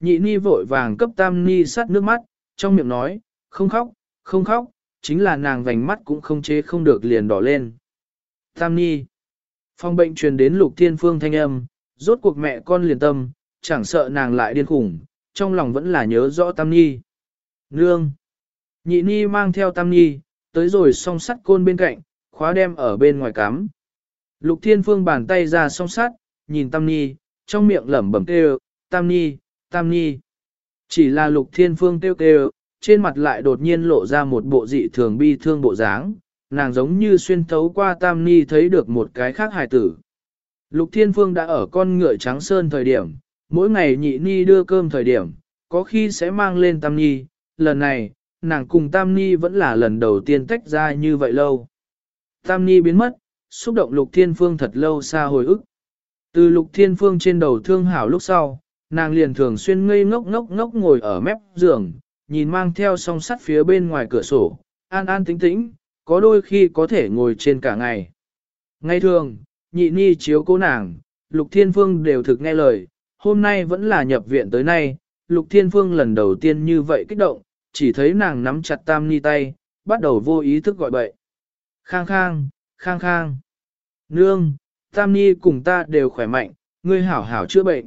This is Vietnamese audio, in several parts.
Nhị ni vội vàng cấp tam ni sát nước mắt, trong miệng nói, không khóc, không khóc, chính là nàng vành mắt cũng không chế không được liền đỏ lên. Tam ni. Phong bệnh truyền đến lục thiên phương thanh âm, rốt cuộc mẹ con liền tâm, chẳng sợ nàng lại điên khủng, trong lòng vẫn là nhớ rõ tam ni. Nương. Nhị ni mang theo tam ni, tới rồi song sắt côn bên cạnh, khóa đem ở bên ngoài cắm. Lục thiên phương bàn tay ra song sắt, nhìn tam ni, trong miệng lẩm bẩm kêu, tam ni, tam Nhi Chỉ là lục thiên phương tiêu kêu, trên mặt lại đột nhiên lộ ra một bộ dị thường bi thương bộ dáng, nàng giống như xuyên thấu qua tam ni thấy được một cái khác hài tử. Lục thiên phương đã ở con ngựa trắng sơn thời điểm, mỗi ngày nhị ni đưa cơm thời điểm, có khi sẽ mang lên tam ni, lần này, nàng cùng tam ni vẫn là lần đầu tiên tách ra như vậy lâu. Tam ni biến mất, xúc động lục thiên phương thật lâu xa hồi ức. Từ lục thiên phương trên đầu thương hảo lúc sau, nàng liền thường xuyên ngây ngốc ngốc ngốc ngồi ở mép giường, nhìn mang theo song sắt phía bên ngoài cửa sổ, an an tĩnh tĩnh, có đôi khi có thể ngồi trên cả ngày. Ngay thường, nhị ni chiếu cố nàng, lục thiên phương đều thực nghe lời, hôm nay vẫn là nhập viện tới nay, lục thiên phương lần đầu tiên như vậy kích động, chỉ thấy nàng nắm chặt tam ni tay, bắt đầu vô ý thức gọi bậy. Khang khang, khang khang. Nương, tam ni cùng ta đều khỏe mạnh, ngươi hảo hảo chữa bệnh.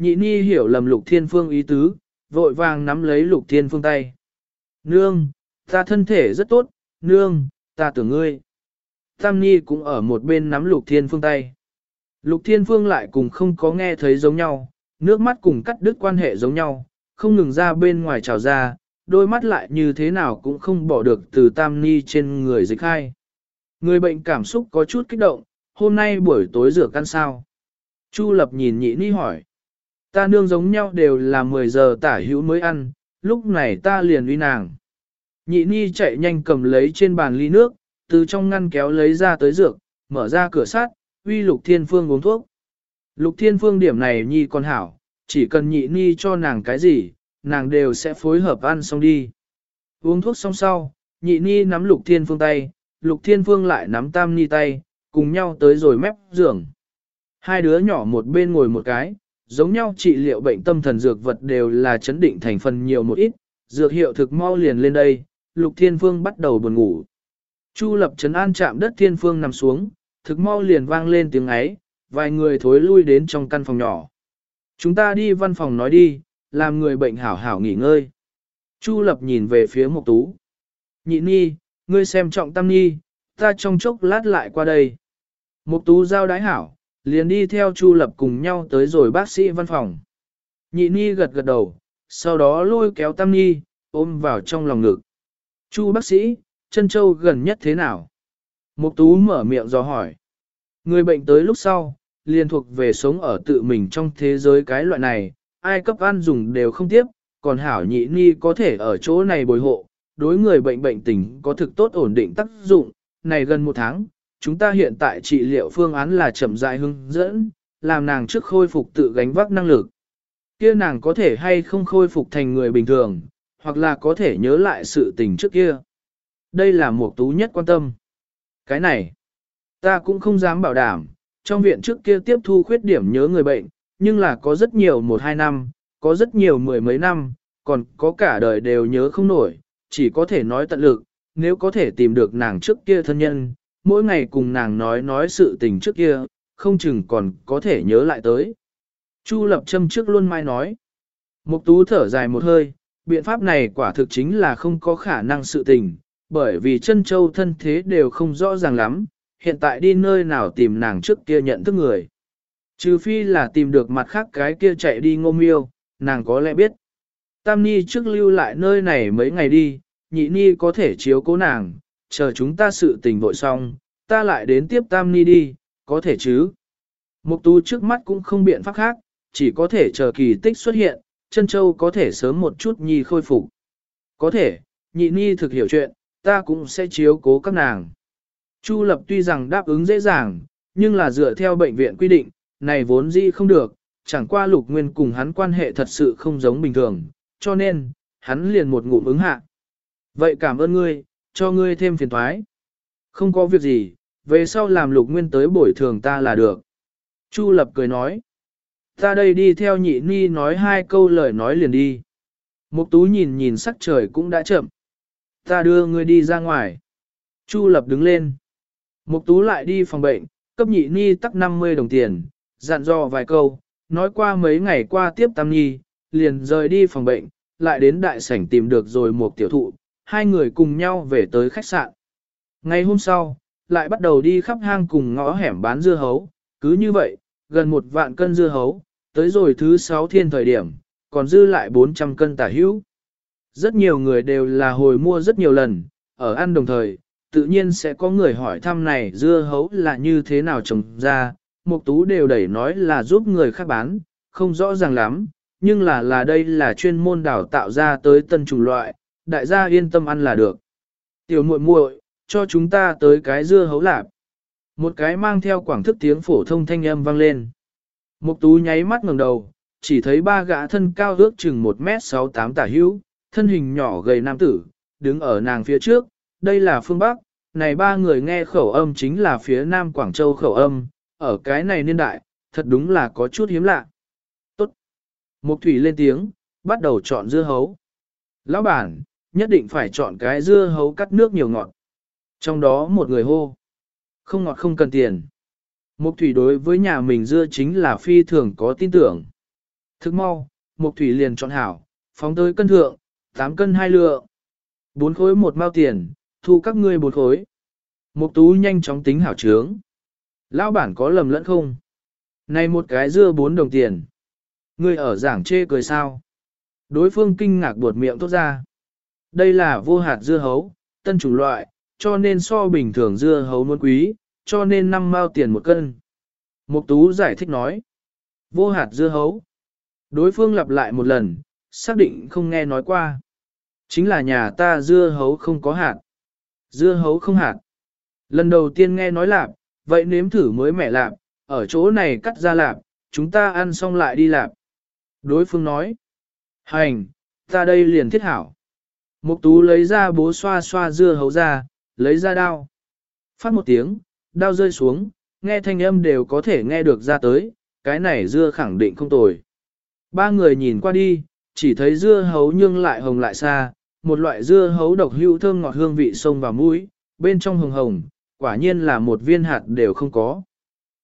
Nhị ni hiểu lầm lục thiên phương ý tứ, vội vàng nắm lấy lục thiên phương tay. Nương, ta thân thể rất tốt, nương, ta tưởng ngươi. Tam ni cũng ở một bên nắm lục thiên phương tay. Lục thiên phương lại cùng không có nghe thấy giống nhau, nước mắt cùng cắt đứt quan hệ giống nhau, không ngừng ra bên ngoài trào ra, đôi mắt lại như thế nào cũng không bỏ được từ tam ni trên người dịch hai. Người bệnh cảm xúc có chút kích động, hôm nay buổi tối rửa căn sao. Chu lập nhìn nhị ni hỏi. Ta nương giống nhau đều là 10 giờ tả hữu mới ăn, lúc này ta liền uy nàng. Nhị ni chạy nhanh cầm lấy trên bàn ly nước, từ trong ngăn kéo lấy ra tới dược, mở ra cửa sát, uy lục thiên phương uống thuốc. Lục thiên phương điểm này nhi còn hảo, chỉ cần nhị ni cho nàng cái gì, nàng đều sẽ phối hợp ăn xong đi. Uống thuốc xong sau, nhị ni nắm lục thiên phương tay, lục thiên phương lại nắm tam ni tay, cùng nhau tới rồi mép giường. Hai đứa nhỏ một bên ngồi một cái, giống nhau trị liệu bệnh tâm thần dược vật đều là chấn định thành phần nhiều một ít, dược hiệu thực mau liền lên đây, lục thiên phương bắt đầu buồn ngủ. Chu lập trấn an chạm đất thiên phương nằm xuống, thực mau liền vang lên tiếng ấy, vài người thối lui đến trong căn phòng nhỏ. Chúng ta đi văn phòng nói đi, làm người bệnh hảo hảo nghỉ ngơi. Chu lập nhìn về phía Mộc Tú. Nhị ni, ngươi xem trọng tâm ni, ta trong chốc lát lại qua đây. mục Tú giao đái hảo, liền đi theo Chu lập cùng nhau tới rồi bác sĩ văn phòng. Nhị ni gật gật đầu, sau đó lôi kéo Tam ni, ôm vào trong lòng ngực. Chu bác sĩ, chân châu gần nhất thế nào? Mục tú mở miệng do hỏi. Người bệnh tới lúc sau, liền thuộc về sống ở tự mình trong thế giới cái loại này, ai cấp ăn dùng đều không tiếp, còn hảo nhị ni có thể ở chỗ này bồi hộ, đối người bệnh bệnh tình có thực tốt ổn định tác dụng, này gần một tháng, chúng ta hiện tại trị liệu phương án là chậm rãi hướng dẫn, làm nàng trước khôi phục tự gánh vác năng lực. Kia nàng có thể hay không khôi phục thành người bình thường, hoặc là có thể nhớ lại sự tình trước kia. Đây là một tú nhất quan tâm. Cái này, ta cũng không dám bảo đảm, trong viện trước kia tiếp thu khuyết điểm nhớ người bệnh, nhưng là có rất nhiều một hai năm, có rất nhiều mười mấy năm, còn có cả đời đều nhớ không nổi, chỉ có thể nói tận lực, nếu có thể tìm được nàng trước kia thân nhân, mỗi ngày cùng nàng nói nói sự tình trước kia, không chừng còn có thể nhớ lại tới. Chu lập châm trước luôn mai nói. Mục tú thở dài một hơi, biện pháp này quả thực chính là không có khả năng sự tình, bởi vì chân châu thân thế đều không rõ ràng lắm, hiện tại đi nơi nào tìm nàng trước kia nhận thức người. Trừ phi là tìm được mặt khác cái kia chạy đi ngô miêu, nàng có lẽ biết. Tam Ni trước lưu lại nơi này mấy ngày đi, nhị Ni có thể chiếu cố nàng, chờ chúng ta sự tình vội xong, ta lại đến tiếp Tam Ni đi, có thể chứ. Mục tu trước mắt cũng không biện pháp khác, chỉ có thể chờ kỳ tích xuất hiện, chân châu có thể sớm một chút Nhi khôi phục. Có thể, nhị Ni thực hiểu chuyện, ta cũng sẽ chiếu cố các nàng. Chu Lập tuy rằng đáp ứng dễ dàng, nhưng là dựa theo bệnh viện quy định, này vốn dĩ không được, chẳng qua lục nguyên cùng hắn quan hệ thật sự không giống bình thường, cho nên, hắn liền một ngụm ứng hạ. Vậy cảm ơn ngươi, cho ngươi thêm phiền thoái. Không có việc gì, về sau làm lục nguyên tới bồi thường ta là được. Chu Lập cười nói. Ta đây đi theo nhị ni nói hai câu lời nói liền đi. Mục tú nhìn nhìn sắc trời cũng đã chậm. Ta đưa ngươi đi ra ngoài. Chu lập đứng lên. Mục tú lại đi phòng bệnh, cấp nhị ni tắc 50 đồng tiền, dặn dò vài câu, nói qua mấy ngày qua tiếp tam nhi, liền rời đi phòng bệnh, lại đến đại sảnh tìm được rồi một tiểu thụ, hai người cùng nhau về tới khách sạn. Ngày hôm sau, lại bắt đầu đi khắp hang cùng ngõ hẻm bán dưa hấu, cứ như vậy, gần một vạn cân dưa hấu, tới rồi thứ sáu thiên thời điểm, còn dư lại 400 cân tả hữu. Rất nhiều người đều là hồi mua rất nhiều lần, ở ăn đồng thời, tự nhiên sẽ có người hỏi thăm này dưa hấu là như thế nào trồng ra, Mục Tú đều đẩy nói là giúp người khác bán, không rõ ràng lắm, nhưng là là đây là chuyên môn đào tạo ra tới tân chủng loại, đại gia yên tâm ăn là được. Tiểu muội muội, cho chúng ta tới cái dưa hấu lạp. Một cái mang theo quảng thức tiếng phổ thông thanh âm vang lên. Mục tú nháy mắt ngẩng đầu, chỉ thấy ba gã thân cao ước chừng 1m68 tả hữu, thân hình nhỏ gầy nam tử, đứng ở nàng phía trước, đây là phương Bắc, này ba người nghe khẩu âm chính là phía Nam Quảng Châu khẩu âm, ở cái này niên đại, thật đúng là có chút hiếm lạ. Tốt. Mục thủy lên tiếng, bắt đầu chọn dưa hấu. Lão bản, nhất định phải chọn cái dưa hấu cắt nước nhiều ngọt. Trong đó một người hô. Không ngọt không cần tiền. Mục thủy đối với nhà mình dưa chính là phi thường có tin tưởng. Thức mau, mục thủy liền chọn hảo, phóng tới cân thượng, 8 cân hai lượng. bốn khối một mao tiền, thu các ngươi bốn khối. Mục tú nhanh chóng tính hảo trướng. Lão bản có lầm lẫn không? Này một cái dưa bốn đồng tiền. Ngươi ở giảng chê cười sao? Đối phương kinh ngạc buột miệng tốt ra. Đây là vô hạt dưa hấu, tân chủng loại, cho nên so bình thường dưa hấu muốn quý, cho nên năm mao tiền một cân. Mục tú giải thích nói. Vô hạt dưa hấu. Đối phương lặp lại một lần, xác định không nghe nói qua. Chính là nhà ta dưa hấu không có hạt. Dưa hấu không hạt. Lần đầu tiên nghe nói lạp, vậy nếm thử mới mẻ lạp, ở chỗ này cắt ra lạp, chúng ta ăn xong lại đi lạp. Đối phương nói. Hành, ta đây liền thiết hảo. Mục tú lấy ra bố xoa xoa dưa hấu ra, lấy ra đao. Phát một tiếng, đao rơi xuống, nghe thanh âm đều có thể nghe được ra tới, cái này dưa khẳng định không tồi. Ba người nhìn qua đi, chỉ thấy dưa hấu nhưng lại hồng lại xa, một loại dưa hấu độc hữu thơm ngọt hương vị sông vào mũi, bên trong hồng hồng, quả nhiên là một viên hạt đều không có.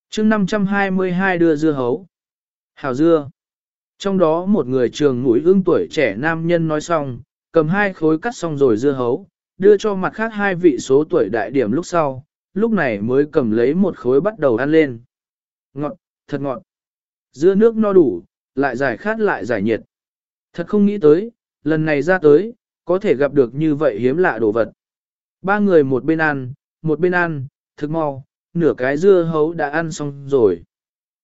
chương 522 đưa dưa hấu. Hào dưa. Trong đó một người trường mũi ương tuổi trẻ nam nhân nói xong, cầm hai khối cắt xong rồi dưa hấu, đưa cho mặt khác hai vị số tuổi đại điểm lúc sau, lúc này mới cầm lấy một khối bắt đầu ăn lên. Ngọt, thật ngọt. Dưa nước no đủ, lại giải khát lại giải nhiệt. Thật không nghĩ tới, lần này ra tới, có thể gặp được như vậy hiếm lạ đồ vật. Ba người một bên ăn, một bên ăn, thực mau, nửa cái dưa hấu đã ăn xong rồi.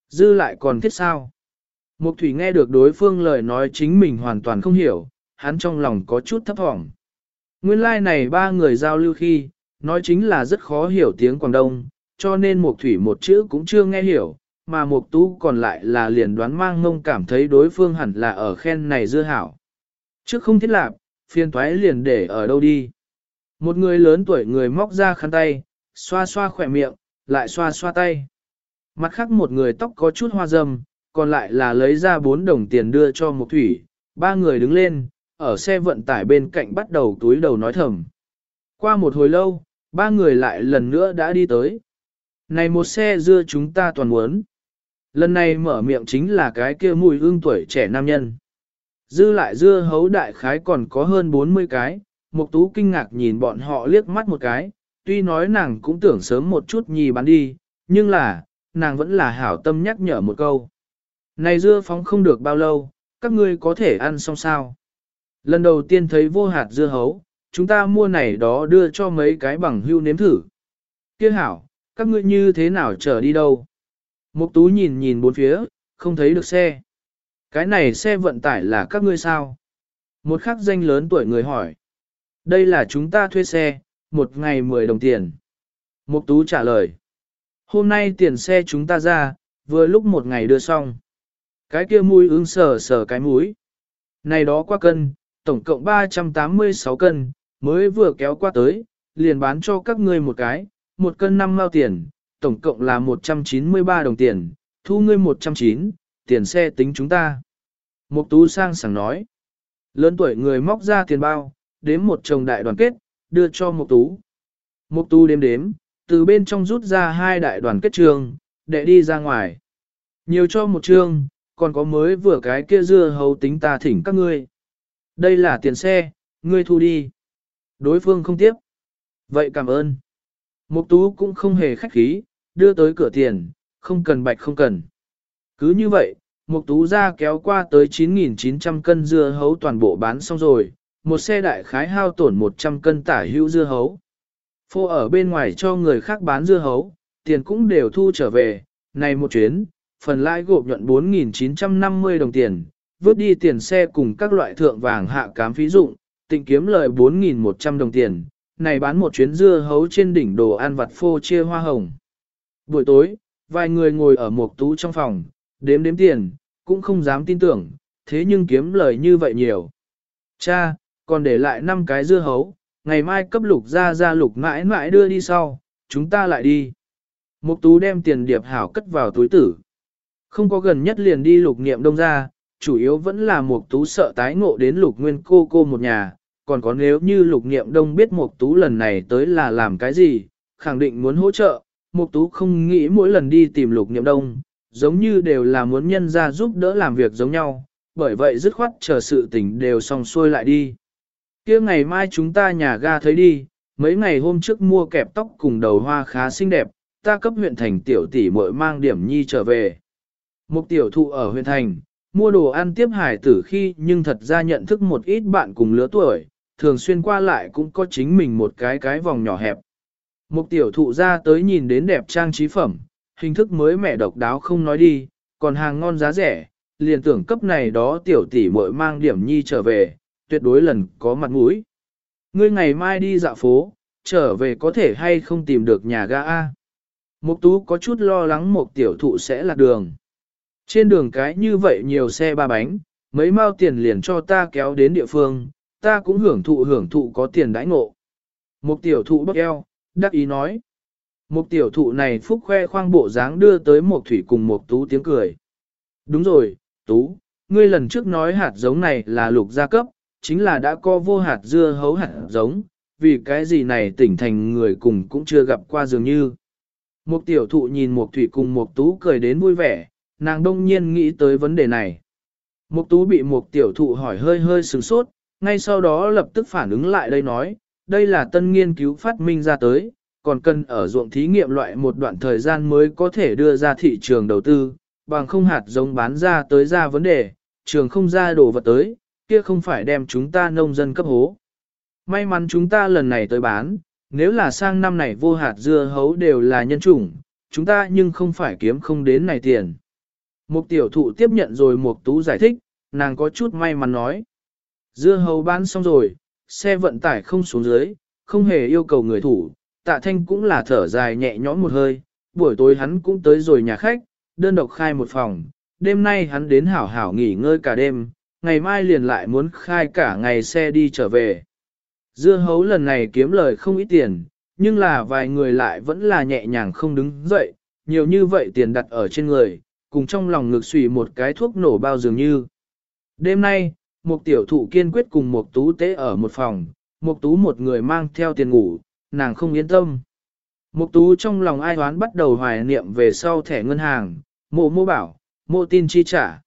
Dư lại còn thiết sao? Mục thủy nghe được đối phương lời nói chính mình hoàn toàn không hiểu, hắn trong lòng có chút thấp thỏm. Nguyên lai like này ba người giao lưu khi, nói chính là rất khó hiểu tiếng Quảng Đông, cho nên mục thủy một chữ cũng chưa nghe hiểu, mà mục tú còn lại là liền đoán mang ngông cảm thấy đối phương hẳn là ở khen này dưa hảo. Trước không thiết lạp, phiền thoái liền để ở đâu đi. Một người lớn tuổi người móc ra khăn tay, xoa xoa khỏe miệng, lại xoa xoa tay. Mặt khác một người tóc có chút hoa râm, còn lại là lấy ra bốn đồng tiền đưa cho một thủy. Ba người đứng lên, ở xe vận tải bên cạnh bắt đầu túi đầu nói thầm. Qua một hồi lâu, ba người lại lần nữa đã đi tới. Này một xe dưa chúng ta toàn muốn. Lần này mở miệng chính là cái kia mùi ương tuổi trẻ nam nhân. Dư lại dưa hấu đại khái còn có hơn 40 cái, Mục Tú kinh ngạc nhìn bọn họ liếc mắt một cái, tuy nói nàng cũng tưởng sớm một chút nhì bán đi, nhưng là, nàng vẫn là hảo tâm nhắc nhở một câu. Này dưa phóng không được bao lâu, các ngươi có thể ăn xong sao? Lần đầu tiên thấy vô hạt dưa hấu, chúng ta mua này đó đưa cho mấy cái bằng hưu nếm thử. Kia hảo, các ngươi như thế nào trở đi đâu? Mục tú nhìn nhìn bốn phía, không thấy được xe. Cái này xe vận tải là các ngươi sao? Một khắc danh lớn tuổi người hỏi. Đây là chúng ta thuê xe, một ngày 10 đồng tiền. Mục tú trả lời. Hôm nay tiền xe chúng ta ra, vừa lúc một ngày đưa xong. Cái kia mũi ứng sờ sờ cái mũi. Này đó qua cân, tổng cộng 386 cân, mới vừa kéo qua tới, liền bán cho các ngươi một cái, một cân năm mao tiền, tổng cộng là 193 đồng tiền, thu ngươi 109, tiền xe tính chúng ta. Mục tú sang sảng nói. Lớn tuổi người móc ra tiền bao, đếm một chồng đại đoàn kết, đưa cho mục tú. Mục tú đếm đếm, từ bên trong rút ra hai đại đoàn kết trường, để đi ra ngoài. Nhiều cho một trường, còn có mới vừa cái kia dưa hấu tính ta thỉnh các ngươi. Đây là tiền xe, ngươi thu đi. Đối phương không tiếp. Vậy cảm ơn. Mục tú cũng không hề khách khí, đưa tới cửa tiền, không cần bạch không cần. Cứ như vậy, Mục tú ra kéo qua tới 9.900 cân dưa hấu toàn bộ bán xong rồi, một xe đại khái hao tổn 100 cân tả hữu dưa hấu. Phô ở bên ngoài cho người khác bán dưa hấu, tiền cũng đều thu trở về, này một chuyến, phần lãi gộp nhuận 4.950 đồng tiền, vớt đi tiền xe cùng các loại thượng vàng hạ cám phí dụng, tịnh kiếm lời 4.100 đồng tiền, này bán một chuyến dưa hấu trên đỉnh đồ ăn vặt phô chia hoa hồng. Buổi tối, vài người ngồi ở một tú trong phòng, đếm đếm tiền, cũng không dám tin tưởng, thế nhưng kiếm lời như vậy nhiều. Cha, còn để lại 5 cái dưa hấu, ngày mai cấp lục ra ra lục mãi mãi đưa đi sau, chúng ta lại đi. Mục tú đem tiền điệp hảo cất vào túi tử. Không có gần nhất liền đi lục niệm đông ra, chủ yếu vẫn là mục tú sợ tái ngộ đến lục nguyên cô cô một nhà, còn có nếu như lục niệm đông biết mục tú lần này tới là làm cái gì, khẳng định muốn hỗ trợ, mục tú không nghĩ mỗi lần đi tìm lục niệm đông, giống như đều là muốn nhân ra giúp đỡ làm việc giống nhau, bởi vậy dứt khoát chờ sự tình đều xong xuôi lại đi. kia ngày mai chúng ta nhà ga thấy đi, mấy ngày hôm trước mua kẹp tóc cùng đầu hoa khá xinh đẹp, ta cấp huyện thành tiểu tỷ muội mang điểm nhi trở về. Một tiểu thụ ở huyện thành, mua đồ ăn tiếp hải tử khi nhưng thật ra nhận thức một ít bạn cùng lứa tuổi, thường xuyên qua lại cũng có chính mình một cái cái vòng nhỏ hẹp. Một tiểu thụ ra tới nhìn đến đẹp trang trí phẩm, hình thức mới mẻ độc đáo không nói đi, còn hàng ngon giá rẻ, liền tưởng cấp này đó tiểu tỷ muội mang điểm nhi trở về, tuyệt đối lần có mặt mũi. Ngươi ngày mai đi dạo phố, trở về có thể hay không tìm được nhà ga A. Mục tú có chút lo lắng một tiểu thụ sẽ lạc đường. Trên đường cái như vậy nhiều xe ba bánh, mấy mao tiền liền cho ta kéo đến địa phương, ta cũng hưởng thụ hưởng thụ có tiền đãi ngộ. Một tiểu thụ bốc eo, đắc ý nói. Một tiểu thụ này phúc khoe khoang bộ dáng đưa tới một thủy cùng một tú tiếng cười. Đúng rồi, tú, ngươi lần trước nói hạt giống này là lục gia cấp, chính là đã có vô hạt dưa hấu hạt giống, vì cái gì này tỉnh thành người cùng cũng chưa gặp qua dường như. Một tiểu thụ nhìn một thủy cùng một tú cười đến vui vẻ, nàng đông nhiên nghĩ tới vấn đề này. mục tú bị một tiểu thụ hỏi hơi hơi sừng sốt, ngay sau đó lập tức phản ứng lại đây nói, đây là tân nghiên cứu phát minh ra tới, còn cần ở ruộng thí nghiệm loại một đoạn thời gian mới có thể đưa ra thị trường đầu tư, bằng không hạt giống bán ra tới ra vấn đề, trường không ra đồ vật tới, kia không phải đem chúng ta nông dân cấp hố. May mắn chúng ta lần này tới bán, nếu là sang năm này vô hạt dưa hấu đều là nhân chủng, chúng ta nhưng không phải kiếm không đến này tiền. Một tiểu thụ tiếp nhận rồi mục tú giải thích, nàng có chút may mắn nói. Dưa hấu bán xong rồi, xe vận tải không xuống dưới, không hề yêu cầu người thủ, tạ thanh cũng là thở dài nhẹ nhõm một hơi, buổi tối hắn cũng tới rồi nhà khách, đơn độc khai một phòng, đêm nay hắn đến hảo hảo nghỉ ngơi cả đêm, ngày mai liền lại muốn khai cả ngày xe đi trở về. Dưa hấu lần này kiếm lời không ít tiền, nhưng là vài người lại vẫn là nhẹ nhàng không đứng dậy, nhiều như vậy tiền đặt ở trên người, cùng trong lòng ngực xùy một cái thuốc nổ bao dường như. Đêm nay, một tiểu thụ kiên quyết cùng một tú tế ở một phòng, một tú một người mang theo tiền ngủ, nàng không yên tâm. một tú trong lòng ai hoán bắt đầu hoài niệm về sau thẻ ngân hàng, mộ mô bảo, mộ tin chi trả.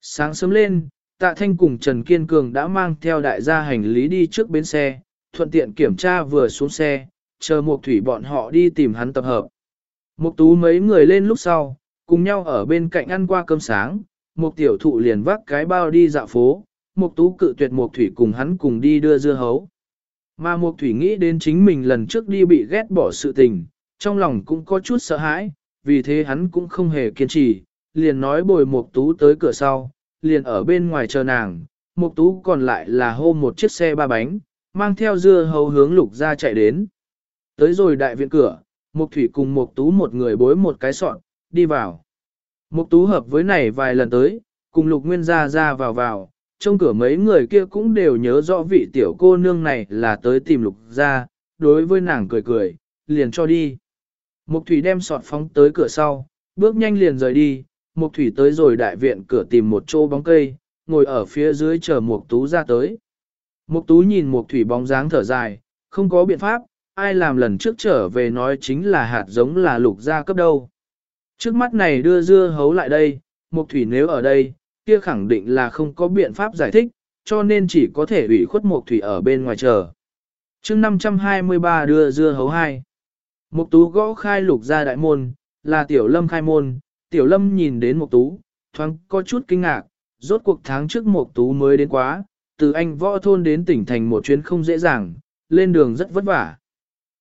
Sáng sớm lên, tạ thanh cùng Trần Kiên Cường đã mang theo đại gia hành lý đi trước bến xe, thuận tiện kiểm tra vừa xuống xe, chờ một thủy bọn họ đi tìm hắn tập hợp. Mục tú mấy người lên lúc sau, cùng nhau ở bên cạnh ăn qua cơm sáng, một tiểu thụ liền vác cái bao đi dạo phố, một tú cự tuyệt một thủy cùng hắn cùng đi đưa dưa hấu. Mà một Thủy nghĩ đến chính mình lần trước đi bị ghét bỏ sự tình, trong lòng cũng có chút sợ hãi, vì thế hắn cũng không hề kiên trì, liền nói bồi một Tú tới cửa sau, liền ở bên ngoài chờ nàng, một Tú còn lại là hô một chiếc xe ba bánh, mang theo dưa hấu hướng lục ra chạy đến. Tới rồi đại viện cửa, một Thủy cùng một Tú một người bối một cái sọn, đi vào. Mục Tú hợp với này vài lần tới, cùng Lục Nguyên ra ra vào vào, trong cửa mấy người kia cũng đều nhớ rõ vị tiểu cô nương này là tới tìm lục ra, đối với nàng cười cười, liền cho đi. Mục thủy đem sọt phóng tới cửa sau, bước nhanh liền rời đi, Mục Thủy tới rồi đại viện cửa tìm một chỗ bóng cây, ngồi ở phía dưới chờ Mục Tú ra tới. Mục Tú nhìn Mục Thủy bóng dáng thở dài, không có biện pháp, ai làm lần trước trở về nói chính là hạt giống là lục gia cấp đâu. Trước mắt này đưa dưa hấu lại đây, Mục Thủy nếu ở đây, kia khẳng định là không có biện pháp giải thích, cho nên chỉ có thể ủy khuất Mục Thủy ở bên ngoài chờ. chương 523 đưa dưa hấu 2. Mục Tú gõ khai lục ra đại môn, là Tiểu Lâm khai môn, Tiểu Lâm nhìn đến Mục Tú, thoáng có chút kinh ngạc, rốt cuộc tháng trước Mục Tú mới đến quá, từ anh võ thôn đến tỉnh thành một chuyến không dễ dàng, lên đường rất vất vả.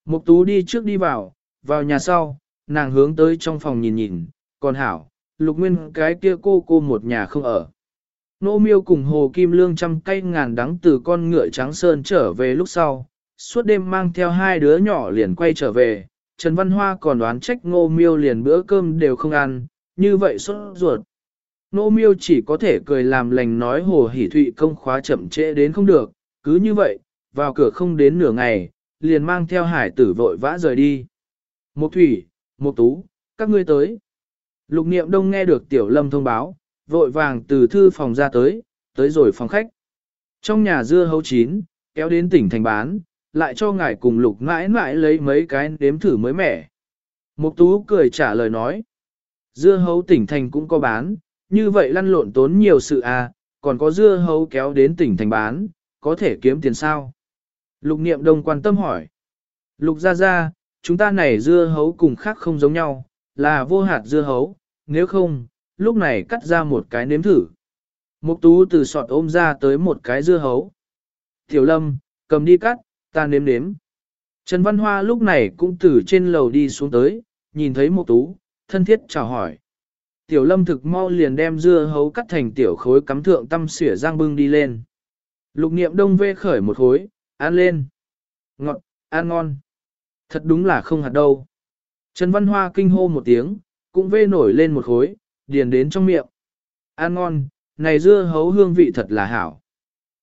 Mục Tú đi trước đi vào, vào nhà sau, nàng hướng tới trong phòng nhìn nhìn, còn hảo, lục nguyên cái kia cô cô một nhà không ở. Nô miêu cùng hồ kim lương trăm cây ngàn đắng từ con ngựa trắng sơn trở về lúc sau, suốt đêm mang theo hai đứa nhỏ liền quay trở về, Trần Văn Hoa còn đoán trách ngô miêu liền bữa cơm đều không ăn, như vậy sốt ruột. Nô miêu chỉ có thể cười làm lành nói hồ hỉ thụy công khóa chậm trễ đến không được, cứ như vậy, vào cửa không đến nửa ngày, liền mang theo hải tử vội vã rời đi. Một thủy, Mục tú, các ngươi tới. Lục niệm đông nghe được tiểu lâm thông báo, vội vàng từ thư phòng ra tới, tới rồi phòng khách. Trong nhà dưa hấu chín, kéo đến tỉnh thành bán, lại cho ngài cùng lục mãi mãi lấy mấy cái đếm thử mới mẻ. Mục tú cười trả lời nói. Dưa hấu tỉnh thành cũng có bán, như vậy lăn lộn tốn nhiều sự à, còn có dưa hấu kéo đến tỉnh thành bán, có thể kiếm tiền sao? Lục niệm đông quan tâm hỏi. Lục gia gia chúng ta này dưa hấu cùng khác không giống nhau, là vô hạt dưa hấu, nếu không, lúc này cắt ra một cái nếm thử. Mục tú từ sọt ôm ra tới một cái dưa hấu. Tiểu lâm, cầm đi cắt, ta nếm nếm. Trần Văn Hoa lúc này cũng từ trên lầu đi xuống tới, nhìn thấy mục tú, thân thiết chào hỏi. Tiểu lâm thực mau liền đem dưa hấu cắt thành tiểu khối cắm thượng tâm xỉa giang bưng đi lên. Lục niệm đông vê khởi một khối, ăn lên. Ngọt, ăn ngon. Thật đúng là không hạt đâu. Trần Văn Hoa kinh hô một tiếng, cũng vê nổi lên một khối, điền đến trong miệng. Ăn ngon, này dưa hấu hương vị thật là hảo.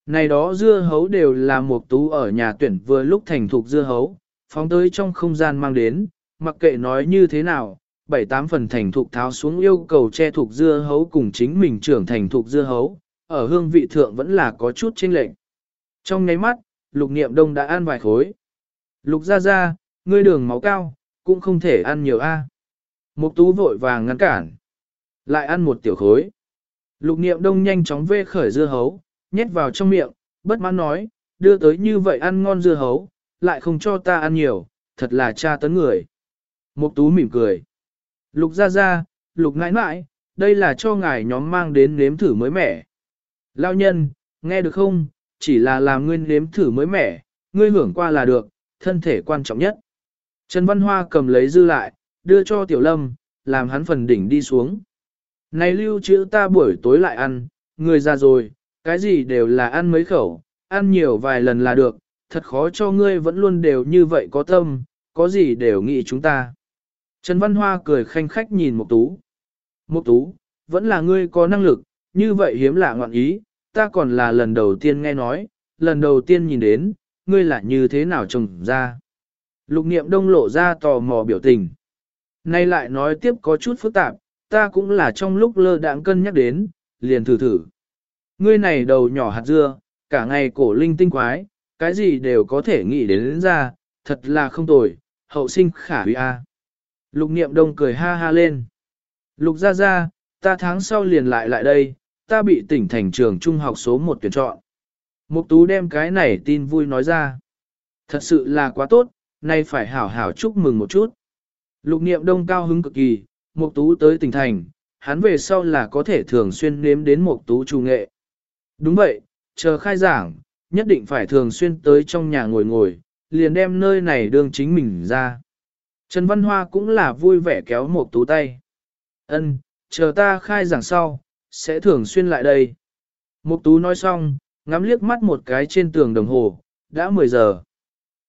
Này đó dưa hấu đều là một tú ở nhà tuyển vừa lúc thành thục dưa hấu, phóng tới trong không gian mang đến, mặc kệ nói như thế nào, bảy tám phần thành thục tháo xuống yêu cầu che thục dưa hấu cùng chính mình trưởng thành thục dưa hấu, ở hương vị thượng vẫn là có chút chênh lệch. Trong ngáy mắt, lục niệm đông đã ăn vài khối. Lục ra ra, ngươi đường máu cao, cũng không thể ăn nhiều a. Mục tú vội vàng ngăn cản. Lại ăn một tiểu khối. Lục niệm đông nhanh chóng vê khởi dưa hấu, nhét vào trong miệng, bất mãn nói, đưa tới như vậy ăn ngon dưa hấu, lại không cho ta ăn nhiều, thật là cha tấn người. Mục tú mỉm cười. Lục ra ra, lục ngãi ngãi, đây là cho ngài nhóm mang đến nếm thử mới mẻ. Lao nhân, nghe được không, chỉ là làm ngươi nếm thử mới mẻ, ngươi hưởng qua là được, thân thể quan trọng nhất. Trần Văn Hoa cầm lấy dư lại, đưa cho Tiểu Lâm, làm hắn phần đỉnh đi xuống. Này lưu trữ ta buổi tối lại ăn, người già rồi, cái gì đều là ăn mấy khẩu, ăn nhiều vài lần là được, thật khó cho ngươi vẫn luôn đều như vậy có tâm, có gì đều nghĩ chúng ta. Trần Văn Hoa cười khanh khách nhìn Mục Tú. Mục Tú, vẫn là ngươi có năng lực, như vậy hiếm lạ ngọn ý, ta còn là lần đầu tiên nghe nói, lần đầu tiên nhìn đến, ngươi là như thế nào trồng ra. Lục niệm đông lộ ra tò mò biểu tình. Nay lại nói tiếp có chút phức tạp, ta cũng là trong lúc lơ đãng cân nhắc đến, liền thử thử. Ngươi này đầu nhỏ hạt dưa, cả ngày cổ linh tinh quái, cái gì đều có thể nghĩ đến, đến ra, thật là không tồi, hậu sinh khả huy a. Lục niệm đông cười ha ha lên. Lục ra ra, ta tháng sau liền lại lại đây, ta bị tỉnh thành trường trung học số 1 tuyển chọn. Mục tú đem cái này tin vui nói ra. Thật sự là quá tốt, nay phải hảo hảo chúc mừng một chút. Lục niệm đông cao hứng cực kỳ, mục tú tới tỉnh thành, hắn về sau là có thể thường xuyên nếm đến mục tú trù nghệ. Đúng vậy, chờ khai giảng, nhất định phải thường xuyên tới trong nhà ngồi ngồi, liền đem nơi này đương chính mình ra. Trần Văn Hoa cũng là vui vẻ kéo mục tú tay. Ân, chờ ta khai giảng sau, sẽ thường xuyên lại đây. Mục tú nói xong, ngắm liếc mắt một cái trên tường đồng hồ, đã 10 giờ.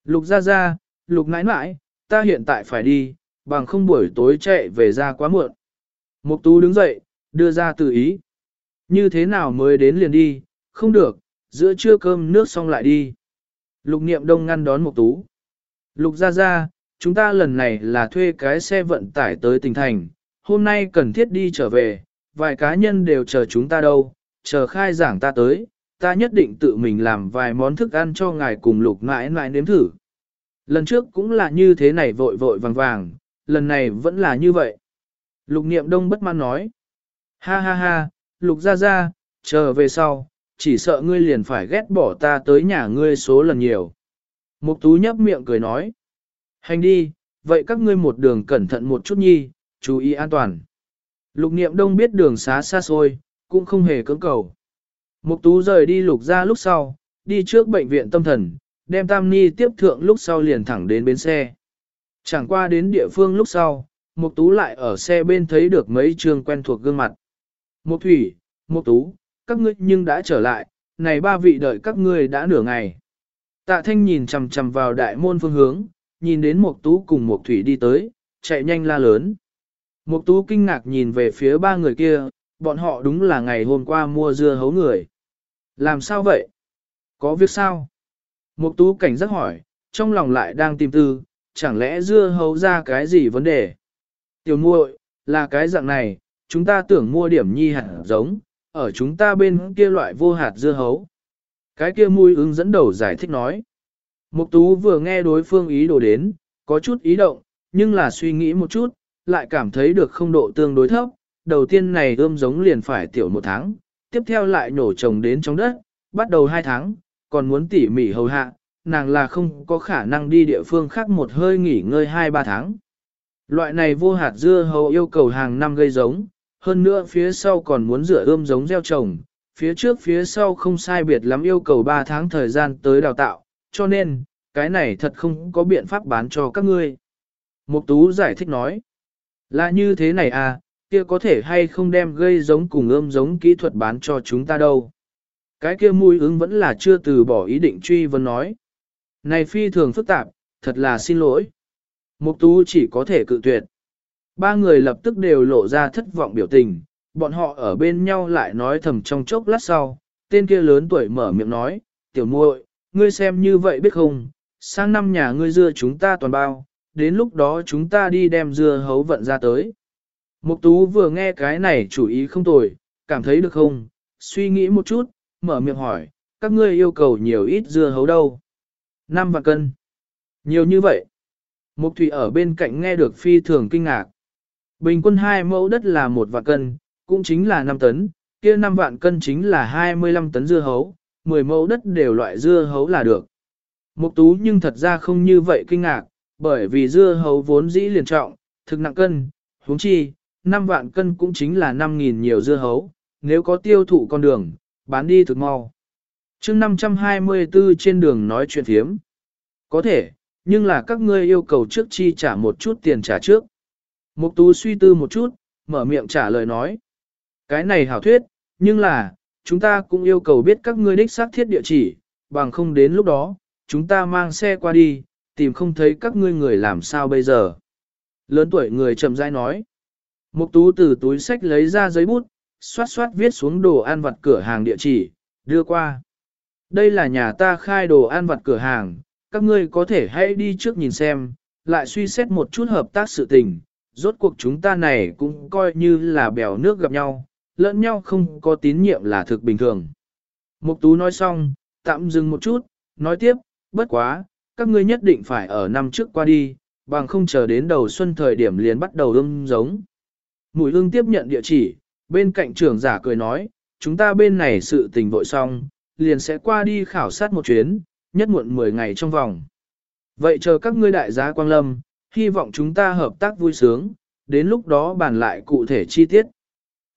Lục ra ra, lục nãi nãi, ta hiện tại phải đi, bằng không buổi tối chạy về ra quá muộn. Mục tú đứng dậy, đưa ra từ ý. Như thế nào mới đến liền đi, không được, giữa trưa cơm nước xong lại đi. Lục niệm đông ngăn đón mục tú. Lục ra ra, chúng ta lần này là thuê cái xe vận tải tới tỉnh thành, hôm nay cần thiết đi trở về, vài cá nhân đều chờ chúng ta đâu, chờ khai giảng ta tới, ta nhất định tự mình làm vài món thức ăn cho ngài cùng lục mãi mãi nếm thử. Lần trước cũng là như thế này vội vội vàng vàng, lần này vẫn là như vậy. Lục niệm đông bất mãn nói. Ha ha ha, lục ra ra, chờ về sau, chỉ sợ ngươi liền phải ghét bỏ ta tới nhà ngươi số lần nhiều. Mục tú nhấp miệng cười nói. Hành đi, vậy các ngươi một đường cẩn thận một chút nhi, chú ý an toàn. Lục niệm đông biết đường xá xa xôi, cũng không hề cưỡng cầu. Mục tú rời đi lục ra lúc sau, đi trước bệnh viện tâm thần, đem Tam Ni tiếp thượng lúc sau liền thẳng đến bến xe. Chẳng qua đến địa phương lúc sau, Mục Tú lại ở xe bên thấy được mấy trường quen thuộc gương mặt. Mục Thủy, Mục Tú, các ngươi nhưng đã trở lại, này ba vị đợi các ngươi đã nửa ngày. Tạ Thanh nhìn chằm chằm vào đại môn phương hướng, nhìn đến Mục Tú cùng Mục Thủy đi tới, chạy nhanh la lớn. Mục Tú kinh ngạc nhìn về phía ba người kia, bọn họ đúng là ngày hôm qua mua dưa hấu người. Làm sao vậy? Có việc sao? Mục Tú cảnh giác hỏi, trong lòng lại đang tìm tư, chẳng lẽ dưa hấu ra cái gì vấn đề? Tiểu muội, là cái dạng này, chúng ta tưởng mua điểm nhi hạt giống, ở chúng ta bên kia loại vô hạt dưa hấu. Cái kia mùi ứng dẫn đầu giải thích nói. Mục tú vừa nghe đối phương ý đồ đến, có chút ý động, nhưng là suy nghĩ một chút, lại cảm thấy được không độ tương đối thấp. Đầu tiên này ươm giống liền phải tiểu một tháng, tiếp theo lại nổ trồng đến trong đất, bắt đầu hai tháng, còn muốn tỉ mỉ hầu hạ, nàng là không có khả năng đi địa phương khác một hơi nghỉ ngơi hai ba tháng. Loại này vô hạt dưa hầu yêu cầu hàng năm gây giống, hơn nữa phía sau còn muốn rửa ươm giống gieo trồng, phía trước phía sau không sai biệt lắm yêu cầu 3 tháng thời gian tới đào tạo, cho nên, cái này thật không có biện pháp bán cho các ngươi. Mục Tú giải thích nói, là như thế này à, kia có thể hay không đem gây giống cùng ươm giống kỹ thuật bán cho chúng ta đâu. Cái kia mùi ứng vẫn là chưa từ bỏ ý định truy vấn nói. Này phi thường phức tạp, thật là xin lỗi. Mục Tú chỉ có thể cự tuyệt. Ba người lập tức đều lộ ra thất vọng biểu tình, bọn họ ở bên nhau lại nói thầm trong chốc lát sau, tên kia lớn tuổi mở miệng nói, tiểu muội, ngươi xem như vậy biết không, sang năm nhà ngươi dưa chúng ta toàn bao, đến lúc đó chúng ta đi đem dưa hấu vận ra tới. Mục tú vừa nghe cái này chủ ý không tồi, cảm thấy được không, suy nghĩ một chút, mở miệng hỏi, các ngươi yêu cầu nhiều ít dưa hấu đâu? Năm vạn cân. Nhiều như vậy. Mục thủy ở bên cạnh nghe được phi thường kinh ngạc. Bình quân hai mẫu đất là một vạn cân, cũng chính là 5 tấn, kia 5 vạn cân chính là 25 tấn dưa hấu, 10 mẫu đất đều loại dưa hấu là được. Mục tú nhưng thật ra không như vậy kinh ngạc, bởi vì dưa hấu vốn dĩ liền trọng, thực nặng cân, huống chi, 5 vạn cân cũng chính là 5.000 nhiều dưa hấu, nếu có tiêu thụ con đường, bán đi thực mau. chương 524 trên đường nói chuyện thiếm. Có thể, nhưng là các ngươi yêu cầu trước chi trả một chút tiền trả trước. Mục tú suy tư một chút, mở miệng trả lời nói. Cái này hảo thuyết, nhưng là, chúng ta cũng yêu cầu biết các ngươi đích xác thiết địa chỉ, bằng không đến lúc đó, chúng ta mang xe qua đi, tìm không thấy các ngươi người làm sao bây giờ. Lớn tuổi người chậm rãi nói. Mục tú từ túi sách lấy ra giấy bút, xoát xoát viết xuống đồ ăn vặt cửa hàng địa chỉ, đưa qua. Đây là nhà ta khai đồ ăn vặt cửa hàng, các ngươi có thể hãy đi trước nhìn xem, lại suy xét một chút hợp tác sự tình, rốt cuộc chúng ta này cũng coi như là bèo nước gặp nhau, lẫn nhau không có tín nhiệm là thực bình thường. Mục Tú nói xong, tạm dừng một chút, nói tiếp, bất quá, các ngươi nhất định phải ở năm trước qua đi, bằng không chờ đến đầu xuân thời điểm liền bắt đầu ươm giống. Mùi ương tiếp nhận địa chỉ, bên cạnh trưởng giả cười nói, chúng ta bên này sự tình vội xong, liền sẽ qua đi khảo sát một chuyến, nhất muộn 10 ngày trong vòng. Vậy chờ các ngươi đại giá Quang Lâm, hy vọng chúng ta hợp tác vui sướng, đến lúc đó bàn lại cụ thể chi tiết.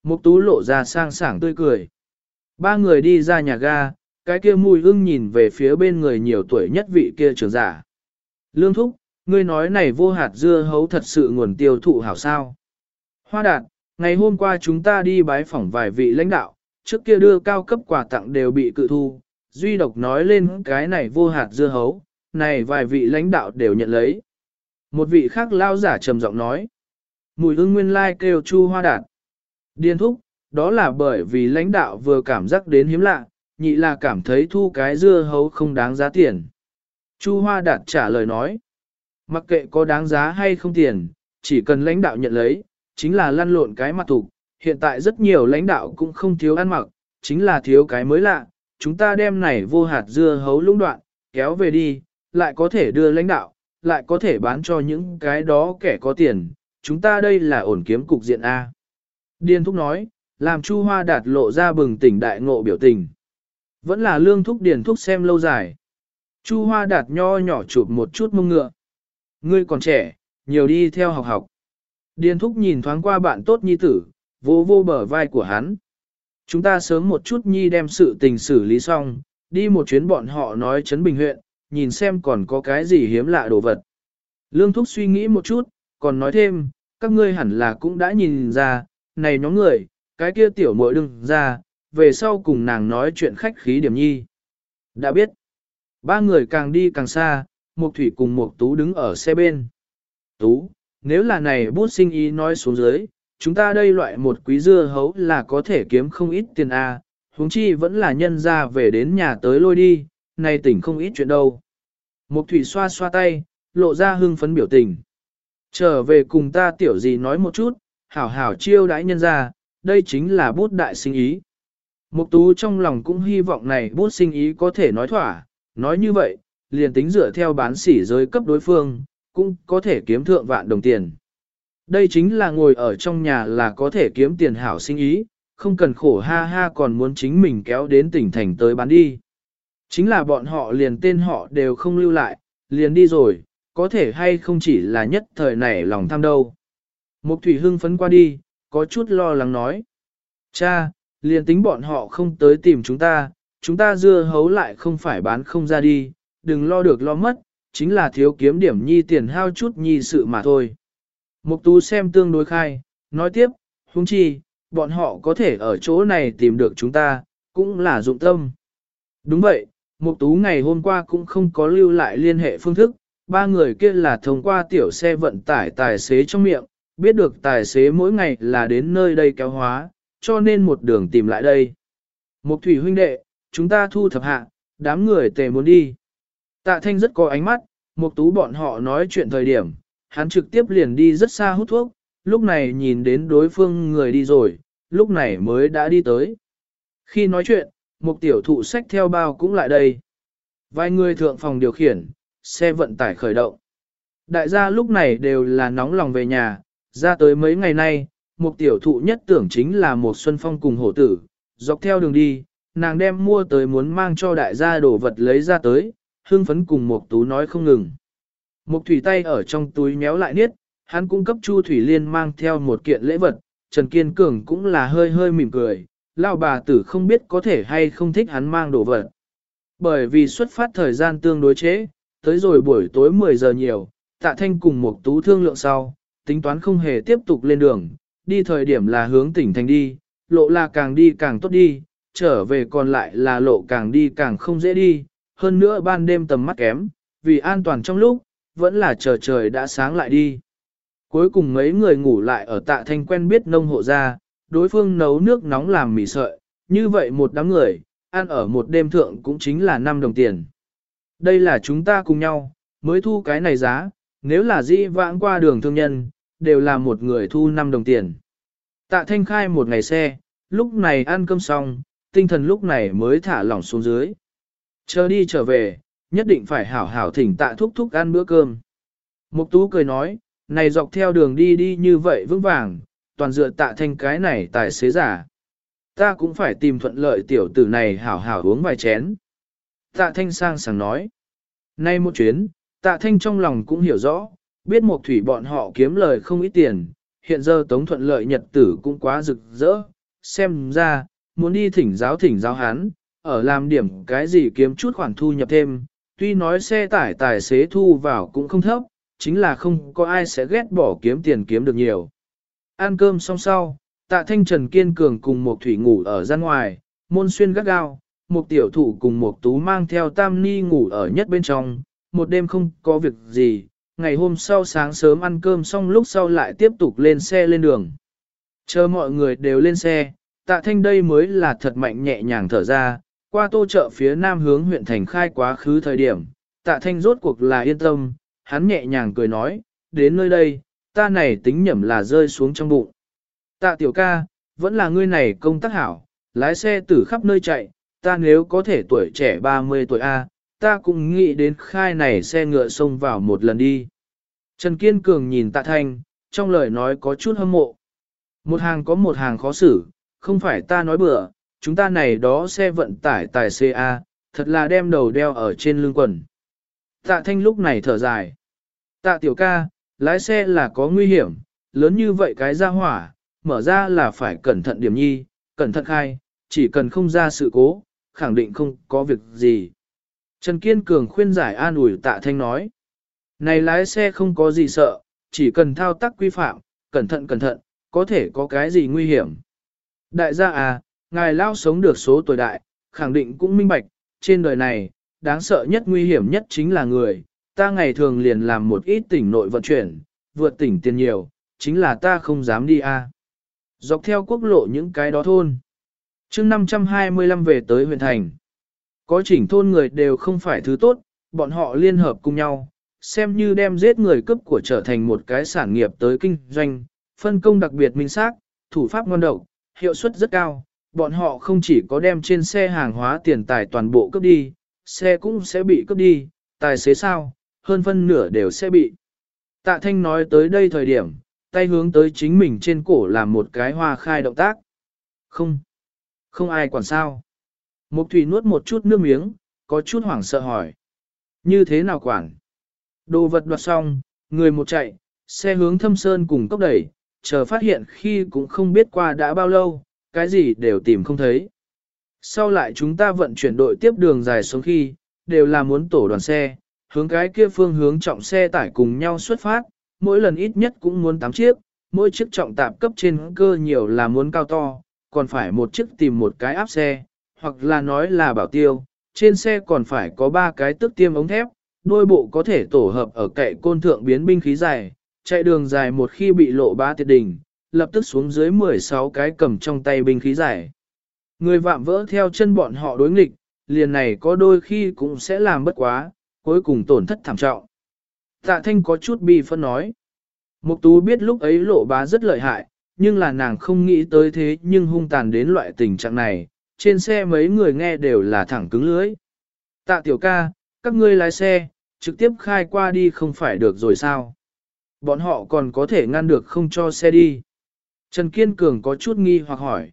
Mục tú lộ ra sang sảng tươi cười. Ba người đi ra nhà ga, cái kia mùi hưng nhìn về phía bên người nhiều tuổi nhất vị kia trưởng giả. Lương Thúc, ngươi nói này vô hạt dưa hấu thật sự nguồn tiêu thụ hảo sao. Hoa đạt, ngày hôm qua chúng ta đi bái phỏng vài vị lãnh đạo, trước kia đưa cao cấp quà tặng đều bị cự thu, duy độc nói lên cái này vô hạt dưa hấu, này vài vị lãnh đạo đều nhận lấy. Một vị khác lao giả trầm giọng nói. Mùi hương nguyên lai kêu chu hoa đạt. Điên thúc, đó là bởi vì lãnh đạo vừa cảm giác đến hiếm lạ, nhị là cảm thấy thu cái dưa hấu không đáng giá tiền. Chu hoa đạt trả lời nói. Mặc kệ có đáng giá hay không tiền, chỉ cần lãnh đạo nhận lấy, chính là lăn lộn cái mặt tục hiện tại rất nhiều lãnh đạo cũng không thiếu ăn mặc, chính là thiếu cái mới lạ, chúng ta đem này vô hạt dưa hấu lũng đoạn, kéo về đi, lại có thể đưa lãnh đạo, lại có thể bán cho những cái đó kẻ có tiền, chúng ta đây là ổn kiếm cục diện A. Điên thúc nói, làm Chu Hoa đạt lộ ra bừng tỉnh đại ngộ biểu tình. Vẫn là lương thúc điền thúc xem lâu dài. Chu Hoa đạt nho nhỏ chụp một chút mông ngựa. Ngươi còn trẻ, nhiều đi theo học học. Điền thúc nhìn thoáng qua bạn tốt nhi tử, vô vô bờ vai của hắn. Chúng ta sớm một chút nhi đem sự tình xử lý xong, đi một chuyến bọn họ nói chấn bình huyện, nhìn xem còn có cái gì hiếm lạ đồ vật. Lương Thúc suy nghĩ một chút, còn nói thêm, các ngươi hẳn là cũng đã nhìn ra, này nhóm người, cái kia tiểu muội đừng ra, về sau cùng nàng nói chuyện khách khí điểm nhi. Đã biết, ba người càng đi càng xa, Mục Thủy cùng Mục Tú đứng ở xe bên. Tú, nếu là này bút sinh ý nói xuống dưới, chúng ta đây loại một quý dưa hấu là có thể kiếm không ít tiền A, huống chi vẫn là nhân ra về đến nhà tới lôi đi, này tỉnh không ít chuyện đâu. Mục thủy xoa xoa tay, lộ ra hưng phấn biểu tình. Trở về cùng ta tiểu gì nói một chút, hảo hảo chiêu đãi nhân ra, đây chính là bút đại sinh ý. Mục tú trong lòng cũng hy vọng này bút sinh ý có thể nói thỏa, nói như vậy, liền tính dựa theo bán sỉ giới cấp đối phương, cũng có thể kiếm thượng vạn đồng tiền. Đây chính là ngồi ở trong nhà là có thể kiếm tiền hảo sinh ý, không cần khổ ha ha còn muốn chính mình kéo đến tỉnh thành tới bán đi. Chính là bọn họ liền tên họ đều không lưu lại, liền đi rồi, có thể hay không chỉ là nhất thời này lòng tham đâu. Mục thủy hưng phấn qua đi, có chút lo lắng nói. Cha, liền tính bọn họ không tới tìm chúng ta, chúng ta dưa hấu lại không phải bán không ra đi, đừng lo được lo mất, chính là thiếu kiếm điểm nhi tiền hao chút nhi sự mà thôi. Mục tú xem tương đối khai, nói tiếp, huống chi, bọn họ có thể ở chỗ này tìm được chúng ta, cũng là dụng tâm. Đúng vậy, Mục tú ngày hôm qua cũng không có lưu lại liên hệ phương thức, ba người kia là thông qua tiểu xe vận tải tài xế trong miệng, biết được tài xế mỗi ngày là đến nơi đây kéo hóa, cho nên một đường tìm lại đây. Mục thủy huynh đệ, chúng ta thu thập hạ, đám người tề muốn đi. Tạ thanh rất có ánh mắt, mục tú bọn họ nói chuyện thời điểm, hắn trực tiếp liền đi rất xa hút thuốc, lúc này nhìn đến đối phương người đi rồi, lúc này mới đã đi tới. Khi nói chuyện, Mục tiểu thụ sách theo bao cũng lại đây. Vài người thượng phòng điều khiển, xe vận tải khởi động. Đại gia lúc này đều là nóng lòng về nhà, ra tới mấy ngày nay, Mục tiểu thụ nhất tưởng chính là một xuân phong cùng hổ tử, dọc theo đường đi, nàng đem mua tới muốn mang cho đại gia đồ vật lấy ra tới, hương phấn cùng Mộc tú nói không ngừng. Mộc thủy tay ở trong túi méo lại niết, hắn cung cấp Chu Thủy Liên mang theo một kiện lễ vật, Trần Kiên Cường cũng là hơi hơi mỉm cười, lão bà tử không biết có thể hay không thích hắn mang đồ vật. Bởi vì xuất phát thời gian tương đối chế, tới rồi buổi tối 10 giờ nhiều, tạ thanh cùng Mộc tú thương lượng sau, tính toán không hề tiếp tục lên đường, đi thời điểm là hướng tỉnh thành đi, lộ là càng đi càng tốt đi, trở về còn lại là lộ càng đi càng không dễ đi, hơn nữa ban đêm tầm mắt kém, vì an toàn trong lúc, vẫn là chờ trời đã sáng lại đi. Cuối cùng mấy người ngủ lại ở tạ thanh quen biết nông hộ ra, đối phương nấu nước nóng làm mì sợi, như vậy một đám người, ăn ở một đêm thượng cũng chính là 5 đồng tiền. Đây là chúng ta cùng nhau, mới thu cái này giá, nếu là dĩ vãng qua đường thương nhân, đều là một người thu 5 đồng tiền. Tạ thanh khai một ngày xe, lúc này ăn cơm xong, tinh thần lúc này mới thả lỏng xuống dưới. Chờ đi trở về, nhất định phải hảo hảo thỉnh tạ thúc thúc ăn bữa cơm. Mục tú cười nói, này dọc theo đường đi đi như vậy vững vàng, toàn dựa tạ thanh cái này tài xế giả. Ta cũng phải tìm thuận lợi tiểu tử này hảo hảo uống vài chén. Tạ thanh sang sảng nói. Nay một chuyến, tạ thanh trong lòng cũng hiểu rõ, biết một thủy bọn họ kiếm lời không ít tiền, hiện giờ tống thuận lợi nhật tử cũng quá rực rỡ, xem ra, muốn đi thỉnh giáo thỉnh giáo hán, ở làm điểm cái gì kiếm chút khoản thu nhập thêm, tuy nói xe tải tài xế thu vào cũng không thấp, chính là không có ai sẽ ghét bỏ kiếm tiền kiếm được nhiều. Ăn cơm xong sau, tạ thanh trần kiên cường cùng một thủy ngủ ở gian ngoài, môn xuyên gắt gao, một tiểu thủ cùng một tú mang theo tam ni ngủ ở nhất bên trong, một đêm không có việc gì, ngày hôm sau sáng sớm ăn cơm xong lúc sau lại tiếp tục lên xe lên đường. Chờ mọi người đều lên xe, tạ thanh đây mới là thật mạnh nhẹ nhàng thở ra, qua tô chợ phía nam hướng huyện thành khai quá khứ thời điểm, tạ thanh rốt cuộc là yên tâm, hắn nhẹ nhàng cười nói, đến nơi đây, ta này tính nhẩm là rơi xuống trong bụng. Tạ tiểu ca, vẫn là ngươi này công tác hảo, lái xe từ khắp nơi chạy, ta nếu có thể tuổi trẻ 30 tuổi A, ta cũng nghĩ đến khai này xe ngựa xông vào một lần đi. Trần Kiên Cường nhìn Tạ Thanh, trong lời nói có chút hâm mộ. Một hàng có một hàng khó xử, không phải ta nói bừa, chúng ta này đó xe vận tải tài CA, thật là đem đầu đeo ở trên lưng quần. Tạ Thanh lúc này thở dài. Tạ tiểu ca, lái xe là có nguy hiểm, lớn như vậy cái ra hỏa, mở ra là phải cẩn thận điểm nhi, cẩn thận khai, chỉ cần không ra sự cố, khẳng định không có việc gì. Trần Kiên Cường khuyên giải an ủi tạ thanh nói. Này lái xe không có gì sợ, chỉ cần thao tác quy phạm, cẩn thận cẩn thận, có thể có cái gì nguy hiểm. Đại gia à, ngài lao sống được số tuổi đại, khẳng định cũng minh bạch, trên đời này, đáng sợ nhất nguy hiểm nhất chính là người, ta ngày thường liền làm một ít tỉnh nội vận chuyển, vượt tỉnh tiền nhiều, chính là ta không dám đi a. À. Dọc theo quốc lộ những cái đó thôn. chương 525 về tới huyện thành. Có chỉnh thôn người đều không phải thứ tốt, bọn họ liên hợp cùng nhau, xem như đem giết người cướp của trở thành một cái sản nghiệp tới kinh doanh, phân công đặc biệt minh xác, thủ pháp ngon độc, hiệu suất rất cao. Bọn họ không chỉ có đem trên xe hàng hóa tiền tài toàn bộ cướp đi, xe cũng sẽ bị cướp đi, tài xế sao, hơn phân nửa đều sẽ bị. Tạ Thanh nói tới đây thời điểm, tay hướng tới chính mình trên cổ làm một cái hoa khai động tác. Không, không ai quản sao. Mục thủy nuốt một chút nước miếng, có chút hoảng sợ hỏi. Như thế nào quản? Đồ vật đoạt xong, người một chạy, xe hướng thâm sơn cùng tốc đẩy, chờ phát hiện khi cũng không biết qua đã bao lâu, cái gì đều tìm không thấy. Sau lại chúng ta vận chuyển đội tiếp đường dài xuống khi, đều là muốn tổ đoàn xe, hướng cái kia phương hướng trọng xe tải cùng nhau xuất phát, mỗi lần ít nhất cũng muốn 8 chiếc, mỗi chiếc trọng tạp cấp trên cơ nhiều là muốn cao to, còn phải một chiếc tìm một cái áp xe, hoặc là nói là bảo tiêu, trên xe còn phải có ba cái tức tiêm ống thép, đôi bộ có thể tổ hợp ở cậy côn thượng biến binh khí dài, chạy đường dài một khi bị lộ ba tiệt đỉnh, lập tức xuống dưới 16 cái cầm trong tay binh khí giải. Người vạm vỡ theo chân bọn họ đối nghịch, liền này có đôi khi cũng sẽ làm bất quá, cuối cùng tổn thất thảm trọng. Tạ Thanh có chút bi phân nói. Mục Tú biết lúc ấy lộ bá rất lợi hại, nhưng là nàng không nghĩ tới thế nhưng hung tàn đến loại tình trạng này, trên xe mấy người nghe đều là thẳng cứng lưỡi. Tạ tiểu ca, các ngươi lái xe, trực tiếp khai qua đi không phải được rồi sao? Bọn họ còn có thể ngăn được không cho xe đi. Trần Kiên Cường có chút nghi hoặc hỏi.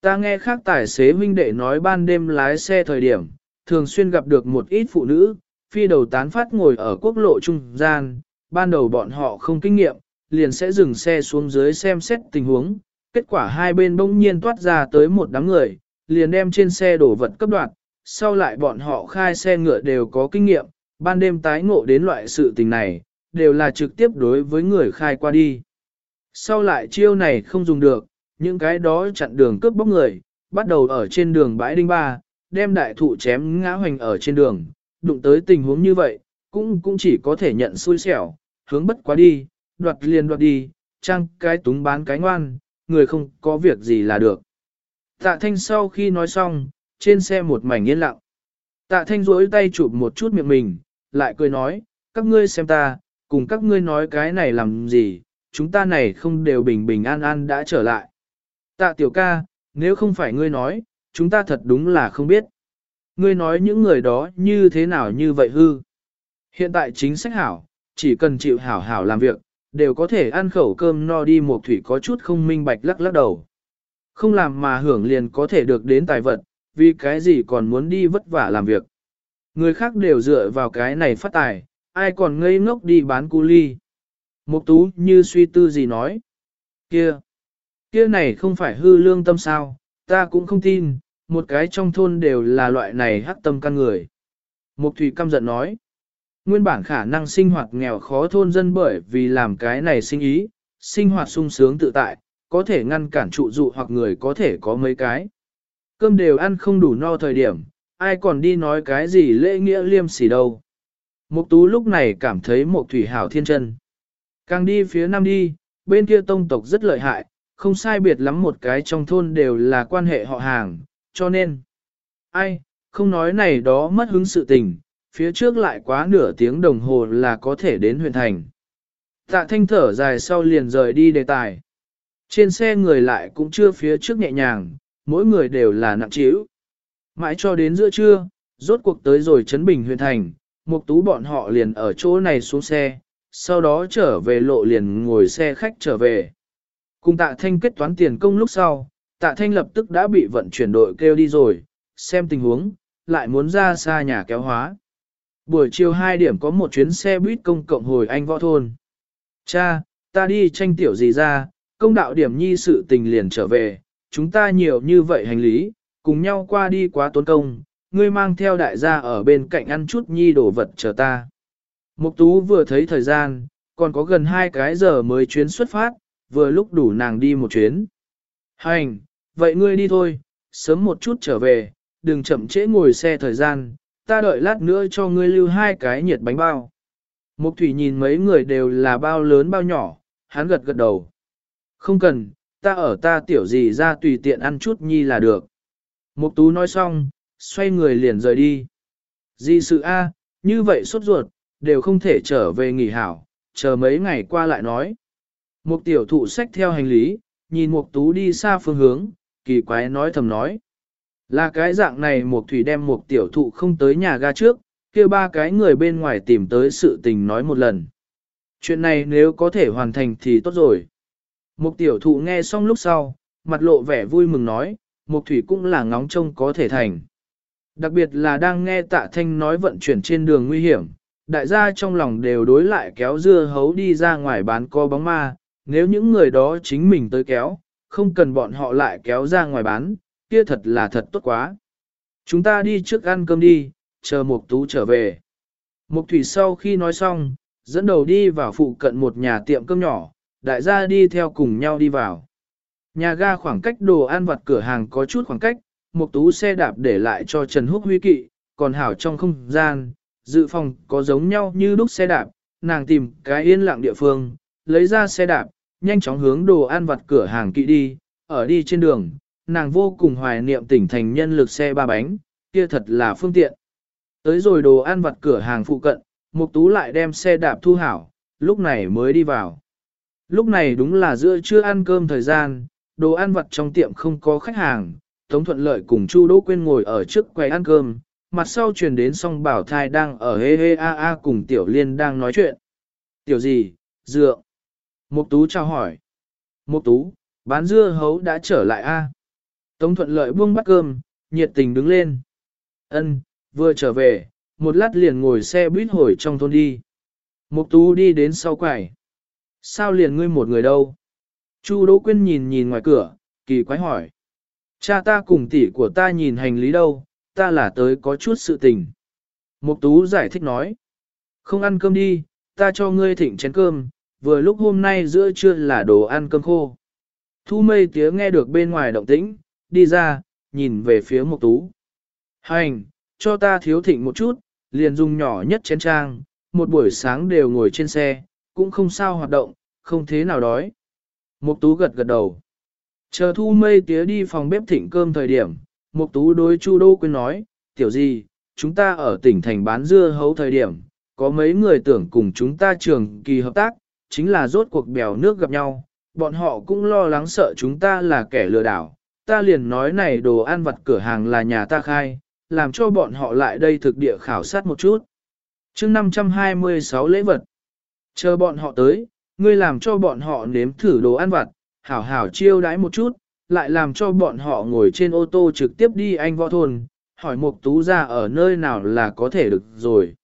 Ta nghe khác tài xế huynh đệ nói ban đêm lái xe thời điểm, thường xuyên gặp được một ít phụ nữ, phi đầu tán phát ngồi ở quốc lộ trung gian, ban đầu bọn họ không kinh nghiệm, liền sẽ dừng xe xuống dưới xem xét tình huống, kết quả hai bên bỗng nhiên toát ra tới một đám người, liền đem trên xe đổ vật cấp đoạn, sau lại bọn họ khai xe ngựa đều có kinh nghiệm, ban đêm tái ngộ đến loại sự tình này, đều là trực tiếp đối với người khai qua đi. Sau lại chiêu này không dùng được, những cái đó chặn đường cướp bóc người, bắt đầu ở trên đường bãi đinh ba, đem đại thụ chém ngã hoành ở trên đường, đụng tới tình huống như vậy, cũng cũng chỉ có thể nhận xui xẻo, hướng bất quá đi, đoạt liền đoạt đi, trang cái túng bán cái ngoan, người không có việc gì là được. Tạ thanh sau khi nói xong, trên xe một mảnh yên lặng. Tạ thanh duỗi tay chụp một chút miệng mình, lại cười nói, các ngươi xem ta, cùng các ngươi nói cái này làm gì, chúng ta này không đều bình bình an an đã trở lại. Tạ tiểu ca, nếu không phải ngươi nói, chúng ta thật đúng là không biết. Ngươi nói những người đó như thế nào như vậy hư. Hiện tại chính sách hảo, chỉ cần chịu hảo hảo làm việc, đều có thể ăn khẩu cơm no đi một thủy có chút không minh bạch lắc lắc đầu. Không làm mà hưởng liền có thể được đến tài vật, vì cái gì còn muốn đi vất vả làm việc. Người khác đều dựa vào cái này phát tài, ai còn ngây ngốc đi bán cu ly. Mục tú như suy tư gì nói. Kia, kia này không phải hư lương tâm sao, ta cũng không tin, một cái trong thôn đều là loại này hắc tâm căn người. Mục thủy căm giận nói. Nguyên bản khả năng sinh hoạt nghèo khó thôn dân bởi vì làm cái này sinh ý, sinh hoạt sung sướng tự tại, có thể ngăn cản trụ dụ hoặc người có thể có mấy cái. Cơm đều ăn không đủ no thời điểm, ai còn đi nói cái gì lễ nghĩa liêm sỉ đâu. Mục tú lúc này cảm thấy mục thủy hảo thiên chân. Càng đi phía nam đi, bên kia tông tộc rất lợi hại, không sai biệt lắm một cái trong thôn đều là quan hệ họ hàng, cho nên. Ai, không nói này đó mất hứng sự tình, phía trước lại quá nửa tiếng đồng hồ là có thể đến huyện thành. Tạ thanh thở dài sau liền rời đi đề tài. Trên xe người lại cũng chưa phía trước nhẹ nhàng, mỗi người đều là nặng trĩu. Mãi cho đến giữa trưa, rốt cuộc tới rồi Trấn Bình huyện thành, Mục Tú bọn họ liền ở chỗ này xuống xe, sau đó trở về lộ liền ngồi xe khách trở về. Cùng Tạ Thanh kết toán tiền công lúc sau, Tạ Thanh lập tức đã bị vận chuyển đội kêu đi rồi, xem tình huống, lại muốn ra xa nhà kéo hóa. Buổi chiều 2 điểm có một chuyến xe buýt công cộng hồi anh võ thôn. Cha, ta đi tranh tiểu gì ra, công đạo điểm nhi sự tình liền trở về, chúng ta nhiều như vậy hành lý, cùng nhau qua đi quá tốn công, ngươi mang theo đại gia ở bên cạnh ăn chút nhi đồ vật chờ ta. Mục tú vừa thấy thời gian, còn có gần hai cái giờ mới chuyến xuất phát, vừa lúc đủ nàng đi một chuyến. Hành, vậy ngươi đi thôi, sớm một chút trở về, đừng chậm trễ ngồi xe thời gian, ta đợi lát nữa cho ngươi lưu hai cái nhiệt bánh bao. Mục thủy nhìn mấy người đều là bao lớn bao nhỏ, hắn gật gật đầu. Không cần, ta ở ta tiểu gì ra tùy tiện ăn chút nhi là được. Mục tú nói xong, xoay người liền rời đi. Di sự a, như vậy sốt ruột, đều không thể trở về nghỉ hảo, chờ mấy ngày qua lại nói. Mục tiểu thụ xách theo hành lý, nhìn mục tú đi xa phương hướng, kỳ quái nói thầm nói. Là cái dạng này mục thủy đem mục tiểu thụ không tới nhà ga trước, kia ba cái người bên ngoài tìm tới sự tình nói một lần. Chuyện này nếu có thể hoàn thành thì tốt rồi. Mục tiểu thụ nghe xong lúc sau, mặt lộ vẻ vui mừng nói, mục thủy cũng là ngóng trông có thể thành. Đặc biệt là đang nghe tạ thanh nói vận chuyển trên đường nguy hiểm, đại gia trong lòng đều đối lại kéo dưa hấu đi ra ngoài bán co bóng ma, nếu những người đó chính mình tới kéo, không cần bọn họ lại kéo ra ngoài bán, kia thật là thật tốt quá. Chúng ta đi trước ăn cơm đi, chờ Mục Tú trở về. Mục Thủy sau khi nói xong, dẫn đầu đi vào phụ cận một nhà tiệm cơm nhỏ, đại gia đi theo cùng nhau đi vào. Nhà ga khoảng cách đồ ăn vặt cửa hàng có chút khoảng cách, Mục Tú xe đạp để lại cho Trần Húc Huy kỵ, còn hảo trong không gian, dự phòng có giống nhau như đúc xe đạp, nàng tìm cái yên lặng địa phương, lấy ra xe đạp, nhanh chóng hướng đồ ăn vặt cửa hàng kỵ đi, ở đi trên đường, nàng vô cùng hoài niệm tỉnh thành nhân lực xe ba bánh, kia thật là phương tiện. Tới rồi đồ ăn vặt cửa hàng phụ cận, Mục Tú lại đem xe đạp thu hảo, lúc này mới đi vào. Lúc này đúng là giữa trưa ăn cơm thời gian, đồ ăn vặt trong tiệm không có khách hàng, Tống Thuận Lợi cùng Chu Đỗ Quyên ngồi ở trước quầy ăn cơm, mặt sau truyền đến song bảo thai đang ở hê hê a a cùng Tiểu Liên đang nói chuyện. Tiểu gì, dựa. Mục Tú chào hỏi. Mục Tú, bán dưa hấu đã trở lại a. Tống Thuận Lợi buông bát cơm, nhiệt tình đứng lên. Ân, vừa trở về, một lát liền ngồi xe buýt hồi trong thôn đi. Mục Tú đi đến sau quầy. Sao liền ngươi một người đâu? Chu Đỗ Quyên nhìn nhìn ngoài cửa, kỳ quái hỏi. Cha ta cùng tỷ của ta nhìn hành lý đâu, ta là tới có chút sự tình. Mục Tú giải thích nói. Không ăn cơm đi, ta cho ngươi thịnh chén cơm, vừa lúc hôm nay giữa trưa là đồ ăn cơm khô. Thu mây tía nghe được bên ngoài động tĩnh, đi ra, nhìn về phía Mục Tú. Hành, cho ta thiếu thịnh một chút, liền dùng nhỏ nhất chén trang, một buổi sáng đều ngồi trên xe, cũng không sao hoạt động, không thế nào đói. Mục Tú gật gật đầu. Chờ thu mây tía đi phòng bếp thịnh cơm thời điểm, Mục Tú đối Chu Đô Quyên nói, tiểu gì, chúng ta ở tỉnh thành bán dưa hấu thời điểm, có mấy người tưởng cùng chúng ta trường kỳ hợp tác, chính là rốt cuộc bèo nước gặp nhau, bọn họ cũng lo lắng sợ chúng ta là kẻ lừa đảo. Ta liền nói này đồ ăn vặt cửa hàng là nhà ta khai, làm cho bọn họ lại đây thực địa khảo sát một chút. chương 526 lễ vật. Chờ bọn họ tới, ngươi làm cho bọn họ nếm thử đồ ăn vặt, hảo hảo chiêu đãi một chút, lại làm cho bọn họ ngồi trên ô tô trực tiếp đi anh võ thôn, hỏi Mục Tú ra ở nơi nào là có thể được rồi.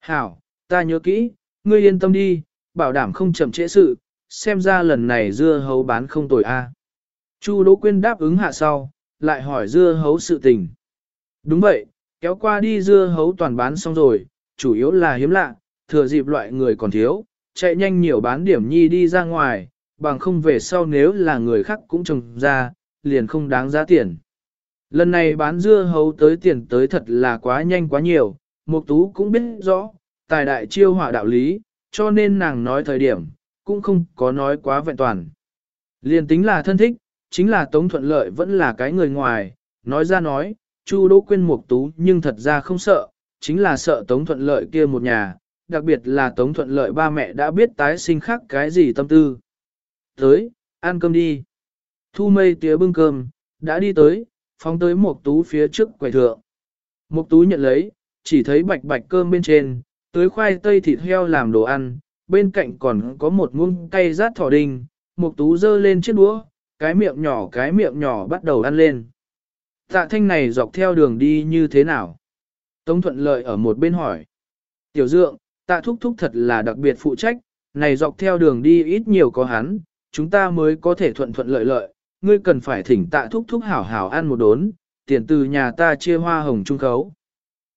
Hảo, ta nhớ kỹ, ngươi yên tâm đi, bảo đảm không chậm trễ sự, xem ra lần này dưa hấu bán không tồi a. Chu Đỗ Quyên đáp ứng hạ sau, lại hỏi dưa hấu sự tình. Đúng vậy, kéo qua đi dưa hấu toàn bán xong rồi, chủ yếu là hiếm lạ, thừa dịp loại người còn thiếu, chạy nhanh nhiều bán điểm nhi đi ra ngoài, bằng không về sau nếu là người khác cũng trồng ra, liền không đáng giá tiền. Lần này bán dưa hấu tới tiền tới thật là quá nhanh quá nhiều, Mục Tú cũng biết rõ, tài đại chiêu hỏa đạo lý, cho nên nàng nói thời điểm, cũng không có nói quá vẹn toàn. Liền tính là thân thích, chính là Tống Thuận Lợi vẫn là cái người ngoài, nói ra nói, Chu Đỗ Quyên Mục Tú nhưng thật ra không sợ, chính là sợ Tống Thuận Lợi kia một nhà, đặc biệt là Tống Thuận Lợi ba mẹ đã biết tái sinh khác cái gì tâm tư. Tới, ăn cơm đi. Thu mây tía bưng cơm, đã đi tới, phóng tới một tú phía trước quầy thượng. Một tú nhận lấy, chỉ thấy bạch bạch cơm bên trên, tới khoai tây thịt heo làm đồ ăn, bên cạnh còn có một muỗng cay rát thỏ đinh, một tú dơ lên chiếc đũa, cái miệng nhỏ cái miệng nhỏ bắt đầu ăn lên. Tạ thanh này dọc theo đường đi như thế nào? Tống thuận lợi ở một bên hỏi. Tiểu dượng, tạ thúc thúc thật là đặc biệt phụ trách, này dọc theo đường đi ít nhiều có hắn, chúng ta mới có thể thuận thuận lợi lợi, ngươi cần phải thỉnh tạ thúc thúc hảo hảo ăn một đốn, tiền từ nhà ta chia hoa hồng trung khấu.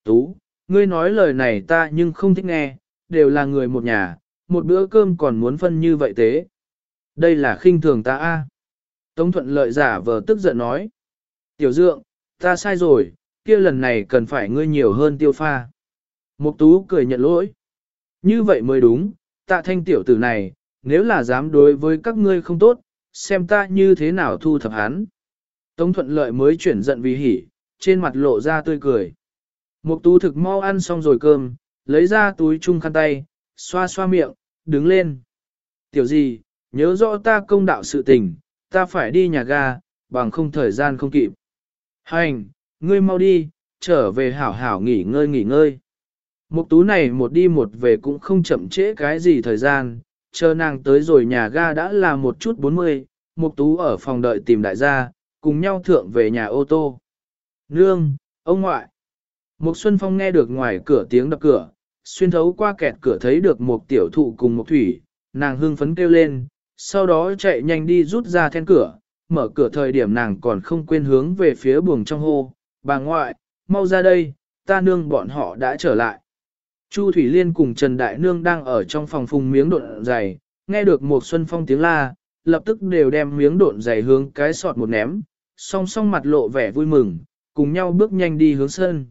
Tú, ngươi nói lời này ta nhưng không thích nghe, đều là người một nhà, một bữa cơm còn muốn phân như vậy thế. Đây là khinh thường ta a. Tống thuận lợi giả vờ tức giận nói. Tiểu dượng, ta sai rồi, kia lần này cần phải ngươi nhiều hơn tiêu pha. Mục tú cười nhận lỗi. Như vậy mới đúng, tạ thanh tiểu tử này, nếu là dám đối với các ngươi không tốt, xem ta như thế nào thu thập hắn. Tống thuận lợi mới chuyển giận vì hỉ, trên mặt lộ ra tươi cười. Mục tú thực mau ăn xong rồi cơm, lấy ra túi chung khăn tay, xoa xoa miệng, đứng lên. Tiểu gì, nhớ rõ ta công đạo sự tình, ta phải đi nhà ga, bằng không thời gian không kịp. Hành, ngươi mau đi, trở về hảo hảo nghỉ ngơi nghỉ ngơi. Mục tú này một đi một về cũng không chậm trễ cái gì thời gian, chờ nàng tới rồi nhà ga đã là một chút 40, mục tú ở phòng đợi tìm đại gia, cùng nhau thượng về nhà ô tô. Nương, ông ngoại. Mục Xuân Phong nghe được ngoài cửa tiếng đập cửa, xuyên thấu qua kẹt cửa thấy được một tiểu thụ cùng một thủy, nàng hưng phấn kêu lên, sau đó chạy nhanh đi rút ra then cửa, mở cửa thời điểm nàng còn không quên hướng về phía buồng trong hô, bà ngoại, mau ra đây, ta nương bọn họ đã trở lại. Chu Thủy Liên cùng Trần Đại Nương đang ở trong phòng phùng miếng độn dày, nghe được một Xuân Phong tiếng la, lập tức đều đem miếng độn dày hướng cái sọt một ném, song song mặt lộ vẻ vui mừng, cùng nhau bước nhanh đi hướng sân.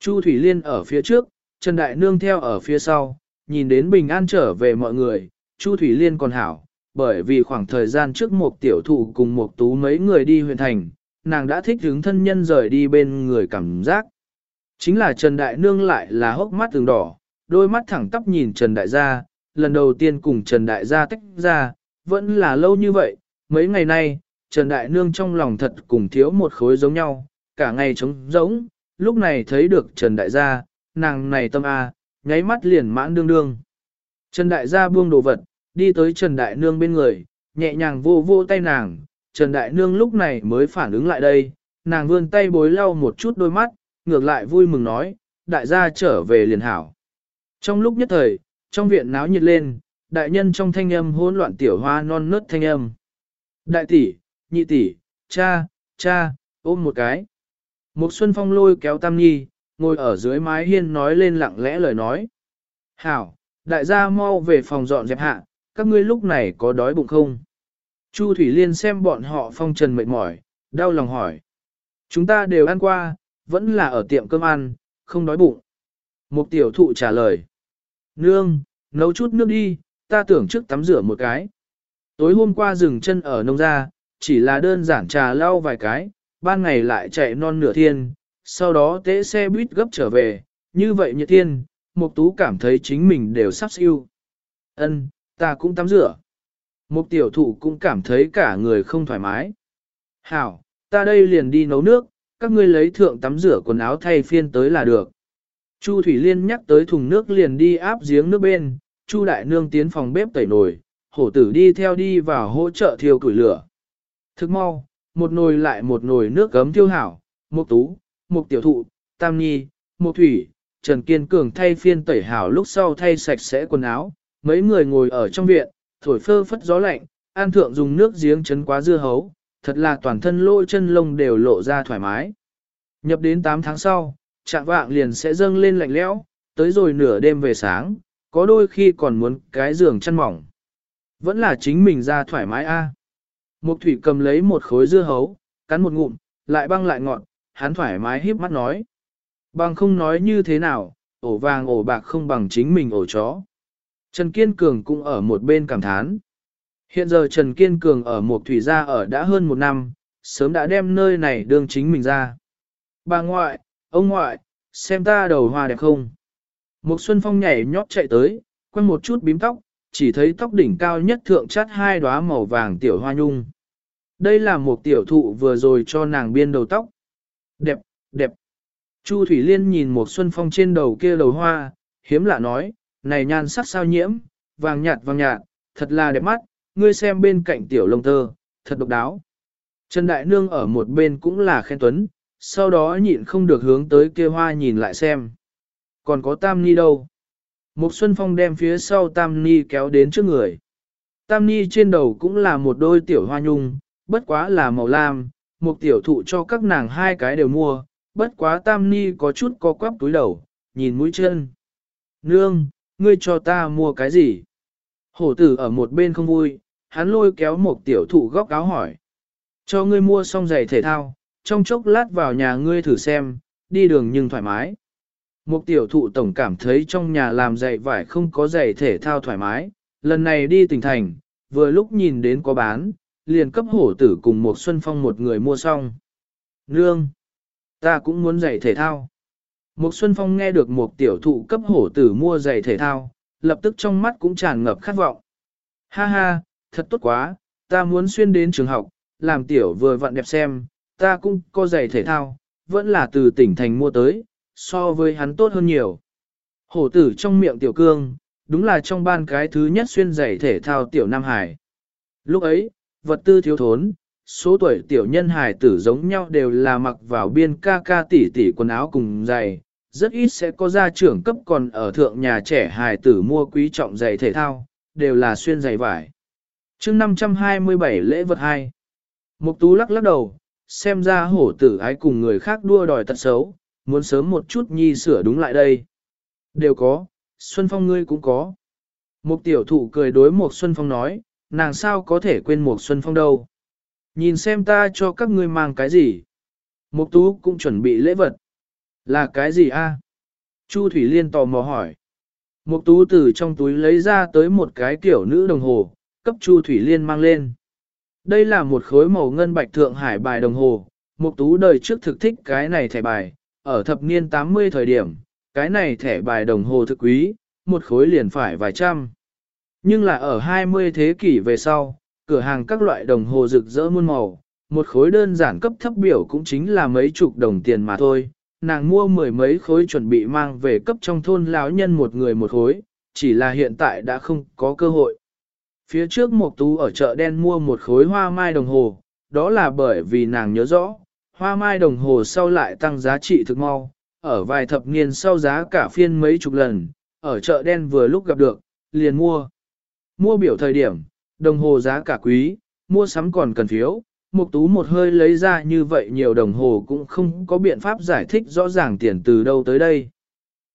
Chu Thủy Liên ở phía trước, Trần Đại Nương theo ở phía sau, nhìn đến bình an trở về mọi người, Chu Thủy Liên còn hảo, bởi vì khoảng thời gian trước một tiểu thụ cùng một tú mấy người đi huyện thành, nàng đã thích hướng thân nhân rời đi bên người cảm giác. Chính là Trần Đại Nương lại là hốc mắt từng đỏ, đôi mắt thẳng tắp nhìn Trần Đại Gia, lần đầu tiên cùng Trần Đại Gia tách ra, vẫn là lâu như vậy, mấy ngày nay, Trần Đại Nương trong lòng thật cùng thiếu một khối giống nhau, cả ngày trống giống, lúc này thấy được Trần Đại Gia, nàng này tâm A, nháy mắt liền mãn đương đương. Trần Đại Gia buông đồ vật, đi tới Trần Đại Nương bên người, nhẹ nhàng vô vô tay nàng, Trần Đại Nương lúc này mới phản ứng lại đây, nàng vươn tay bối lau một chút đôi mắt, ngược lại vui mừng nói, đại gia trở về liền hảo. Trong lúc nhất thời, trong viện náo nhiệt lên, đại nhân trong thanh âm hỗn loạn tiểu hoa non nớt thanh âm. Đại tỷ, nhị tỷ, cha, cha, ôm một cái. Một xuân phong lôi kéo tam nhi, ngồi ở dưới mái hiên nói lên lặng lẽ lời nói. Hảo, đại gia mau về phòng dọn dẹp hạ, các ngươi lúc này có đói bụng không? Chu Thủy Liên xem bọn họ phong trần mệt mỏi, đau lòng hỏi. Chúng ta đều ăn qua, vẫn là ở tiệm cơm ăn, không đói bụng. Một tiểu thụ trả lời. Nương, nấu chút nước đi, ta tưởng trước tắm rửa một cái. Tối hôm qua dừng chân ở nông gia, chỉ là đơn giản trà lau vài cái, ban ngày lại chạy non nửa thiên, sau đó tế xe buýt gấp trở về, như vậy nhiệt thiên, Mục Tú cảm thấy chính mình đều sắp siêu. Ân, ta cũng tắm rửa. Mục tiểu thụ cũng cảm thấy cả người không thoải mái. Hảo, ta đây liền đi nấu nước, các ngươi lấy thượng tắm rửa quần áo thay phiên tới là được. Chu Thủy Liên nhắc tới thùng nước liền đi áp giếng nước bên, Chu Đại Nương tiến phòng bếp tẩy nồi, hổ tử đi theo đi vào hỗ trợ thiêu củi lửa. Thức mau, một nồi lại một nồi nước gấm thiêu hảo, một tú, một tiểu thụ, tam nhi, một thủy, Trần Kiên Cường thay phiên tẩy hảo lúc sau thay sạch sẽ quần áo, mấy người ngồi ở trong viện, thổi phơ phất gió lạnh, an thượng dùng nước giếng chấn quá dưa hấu, thật là toàn thân lỗ chân lông đều lộ ra thoải mái. Nhập đến 8 tháng sau, trạng vạng liền sẽ dâng lên lạnh lẽo, tới rồi nửa đêm về sáng, có đôi khi còn muốn cái giường chăn mỏng. Vẫn là chính mình ra thoải mái a. À. Mục thủy cầm lấy một khối dưa hấu, cắn một ngụm, lại băng lại ngọn, hắn thoải mái híp mắt nói. Bằng không nói như thế nào, ổ vàng ổ bạc không bằng chính mình ổ chó. Trần Kiên Cường cũng ở một bên cảm thán. Hiện giờ Trần Kiên Cường ở một thủy gia ở đã hơn một năm, sớm đã đem nơi này đương chính mình ra. Bà ngoại, ông ngoại, xem ta đầu hoa đẹp không? Một Xuân Phong nhảy nhót chạy tới, quăng một chút bím tóc, chỉ thấy tóc đỉnh cao nhất thượng chát hai đóa màu vàng tiểu hoa nhung. Đây là một tiểu thụ vừa rồi cho nàng biên đầu tóc. Đẹp, đẹp. Chu Thủy Liên nhìn một xuân phong trên đầu kia đầu hoa, hiếm lạ nói, này nhan sắc sao nhiễm, vàng nhạt vàng nhạt, thật là đẹp mắt, ngươi xem bên cạnh tiểu lông tơ, thật độc đáo. Trần Đại Nương ở một bên cũng là khen tuấn, sau đó nhịn không được hướng tới kia hoa nhìn lại xem. Còn có Tam Ni đâu? Một Xuân Phong đem phía sau Tam Ni kéo đến trước người. Tam Ni trên đầu cũng là một đôi tiểu hoa nhung, bất quá là màu lam, một tiểu thụ cho các nàng hai cái đều mua, bất quá Tam Ni có chút co quắp túi đầu, nhìn mũi chân. Nương, ngươi cho ta mua cái gì? Hổ tử ở một bên không vui, hắn lôi kéo một tiểu thụ góc áo hỏi. Cho ngươi mua xong giày thể thao, trong chốc lát vào nhà ngươi thử xem, đi đường nhưng thoải mái. Một tiểu thụ tổng cảm thấy trong nhà làm giày vải không có giày thể thao thoải mái, lần này đi tỉnh thành, vừa lúc nhìn đến có bán, liền cấp hổ tử cùng một xuân phong một người mua xong. Nương! Ta cũng muốn giày thể thao. Một xuân phong nghe được một tiểu thụ cấp hổ tử mua giày thể thao, lập tức trong mắt cũng tràn ngập khát vọng. Ha ha, thật tốt quá, ta muốn xuyên đến trường học, làm tiểu vừa vặn đẹp xem, ta cũng có giày thể thao, vẫn là từ tỉnh thành mua tới, so với hắn tốt hơn nhiều. Hổ tử trong miệng tiểu cương, đúng là trong ban cái thứ nhất xuyên giày thể thao tiểu Nam Hải. Lúc ấy, vật tư thiếu thốn, số tuổi tiểu nhân hải tử giống nhau đều là mặc vào biên ca ca tỷ tỷ quần áo cùng giày, rất ít sẽ có gia trưởng cấp còn ở thượng nhà trẻ hài tử mua quý trọng giày thể thao, đều là xuyên giày vải chương 527 lễ vật 2 Mục tú lắc lắc đầu, xem ra hổ tử ái cùng người khác đua đòi tật xấu, muốn sớm một chút nhi sửa đúng lại đây. Đều có, Xuân Phong ngươi cũng có. Mục tiểu thụ cười đối Mục Xuân Phong nói, nàng sao có thể quên Mục Xuân Phong đâu. Nhìn xem ta cho các ngươi mang cái gì. Mục tú cũng chuẩn bị lễ vật. Là cái gì a? Chu Thủy Liên tò mò hỏi. Mục tú từ trong túi lấy ra tới một cái kiểu nữ đồng hồ, cấp Chu Thủy Liên mang lên. Đây là một khối màu ngân bạch thượng hải bài đồng hồ, Mục tú đời trước thực thích cái này thẻ bài, ở thập niên 80 thời điểm, cái này thẻ bài đồng hồ thực quý, một khối liền phải vài trăm. Nhưng là ở 20 thế kỷ về sau, cửa hàng các loại đồng hồ rực rỡ muôn màu, một khối đơn giản cấp thấp biểu cũng chính là mấy chục đồng tiền mà thôi, nàng mua mười mấy khối chuẩn bị mang về cấp trong thôn lão nhân một người một khối, chỉ là hiện tại đã không có cơ hội. Phía trước Mộc tú ở chợ đen mua một khối hoa mai đồng hồ, đó là bởi vì nàng nhớ rõ, hoa mai đồng hồ sau lại tăng giá trị thực mau, ở vài thập niên sau giá cả phiên mấy chục lần, ở chợ đen vừa lúc gặp được, liền mua. Mua biểu thời điểm, đồng hồ giá cả quý, mua sắm còn cần phiếu, Mục tú một hơi lấy ra như vậy nhiều đồng hồ cũng không có biện pháp giải thích rõ ràng tiền từ đâu tới đây.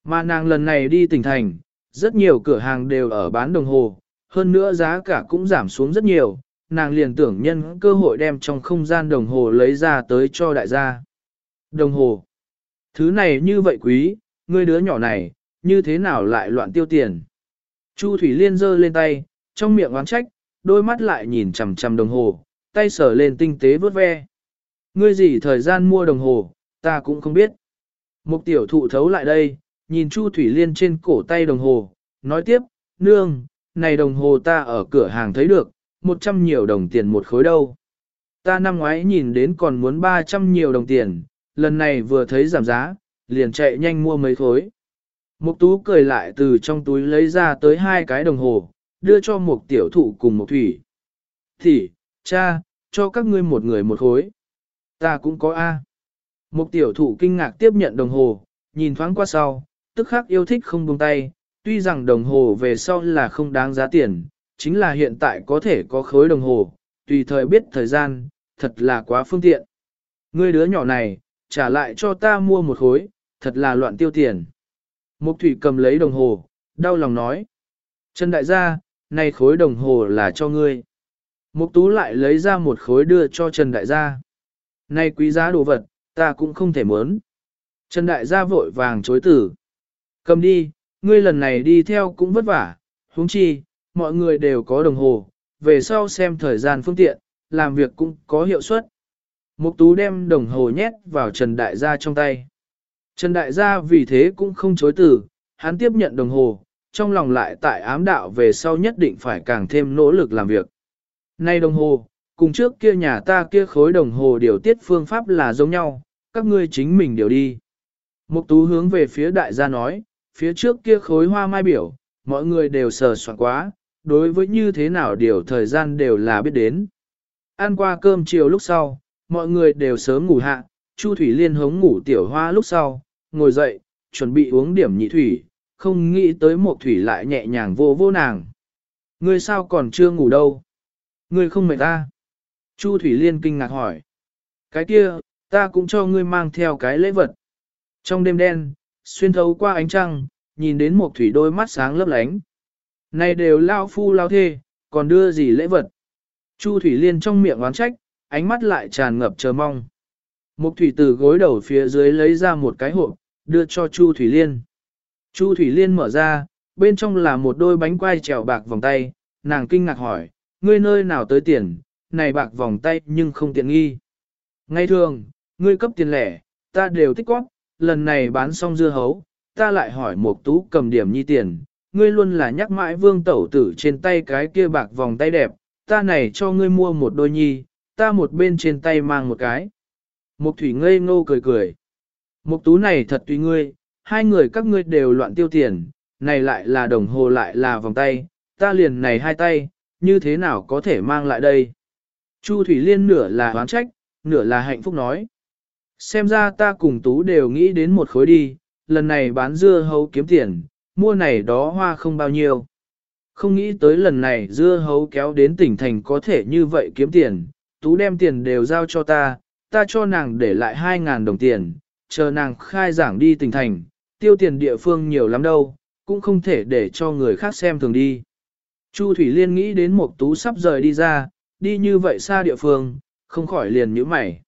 Mà nàng lần này đi tỉnh thành, rất nhiều cửa hàng đều ở bán đồng hồ, hơn nữa giá cả cũng giảm xuống rất nhiều, nàng liền tưởng nhân cơ hội đem trong không gian đồng hồ lấy ra tới cho đại gia. Đồng hồ. Thứ này như vậy quý, ngươi đứa nhỏ này, như thế nào lại loạn tiêu tiền. Chu Thủy Liên giơ lên tay, trong miệng oán trách, đôi mắt lại nhìn chằm chằm đồng hồ, tay sờ lên tinh tế vớt ve. Ngươi gì thời gian mua đồng hồ, ta cũng không biết. Mục tiểu thụ thấu lại đây, nhìn Chu Thủy Liên trên cổ tay đồng hồ, nói tiếp, nương, này đồng hồ ta ở cửa hàng thấy được, một trăm nhiều đồng tiền một khối đâu. Ta năm ngoái nhìn đến còn muốn ba trăm nhiều đồng tiền, lần này vừa thấy giảm giá, liền chạy nhanh mua mấy khối. Mục tú cười lại từ trong túi lấy ra tới hai cái đồng hồ, đưa cho một tiểu thụ cùng một thủy. Thì, cha, cho các ngươi một người một khối. Ta cũng có A. Một tiểu thụ kinh ngạc tiếp nhận đồng hồ, nhìn thoáng qua sau, tức khắc yêu thích không buông tay, tuy rằng đồng hồ về sau là không đáng giá tiền, chính là hiện tại có thể có khối đồng hồ, tùy thời biết thời gian, thật là quá phương tiện. Ngươi đứa nhỏ này, trả lại cho ta mua một khối, thật là loạn tiêu tiền. Mục thủy cầm lấy đồng hồ, đau lòng nói. Trần đại gia, này khối đồng hồ là cho ngươi. Mục tú lại lấy ra một khối đưa cho Trần Đại Gia. Này quý giá đồ vật, ta cũng không thể muốn. Trần Đại Gia vội vàng chối từ. Cầm đi, ngươi lần này đi theo cũng vất vả, huống chi, mọi người đều có đồng hồ, về sau xem thời gian phương tiện, làm việc cũng có hiệu suất. Mục tú đem đồng hồ nhét vào Trần Đại Gia trong tay. Trần Đại Gia vì thế cũng không chối từ, hắn tiếp nhận đồng hồ, trong lòng lại tại ám đạo về sau nhất định phải càng thêm nỗ lực làm việc. Nay đồng hồ, cùng trước kia nhà ta kia khối đồng hồ điều tiết phương pháp là giống nhau, các ngươi chính mình điều đi. Mục tú hướng về phía đại gia nói, phía trước kia khối hoa mai biểu, mọi người đều sờ soạn quá, đối với như thế nào điều thời gian đều là biết đến. Ăn qua cơm chiều lúc sau, mọi người đều sớm ngủ hạ, Chu Thủy Liên hống ngủ tiểu hoa lúc sau, ngồi dậy, chuẩn bị uống điểm nhị thủy, không nghĩ tới một thủy lại nhẹ nhàng vô vô nàng. Ngươi sao còn chưa ngủ đâu? Ngươi không mệt ta? Chu Thủy Liên kinh ngạc hỏi. Cái kia, ta cũng cho ngươi mang theo cái lễ vật. Trong đêm đen, xuyên thấu qua ánh trăng, nhìn đến một thủy đôi mắt sáng lấp lánh. Này đều lao phu lao thê, còn đưa gì lễ vật? Chu Thủy Liên trong miệng oán trách, ánh mắt lại tràn ngập chờ mong. Một thủy từ gối đầu phía dưới lấy ra một cái hộp, đưa cho Chu Thủy Liên. Chu Thủy Liên mở ra, bên trong là một đôi bánh quai trèo bạc vòng tay, nàng kinh ngạc hỏi, ngươi nơi nào tới tiền, này bạc vòng tay nhưng không tiện nghi. Ngay thường, ngươi cấp tiền lẻ, ta đều tích góp, lần này bán xong dưa hấu, ta lại hỏi một tú cầm điểm nhi tiền, ngươi luôn là nhắc mãi vương tẩu tử trên tay cái kia bạc vòng tay đẹp, ta này cho ngươi mua một đôi nhi, ta một bên trên tay mang một cái. Mục thủy ngây ngô cười cười. Mục tú này thật tùy ngươi, hai người các ngươi đều loạn tiêu tiền, này lại là đồng hồ lại là vòng tay, ta liền này hai tay, như thế nào có thể mang lại đây? Chu Thủy Liên nửa là oán trách, nửa là hạnh phúc nói. Xem ra ta cùng Tú đều nghĩ đến một khối đi, lần này bán dưa hấu kiếm tiền, mua này đó hoa không bao nhiêu. Không nghĩ tới lần này dưa hấu kéo đến tỉnh thành có thể như vậy kiếm tiền, Tú đem tiền đều giao cho ta, ta cho nàng để lại 2.000 đồng tiền, chờ nàng khai giảng đi tỉnh thành, tiêu tiền địa phương nhiều lắm đâu, cũng không thể để cho người khác xem thường đi. Chu Thủy Liên nghĩ đến một tú sắp rời đi ra, đi như vậy xa địa phương, không khỏi liền nhíu mày.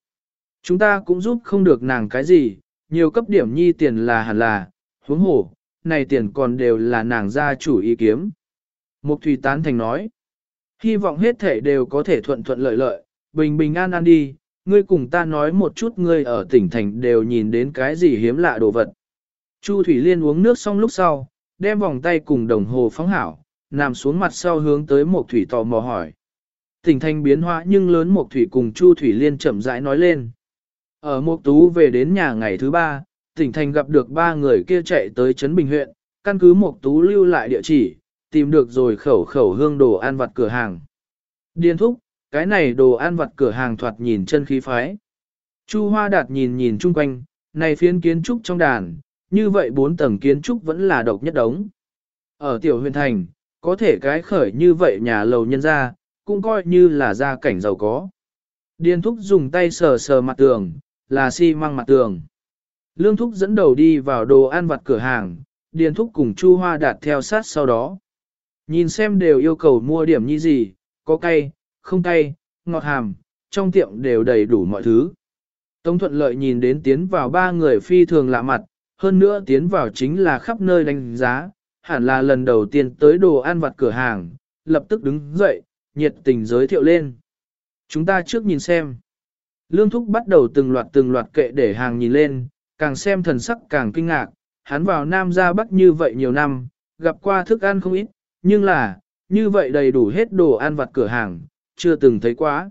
Chúng ta cũng giúp không được nàng cái gì, nhiều cấp điểm nhi tiền là hẳn là, huống hổ, này tiền còn đều là nàng gia chủ ý kiếm. Mục Thủy Tán Thành nói, hy vọng hết thể đều có thể thuận thuận lợi lợi, bình bình an an đi, ngươi cùng ta nói một chút ngươi ở tỉnh thành đều nhìn đến cái gì hiếm lạ đồ vật. Chu Thủy Liên uống nước xong lúc sau, đem vòng tay cùng đồng hồ phóng hảo, nằm xuống mặt sau hướng tới Mộc thủy tò mò hỏi. Tỉnh thành biến hóa nhưng lớn Mộc thủy cùng Chu Thủy Liên chậm rãi nói lên. Ở Mộc Tú về đến nhà ngày thứ ba, tỉnh thành gặp được ba người kia chạy tới Trấn Bình huyện, căn cứ Mộc Tú lưu lại địa chỉ, tìm được rồi khẩu khẩu hương đồ ăn vặt cửa hàng. Điên thúc, cái này đồ ăn vặt cửa hàng thoạt nhìn chân khí phái. Chu Hoa Đạt nhìn nhìn chung quanh, này phiến kiến trúc trong đàn, như vậy bốn tầng kiến trúc vẫn là độc nhất đống. Ở tiểu huyền thành, có thể cái khởi như vậy nhà lầu nhân gia, cũng coi như là gia cảnh giàu có. Điền thúc dùng tay sờ sờ mặt tường, là xi măng mặt tường. Lương thúc dẫn đầu đi vào đồ ăn vặt cửa hàng, điền thúc cùng chu hoa đạt theo sát sau đó. Nhìn xem đều yêu cầu mua điểm như gì, có cay, không cay, ngọt hàm, trong tiệm đều đầy đủ mọi thứ. Tống thuận lợi nhìn đến tiến vào ba người phi thường lạ mặt, hơn nữa tiến vào chính là khắp nơi đánh giá, hẳn là lần đầu tiên tới đồ ăn vặt cửa hàng, lập tức đứng dậy, nhiệt tình giới thiệu lên. Chúng ta trước nhìn xem. Lương Thúc bắt đầu từng loạt từng loạt kệ để hàng nhìn lên, càng xem thần sắc càng kinh ngạc, hắn vào Nam ra Bắc như vậy nhiều năm, gặp qua thức ăn không ít, nhưng là, như vậy đầy đủ hết đồ ăn vặt cửa hàng, chưa từng thấy quá.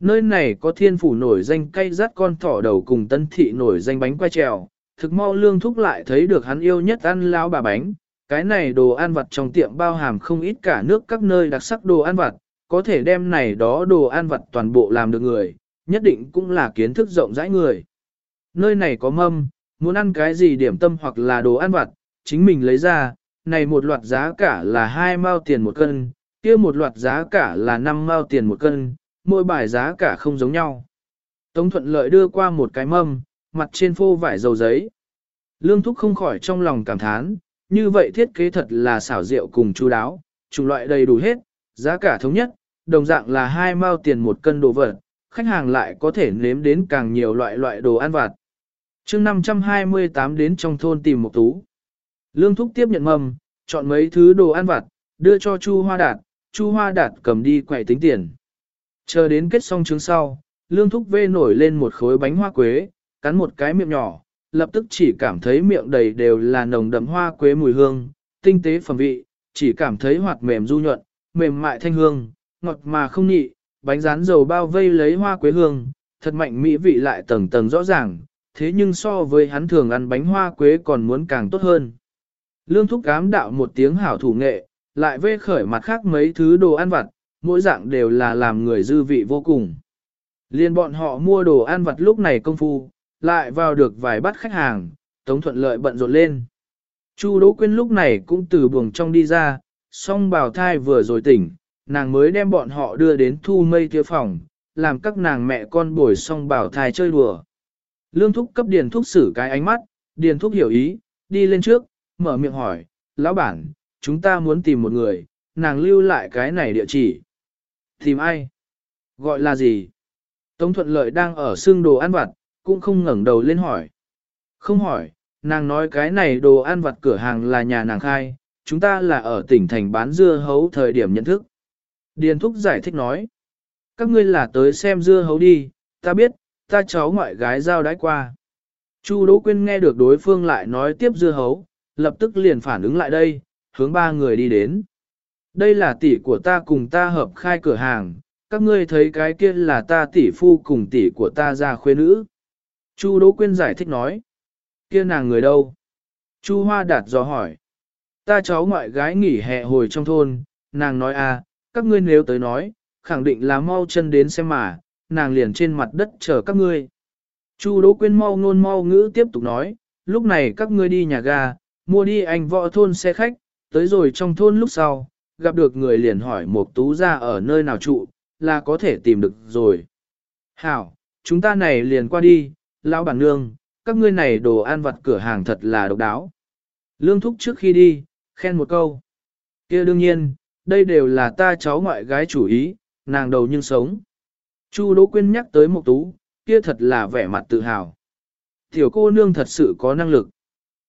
Nơi này có thiên phủ nổi danh cây rát con thỏ đầu cùng tân thị nổi danh bánh quay trèo, thực mau lương thúc lại thấy được hắn yêu nhất ăn lão bà bánh, cái này đồ ăn vặt trong tiệm bao hàm không ít cả nước các nơi đặc sắc đồ ăn vặt, có thể đem này đó đồ ăn vặt toàn bộ làm được người, nhất định cũng là kiến thức rộng rãi người. Nơi này có mâm, muốn ăn cái gì điểm tâm hoặc là đồ ăn vặt, chính mình lấy ra, này một loạt giá cả là hai mao tiền một cân, kia một loạt giá cả là năm mao tiền một cân, mỗi bài giá cả không giống nhau. Tống thuận lợi đưa qua một cái mâm, mặt trên phô vải dầu giấy. Lương Thúc không khỏi trong lòng cảm thán, như vậy thiết kế thật là xảo diệu cùng chú đáo, chủng loại đầy đủ hết, giá cả thống nhất, đồng dạng là hai mao tiền một cân đồ vật, khách hàng lại có thể nếm đến càng nhiều loại loại đồ ăn vặt. chương 528 đến trong thôn tìm một tú. Lương Thúc tiếp nhận mầm, chọn mấy thứ đồ ăn vặt, đưa cho Chu Hoa Đạt, Chu Hoa Đạt cầm đi quậy tính tiền. Chờ đến kết xong chứng sau, Lương Thúc vê nổi lên một khối bánh hoa quế, cắn một cái miệng nhỏ, lập tức chỉ cảm thấy miệng đầy đều là nồng đậm hoa quế mùi hương, tinh tế phẩm vị, chỉ cảm thấy hoạt mềm du nhuận, mềm mại thanh hương, ngọt mà không nhị, bánh rán dầu bao vây lấy hoa quế hương, thật mạnh mỹ vị lại tầng tầng rõ ràng, thế nhưng so với hắn thường ăn bánh hoa quế còn muốn càng tốt hơn. Lương thúc cám đạo một tiếng hảo thủ nghệ, lại vê khởi mặt khác mấy thứ đồ ăn vặt, mỗi dạng đều là làm người dư vị vô cùng. Liên bọn họ mua đồ ăn vặt lúc này công phu, lại vào được vài bát khách hàng, tống thuận lợi bận rộn lên. Chu Đỗ Quyên lúc này cũng từ buồng trong đi ra, song bào thai vừa rồi tỉnh, nàng mới đem bọn họ đưa đến thu mây tiêu phòng, làm các nàng mẹ con bồi xong bảo thai chơi đùa. Lương thúc cấp điền thúc xử cái ánh mắt, điền thúc hiểu ý, đi lên trước, mở miệng hỏi, lão bản, chúng ta muốn tìm một người, nàng lưu lại cái này địa chỉ. Tìm ai? Gọi là gì? Tống thuận lợi đang ở xương đồ ăn vặt, cũng không ngẩng đầu lên hỏi. Không hỏi, nàng nói cái này đồ ăn vặt cửa hàng là nhà nàng khai, chúng ta là ở tỉnh thành bán dưa hấu thời điểm nhận thức. Điền Thúc giải thích nói, các ngươi là tới xem dưa hấu đi, ta biết, ta cháu ngoại gái giao đãi qua. Chu Đỗ Quyên nghe được đối phương lại nói tiếp dưa hấu, lập tức liền phản ứng lại đây, hướng ba người đi đến. Đây là tỷ của ta cùng ta hợp khai cửa hàng, các ngươi thấy cái kia là ta tỷ phu cùng tỷ của ta ra khuê nữ. Chu Đỗ Quyên giải thích nói, kia nàng người đâu? Chu Hoa Đạt dò hỏi, ta cháu ngoại gái nghỉ hè hồi trong thôn, nàng nói à, các ngươi nếu tới nói, khẳng định là mau chân đến xem mà, nàng liền trên mặt đất chờ các ngươi. Chu Đỗ Quyên mau ngôn mau ngữ tiếp tục nói, lúc này các ngươi đi nhà ga, mua đi anh võ thôn xe khách, tới rồi trong thôn lúc sau, gặp được người liền hỏi một tú ra ở nơi nào trụ, là có thể tìm được rồi. Hảo, chúng ta này liền qua đi, lão bản nương, các ngươi này đồ ăn vặt cửa hàng thật là độc đáo. Lương thúc trước khi đi, khen một câu. kia đương nhiên, đây đều là ta cháu ngoại gái chủ ý, nàng đầu nhưng sống. Chu Đỗ Quyên nhắc tới Mộc tú, kia thật là vẻ mặt tự hào. Tiểu cô nương thật sự có năng lực.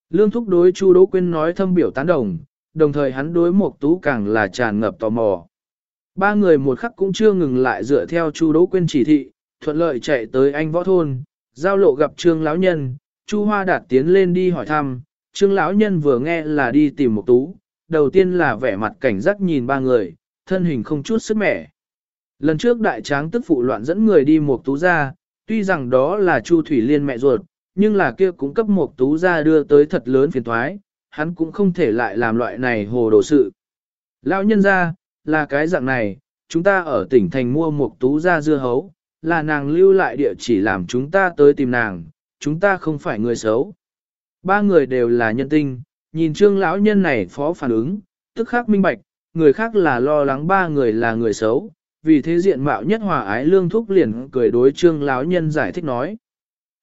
Lương thúc đối Chu Đỗ Quyên nói thâm biểu tán đồng, đồng thời hắn đối Mộc tú càng là tràn ngập tò mò. Ba người một khắc cũng chưa ngừng lại dựa theo Chu Đỗ Quyên chỉ thị, thuận lợi chạy tới anh võ thôn, giao lộ gặp Trương lão nhân, Chu Hoa Đạt tiến lên đi hỏi thăm, Trương lão nhân vừa nghe là đi tìm Mộc tú, đầu tiên là vẻ mặt cảnh giác nhìn ba người, thân hình không chút sức mẻ. Lần trước đại tráng tức phụ loạn dẫn người đi một tú ra, tuy rằng đó là Chu Thủy Liên mẹ ruột, nhưng là kia cũng cấp một tú ra đưa tới thật lớn phiền thoái, hắn cũng không thể lại làm loại này hồ đồ sự. Lão nhân ra, là cái dạng này, chúng ta ở tỉnh thành mua một tú ra dưa hấu, là nàng lưu lại địa chỉ làm chúng ta tới tìm nàng, chúng ta không phải người xấu. Ba người đều là nhân tinh, nhìn trương lão nhân này phó phản ứng, tức khắc minh bạch, người khác là lo lắng ba người là người xấu, vì thế diện mạo nhất hòa ái lương thúc liền cười đối trương lão nhân giải thích nói.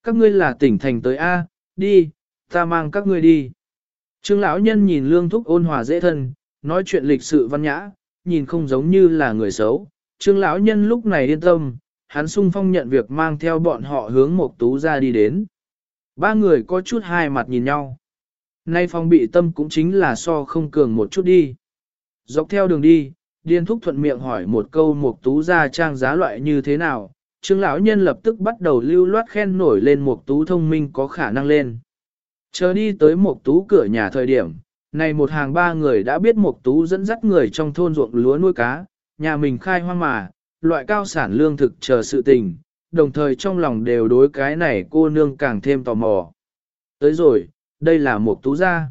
Các ngươi là tỉnh thành tới A, đi, ta mang các ngươi đi. Trương lão nhân nhìn lương thúc ôn hòa dễ thân, nói chuyện lịch sự văn nhã, nhìn không giống như là người xấu. Trương lão nhân lúc này yên tâm, hắn sung phong nhận việc mang theo bọn họ hướng một tú ra đi đến. Ba người có chút hai mặt nhìn nhau. Nay phong bị tâm cũng chính là so không cường một chút đi. Dọc theo đường đi, điên thúc thuận miệng hỏi một câu Mục tú gia trang giá loại như thế nào. Trương lão nhân lập tức bắt đầu lưu loát khen nổi lên Mục tú thông minh có khả năng lên. Chờ đi tới Mục tú cửa nhà thời điểm, này một hàng ba người đã biết Mục tú dẫn dắt người trong thôn ruộng lúa nuôi cá, nhà mình khai hoang mà, loại cao sản lương thực chờ sự tình, đồng thời trong lòng đều đối cái này cô nương càng thêm tò mò. Tới rồi, đây là một tú gia.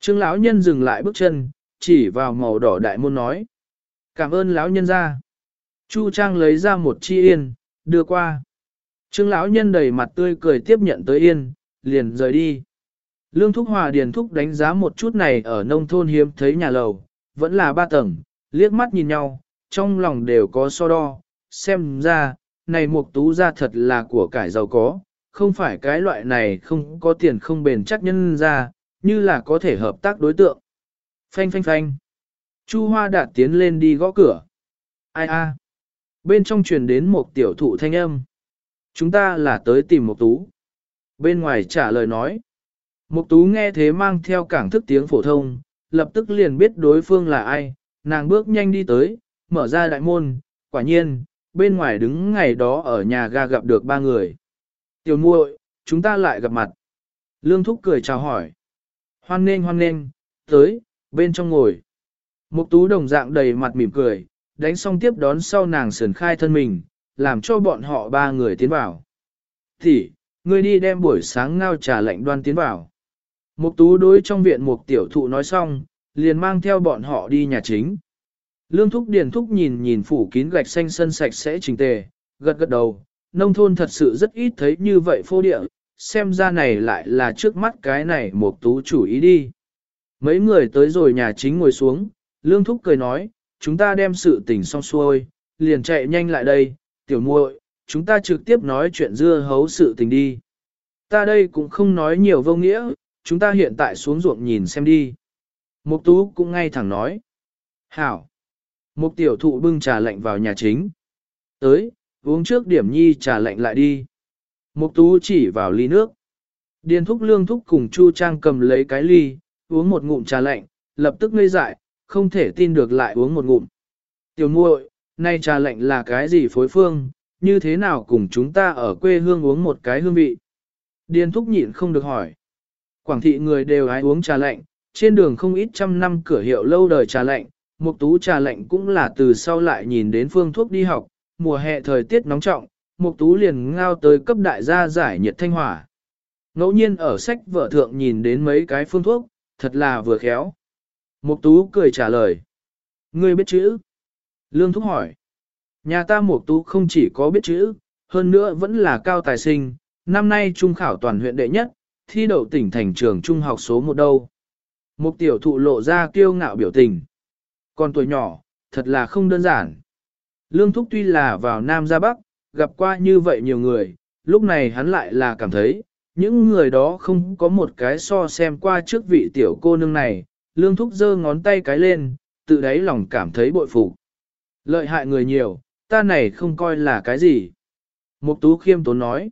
Trương lão nhân dừng lại bước chân, chỉ vào màu đỏ đại môn nói. Cảm ơn lão nhân gia. Chu Trang lấy ra một chi yên, đưa qua. Trương lão nhân đầy mặt tươi cười tiếp nhận tới yên, liền rời đi. Lương Thúc Hòa Điền Thúc đánh giá một chút này ở nông thôn hiếm thấy nhà lầu, vẫn là ba tầng, liếc mắt nhìn nhau, trong lòng đều có so đo, xem ra, này mục tú ra thật là của cải giàu có, không phải cái loại này không có tiền không bền chắc nhân ra, như là có thể hợp tác đối tượng. Phanh phanh phanh. Chu Hoa Đạt tiến lên đi gõ cửa. Ai a? Bên trong truyền đến một tiểu thụ thanh âm. Chúng ta là tới tìm một tú. Bên ngoài trả lời nói. Mục tú nghe thế mang theo cảng thức tiếng phổ thông, lập tức liền biết đối phương là ai, nàng bước nhanh đi tới, mở ra đại môn, quả nhiên, bên ngoài đứng ngày đó ở nhà ga gặp được ba người. Tiểu muội, chúng ta lại gặp mặt. Lương Thúc cười chào hỏi. Hoan nghênh hoan nghênh, tới, bên trong ngồi. Mục tú đồng dạng đầy mặt mỉm cười, đánh xong tiếp đón sau nàng sườn khai thân mình, làm cho bọn họ ba người tiến vào. Thì, ngươi đi đem buổi sáng ngao trà lạnh đoan tiến vào. Mục tú đối trong viện mục tiểu thụ nói xong, liền mang theo bọn họ đi nhà chính. Lương thúc điền thúc nhìn nhìn phủ kín gạch xanh sân sạch sẽ chỉnh tề, gật gật đầu, nông thôn thật sự rất ít thấy như vậy phô địa, xem ra này lại là trước mắt cái này mục tú chủ ý đi. Mấy người tới rồi nhà chính ngồi xuống, lương thúc cười nói, chúng ta đem sự tình xong xuôi, liền chạy nhanh lại đây, tiểu muội, chúng ta trực tiếp nói chuyện dưa hấu sự tình đi. Ta đây cũng không nói nhiều vô nghĩa, chúng ta hiện tại xuống ruộng nhìn xem đi. Mục tú cũng ngay thẳng nói. Hảo. Mục tiểu thụ bưng trà lạnh vào nhà chính. Tới, uống trước điểm nhi trà lạnh lại đi. Mục tú chỉ vào ly nước. Điền thúc lương thúc cùng Chu Trang cầm lấy cái ly, uống một ngụm trà lạnh, lập tức ngây dại, không thể tin được lại uống một ngụm. Tiểu muội, nay trà lạnh là cái gì phối phương, như thế nào cùng chúng ta ở quê hương uống một cái hương vị? Điền thúc nhịn không được hỏi. Quảng thị người đều ái uống trà lạnh, trên đường không ít trăm năm cửa hiệu lâu đời trà lạnh, Mục tú trà lạnh cũng là từ sau lại nhìn đến phương thuốc đi học, mùa hè thời tiết nóng trọng, mục tú liền ngao tới cấp đại gia giải nhiệt thanh hỏa. Ngẫu nhiên ở sách vợ thượng nhìn đến mấy cái phương thuốc, thật là vừa khéo. Mục tú cười trả lời. Ngươi biết chữ? Lương Thúc hỏi. Nhà ta Mục tú không chỉ có biết chữ, hơn nữa vẫn là cao tài sinh, năm nay trung khảo toàn huyện đệ nhất, thi đậu tỉnh thành trường trung học số một đâu. Mục tiểu thụ lộ ra kiêu ngạo biểu tình. Còn tuổi nhỏ, thật là không đơn giản. Lương Thúc tuy là vào Nam ra Bắc, gặp qua như vậy nhiều người, lúc này hắn lại là cảm thấy, những người đó không có một cái so xem qua trước vị tiểu cô nương này, lương thúc giơ ngón tay cái lên, tự đáy lòng cảm thấy bội phục. Lợi hại người nhiều, ta này không coi là cái gì. Mục tú khiêm tốn nói.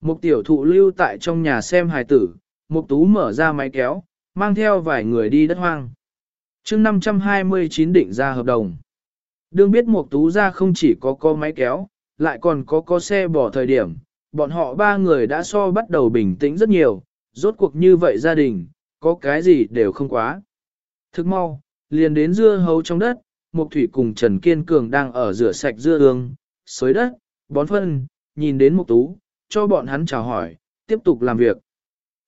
Mục tiểu thụ lưu tại trong nhà xem hài tử, mục tú mở ra máy kéo, mang theo vài người đi đất hoang. chương 529 định ra hợp đồng. Đương biết mục tú ra không chỉ có có máy kéo, lại còn có có xe bỏ thời điểm, bọn họ ba người đã so bắt đầu bình tĩnh rất nhiều, rốt cuộc như vậy gia đình, có cái gì đều không quá. Thức mau, liền đến dưa hấu trong đất, Mục Thủy cùng Trần Kiên Cường đang ở rửa sạch dưa ương, xới đất, bón phân, nhìn đến Mục Tú, cho bọn hắn chào hỏi, tiếp tục làm việc.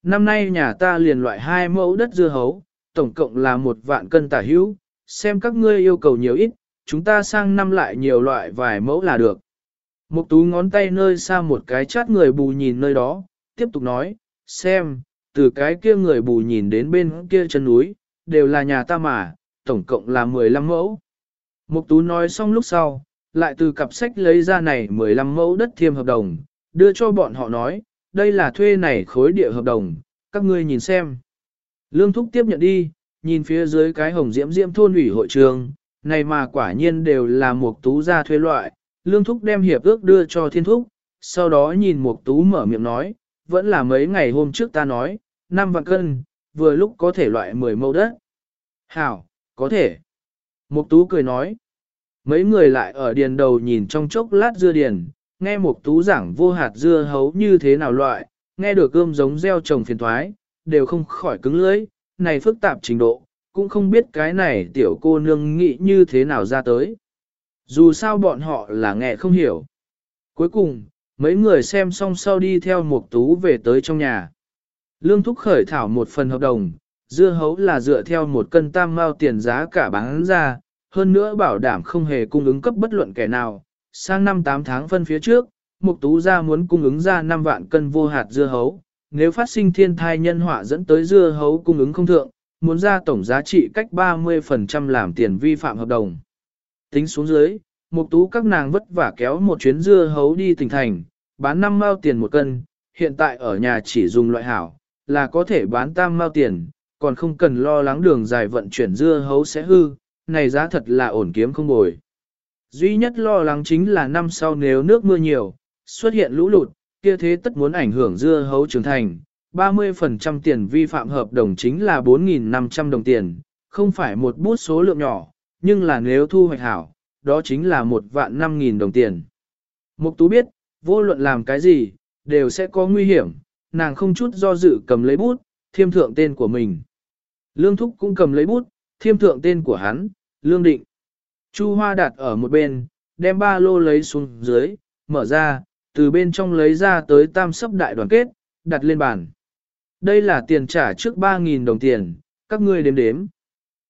Năm nay nhà ta liền loại hai mẫu đất dưa hấu, tổng cộng là một vạn cân tả hữu, xem các ngươi yêu cầu nhiều ít, chúng ta sang năm lại nhiều loại vài mẫu là được. Mục tú ngón tay nơi xa một cái chát người bù nhìn nơi đó, tiếp tục nói, xem, từ cái kia người bù nhìn đến bên kia chân núi, đều là nhà ta mà, tổng cộng là 15 mẫu. Mục tú nói xong lúc sau, lại từ cặp sách lấy ra này 15 mẫu đất thiêm hợp đồng, đưa cho bọn họ nói, đây là thuê này khối địa hợp đồng, các ngươi nhìn xem. Lương Thúc tiếp nhận đi, nhìn phía dưới cái hồng diễm diễm thôn ủy hội trường, này mà quả nhiên đều là mục tú ra thuê loại, Lương Thúc đem hiệp ước đưa cho Thiên Thúc, sau đó nhìn Mục Tú mở miệng nói, vẫn là mấy ngày hôm trước ta nói, năm vạn cân, vừa lúc có thể loại 10 mẫu đất. Hảo, có thể. Mục Tú cười nói. Mấy người lại ở điền đầu nhìn trong chốc lát dưa điền, nghe Mục Tú giảng vô hạt dưa hấu như thế nào loại, nghe được ươm giống gieo trồng phiền thoái, đều không khỏi cứng lưỡi, này phức tạp trình độ, cũng không biết cái này tiểu cô nương nghĩ như thế nào ra tới. Dù sao bọn họ là nghe không hiểu. Cuối cùng, mấy người xem xong sau đi theo một tú về tới trong nhà. Lương Thúc khởi thảo một phần hợp đồng, dưa hấu là dựa theo một cân tam mao tiền giá cả bán ra, hơn nữa bảo đảm không hề cung ứng cấp bất luận kẻ nào. Sang năm 8 tháng phân phía trước, Mục Tú gia muốn cung ứng ra 5 vạn cân vô hạt dưa hấu, nếu phát sinh thiên tai nhân họa dẫn tới dưa hấu cung ứng không thượng, muốn ra tổng giá trị cách 30% làm tiền vi phạm hợp đồng. Tính xuống dưới, mục tú các nàng vất vả kéo một chuyến dưa hấu đi tỉnh thành, bán 5 mao tiền một cân, hiện tại ở nhà chỉ dùng loại hảo, là có thể bán tam mao tiền, còn không cần lo lắng đường dài vận chuyển dưa hấu sẽ hư, này giá thật là ổn kiếm không bồi. Duy nhất lo lắng chính là năm sau nếu nước mưa nhiều, xuất hiện lũ lụt, kia thế tất muốn ảnh hưởng dưa hấu trưởng thành, 30% tiền vi phạm hợp đồng chính là 4.500 đồng tiền, không phải một bút số lượng nhỏ, nhưng là nếu thu hoạch hảo, đó chính là một vạn năm nghìn đồng tiền. Mục tú biết, vô luận làm cái gì, đều sẽ có nguy hiểm, nàng không chút do dự cầm lấy bút, thiêm thượng tên của mình. Lương Thúc cũng cầm lấy bút, thiêm thượng tên của hắn, Lương Định. Chu Hoa đặt ở một bên, đem ba lô lấy xuống dưới, mở ra, từ bên trong lấy ra tới tam sấp đại đoàn kết, đặt lên bàn. Đây là tiền trả trước 3.000 đồng tiền, các ngươi đếm đếm.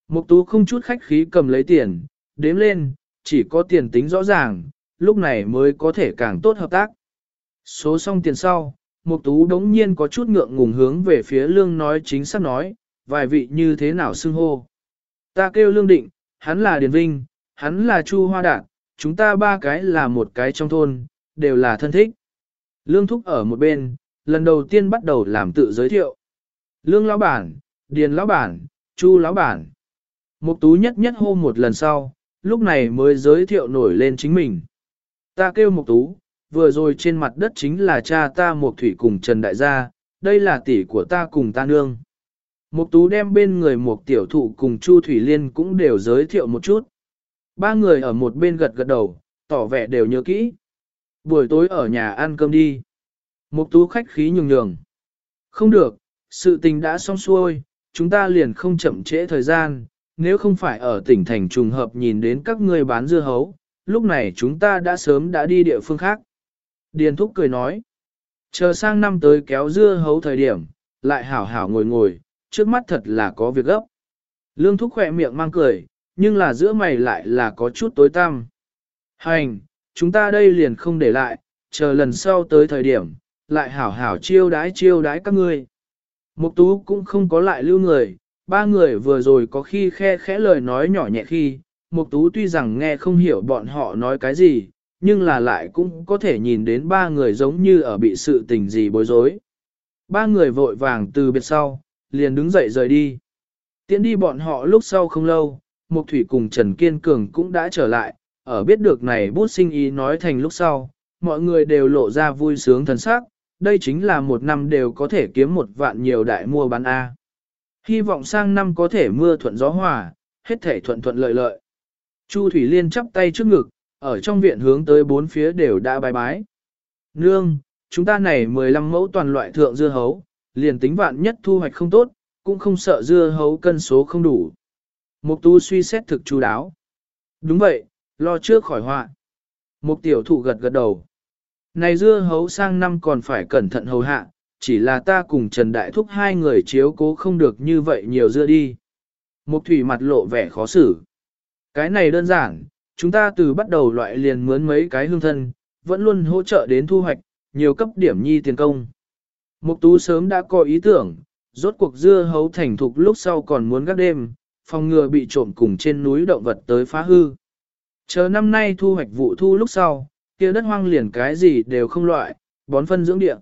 Mục tú không chút khách khí cầm lấy tiền, đếm lên, chỉ có tiền tính rõ ràng, lúc này mới có thể càng tốt hợp tác. Số xong tiền sau, Mục tú đống nhiên có chút ngượng ngùng hướng về phía lương nói chính xác nói, vài vị như thế nào xưng hô. Ta kêu lương định, hắn là Điền Vinh, hắn là Chu Hoa Đạt, chúng ta ba cái là một cái trong thôn, đều là thân thích. Lương Thúc ở một bên, lần đầu tiên bắt đầu làm tự giới thiệu. Lương Lão Bản, Điền Lão Bản, Chu Lão Bản. Mục tú nhất nhất hô một lần sau, lúc này mới giới thiệu nổi lên chính mình. Ta kêu Mục tú, vừa rồi trên mặt đất chính là cha ta Mục Thủy cùng Trần Đại Gia, đây là tỷ của ta cùng ta nương. Mục tú đem bên người Mục Tiểu Thụ cùng Chu Thủy Liên cũng đều giới thiệu một chút. Ba người ở một bên gật gật đầu, tỏ vẻ đều nhớ kỹ. Buổi tối ở nhà ăn cơm đi. Mục tú khách khí nhường nhường. Không được, sự tình đã xong xuôi, chúng ta liền không chậm trễ thời gian, nếu không phải ở tỉnh thành trùng hợp nhìn đến các ngươi bán dưa hấu, lúc này chúng ta đã sớm đã đi địa phương khác. Điền Thúc cười nói, chờ sang năm tới kéo dưa hấu thời điểm, lại hảo hảo ngồi ngồi, trước mắt thật là có việc gấp. Lương Thúc khỏe miệng mang cười, nhưng là giữa mày lại là có chút tối tăm. Hành, chúng ta đây liền không để lại, chờ lần sau tới thời điểm, lại hảo hảo chiêu đái chiêu đái các ngươi. Mục tú cũng không có lại lưu người, ba người vừa rồi có khi khe khẽ lời nói nhỏ nhẹ khi, Mục tú tuy rằng nghe không hiểu bọn họ nói cái gì, nhưng là lại cũng có thể nhìn đến ba người giống như ở bị sự tình gì bối rối. Ba người vội vàng từ biệt sau, liền đứng dậy rời đi. Tiến đi bọn họ lúc sau không lâu, Mục Thủy cùng Trần Kiên Cường cũng đã trở lại, ở biết được này bút sinh ý nói thành lúc sau, mọi người đều lộ ra vui sướng thần sắc, đây chính là một năm đều có thể kiếm một vạn nhiều đại mua bán A. Hy vọng sang năm có thể mưa thuận gió hòa, hết thể thuận thuận lợi lợi. Chu Thủy Liên chắp tay trước ngực, ở trong viện hướng tới bốn phía đều đã bái bái. Nương, chúng ta này 15 mẫu toàn loại thượng dưa hấu, liền tính vạn nhất thu hoạch không tốt, cũng không sợ dưa hấu cân số không đủ. Mục tu suy xét thực chú đáo. Đúng vậy, lo trước khỏi họa. Mục tiểu thụ gật gật đầu. Này dưa hấu sang năm còn phải cẩn thận hầu hạ, chỉ là ta cùng Trần Đại Thúc hai người chiếu cố không được như vậy nhiều dưa đi. Mục thủy mặt lộ vẻ khó xử. Cái này đơn giản, chúng ta từ bắt đầu loại liền mướn mấy cái hương thân, vẫn luôn hỗ trợ đến thu hoạch, nhiều cấp điểm nhi tiền công. Mục tú sớm đã có ý tưởng, rốt cuộc dưa hấu thành thục lúc sau còn muốn gác đêm, phòng ngừa bị trộm cùng trên núi động vật tới phá hư. Chờ năm nay thu hoạch vụ thu lúc sau, kia đất hoang liền cái gì đều không loại, bón phân dưỡng địa.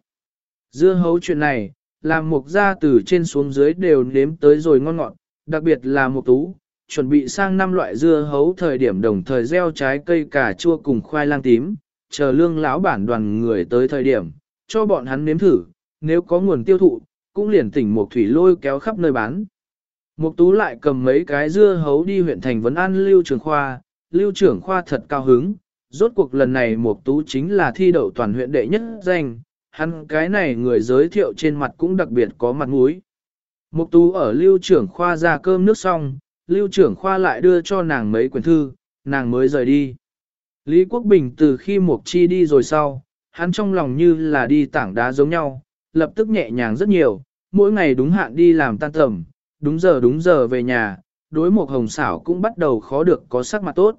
Dưa hấu chuyện này, làm mục gia từ trên xuống dưới đều nếm tới rồi ngon ngọt, đặc biệt là mục tú, chuẩn bị sang năm loại dưa hấu thời điểm đồng thời gieo trái cây cà chua cùng khoai lang tím, chờ lương lão bản đoàn người tới thời điểm, cho bọn hắn nếm thử, nếu có nguồn tiêu thụ, cũng liền tỉnh mục thủy lôi kéo khắp nơi bán. Mục tú lại cầm mấy cái dưa hấu đi huyện thành vấn an lưu trưởng khoa, lưu trưởng khoa thật cao hứng, rốt cuộc lần này Mục Tú chính là thi đậu toàn huyện đệ nhất danh, hắn cái này người giới thiệu trên mặt cũng đặc biệt có mặt mũi. Mục Tú ở lưu trưởng khoa ra cơm nước xong, lưu trưởng khoa lại đưa cho nàng mấy quyển thư, nàng mới rời đi. Lý Quốc Bình từ khi Mục Chi đi rồi sau, hắn trong lòng như là đi tảng đá giống nhau, lập tức nhẹ nhàng rất nhiều, mỗi ngày đúng hạn đi làm tan tầm, đúng giờ đúng giờ về nhà, đối Mục Hồng xảo cũng bắt đầu khó được có sắc mặt tốt.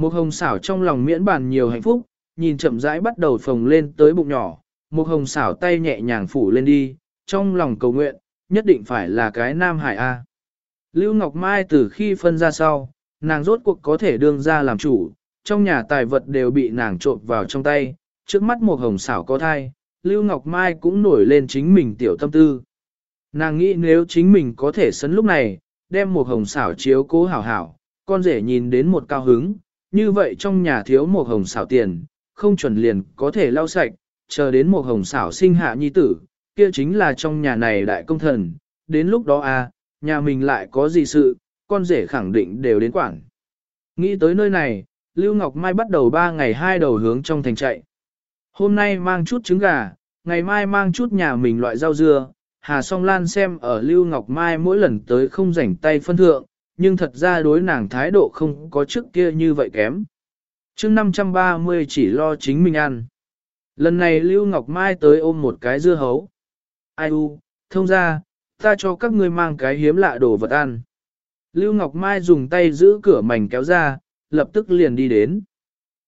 Một hồng xảo trong lòng miễn bàn nhiều hạnh phúc, nhìn chậm rãi bắt đầu phồng lên tới bụng nhỏ, một hồng xảo tay nhẹ nhàng phủ lên đi, trong lòng cầu nguyện, nhất định phải là cái nam hải A. Lưu Ngọc Mai từ khi phân ra sau, nàng rốt cuộc có thể đương ra làm chủ, trong nhà tài vật đều bị nàng trộn vào trong tay, trước mắt một hồng xảo có thai, Lưu Ngọc Mai cũng nổi lên chính mình tiểu tâm tư. Nàng nghĩ nếu chính mình có thể sấn lúc này, đem một hồng xảo chiếu cố hảo hảo, con rể nhìn đến một cao hứng, như vậy trong nhà thiếu một hồng xảo tiền, không chuẩn liền có thể lau sạch, chờ đến một hồng xảo sinh hạ nhi tử, kia chính là trong nhà này đại công thần, đến lúc đó à, nhà mình lại có gì sự, con rể khẳng định đều đến quản. Nghĩ tới nơi này, Lưu Ngọc Mai bắt đầu ba ngày hai đầu hướng trong thành chạy. Hôm nay mang chút trứng gà, ngày mai mang chút nhà mình loại rau dưa, Hà Song Lan xem ở Lưu Ngọc Mai mỗi lần tới không rảnh tay phân thượng, nhưng thật ra đối nàng thái độ không có trước kia như vậy kém. chương 530 chỉ lo chính mình ăn. Lần này Lưu Ngọc Mai tới ôm một cái dưa hấu. Ai u, thông ra, ta cho các ngươi mang cái hiếm lạ đồ vật ăn. Lưu Ngọc Mai dùng tay giữ cửa mảnh kéo ra, lập tức liền đi đến.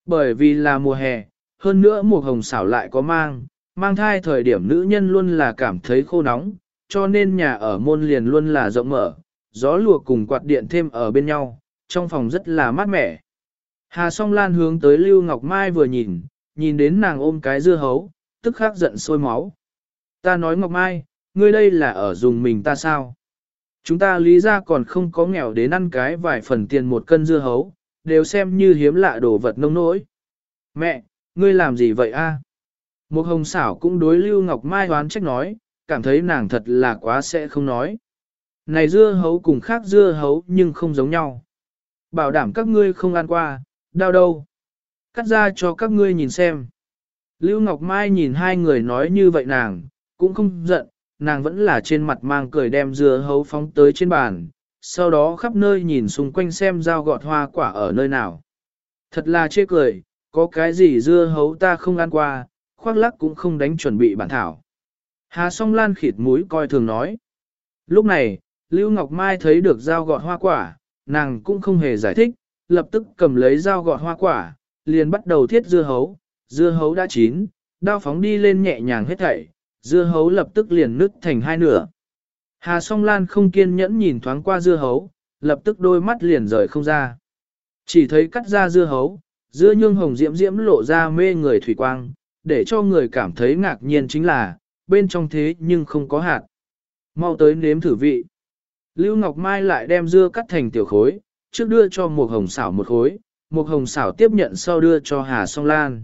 Bởi vì là mùa hè, hơn nữa mùa hồng xảo lại có mang, mang thai thời điểm nữ nhân luôn là cảm thấy khô nóng, cho nên nhà ở môn liền luôn là rộng mở, gió lùa cùng quạt điện thêm ở bên nhau, trong phòng rất là mát mẻ. Hà song lan hướng tới Lưu Ngọc Mai vừa nhìn, nhìn đến nàng ôm cái dưa hấu, tức khắc giận sôi máu. Ta nói Ngọc Mai, ngươi đây là ở dùng mình ta sao? Chúng ta lý ra còn không có nghèo đến ăn cái vài phần tiền một cân dưa hấu, đều xem như hiếm lạ đồ vật nông nỗi. Mẹ, ngươi làm gì vậy a? Một hồng xảo cũng đối Lưu Ngọc Mai hoán trách nói, cảm thấy nàng thật là quá sẽ không nói. Này dưa hấu cùng khác dưa hấu nhưng không giống nhau. Bảo đảm các ngươi không ăn qua, đau đâu. Cắt ra cho các ngươi nhìn xem. Lưu Ngọc Mai nhìn hai người nói như vậy nàng, cũng không giận, nàng vẫn là trên mặt mang cười đem dưa hấu phóng tới trên bàn, sau đó khắp nơi nhìn xung quanh xem dao gọt hoa quả ở nơi nào. Thật là chê cười, có cái gì dưa hấu ta không ăn qua, khoác lắc cũng không đánh chuẩn bị bản thảo. Hà song lan khịt mũi coi thường nói. Lúc này, Lưu Ngọc Mai thấy được dao gọt hoa quả, nàng cũng không hề giải thích, lập tức cầm lấy dao gọt hoa quả, liền bắt đầu thiết dưa hấu, dưa hấu đã chín, đao phóng đi lên nhẹ nhàng hết thảy, dưa hấu lập tức liền nứt thành hai nửa. Hà song lan không kiên nhẫn nhìn thoáng qua dưa hấu, lập tức đôi mắt liền rời không ra. Chỉ thấy cắt ra dưa hấu, dưa nhương hồng diễm diễm lộ ra mê người thủy quang, để cho người cảm thấy ngạc nhiên chính là, bên trong thế nhưng không có hạt. Mau tới nếm thử vị. Lưu Ngọc Mai lại đem dưa cắt thành tiểu khối, trước đưa cho một hồng xảo một khối, một hồng xảo tiếp nhận sau đưa cho Hà Song Lan.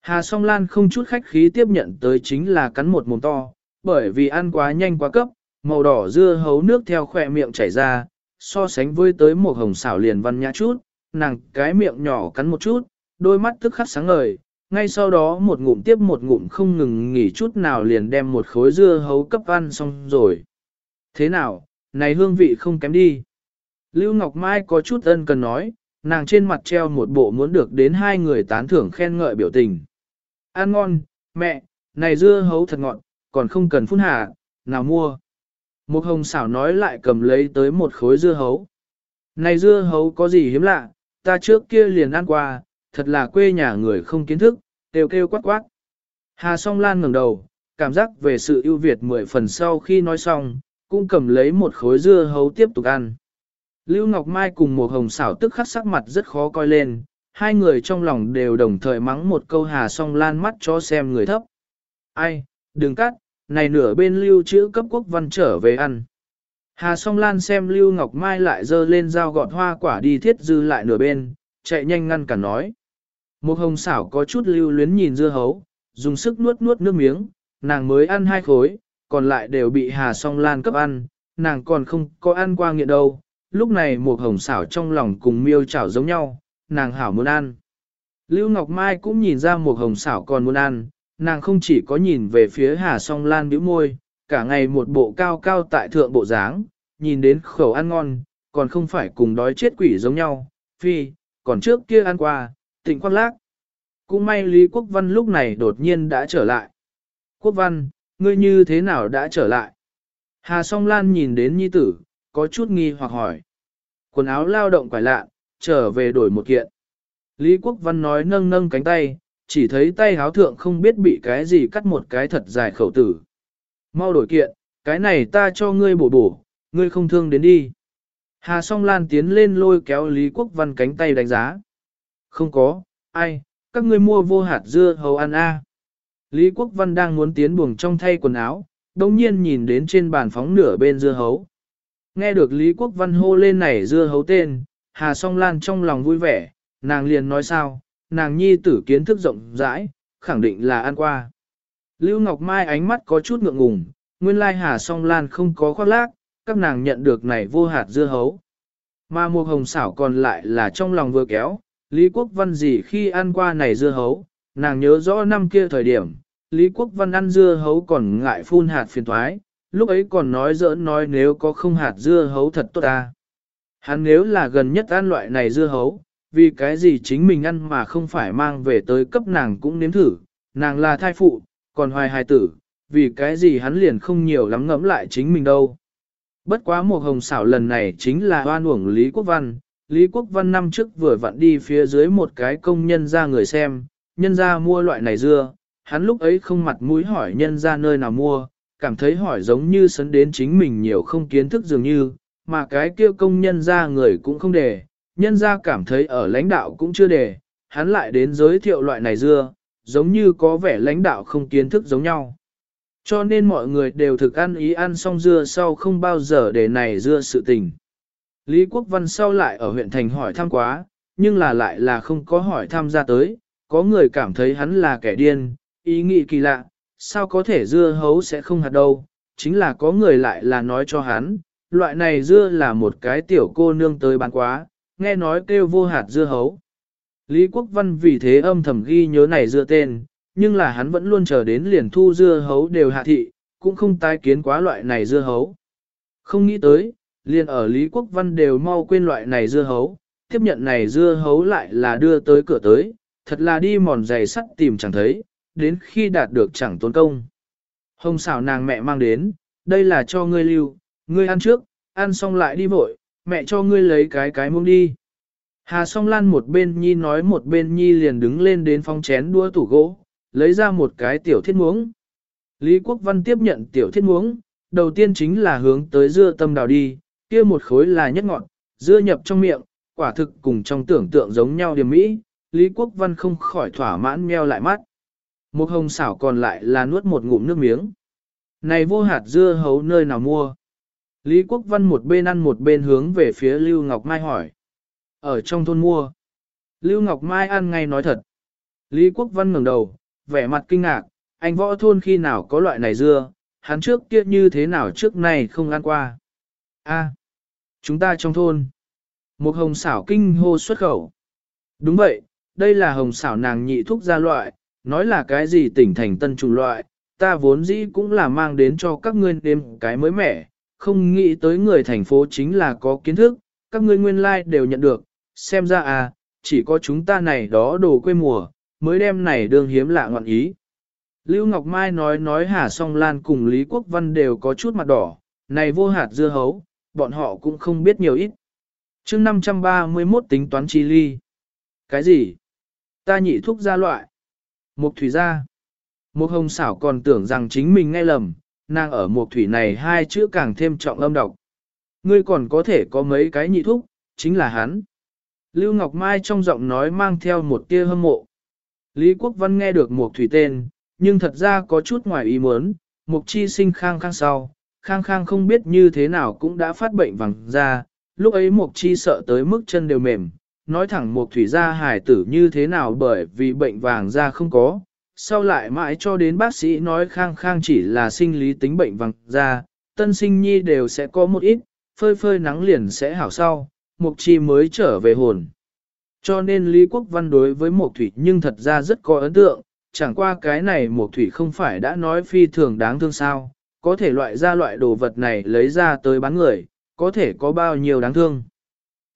Hà Song Lan không chút khách khí tiếp nhận tới chính là cắn một mồm to, bởi vì ăn quá nhanh quá cấp, màu đỏ dưa hấu nước theo khỏe miệng chảy ra, so sánh với tới một hồng xảo liền văn nhã chút, nàng cái miệng nhỏ cắn một chút, đôi mắt tức khắc sáng ngời, ngay sau đó một ngụm tiếp một ngụm không ngừng nghỉ chút nào liền đem một khối dưa hấu cấp ăn xong rồi. Thế nào, này hương vị không kém đi. Lưu Ngọc Mai có chút ân cần nói, nàng trên mặt treo một bộ muốn được đến hai người tán thưởng khen ngợi biểu tình. Ăn ngon, mẹ, này dưa hấu thật ngọt, còn không cần phun hạ, nào mua. Một hồng xảo nói lại cầm lấy tới một khối dưa hấu. Này dưa hấu có gì hiếm lạ, ta trước kia liền ăn qua, thật là quê nhà người không kiến thức, đều kêu quát quát. Hà song lan ngẩng đầu, cảm giác về sự ưu việt mười phần sau khi nói xong, cũng cầm lấy một khối dưa hấu tiếp tục ăn. Lưu Ngọc Mai cùng một hồng xảo tức khắc sắc mặt rất khó coi lên, hai người trong lòng đều đồng thời mắng một câu hà song lan mắt cho xem người thấp. Ai, đừng cắt, này nửa bên lưu chữ cấp quốc văn trở về ăn. Hà song lan xem Lưu Ngọc Mai lại dơ lên dao gọt hoa quả đi thiết dư lại nửa bên, chạy nhanh ngăn cả nói. Một hồng xảo có chút lưu luyến nhìn dưa hấu, dùng sức nuốt nuốt nước miếng, nàng mới ăn hai khối, còn lại đều bị Hà song lan cấp ăn, nàng còn không có ăn qua nghiện đâu. Lúc này một hồng xảo trong lòng cùng miêu chảo giống nhau, nàng hảo muốn ăn. Lưu Ngọc Mai cũng nhìn ra một hồng xảo còn muốn ăn, nàng không chỉ có nhìn về phía Hà song lan bĩu môi, cả ngày một bộ cao cao tại thượng bộ dáng, nhìn đến khẩu ăn ngon, còn không phải cùng đói chết quỷ giống nhau, phi, còn trước kia ăn qua, tỉnh quan lác. Cũng may Lý Quốc Văn lúc này đột nhiên đã trở lại. Quốc Văn, ngươi như thế nào đã trở lại? Hà song lan nhìn đến nhi tử, có chút nghi hoặc hỏi. Quần áo lao động quải lạ, trở về đổi một kiện. Lý Quốc Văn nói nâng nâng cánh tay, chỉ thấy tay háo thượng không biết bị cái gì cắt một cái thật dài khẩu tử. Mau đổi kiện, cái này ta cho ngươi bổ bổ, ngươi không thương đến đi. Hà song lan tiến lên lôi kéo Lý Quốc Văn cánh tay đánh giá. Không có, ai, các ngươi mua vô hạt dưa hầu ăn a. Lý Quốc Văn đang muốn tiến buồng trong thay quần áo, đồng nhiên nhìn đến trên bàn phóng nửa bên dưa hấu. Nghe được Lý Quốc Văn hô lên này dưa hấu tên, Hà song lan trong lòng vui vẻ, nàng liền nói sao, nàng nhi tử kiến thức rộng rãi, khẳng định là ăn qua. Lưu Ngọc Mai ánh mắt có chút ngượng ngùng, nguyên lai Hà Song Lan không có khoác lác, các nàng nhận được này vô hạt dưa hấu. Mà mùa hồng xảo còn lại là trong lòng vừa kéo, Lý Quốc Văn gì khi ăn qua này dưa hấu, nàng nhớ rõ năm kia thời điểm, Lý Quốc Văn ăn dưa hấu còn ngại phun hạt phiền thoái, lúc ấy còn nói giỡn nói nếu có không hạt dưa hấu thật tốt ta. Hắn nếu là gần nhất ăn loại này dưa hấu, vì cái gì chính mình ăn mà không phải mang về tới cấp nàng cũng nếm thử, nàng là thai phụ, còn hoài hài tử, vì cái gì hắn liền không nhiều lắm ngẫm lại chính mình đâu. Bất quá một hồng xảo lần này chính là hoan uổng Lý Quốc Văn, Lý Quốc Văn năm trước vừa vặn đi phía dưới một cái công nhân ra người xem, nhân ra mua loại này dưa, hắn lúc ấy không mặt mũi hỏi nhân ra nơi nào mua, cảm thấy hỏi giống như sấn đến chính mình nhiều không kiến thức dường như, mà cái kia công nhân ra người cũng không để, nhân ra cảm thấy ở lãnh đạo cũng chưa để, hắn lại đến giới thiệu loại này dưa, giống như có vẻ lãnh đạo không kiến thức giống nhau. Cho nên mọi người đều thực ăn ý ăn xong dưa sau không bao giờ để này dưa sự tình. Lý Quốc Văn sau lại ở huyện thành hỏi thăm quá, nhưng là lại là không có hỏi thăm gia tới, có người cảm thấy hắn là kẻ điên, ý nghĩ kỳ lạ, sao có thể dưa hấu sẽ không hạt đâu, chính là có người lại là nói cho hắn, loại này dưa là một cái tiểu cô nương tới bán quá, nghe nói kêu vô hạt dưa hấu. Lý Quốc Văn vì thế âm thầm ghi nhớ này dưa tên, nhưng là hắn vẫn luôn chờ đến liền thu dưa hấu đều hạ thị, cũng không tái kiến quá loại này dưa hấu. Không nghĩ tới, liền ở Lý Quốc Văn đều mau quên loại này dưa hấu, tiếp nhận này dưa hấu lại là đưa tới cửa tới, thật là đi mòn giày sắt tìm chẳng thấy, đến khi đạt được chẳng tốn công. Hồng xảo nàng mẹ mang đến, đây là cho ngươi lưu, ngươi ăn trước, ăn xong lại đi vội, mẹ cho ngươi lấy cái cái muông đi. Hà song lan một bên nhi nói một bên nhi liền đứng lên đến phong chén đua tủ gỗ, lấy ra một cái tiểu thiết muống. Lý Quốc Văn tiếp nhận tiểu thiết muống, đầu tiên chính là hướng tới dưa tâm đào đi, kia một khối là nhất ngọn, dưa nhập trong miệng, quả thực cùng trong tưởng tượng giống nhau điểm mỹ, Lý Quốc Văn không khỏi thỏa mãn meo lại mắt. Một hồng xảo còn lại là nuốt một ngụm nước miếng. Này vô hạt dưa hấu nơi nào mua? Lý Quốc Văn một bên ăn một bên hướng về phía Lưu Ngọc Mai hỏi. Ở trong thôn mua. Lưu Ngọc Mai ăn ngay nói thật. Lý Quốc Văn ngẩng đầu, vẻ mặt kinh ngạc, anh võ thôn khi nào có loại này dưa, hắn trước kia như thế nào trước này không ăn qua. A, chúng ta trong thôn. Một hồng xảo kinh hô xuất khẩu. Đúng vậy, đây là hồng xảo nàng nhị thúc gia loại, nói là cái gì tỉnh thành tân trùng loại, ta vốn dĩ cũng là mang đến cho các ngươi đêm cái mới mẻ, không nghĩ tới người thành phố chính là có kiến thức, các ngươi nguyên lai like đều nhận được, xem ra à, chỉ có chúng ta này đó đồ quê mùa, mới đem này đương hiếm lạ ngọn ý. Lưu Ngọc Mai nói nói Hà Song Lan cùng Lý Quốc Văn đều có chút mặt đỏ, này vô hạt dưa hấu, bọn họ cũng không biết nhiều ít. chương 531 tính toán chi ly. Cái gì? Ta nhị thúc ra loại. Một thủy gia. Một hồng xảo còn tưởng rằng chính mình nghe lầm, nàng ở một thủy này hai chữ càng thêm trọng âm độc. Ngươi còn có thể có mấy cái nhị thúc, chính là hắn. Lưu Ngọc Mai trong giọng nói mang theo một tia hâm mộ. Lý Quốc Văn nghe được một thủy tên, nhưng thật ra có chút ngoài ý muốn, mục chi sinh khang khang sau, khang khang không biết như thế nào cũng đã phát bệnh vàng ra, lúc ấy mục chi sợ tới mức chân đều mềm, nói thẳng một thủy gia hài tử như thế nào bởi vì bệnh vàng da không có, sau lại mãi cho đến bác sĩ nói khang khang chỉ là sinh lý tính bệnh vàng da, tân sinh nhi đều sẽ có một ít, phơi phơi nắng liền sẽ hảo sau, mục chi mới trở về hồn. Cho nên Lý Quốc Văn đối với Mộc Thủy nhưng thật ra rất có ấn tượng, chẳng qua cái này Mộc Thủy không phải đã nói phi thường đáng thương sao, có thể loại ra loại đồ vật này lấy ra tới bán người, có thể có bao nhiêu đáng thương.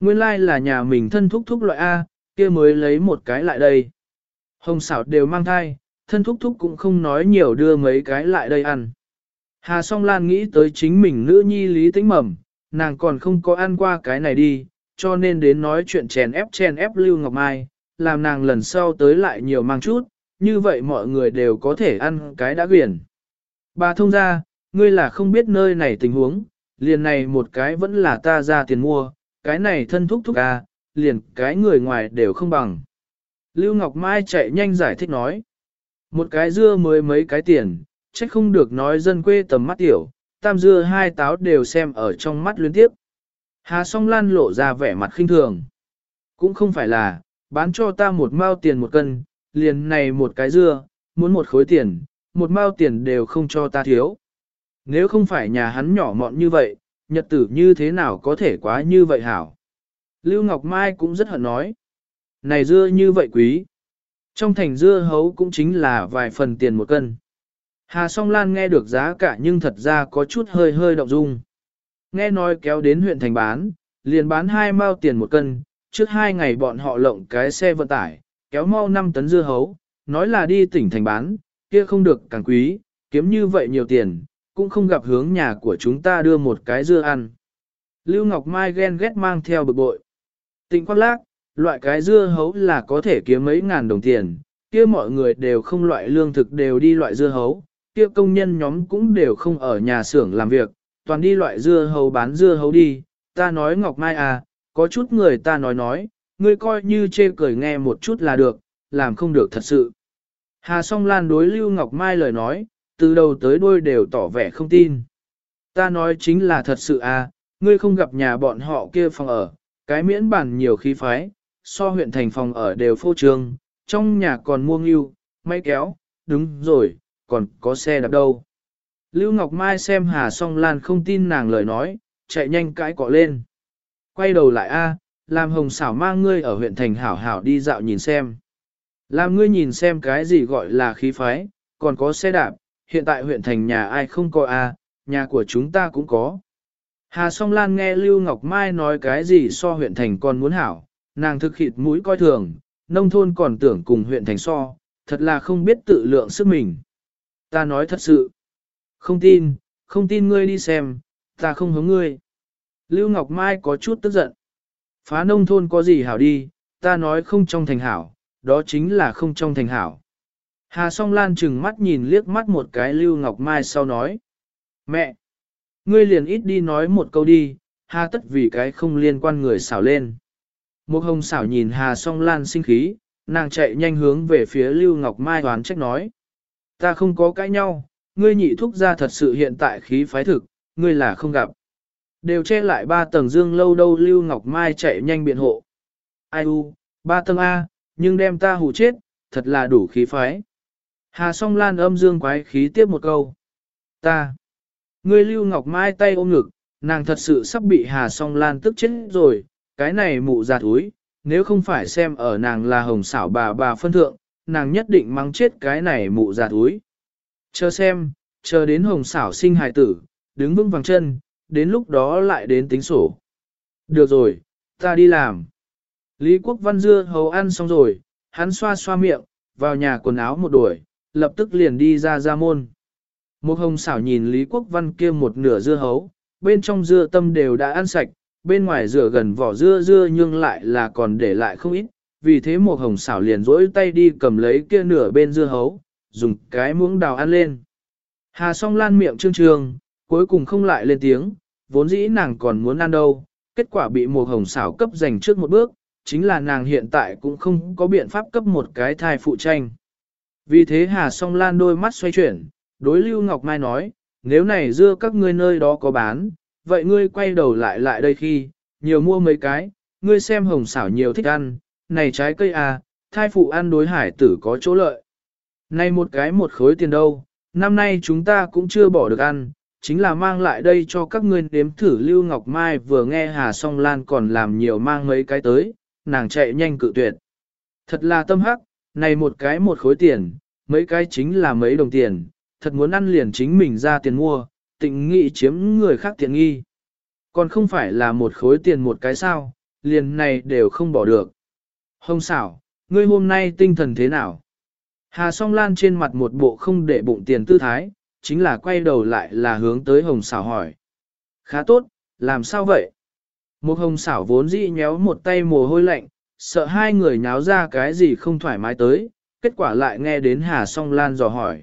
Nguyên lai like là nhà mình thân thúc thúc loại A, kia mới lấy một cái lại đây. Hồng xảo đều mang thai, thân thúc thúc cũng không nói nhiều đưa mấy cái lại đây ăn. Hà song lan nghĩ tới chính mình nữ nhi lý tính mầm, nàng còn không có ăn qua cái này đi, cho nên đến nói chuyện chèn ép chèn ép Lưu Ngọc Mai, làm nàng lần sau tới lại nhiều mang chút, như vậy mọi người đều có thể ăn cái đã quyển. Bà thông ra, ngươi là không biết nơi này tình huống, liền này một cái vẫn là ta ra tiền mua, cái này thân thúc thúc à, liền cái người ngoài đều không bằng. Lưu Ngọc Mai chạy nhanh giải thích nói. Một cái dưa mới mấy cái tiền, chắc không được nói dân quê tầm mắt tiểu, tam dưa hai táo đều xem ở trong mắt liên tiếp. Hà song lan lộ ra vẻ mặt khinh thường. Cũng không phải là, bán cho ta một mao tiền một cân, liền này một cái dưa, muốn một khối tiền, một mao tiền đều không cho ta thiếu. Nếu không phải nhà hắn nhỏ mọn như vậy, nhật tử như thế nào có thể quá như vậy hảo. Lưu Ngọc Mai cũng rất hận nói. Này dưa như vậy quý. Trong thành dưa hấu cũng chính là vài phần tiền một cân. Hà song lan nghe được giá cả nhưng thật ra có chút hơi hơi động dung. Nghe nói kéo đến huyện thành bán, liền bán hai mao tiền một cân, trước hai ngày bọn họ lộng cái xe vận tải, kéo mau 5 tấn dưa hấu, nói là đi tỉnh thành bán, kia không được càng quý, kiếm như vậy nhiều tiền, cũng không gặp hướng nhà của chúng ta đưa một cái dưa ăn. Lưu Ngọc Mai ghen ghét mang theo bực bội. Tịnh khoác lác, loại cái dưa hấu là có thể kiếm mấy ngàn đồng tiền, kia mọi người đều không loại lương thực đều đi loại dưa hấu, kia công nhân nhóm cũng đều không ở nhà xưởng làm việc, toàn đi loại dưa hấu bán dưa hấu đi. Ta nói Ngọc Mai à, có chút người ta nói nói, ngươi coi như chê cười nghe một chút là được, làm không được thật sự. Hà song lan đối Lưu Ngọc Mai lời nói, từ đầu tới đuôi đều tỏ vẻ không tin. Ta nói chính là thật sự à, ngươi không gặp nhà bọn họ kia phòng ở, cái miễn bản nhiều khí phái, so huyện thành phòng ở đều phô trương, trong nhà còn mua ngưu, máy kéo, đúng rồi, còn có xe đạp đâu. Lưu Ngọc Mai xem Hà Song Lan không tin nàng lời nói, chạy nhanh cãi cọ lên. Quay đầu lại a, làm hồng xảo mang ngươi ở huyện thành hảo hảo đi dạo nhìn xem. Làm ngươi nhìn xem cái gì gọi là khí phái, còn có xe đạp, hiện tại huyện thành nhà ai không có a, nhà của chúng ta cũng có. Hà Song Lan nghe Lưu Ngọc Mai nói cái gì so huyện thành còn muốn hảo, nàng thực khịt mũi coi thường, nông thôn còn tưởng cùng huyện thành so, thật là không biết tự lượng sức mình. Ta nói thật sự. Không tin, không tin ngươi đi xem, ta không hướng ngươi. Lưu Ngọc Mai có chút tức giận. Phá nông thôn có gì hảo đi, ta nói không trong thành hảo, đó chính là không trong thành hảo. Hà song lan chừng mắt nhìn liếc mắt một cái Lưu Ngọc Mai sau nói. Mẹ! Ngươi liền ít đi nói một câu đi, hà tất vì cái không liên quan người xảo lên. Một hồng xảo nhìn Hà song lan sinh khí, nàng chạy nhanh hướng về phía Lưu Ngọc Mai đoán trách nói. Ta không có cãi nhau, ngươi nhị thúc ra thật sự hiện tại khí phái thực, ngươi là không gặp. Đều che lại ba tầng dương lâu đâu Lưu Ngọc Mai chạy nhanh biện hộ. Ai u, ba tầng A, nhưng đem ta hù chết, thật là đủ khí phái. Hà song lan âm dương quái khí tiếp một câu. Ta. Ngươi Lưu Ngọc Mai tay ôm ngực, nàng thật sự sắp bị Hà song lan tức chết rồi, cái này mụ già túi, nếu không phải xem ở nàng là hồng xảo bà bà phân thượng, nàng nhất định mắng chết cái này mụ già túi. Chờ xem, chờ đến hồng xảo sinh hài tử, đứng vững vàng chân, đến lúc đó lại đến tính sổ. Được rồi, ta đi làm. Lý Quốc Văn dưa hầu ăn xong rồi, hắn xoa xoa miệng, vào nhà quần áo một đuổi, lập tức liền đi ra ra môn. Một hồng xảo nhìn Lý Quốc Văn kia một nửa dưa hấu, bên trong dưa tâm đều đã ăn sạch, bên ngoài rửa gần vỏ dưa dưa nhưng lại là còn để lại không ít, vì thế một hồng xảo liền rỗi tay đi cầm lấy kia nửa bên dưa hấu, dùng cái muỗng đào ăn lên. Hà song lan miệng trương trương, cuối cùng không lại lên tiếng, vốn dĩ nàng còn muốn ăn đâu, kết quả bị một hồng xảo cấp dành trước một bước, chính là nàng hiện tại cũng không có biện pháp cấp một cái thai phụ tranh. Vì thế Hà song lan đôi mắt xoay chuyển, đối Lưu Ngọc Mai nói, nếu này dưa các ngươi nơi đó có bán, vậy ngươi quay đầu lại lại đây khi, nhiều mua mấy cái, ngươi xem hồng xảo nhiều thích ăn, này trái cây à, thai phụ ăn đối hải tử có chỗ lợi. Này một cái một khối tiền đâu, năm nay chúng ta cũng chưa bỏ được ăn, chính là mang lại đây cho các ngươi nếm thử Lưu Ngọc Mai vừa nghe Hà Song Lan còn làm nhiều mang mấy cái tới, nàng chạy nhanh cự tuyệt. Thật là tâm hắc, này một cái một khối tiền, mấy cái chính là mấy đồng tiền, thật muốn ăn liền chính mình ra tiền mua, tịnh nghị chiếm người khác tiện nghi. Còn không phải là một khối tiền một cái sao, liền này đều không bỏ được. Hồng xảo, ngươi hôm nay tinh thần thế nào? Hà song lan trên mặt một bộ không để bụng tiền tư thái, chính là quay đầu lại là hướng tới hồng xảo hỏi. Khá tốt, làm sao vậy? Một hồng xảo vốn dĩ nhéo một tay mồ hôi lạnh, sợ hai người nháo ra cái gì không thoải mái tới, kết quả lại nghe đến Hà song lan dò hỏi.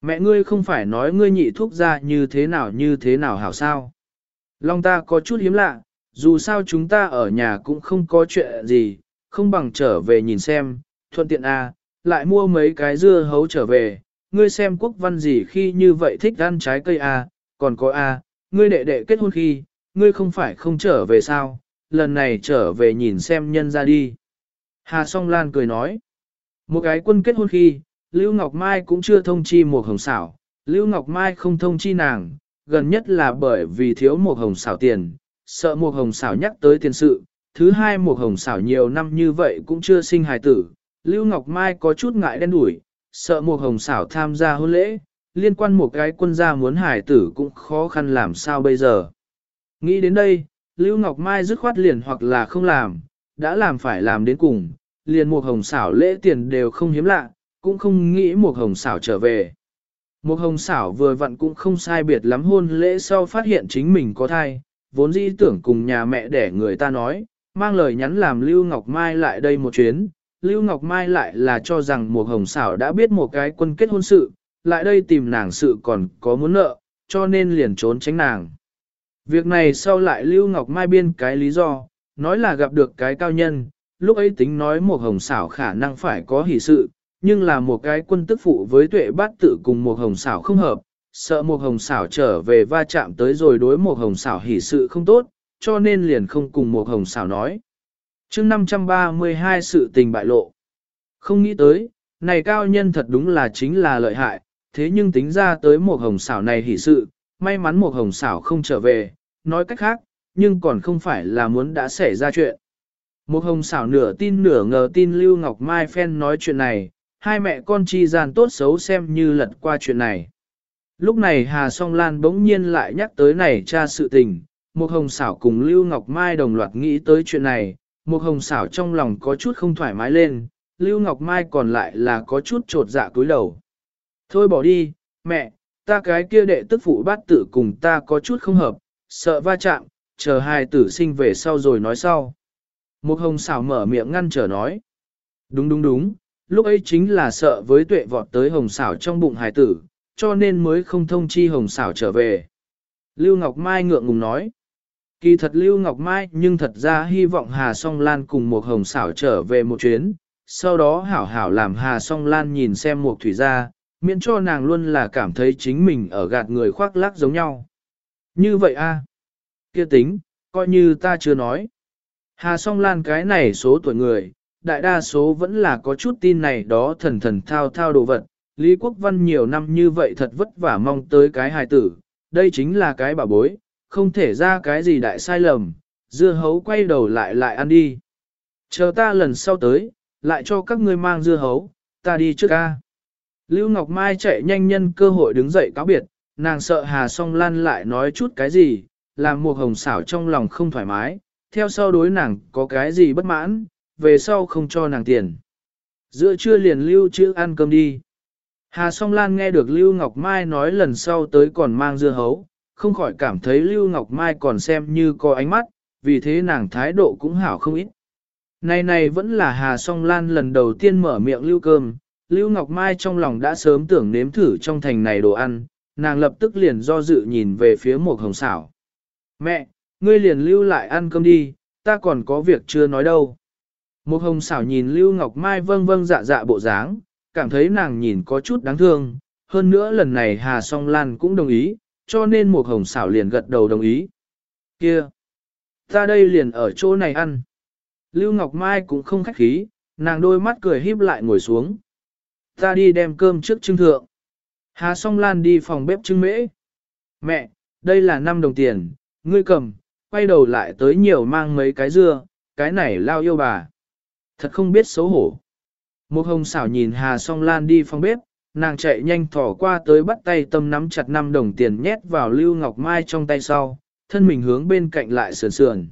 Mẹ ngươi không phải nói ngươi nhị thuốc ra như thế nào như thế nào hảo sao? Long ta có chút hiếm lạ, dù sao chúng ta ở nhà cũng không có chuyện gì, không bằng trở về nhìn xem, thuận tiện a, à, lại mua mấy cái dưa hấu trở về, ngươi xem quốc văn gì khi như vậy thích ăn trái cây a, à, còn có a, à, ngươi đệ đệ kết hôn khi, ngươi không phải không trở về sao, lần này trở về nhìn xem nhân ra đi. Hà Song Lan cười nói, một cái quân kết hôn khi, Lưu Ngọc Mai cũng chưa thông chi một hồng xảo, Lưu Ngọc Mai không thông chi nàng, gần nhất là bởi vì thiếu một hồng xảo tiền, sợ một hồng xảo nhắc tới tiền sự, thứ hai một hồng xảo nhiều năm như vậy cũng chưa sinh hài tử, Lưu Ngọc Mai có chút ngại đen đủi, sợ một hồng xảo tham gia hôn lễ, liên quan một cái quân gia muốn hài tử cũng khó khăn làm sao bây giờ. Nghĩ đến đây, Lưu Ngọc Mai dứt khoát liền hoặc là không làm, đã làm phải làm đến cùng, liền một hồng xảo lễ tiền đều không hiếm lạ, cũng không nghĩ một hồng xảo trở về. Một hồng xảo vừa vặn cũng không sai biệt lắm hôn lễ sau phát hiện chính mình có thai, vốn dĩ tưởng cùng nhà mẹ để người ta nói, mang lời nhắn làm Lưu Ngọc Mai lại đây một chuyến. Lưu Ngọc Mai lại là cho rằng một hồng xảo đã biết một cái quân kết hôn sự, lại đây tìm nàng sự còn có muốn nợ, cho nên liền trốn tránh nàng. Việc này sau lại Lưu Ngọc Mai biên cái lý do, nói là gặp được cái cao nhân, lúc ấy tính nói một hồng xảo khả năng phải có hỷ sự, nhưng là một cái quân tức phụ với tuệ bát tự cùng một hồng xảo không hợp, sợ một hồng xảo trở về va chạm tới rồi đối một hồng xảo hỷ sự không tốt, cho nên liền không cùng một hồng xảo nói. chương 532 sự tình bại lộ. Không nghĩ tới, này cao nhân thật đúng là chính là lợi hại, thế nhưng tính ra tới một hồng xảo này hỷ sự, may mắn một hồng xảo không trở về, nói cách khác, nhưng còn không phải là muốn đã xảy ra chuyện. Một hồng xảo nửa tin nửa ngờ tin Lưu Ngọc Mai Phen nói chuyện này, hai mẹ con chi gian tốt xấu xem như lật qua chuyện này. Lúc này Hà Song Lan bỗng nhiên lại nhắc tới này cha sự tình, một hồng xảo cùng Lưu Ngọc Mai đồng loạt nghĩ tới chuyện này, một hồng xảo trong lòng có chút không thoải mái lên, Lưu Ngọc Mai còn lại là có chút trột dạ cúi đầu. Thôi bỏ đi, mẹ, ta cái kia đệ tức phụ bát tử cùng ta có chút không hợp, sợ va chạm, chờ hai tử sinh về sau rồi nói sau. Một hồng xảo mở miệng ngăn trở nói. Đúng đúng đúng, lúc ấy chính là sợ với tuệ vọt tới hồng xảo trong bụng hài tử, cho nên mới không thông chi hồng xảo trở về. Lưu Ngọc Mai ngượng ngùng nói. Kỳ thật Lưu Ngọc Mai nhưng thật ra hy vọng Hà Song Lan cùng một hồng xảo trở về một chuyến, sau đó hảo hảo làm Hà Song Lan nhìn xem một thủy gia, miễn cho nàng luôn là cảm thấy chính mình ở gạt người khoác lác giống nhau. Như vậy a kia tính, coi như ta chưa nói. Hà song lan cái này số tuổi người, đại đa số vẫn là có chút tin này đó thần thần thao thao đồ vật. Lý Quốc Văn nhiều năm như vậy thật vất vả mong tới cái hài tử, đây chính là cái bảo bối, không thể ra cái gì đại sai lầm, dưa hấu quay đầu lại lại ăn đi. Chờ ta lần sau tới, lại cho các ngươi mang dưa hấu, ta đi trước ca. Lưu Ngọc Mai chạy nhanh nhân cơ hội đứng dậy cáo biệt, nàng sợ Hà Song Lan lại nói chút cái gì, làm một hồng xảo trong lòng không thoải mái, theo sau đối nàng có cái gì bất mãn, về sau không cho nàng tiền. Giữa trưa liền lưu chữ ăn cơm đi. Hà Song Lan nghe được Lưu Ngọc Mai nói lần sau tới còn mang dưa hấu, không khỏi cảm thấy Lưu Ngọc Mai còn xem như có ánh mắt, vì thế nàng thái độ cũng hảo không ít. Này này vẫn là Hà Song Lan lần đầu tiên mở miệng lưu cơm, Lưu Ngọc Mai trong lòng đã sớm tưởng nếm thử trong thành này đồ ăn, nàng lập tức liền do dự nhìn về phía một hồng xảo. Mẹ, ngươi liền lưu lại ăn cơm đi, ta còn có việc chưa nói đâu. Một hồng xảo nhìn Lưu Ngọc Mai vâng vâng dạ dạ bộ dáng, cảm thấy nàng nhìn có chút đáng thương, hơn nữa lần này Hà Song Lan cũng đồng ý, cho nên một hồng xảo liền gật đầu đồng ý. Kia, ta đây liền ở chỗ này ăn. Lưu Ngọc Mai cũng không khách khí, nàng đôi mắt cười híp lại ngồi xuống. Ta đi đem cơm trước trưng thượng. Hà song lan đi phòng bếp trưng mễ. Mẹ, đây là 5 đồng tiền, ngươi cầm, quay đầu lại tới nhiều mang mấy cái dưa, cái này lao yêu bà. Thật không biết xấu hổ. Một hồng xảo nhìn Hà song lan đi phòng bếp, nàng chạy nhanh thỏ qua tới bắt tay tâm nắm chặt 5 đồng tiền nhét vào Lưu Ngọc Mai trong tay sau, thân mình hướng bên cạnh lại sườn sườn.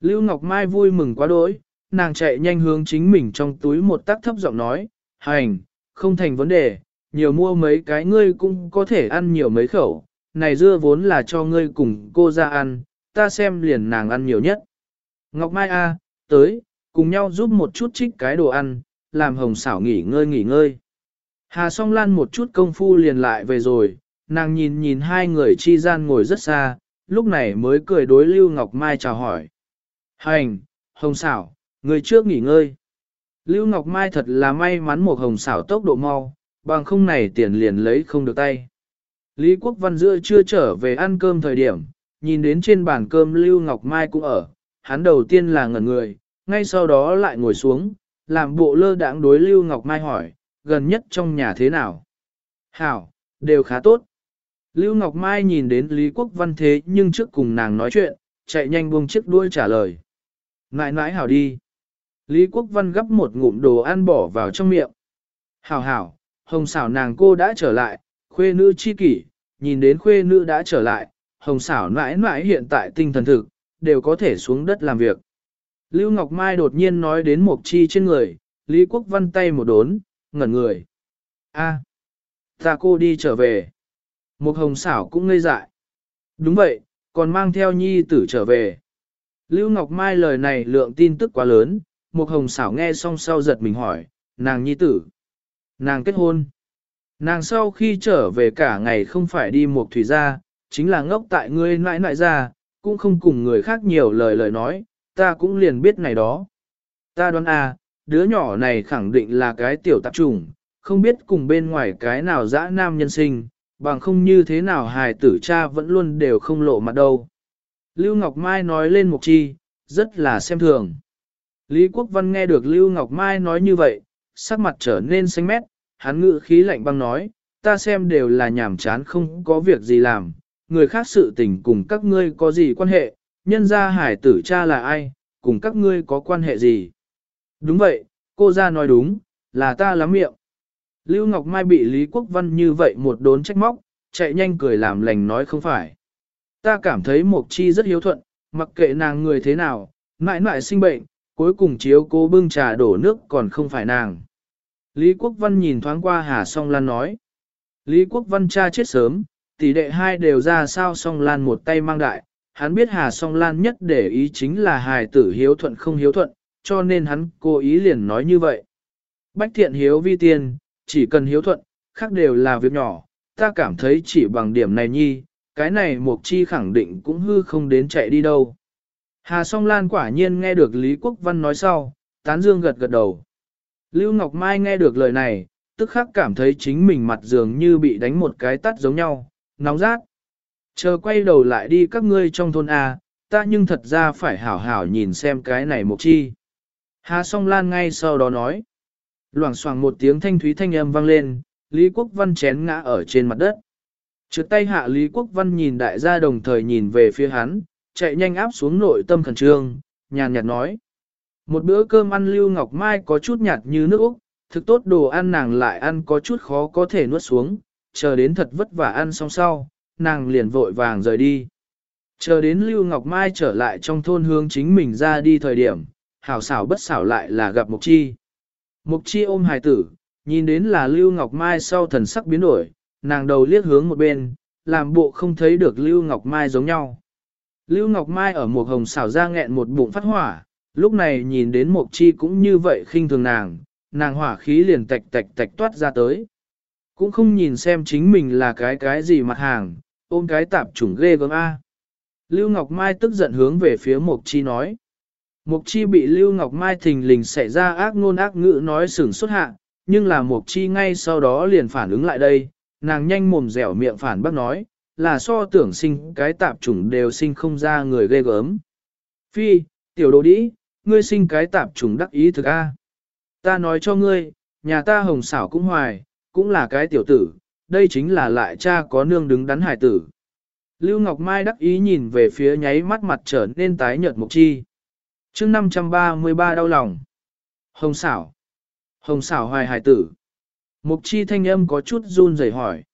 Lưu Ngọc Mai vui mừng quá đỗi, nàng chạy nhanh hướng chính mình trong túi một tắc thấp giọng nói, hành, không thành vấn đề, nhiều mua mấy cái ngươi cũng có thể ăn nhiều mấy khẩu, này dưa vốn là cho ngươi cùng cô ra ăn, ta xem liền nàng ăn nhiều nhất. Ngọc Mai A, tới, cùng nhau giúp một chút trích cái đồ ăn, làm hồng xảo nghỉ ngơi nghỉ ngơi. Hà song lan một chút công phu liền lại về rồi, nàng nhìn nhìn hai người chi gian ngồi rất xa, lúc này mới cười đối Lưu Ngọc Mai chào hỏi. Hành, hồng xảo, người trước nghỉ ngơi. Lưu Ngọc Mai thật là may mắn một hồng xảo tốc độ mau, bằng không này tiền liền lấy không được tay. Lý Quốc Văn giữa chưa trở về ăn cơm thời điểm, nhìn đến trên bàn cơm Lưu Ngọc Mai cũng ở, hắn đầu tiên là ngẩn người, ngay sau đó lại ngồi xuống, làm bộ lơ đãng đối Lưu Ngọc Mai hỏi, gần nhất trong nhà thế nào? Hảo, đều khá tốt. Lưu Ngọc Mai nhìn đến Lý Quốc Văn thế nhưng trước cùng nàng nói chuyện, chạy nhanh buông chiếc đuôi trả lời. Nãi nãi hảo đi. Lý Quốc Văn gấp một ngụm đồ ăn bỏ vào trong miệng. Hảo hảo, hồng xảo nàng cô đã trở lại, khuê nữ chi kỷ, nhìn đến khuê nữ đã trở lại, hồng xảo mãi mãi hiện tại tinh thần thực, đều có thể xuống đất làm việc. Lưu Ngọc Mai đột nhiên nói đến Mộc Chi trên người, Lý Quốc Văn tay một đốn, ngẩn người. A, ta cô đi trở về. Một hồng xảo cũng ngây dại. Đúng vậy, còn mang theo nhi tử trở về. Lưu Ngọc Mai lời này lượng tin tức quá lớn, một hồng xảo nghe xong sau giật mình hỏi, nàng nhi tử. Nàng kết hôn. Nàng sau khi trở về cả ngày không phải đi một thủy gia, chính là ngốc tại ngươi nãi nãi ra, cũng không cùng người khác nhiều lời lời nói, ta cũng liền biết này đó. Ta đoán à, đứa nhỏ này khẳng định là cái tiểu tạp trùng, không biết cùng bên ngoài cái nào dã nam nhân sinh, bằng không như thế nào hài tử cha vẫn luôn đều không lộ mặt đâu. Lưu Ngọc Mai nói lên một chi, rất là xem thường. Lý Quốc Văn nghe được Lưu Ngọc Mai nói như vậy, sắc mặt trở nên xanh mét, hắn ngự khí lạnh băng nói, ta xem đều là nhảm chán không có việc gì làm, người khác sự tình cùng các ngươi có gì quan hệ, nhân gia hải tử cha là ai, cùng các ngươi có quan hệ gì. Đúng vậy, cô ra nói đúng, là ta lắm miệng. Lưu Ngọc Mai bị Lý Quốc Văn như vậy một đốn trách móc, chạy nhanh cười làm lành nói không phải. Ta cảm thấy Mộc Chi rất hiếu thuận, mặc kệ nàng người thế nào, mãi mãi sinh bệnh, cuối cùng chiếu cô bưng trà đổ nước còn không phải nàng. Lý Quốc Văn nhìn thoáng qua Hà Song Lan nói. Lý Quốc Văn cha chết sớm, tỷ đệ hai đều ra sao Song Lan một tay mang đại. Hắn biết Hà Song Lan nhất để ý chính là hài tử hiếu thuận không hiếu thuận, cho nên hắn cố ý liền nói như vậy. Bách thiện hiếu vi tiên, chỉ cần hiếu thuận, khác đều là việc nhỏ, ta cảm thấy chỉ bằng điểm này nhi, cái này một Chi khẳng định cũng hư không đến chạy đi đâu. Hà Song Lan quả nhiên nghe được Lý Quốc Văn nói sau, tán dương gật gật đầu. Lưu Ngọc Mai nghe được lời này, tức khắc cảm thấy chính mình mặt dường như bị đánh một cái tắt giống nhau, nóng rát. Chờ quay đầu lại đi các ngươi trong thôn A, ta nhưng thật ra phải hảo hảo nhìn xem cái này một Chi. Hà Song Lan ngay sau đó nói. Loảng xoảng một tiếng thanh thúy thanh âm vang lên, Lý Quốc Văn chén ngã ở trên mặt đất. Trượt tay hạ Lý Quốc Văn nhìn đại gia đồng thời nhìn về phía hắn, chạy nhanh áp xuống nội tâm khẩn trương, nhàn nhạt nói. Một bữa cơm ăn Lưu Ngọc Mai có chút nhạt như nước Úc, thực tốt đồ ăn nàng lại ăn có chút khó có thể nuốt xuống, chờ đến thật vất vả ăn xong sau, nàng liền vội vàng rời đi. Chờ đến Lưu Ngọc Mai trở lại trong thôn hướng chính mình ra đi thời điểm, hảo xảo bất xảo lại là gặp Mục Chi. Mục Chi ôm hài tử, nhìn đến là Lưu Ngọc Mai sau thần sắc biến đổi, nàng đầu liếc hướng một bên, làm bộ không thấy được Lưu Ngọc Mai giống nhau. Lưu Ngọc Mai ở một hồng xảo ra nghẹn một bụng phát hỏa, lúc này nhìn đến Mộc Chi cũng như vậy khinh thường nàng, nàng hỏa khí liền tạch tạch tạch toát ra tới. Cũng không nhìn xem chính mình là cái cái gì mặt hàng, ôm cái tạp chủng ghê gớm A. Lưu Ngọc Mai tức giận hướng về phía Mộc Chi nói. Mộc Chi bị Lưu Ngọc Mai thình lình xảy ra ác ngôn ác ngữ nói sửng xuất hạ, nhưng là Mộc Chi ngay sau đó liền phản ứng lại đây, nàng nhanh mồm dẻo miệng phản bác nói, là so tưởng sinh cái tạp chủng đều sinh không ra người ghê gớm. Phi, tiểu đồ đĩ, ngươi sinh cái tạp chủng đắc ý thực a. Ta nói cho ngươi, nhà ta hồng xảo cũng hoài, cũng là cái tiểu tử, đây chính là lại cha có nương đứng đắn hải tử. Lưu Ngọc Mai đắc ý nhìn về phía nháy mắt mặt trở nên tái nhợt Mục Chi chương 533 đau lòng. Hồng xảo. Hồng xảo hoài hải tử. Mục chi thanh âm có chút run rẩy hỏi.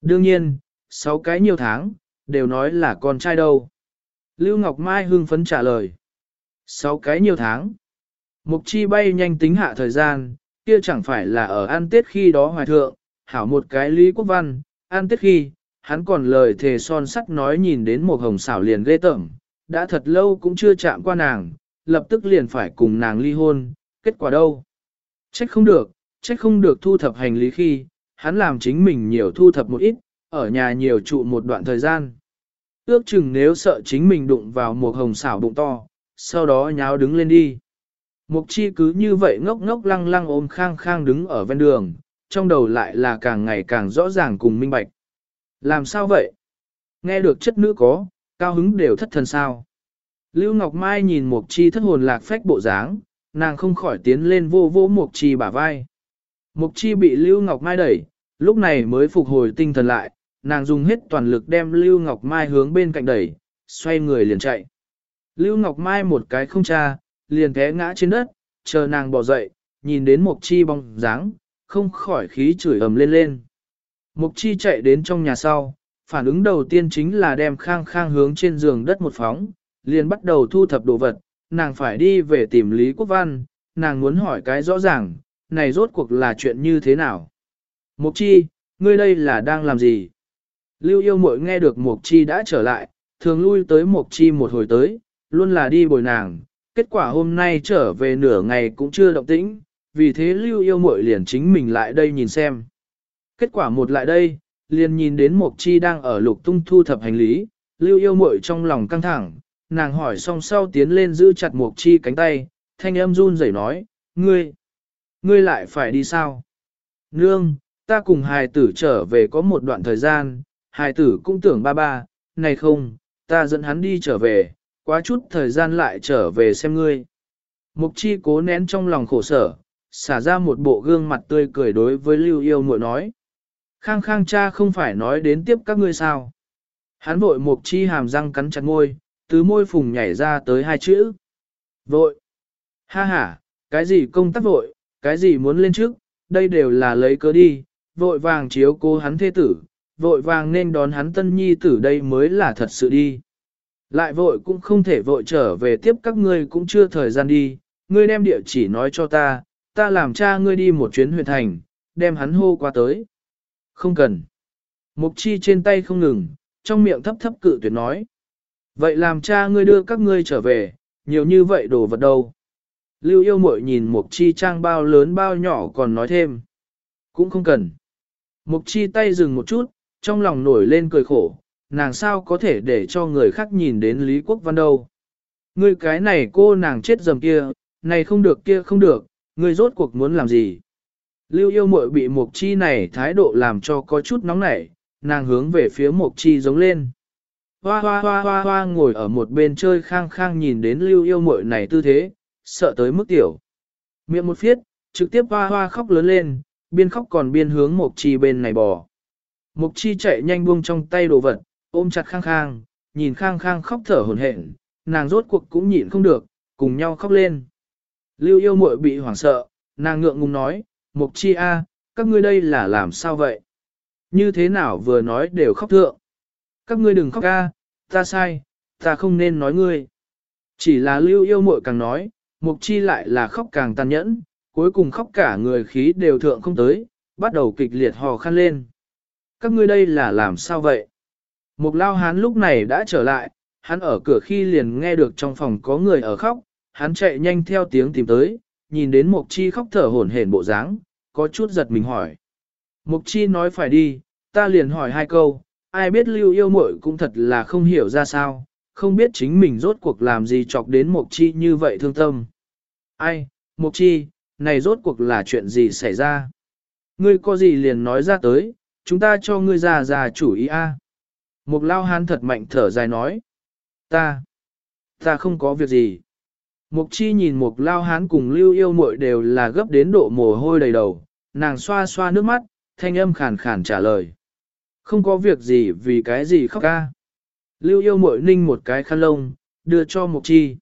Đương nhiên, sáu cái nhiều tháng, đều nói là con trai đâu. Lưu Ngọc Mai hưng phấn trả lời. Sáu cái nhiều tháng. Mục chi bay nhanh tính hạ thời gian, kia chẳng phải là ở ăn tết khi đó hoài thượng, hảo một cái lý quốc văn, ăn tết khi, hắn còn lời thề son sắt nói nhìn đến một hồng xảo liền ghê tởm, đã thật lâu cũng chưa chạm qua nàng, lập tức liền phải cùng nàng ly hôn, kết quả đâu? Trách không được, trách không được thu thập hành lý khi, hắn làm chính mình nhiều thu thập một ít, ở nhà nhiều trụ một đoạn thời gian. Ước chừng nếu sợ chính mình đụng vào một hồng xảo bụng to, sau đó nháo đứng lên đi. Mục chi cứ như vậy ngốc ngốc lăng lăng ôm khang khang đứng ở ven đường, trong đầu lại là càng ngày càng rõ ràng cùng minh bạch. Làm sao vậy? Nghe được chất nữ có, cao hứng đều thất thần sao. Lưu Ngọc Mai nhìn Mục Chi thất hồn lạc phách bộ dáng, nàng không khỏi tiến lên vô vô Mục Chi bả vai. Mục Chi bị Lưu Ngọc Mai đẩy, lúc này mới phục hồi tinh thần lại, nàng dùng hết toàn lực đem Lưu Ngọc Mai hướng bên cạnh đẩy, xoay người liền chạy. Lưu Ngọc Mai một cái không cha, liền té ngã trên đất, chờ nàng bỏ dậy, nhìn đến Mục Chi bóng dáng, không khỏi khí chửi ầm lên lên. Mục Chi chạy đến trong nhà sau, phản ứng đầu tiên chính là đem khang khang hướng trên giường đất một phóng, liền bắt đầu thu thập đồ vật, nàng phải đi về tìm Lý Quốc Văn, nàng muốn hỏi cái rõ ràng, này rốt cuộc là chuyện như thế nào. Mục chi, ngươi đây là đang làm gì? Lưu yêu mội nghe được Mộc chi đã trở lại, thường lui tới Mộc chi một hồi tới, luôn là đi bồi nàng, kết quả hôm nay trở về nửa ngày cũng chưa động tĩnh, vì thế lưu yêu mội liền chính mình lại đây nhìn xem. Kết quả một lại đây, liền nhìn đến Mộc Chi đang ở lục tung thu thập hành lý, lưu yêu mội trong lòng căng thẳng, nàng hỏi xong sau tiến lên giữ chặt Mộc Chi cánh tay, thanh âm run rẩy nói, ngươi, ngươi lại phải đi sao? Nương, ta cùng hài tử trở về có một đoạn thời gian, hài tử cũng tưởng ba ba, này không, ta dẫn hắn đi trở về, quá chút thời gian lại trở về xem ngươi. Mục chi cố nén trong lòng khổ sở, xả ra một bộ gương mặt tươi cười đối với lưu yêu muội nói. Khang khang cha không phải nói đến tiếp các ngươi sao. Hắn vội mục chi hàm răng cắn chặt môi, từ môi phùng nhảy ra tới hai chữ. Vội. Ha ha, cái gì công tác vội, cái gì muốn lên trước, đây đều là lấy cớ đi, vội vàng chiếu cố hắn thế tử, vội vàng nên đón hắn tân nhi tử đây mới là thật sự đi. Lại vội cũng không thể vội trở về tiếp các ngươi cũng chưa thời gian đi, ngươi đem địa chỉ nói cho ta, ta làm cha ngươi đi một chuyến huyện thành, đem hắn hô qua tới. Không cần. Mục chi trên tay không ngừng, trong miệng thấp thấp cự tuyệt nói. Vậy làm cha ngươi đưa các ngươi trở về, nhiều như vậy đồ vật đâu. Lưu yêu mội nhìn mục chi trang bao lớn bao nhỏ còn nói thêm. Cũng không cần. Mục chi tay dừng một chút, trong lòng nổi lên cười khổ, nàng sao có thể để cho người khác nhìn đến Lý Quốc Văn đâu. Ngươi cái này cô nàng chết dầm kia, này không được kia không được, ngươi rốt cuộc muốn làm gì. Lưu yêu muội bị Mộc Chi này thái độ làm cho có chút nóng nảy, nàng hướng về phía Mộc Chi giống lên. Hoa hoa hoa hoa hoa ngồi ở một bên chơi khang khang nhìn đến lưu yêu muội này tư thế, sợ tới mức tiểu. Miệng một phiết, trực tiếp hoa hoa khóc lớn lên, biên khóc còn biên hướng Mộc Chi bên này bò. Mục Chi chạy nhanh buông trong tay đồ vật, ôm chặt khang khang, nhìn khang khang khóc thở hổn hển, nàng rốt cuộc cũng nhịn không được, cùng nhau khóc lên. Lưu yêu muội bị hoảng sợ, nàng ngượng ngùng nói, Mục chi a, các ngươi đây là làm sao vậy? Như thế nào vừa nói đều khóc thượng? Các ngươi đừng khóc a, ta sai, ta không nên nói ngươi. Chỉ là lưu yêu muội càng nói, mục chi lại là khóc càng tàn nhẫn, cuối cùng khóc cả người khí đều thượng không tới, bắt đầu kịch liệt hò khăn lên. Các ngươi đây là làm sao vậy? Mục lao hán lúc này đã trở lại, hắn ở cửa khi liền nghe được trong phòng có người ở khóc, hắn chạy nhanh theo tiếng tìm tới, nhìn đến Mục Chi khóc thở hổn hển bộ dáng, có chút giật mình hỏi. Mục Chi nói phải đi, ta liền hỏi hai câu, ai biết lưu yêu muội cũng thật là không hiểu ra sao, không biết chính mình rốt cuộc làm gì chọc đến Mục Chi như vậy thương tâm. Ai, Mục Chi, này rốt cuộc là chuyện gì xảy ra? Ngươi có gì liền nói ra tới, chúng ta cho ngươi già già chủ ý a. Mục lao hán thật mạnh thở dài nói. Ta, ta không có việc gì. Mục chi nhìn mục lao hán cùng lưu yêu muội đều là gấp đến độ mồ hôi đầy đầu, nàng xoa xoa nước mắt, thanh âm khàn khàn trả lời. Không có việc gì vì cái gì khóc ca. Lưu yêu muội ninh một cái khăn lông, đưa cho mục chi.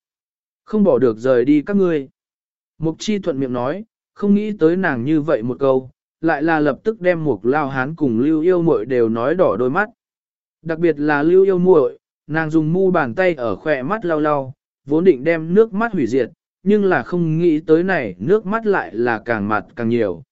Không bỏ được rời đi các ngươi. Mục chi thuận miệng nói, không nghĩ tới nàng như vậy một câu, lại là lập tức đem một lao hán cùng lưu yêu muội đều nói đỏ đôi mắt. Đặc biệt là lưu yêu muội, nàng dùng mu bàn tay ở khỏe mắt lau lau, vốn định đem nước mắt hủy diệt, nhưng là không nghĩ tới này nước mắt lại là càng mặt càng nhiều.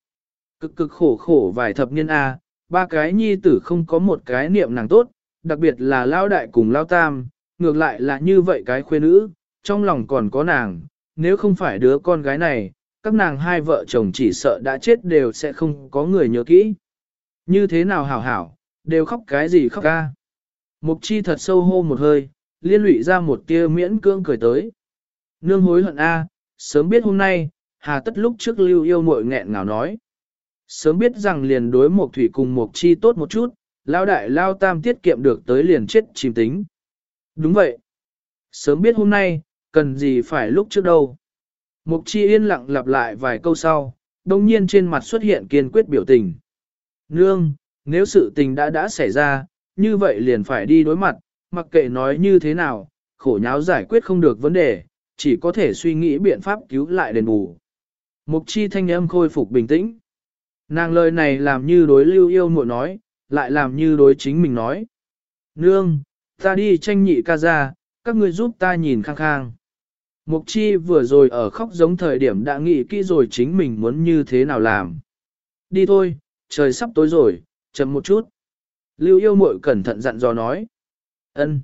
Cực cực khổ khổ vài thập niên A, ba cái nhi tử không có một cái niệm nàng tốt, đặc biệt là lao đại cùng lao tam, ngược lại là như vậy cái khuê nữ, trong lòng còn có nàng, nếu không phải đứa con gái này, các nàng hai vợ chồng chỉ sợ đã chết đều sẽ không có người nhớ kỹ. Như thế nào hảo hảo, đều khóc cái gì khóc ca. Mục chi thật sâu hô một hơi, liên lụy ra một tia miễn cưỡng cười tới. Nương hối hận A, sớm biết hôm nay, hà tất lúc trước lưu yêu muội nghẹn ngào nói. Sớm biết rằng liền đối một thủy cùng một chi tốt một chút, lao đại lao tam tiết kiệm được tới liền chết chìm tính. Đúng vậy. Sớm biết hôm nay, cần gì phải lúc trước đâu. Mục chi yên lặng lặp lại vài câu sau, đồng nhiên trên mặt xuất hiện kiên quyết biểu tình. Nương, nếu sự tình đã đã xảy ra, như vậy liền phải đi đối mặt, mặc kệ nói như thế nào, khổ nháo giải quyết không được vấn đề, chỉ có thể suy nghĩ biện pháp cứu lại đền bù. Mục chi thanh âm khôi phục bình tĩnh. Nàng lời này làm như đối lưu yêu muội nói, lại làm như đối chính mình nói. Nương, ta đi tranh nhị ca ra, các ngươi giúp ta nhìn khang khang. Mục chi vừa rồi ở khóc giống thời điểm đã nghĩ kỹ rồi chính mình muốn như thế nào làm. Đi thôi, trời sắp tối rồi, chậm một chút. Lưu yêu muội cẩn thận dặn dò nói. ân.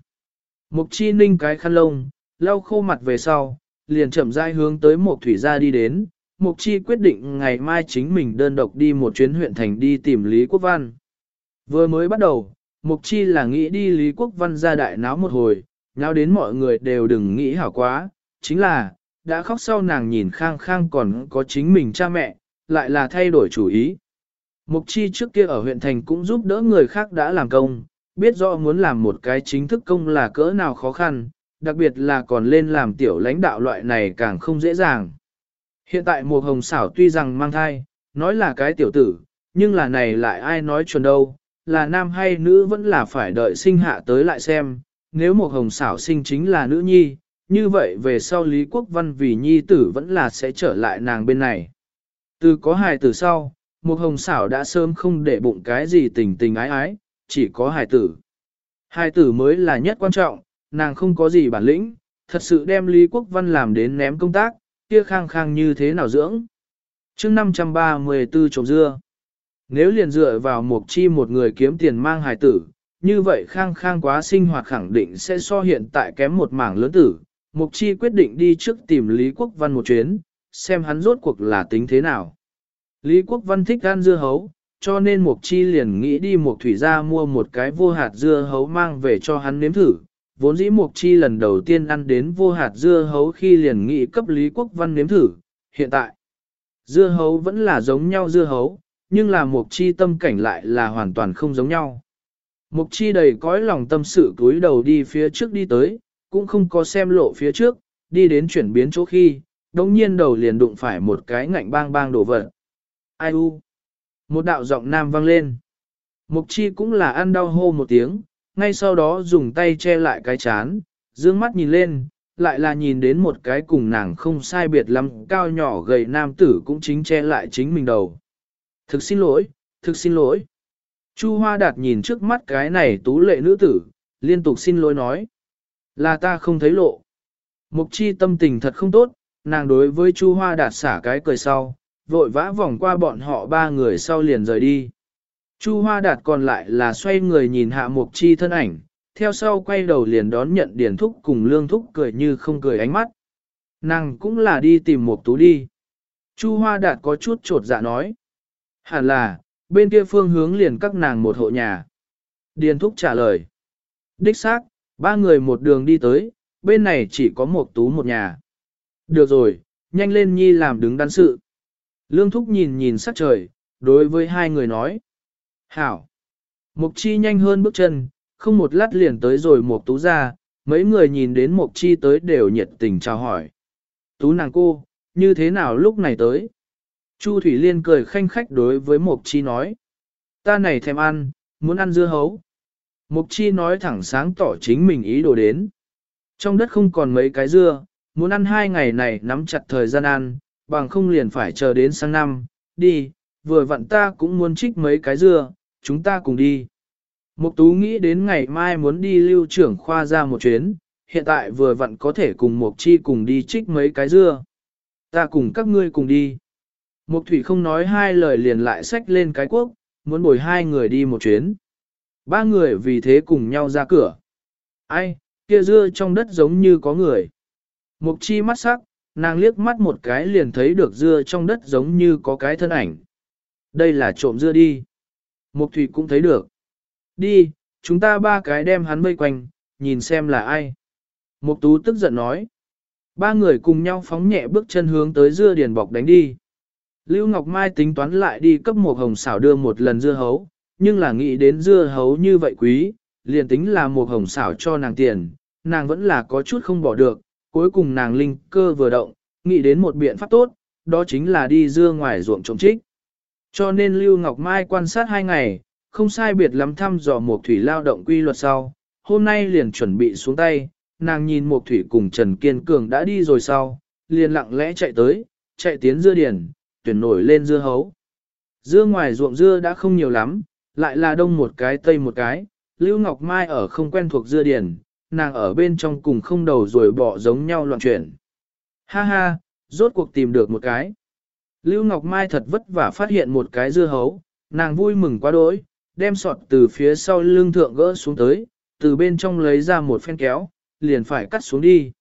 Mục chi ninh cái khăn lông, lau khô mặt về sau, liền chậm rãi hướng tới một thủy gia đi đến. Mục chi quyết định ngày mai chính mình đơn độc đi một chuyến huyện thành đi tìm Lý Quốc Văn. Vừa mới bắt đầu, Mục chi là nghĩ đi Lý Quốc Văn ra đại náo một hồi, nháo đến mọi người đều đừng nghĩ hảo quá, chính là, đã khóc sau nàng nhìn khang khang còn có chính mình cha mẹ, lại là thay đổi chủ ý. Mục chi trước kia ở huyện thành cũng giúp đỡ người khác đã làm công, biết rõ muốn làm một cái chính thức công là cỡ nào khó khăn, đặc biệt là còn lên làm tiểu lãnh đạo loại này càng không dễ dàng. Hiện tại mùa hồng xảo tuy rằng mang thai, nói là cái tiểu tử, nhưng là này lại ai nói chuẩn đâu, là nam hay nữ vẫn là phải đợi sinh hạ tới lại xem, nếu một hồng xảo sinh chính là nữ nhi, như vậy về sau Lý Quốc Văn vì nhi tử vẫn là sẽ trở lại nàng bên này. Từ có hài tử sau, một hồng xảo đã sớm không để bụng cái gì tình tình ái ái, chỉ có hài tử. Hài tử mới là nhất quan trọng, nàng không có gì bản lĩnh, thật sự đem Lý Quốc Văn làm đến ném công tác, kia khang khang như thế nào dưỡng. chương 534 trồng dưa. Nếu liền dựa vào một chi một người kiếm tiền mang hài tử, như vậy khang khang quá sinh hoạt khẳng định sẽ so hiện tại kém một mảng lớn tử. Mục chi quyết định đi trước tìm Lý Quốc Văn một chuyến, xem hắn rốt cuộc là tính thế nào. Lý Quốc Văn thích ăn dưa hấu, cho nên Mục chi liền nghĩ đi Mục thủy ra mua một cái vô hạt dưa hấu mang về cho hắn nếm thử. Vốn dĩ Mục chi lần đầu tiên ăn đến vô hạt dưa hấu khi liền nghĩ cấp Lý Quốc Văn nếm thử, hiện tại. Dưa hấu vẫn là giống nhau dưa hấu, nhưng là Mục chi tâm cảnh lại là hoàn toàn không giống nhau. Mục chi đầy cõi lòng tâm sự cúi đầu đi phía trước đi tới, cũng không có xem lộ phía trước, đi đến chuyển biến chỗ khi, đồng nhiên đầu liền đụng phải một cái ngạnh bang bang đổ vật. Ai u? Một đạo giọng nam vang lên. Mục chi cũng là ăn đau hô một tiếng, ngay sau đó dùng tay che lại cái chán, dương mắt nhìn lên, lại là nhìn đến một cái cùng nàng không sai biệt lắm cao nhỏ gầy nam tử cũng chính che lại chính mình đầu. Thực xin lỗi, thực xin lỗi. Chu Hoa Đạt nhìn trước mắt cái này tú lệ nữ tử, liên tục xin lỗi nói. Là ta không thấy lộ. Mục chi tâm tình thật không tốt, nàng đối với Chu Hoa Đạt xả cái cười sau, vội vã vòng qua bọn họ ba người sau liền rời đi. Chu Hoa Đạt còn lại là xoay người nhìn hạ mục chi thân ảnh, theo sau quay đầu liền đón nhận điển thúc cùng lương thúc cười như không cười ánh mắt. Nàng cũng là đi tìm mục tú đi. Chu Hoa Đạt có chút trột dạ nói. Hẳn là, bên kia phương hướng liền các nàng một hộ nhà. Điền Thúc trả lời. Đích xác, ba người một đường đi tới, bên này chỉ có một tú một nhà. Được rồi, nhanh lên nhi làm đứng đắn sự. Lương Thúc nhìn nhìn sắc trời, đối với hai người nói. Hảo. Mục chi nhanh hơn bước chân, không một lát liền tới rồi một tú ra, mấy người nhìn đến mục chi tới đều nhiệt tình chào hỏi. Tú nàng cô, như thế nào lúc này tới? Chu Thủy Liên cười khanh khách đối với Mộc Chi nói. Ta này thèm ăn, muốn ăn dưa hấu. Mộc Chi nói thẳng sáng tỏ chính mình ý đồ đến. Trong đất không còn mấy cái dưa, muốn ăn hai ngày này nắm chặt thời gian ăn, bằng không liền phải chờ đến sang năm, đi, vừa vặn ta cũng muốn trích mấy cái dưa, chúng ta cùng đi. Mục Tú nghĩ đến ngày mai muốn đi lưu trưởng khoa ra một chuyến, hiện tại vừa vặn có thể cùng Mục Chi cùng đi trích mấy cái dưa. Ta cùng các ngươi cùng đi. Mục thủy không nói hai lời liền lại xách lên cái quốc, muốn bồi hai người đi một chuyến. Ba người vì thế cùng nhau ra cửa. Ai, kia dưa trong đất giống như có người. Mục chi mắt sắc, nàng liếc mắt một cái liền thấy được dưa trong đất giống như có cái thân ảnh. Đây là trộm dưa đi. Mục thủy cũng thấy được. Đi, chúng ta ba cái đem hắn vây quanh, nhìn xem là ai. Mục tú tức giận nói. Ba người cùng nhau phóng nhẹ bước chân hướng tới dưa điền bọc đánh đi. Lưu Ngọc Mai tính toán lại đi cấp một hồng xảo đưa một lần dưa hấu, nhưng là nghĩ đến dưa hấu như vậy quý, liền tính là một hồng xảo cho nàng tiền, nàng vẫn là có chút không bỏ được, cuối cùng nàng linh cơ vừa động, nghĩ đến một biện pháp tốt, đó chính là đi dưa ngoài ruộng trồng trích. Cho nên Lưu Ngọc Mai quan sát hai ngày, không sai biệt lắm thăm dò một thủy lao động quy luật sau, hôm nay liền chuẩn bị xuống tay, nàng nhìn một thủy cùng Trần Kiên Cường đã đi rồi sau, liền lặng lẽ chạy tới, chạy tiến dưa điển, tuyển nổi lên dưa hấu. Dưa ngoài ruộng dưa đã không nhiều lắm, lại là đông một cái tây một cái, Lưu Ngọc Mai ở không quen thuộc dưa điển, nàng ở bên trong cùng không đầu rồi bỏ giống nhau loạn chuyển. Ha ha, rốt cuộc tìm được một cái. Lưu Ngọc Mai thật vất vả phát hiện một cái dưa hấu, nàng vui mừng quá đỗi, đem sọt từ phía sau lưng thượng gỡ xuống tới, từ bên trong lấy ra một phen kéo, liền phải cắt xuống đi.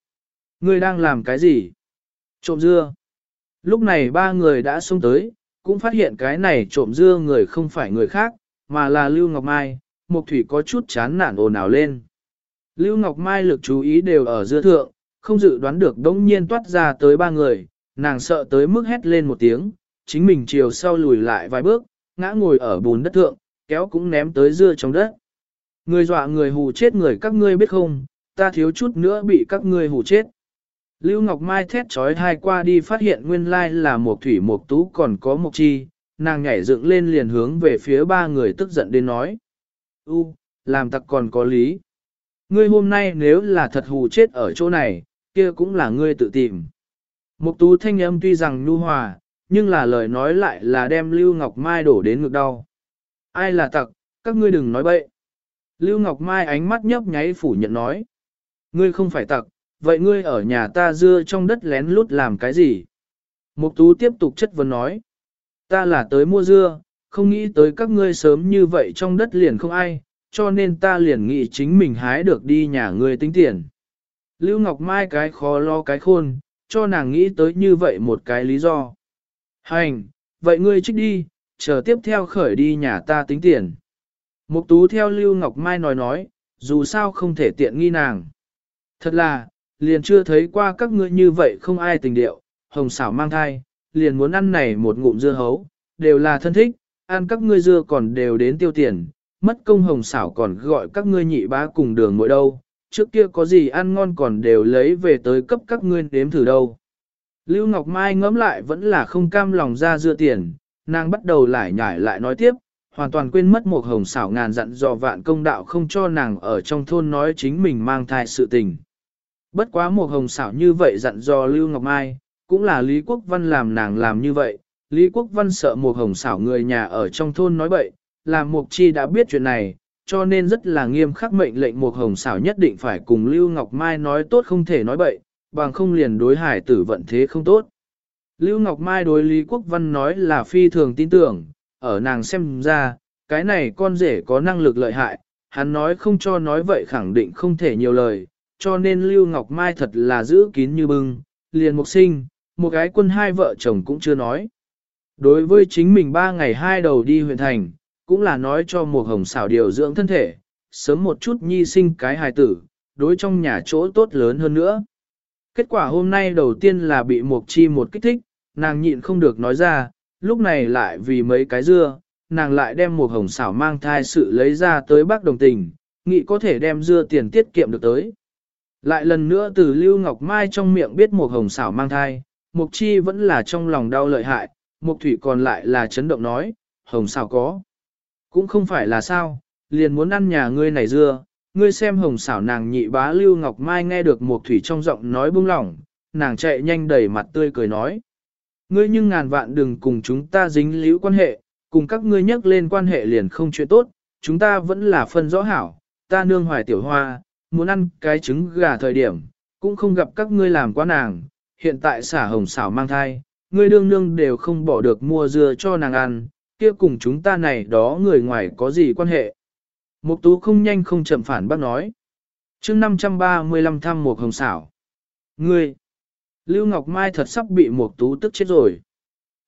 Ngươi đang làm cái gì? Trộm dưa. Lúc này ba người đã xuống tới, cũng phát hiện cái này trộm dưa người không phải người khác, mà là Lưu Ngọc Mai, Mục Thủy có chút chán nản ồn ào lên. Lưu Ngọc Mai lực chú ý đều ở giữa thượng, không dự đoán được đống nhiên toát ra tới ba người, nàng sợ tới mức hét lên một tiếng, chính mình chiều sau lùi lại vài bước, ngã ngồi ở bùn đất thượng, kéo cũng ném tới dưa trong đất. Người dọa người hù chết người các ngươi biết không, ta thiếu chút nữa bị các ngươi hù chết. Lưu Ngọc Mai thét trói hai qua đi phát hiện nguyên lai là một thủy một tú còn có một chi, nàng nhảy dựng lên liền hướng về phía ba người tức giận đến nói. U, làm tặc còn có lý. Ngươi hôm nay nếu là thật hù chết ở chỗ này, kia cũng là ngươi tự tìm. Mục tú thanh âm tuy rằng nhu hòa, nhưng là lời nói lại là đem Lưu Ngọc Mai đổ đến ngực đau. Ai là tặc, các ngươi đừng nói bậy. Lưu Ngọc Mai ánh mắt nhấp nháy phủ nhận nói. Ngươi không phải tặc, vậy ngươi ở nhà ta dưa trong đất lén lút làm cái gì? Mục tú tiếp tục chất vấn nói. Ta là tới mua dưa, không nghĩ tới các ngươi sớm như vậy trong đất liền không ai, cho nên ta liền nghĩ chính mình hái được đi nhà ngươi tính tiền. Lưu Ngọc Mai cái khó lo cái khôn, cho nàng nghĩ tới như vậy một cái lý do. Hành, vậy ngươi trích đi, chờ tiếp theo khởi đi nhà ta tính tiền. Mục tú theo Lưu Ngọc Mai nói nói, dù sao không thể tiện nghi nàng. Thật là, liền chưa thấy qua các ngươi như vậy không ai tình điệu, hồng xảo mang thai, liền muốn ăn này một ngụm dưa hấu, đều là thân thích, ăn các ngươi dưa còn đều đến tiêu tiền, mất công hồng xảo còn gọi các ngươi nhị bá cùng đường mỗi đâu, trước kia có gì ăn ngon còn đều lấy về tới cấp các ngươi đếm thử đâu. Lưu Ngọc Mai ngẫm lại vẫn là không cam lòng ra dưa tiền, nàng bắt đầu lại nhải lại nói tiếp, hoàn toàn quên mất một hồng xảo ngàn dặn dò vạn công đạo không cho nàng ở trong thôn nói chính mình mang thai sự tình. Bất quá một hồng xảo như vậy dặn dò Lưu Ngọc Mai, cũng là Lý Quốc Văn làm nàng làm như vậy. Lý Quốc Văn sợ một hồng xảo người nhà ở trong thôn nói bậy, làm Mục Chi đã biết chuyện này, cho nên rất là nghiêm khắc mệnh lệnh một hồng xảo nhất định phải cùng Lưu Ngọc Mai nói tốt không thể nói bậy, bằng không liền đối hải tử vận thế không tốt. Lưu Ngọc Mai đối Lý Quốc Văn nói là phi thường tin tưởng, ở nàng xem ra, cái này con rể có năng lực lợi hại, hắn nói không cho nói vậy khẳng định không thể nhiều lời, cho nên Lưu Ngọc Mai thật là giữ kín như bưng, liền Mục sinh, một gái quân hai vợ chồng cũng chưa nói. Đối với chính mình ba ngày hai đầu đi huyện thành, cũng là nói cho một hồng xảo điều dưỡng thân thể, sớm một chút nhi sinh cái hài tử, đối trong nhà chỗ tốt lớn hơn nữa. Kết quả hôm nay đầu tiên là bị một chi một kích thích, nàng nhịn không được nói ra, lúc này lại vì mấy cái dưa, nàng lại đem một hồng xảo mang thai sự lấy ra tới bác đồng tình, nghĩ có thể đem dưa tiền tiết kiệm được tới. Lại lần nữa từ Lưu Ngọc Mai trong miệng biết một hồng xảo mang thai, Mục Chi vẫn là trong lòng đau lợi hại, Mục Thủy còn lại là chấn động nói, hồng xảo có. Cũng không phải là sao, liền muốn ăn nhà ngươi này dưa, ngươi xem hồng xảo nàng nhị bá Lưu Ngọc Mai nghe được Mục Thủy trong giọng nói buông lỏng, nàng chạy nhanh đẩy mặt tươi cười nói. Ngươi nhưng ngàn vạn đừng cùng chúng ta dính líu quan hệ, cùng các ngươi nhắc lên quan hệ liền không chuyện tốt, chúng ta vẫn là phân rõ hảo, ta nương hoài tiểu hoa, muốn ăn cái trứng gà thời điểm, cũng không gặp các ngươi làm quá nàng, hiện tại xả hồng xảo mang thai, ngươi đương nương đều không bỏ được mua dưa cho nàng ăn, kia cùng chúng ta này đó người ngoài có gì quan hệ. Mục tú không nhanh không chậm phản bác nói. chương 535 thăm một hồng xảo. Ngươi, Lưu Ngọc Mai thật sắp bị mục tú tức chết rồi.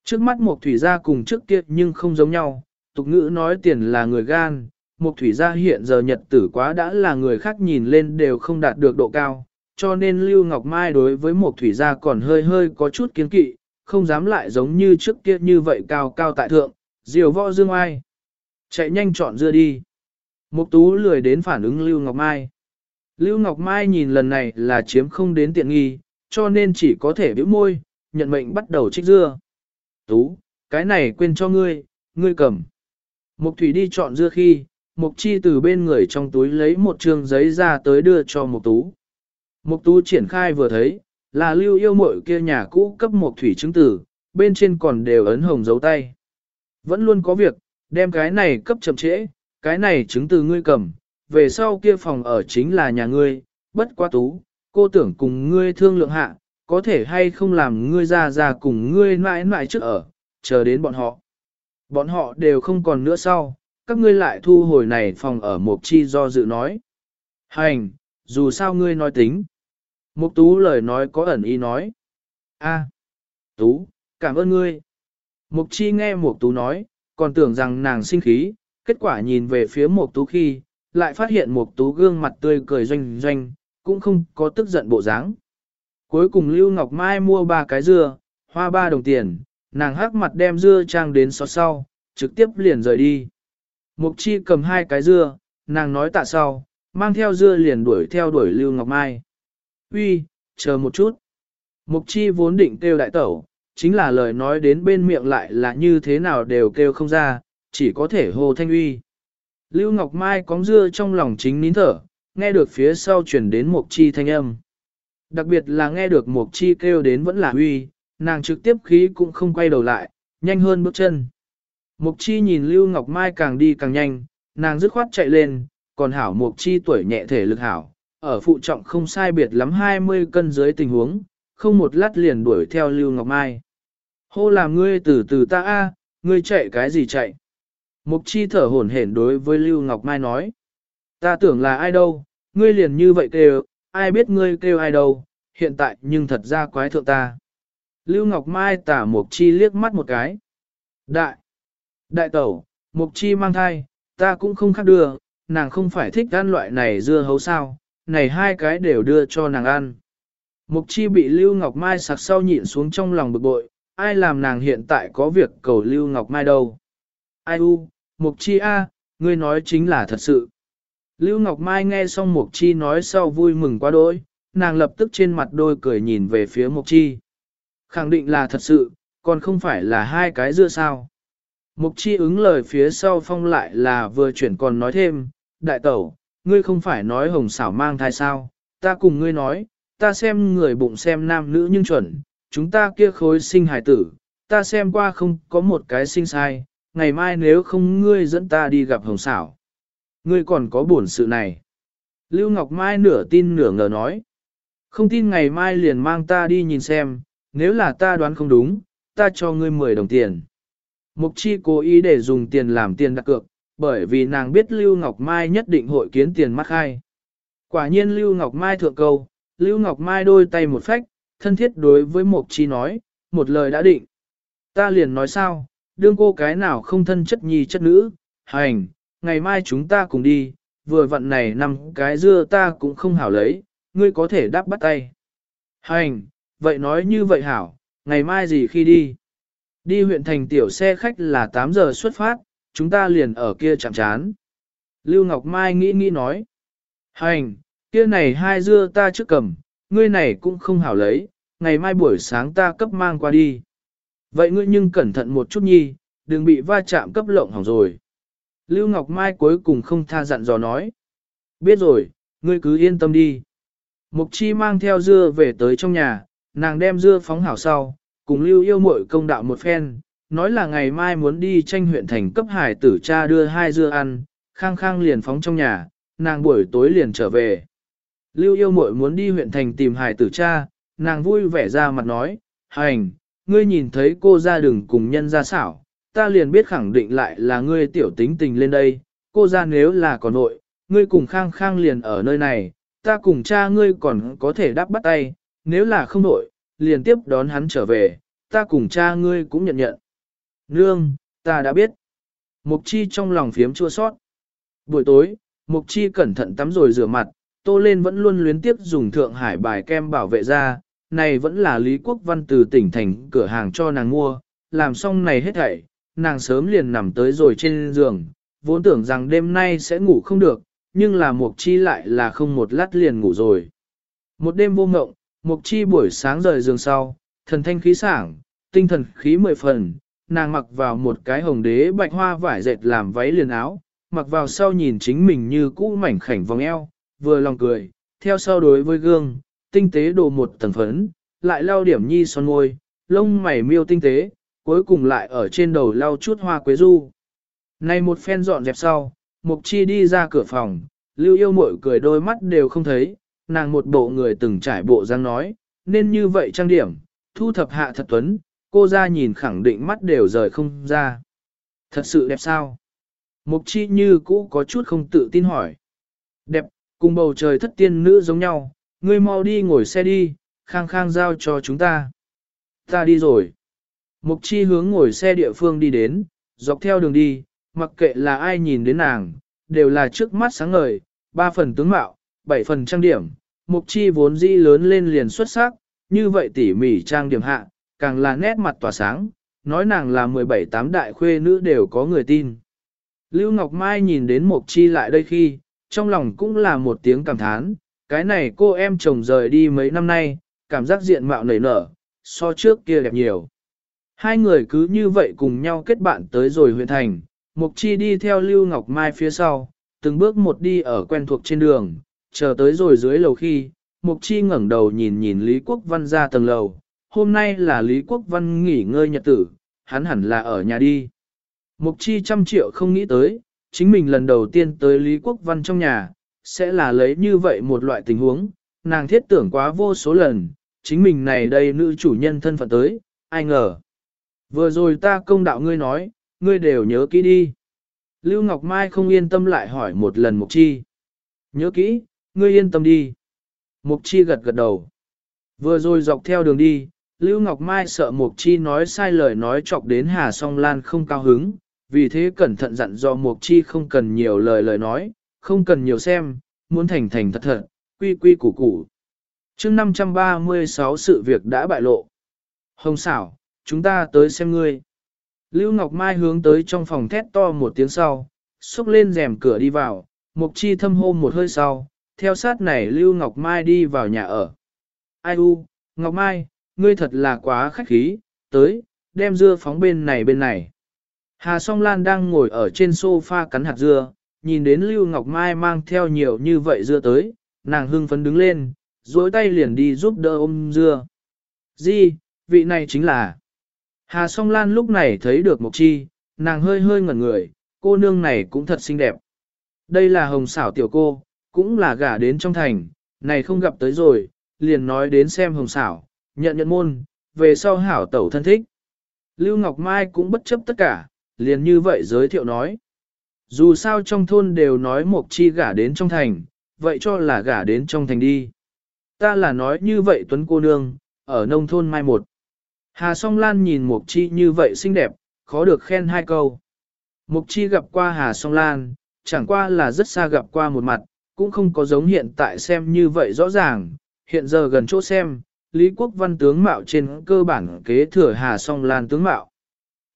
Trước mắt Mục thủy gia cùng trước kia nhưng không giống nhau, tục ngữ nói tiền là người gan, Mục thủy gia hiện giờ nhật tử quá đã là người khác nhìn lên đều không đạt được độ cao, cho nên Lưu Ngọc Mai đối với một thủy gia còn hơi hơi có chút kiến kỵ, không dám lại giống như trước kia như vậy cao cao tại thượng, diều võ dương ai. Chạy nhanh chọn dưa đi. Mục tú lười đến phản ứng Lưu Ngọc Mai. Lưu Ngọc Mai nhìn lần này là chiếm không đến tiện nghi, cho nên chỉ có thể bĩu môi, nhận mệnh bắt đầu trích dưa. Tú, cái này quên cho ngươi, ngươi cầm. Mục thủy đi chọn dưa khi, Mục chi từ bên người trong túi lấy một trường giấy ra tới đưa cho Mục tú. Mục tú triển khai vừa thấy, là lưu yêu mội kia nhà cũ cấp một thủy chứng tử, bên trên còn đều ấn hồng dấu tay. Vẫn luôn có việc, đem cái này cấp chậm trễ, cái này chứng từ ngươi cầm, về sau kia phòng ở chính là nhà ngươi, bất quá tú, cô tưởng cùng ngươi thương lượng hạ, có thể hay không làm ngươi ra ra cùng ngươi mãi mãi trước ở, chờ đến bọn họ. Bọn họ đều không còn nữa sau, các ngươi lại thu hồi này phòng ở một Chi do dự nói. Hành, dù sao ngươi nói tính. Mục Tú lời nói có ẩn ý nói. A, Tú, cảm ơn ngươi. Mục Chi nghe Mục Tú nói, còn tưởng rằng nàng sinh khí, kết quả nhìn về phía Mục Tú khi, lại phát hiện Mục Tú gương mặt tươi cười doanh doanh, cũng không có tức giận bộ dáng. Cuối cùng Lưu Ngọc Mai mua ba cái dưa, hoa ba đồng tiền, nàng hắc mặt đem dưa trang đến xót sau, trực tiếp liền rời đi. Mục chi cầm hai cái dưa, nàng nói tạ sau, mang theo dưa liền đuổi theo đuổi Lưu Ngọc Mai. Uy, chờ một chút. Mục chi vốn định kêu đại tẩu, chính là lời nói đến bên miệng lại là như thế nào đều kêu không ra, chỉ có thể hô thanh uy. Lưu Ngọc Mai cóng dưa trong lòng chính nín thở, nghe được phía sau chuyển đến Mục chi thanh âm. Đặc biệt là nghe được Mục chi kêu đến vẫn là uy, nàng trực tiếp khí cũng không quay đầu lại, nhanh hơn bước chân. Mục chi nhìn Lưu Ngọc Mai càng đi càng nhanh, nàng dứt khoát chạy lên, còn hảo Mục chi tuổi nhẹ thể lực hảo, ở phụ trọng không sai biệt lắm 20 cân dưới tình huống, không một lát liền đuổi theo Lưu Ngọc Mai. Hô làm ngươi từ từ ta a, ngươi chạy cái gì chạy? Mục chi thở hổn hển đối với Lưu Ngọc Mai nói. Ta tưởng là ai đâu, ngươi liền như vậy kêu, ai biết ngươi kêu ai đâu, hiện tại nhưng thật ra quái thượng ta. Lưu Ngọc Mai tả Mục chi liếc mắt một cái. Đại! Đại tẩu, mục chi mang thai, ta cũng không khác đưa, nàng không phải thích ăn loại này dưa hấu sao, này hai cái đều đưa cho nàng ăn. Mục chi bị Lưu Ngọc Mai sặc sau nhịn xuống trong lòng bực bội, ai làm nàng hiện tại có việc cầu Lưu Ngọc Mai đâu. Ai u, Mục chi a, ngươi nói chính là thật sự. Lưu Ngọc Mai nghe xong Mục chi nói sau vui mừng quá đỗi, nàng lập tức trên mặt đôi cười nhìn về phía Mục chi. Khẳng định là thật sự, còn không phải là hai cái dưa sao. Mục chi ứng lời phía sau phong lại là vừa chuyển còn nói thêm, đại tẩu, ngươi không phải nói hồng xảo mang thai sao, ta cùng ngươi nói, ta xem người bụng xem nam nữ nhưng chuẩn, chúng ta kia khối sinh hài tử, ta xem qua không có một cái sinh sai, ngày mai nếu không ngươi dẫn ta đi gặp hồng xảo. Ngươi còn có buồn sự này. Lưu Ngọc Mai nửa tin nửa ngờ nói. Không tin ngày mai liền mang ta đi nhìn xem, nếu là ta đoán không đúng, ta cho ngươi 10 đồng tiền. Mục chi cố ý để dùng tiền làm tiền đặt cược, bởi vì nàng biết Lưu Ngọc Mai nhất định hội kiến tiền mắc hai. Quả nhiên Lưu Ngọc Mai thượng câu, Lưu Ngọc Mai đôi tay một phách, thân thiết đối với Mộc chi nói, một lời đã định. Ta liền nói sao, đương cô cái nào không thân chất nhi chất nữ, hành, ngày mai chúng ta cùng đi, vừa vặn này năm cái dưa ta cũng không hảo lấy, ngươi có thể đáp bắt tay. Hành, vậy nói như vậy hảo, ngày mai gì khi đi? Đi huyện thành tiểu xe khách là 8 giờ xuất phát, chúng ta liền ở kia chạm chán. Lưu Ngọc Mai nghĩ nghĩ nói. Hành, kia này hai dưa ta trước cầm, ngươi này cũng không hảo lấy, ngày mai buổi sáng ta cấp mang qua đi. Vậy ngươi nhưng cẩn thận một chút nhi, đừng bị va chạm cấp lộng hỏng rồi. Lưu Ngọc Mai cuối cùng không tha dặn dò nói. Biết rồi, ngươi cứ yên tâm đi. Mục chi mang theo dưa về tới trong nhà, nàng đem dưa phóng hảo sau, cùng lưu yêu muội công đạo một phen, nói là ngày mai muốn đi tranh huyện thành cấp hải tử cha đưa hai dưa ăn, khang khang liền phóng trong nhà, nàng buổi tối liền trở về. Lưu yêu muội muốn đi huyện thành tìm hải tử cha, nàng vui vẻ ra mặt nói, hành, ngươi nhìn thấy cô ra đường cùng nhân ra xảo, ta liền biết khẳng định lại là ngươi tiểu tính tình lên đây, cô ra nếu là có nội, ngươi cùng khang khang liền ở nơi này, ta cùng cha ngươi còn có thể đáp bắt tay, nếu là không nội, liền tiếp đón hắn trở về, ta cùng cha ngươi cũng nhận nhận. Nương, ta đã biết. Mục chi trong lòng phiếm chua sót. Buổi tối, Mục chi cẩn thận tắm rồi rửa mặt, tô lên vẫn luôn luyến tiếp dùng thượng hải bài kem bảo vệ da, này vẫn là Lý Quốc Văn từ tỉnh thành cửa hàng cho nàng mua, làm xong này hết thảy, nàng sớm liền nằm tới rồi trên giường, vốn tưởng rằng đêm nay sẽ ngủ không được, nhưng là Mục Chi lại là không một lát liền ngủ rồi. Một đêm vô ngộng, Mục chi buổi sáng rời giường sau, thần thanh khí sảng, tinh thần khí mười phần, nàng mặc vào một cái hồng đế bạch hoa vải dệt làm váy liền áo, mặc vào sau nhìn chính mình như cũ mảnh khảnh vòng eo, vừa lòng cười, theo sau đối với gương, tinh tế đồ một tầng phấn, lại lau điểm nhi son môi, lông mày miêu tinh tế, cuối cùng lại ở trên đầu lau chút hoa quế du. Này một phen dọn dẹp sau, Mục Chi đi ra cửa phòng, Lưu Yêu Mội cười đôi mắt đều không thấy, nàng một bộ người từng trải bộ răng nói, nên như vậy trang điểm, thu thập hạ thật tuấn, cô ra nhìn khẳng định mắt đều rời không ra. Thật sự đẹp sao? Mục chi như cũ có chút không tự tin hỏi. Đẹp, cùng bầu trời thất tiên nữ giống nhau, ngươi mau đi ngồi xe đi, khang khang giao cho chúng ta. Ta đi rồi. Mục chi hướng ngồi xe địa phương đi đến, dọc theo đường đi, mặc kệ là ai nhìn đến nàng, đều là trước mắt sáng ngời, ba phần tướng mạo, bảy phần trang điểm. Mục chi vốn dĩ lớn lên liền xuất sắc, như vậy tỉ mỉ trang điểm hạ, càng là nét mặt tỏa sáng, nói nàng là 17 tám đại khuê nữ đều có người tin. Lưu Ngọc Mai nhìn đến Mộc Chi lại đây khi, trong lòng cũng là một tiếng cảm thán, cái này cô em chồng rời đi mấy năm nay, cảm giác diện mạo nảy nở, so trước kia đẹp nhiều. Hai người cứ như vậy cùng nhau kết bạn tới rồi huyện thành, Mộc Chi đi theo Lưu Ngọc Mai phía sau, từng bước một đi ở quen thuộc trên đường, chờ tới rồi dưới lầu khi, Mộc Chi ngẩng đầu nhìn nhìn Lý Quốc Văn ra tầng lầu, hôm nay là Lý Quốc Văn nghỉ ngơi nhật tử, hắn hẳn là ở nhà đi. Mục chi trăm triệu không nghĩ tới, chính mình lần đầu tiên tới Lý Quốc Văn trong nhà, sẽ là lấy như vậy một loại tình huống, nàng thiết tưởng quá vô số lần, chính mình này đây nữ chủ nhân thân phận tới, ai ngờ. Vừa rồi ta công đạo ngươi nói, ngươi đều nhớ kỹ đi. Lưu Ngọc Mai không yên tâm lại hỏi một lần Mục Chi. Nhớ kỹ, ngươi yên tâm đi. Mục Chi gật gật đầu. Vừa rồi dọc theo đường đi, Lưu Ngọc Mai sợ Mục Chi nói sai lời nói chọc đến Hà Song Lan không cao hứng, vì thế cẩn thận dặn dò Mục Chi không cần nhiều lời lời nói, không cần nhiều xem, muốn thành thành thật thật, quy quy củ củ. chương 536 sự việc đã bại lộ. Hồng xảo, chúng ta tới xem ngươi. Lưu Ngọc Mai hướng tới trong phòng thét to một tiếng sau, xúc lên rèm cửa đi vào, Mục Chi thâm hô một hơi sau, theo sát này Lưu Ngọc Mai đi vào nhà ở. Ai u, Ngọc Mai, ngươi thật là quá khách khí, tới, đem dưa phóng bên này bên này. Hà Song Lan đang ngồi ở trên sofa cắn hạt dưa, nhìn đến Lưu Ngọc Mai mang theo nhiều như vậy dưa tới, nàng hưng phấn đứng lên, duỗi tay liền đi giúp đỡ ôm dưa. Di, vị này chính là. Hà Song Lan lúc này thấy được Mộc Chi, nàng hơi hơi ngẩn người, cô nương này cũng thật xinh đẹp. Đây là hồng xảo tiểu cô, cũng là gả đến trong thành, này không gặp tới rồi, liền nói đến xem hồng xảo, nhận nhận môn, về sau hảo tẩu thân thích. Lưu Ngọc Mai cũng bất chấp tất cả, liền như vậy giới thiệu nói. Dù sao trong thôn đều nói Mộc Chi gả đến trong thành, vậy cho là gả đến trong thành đi. Ta là nói như vậy Tuấn cô nương, ở nông thôn mai một. Hà Song Lan nhìn Mộc Chi như vậy xinh đẹp, khó được khen hai câu. Mộc Chi gặp qua Hà Song Lan, chẳng qua là rất xa gặp qua một mặt, cũng không có giống hiện tại xem như vậy rõ ràng, hiện giờ gần chỗ xem, Lý Quốc Văn tướng mạo trên cơ bản kế thừa Hà Song Lan tướng mạo.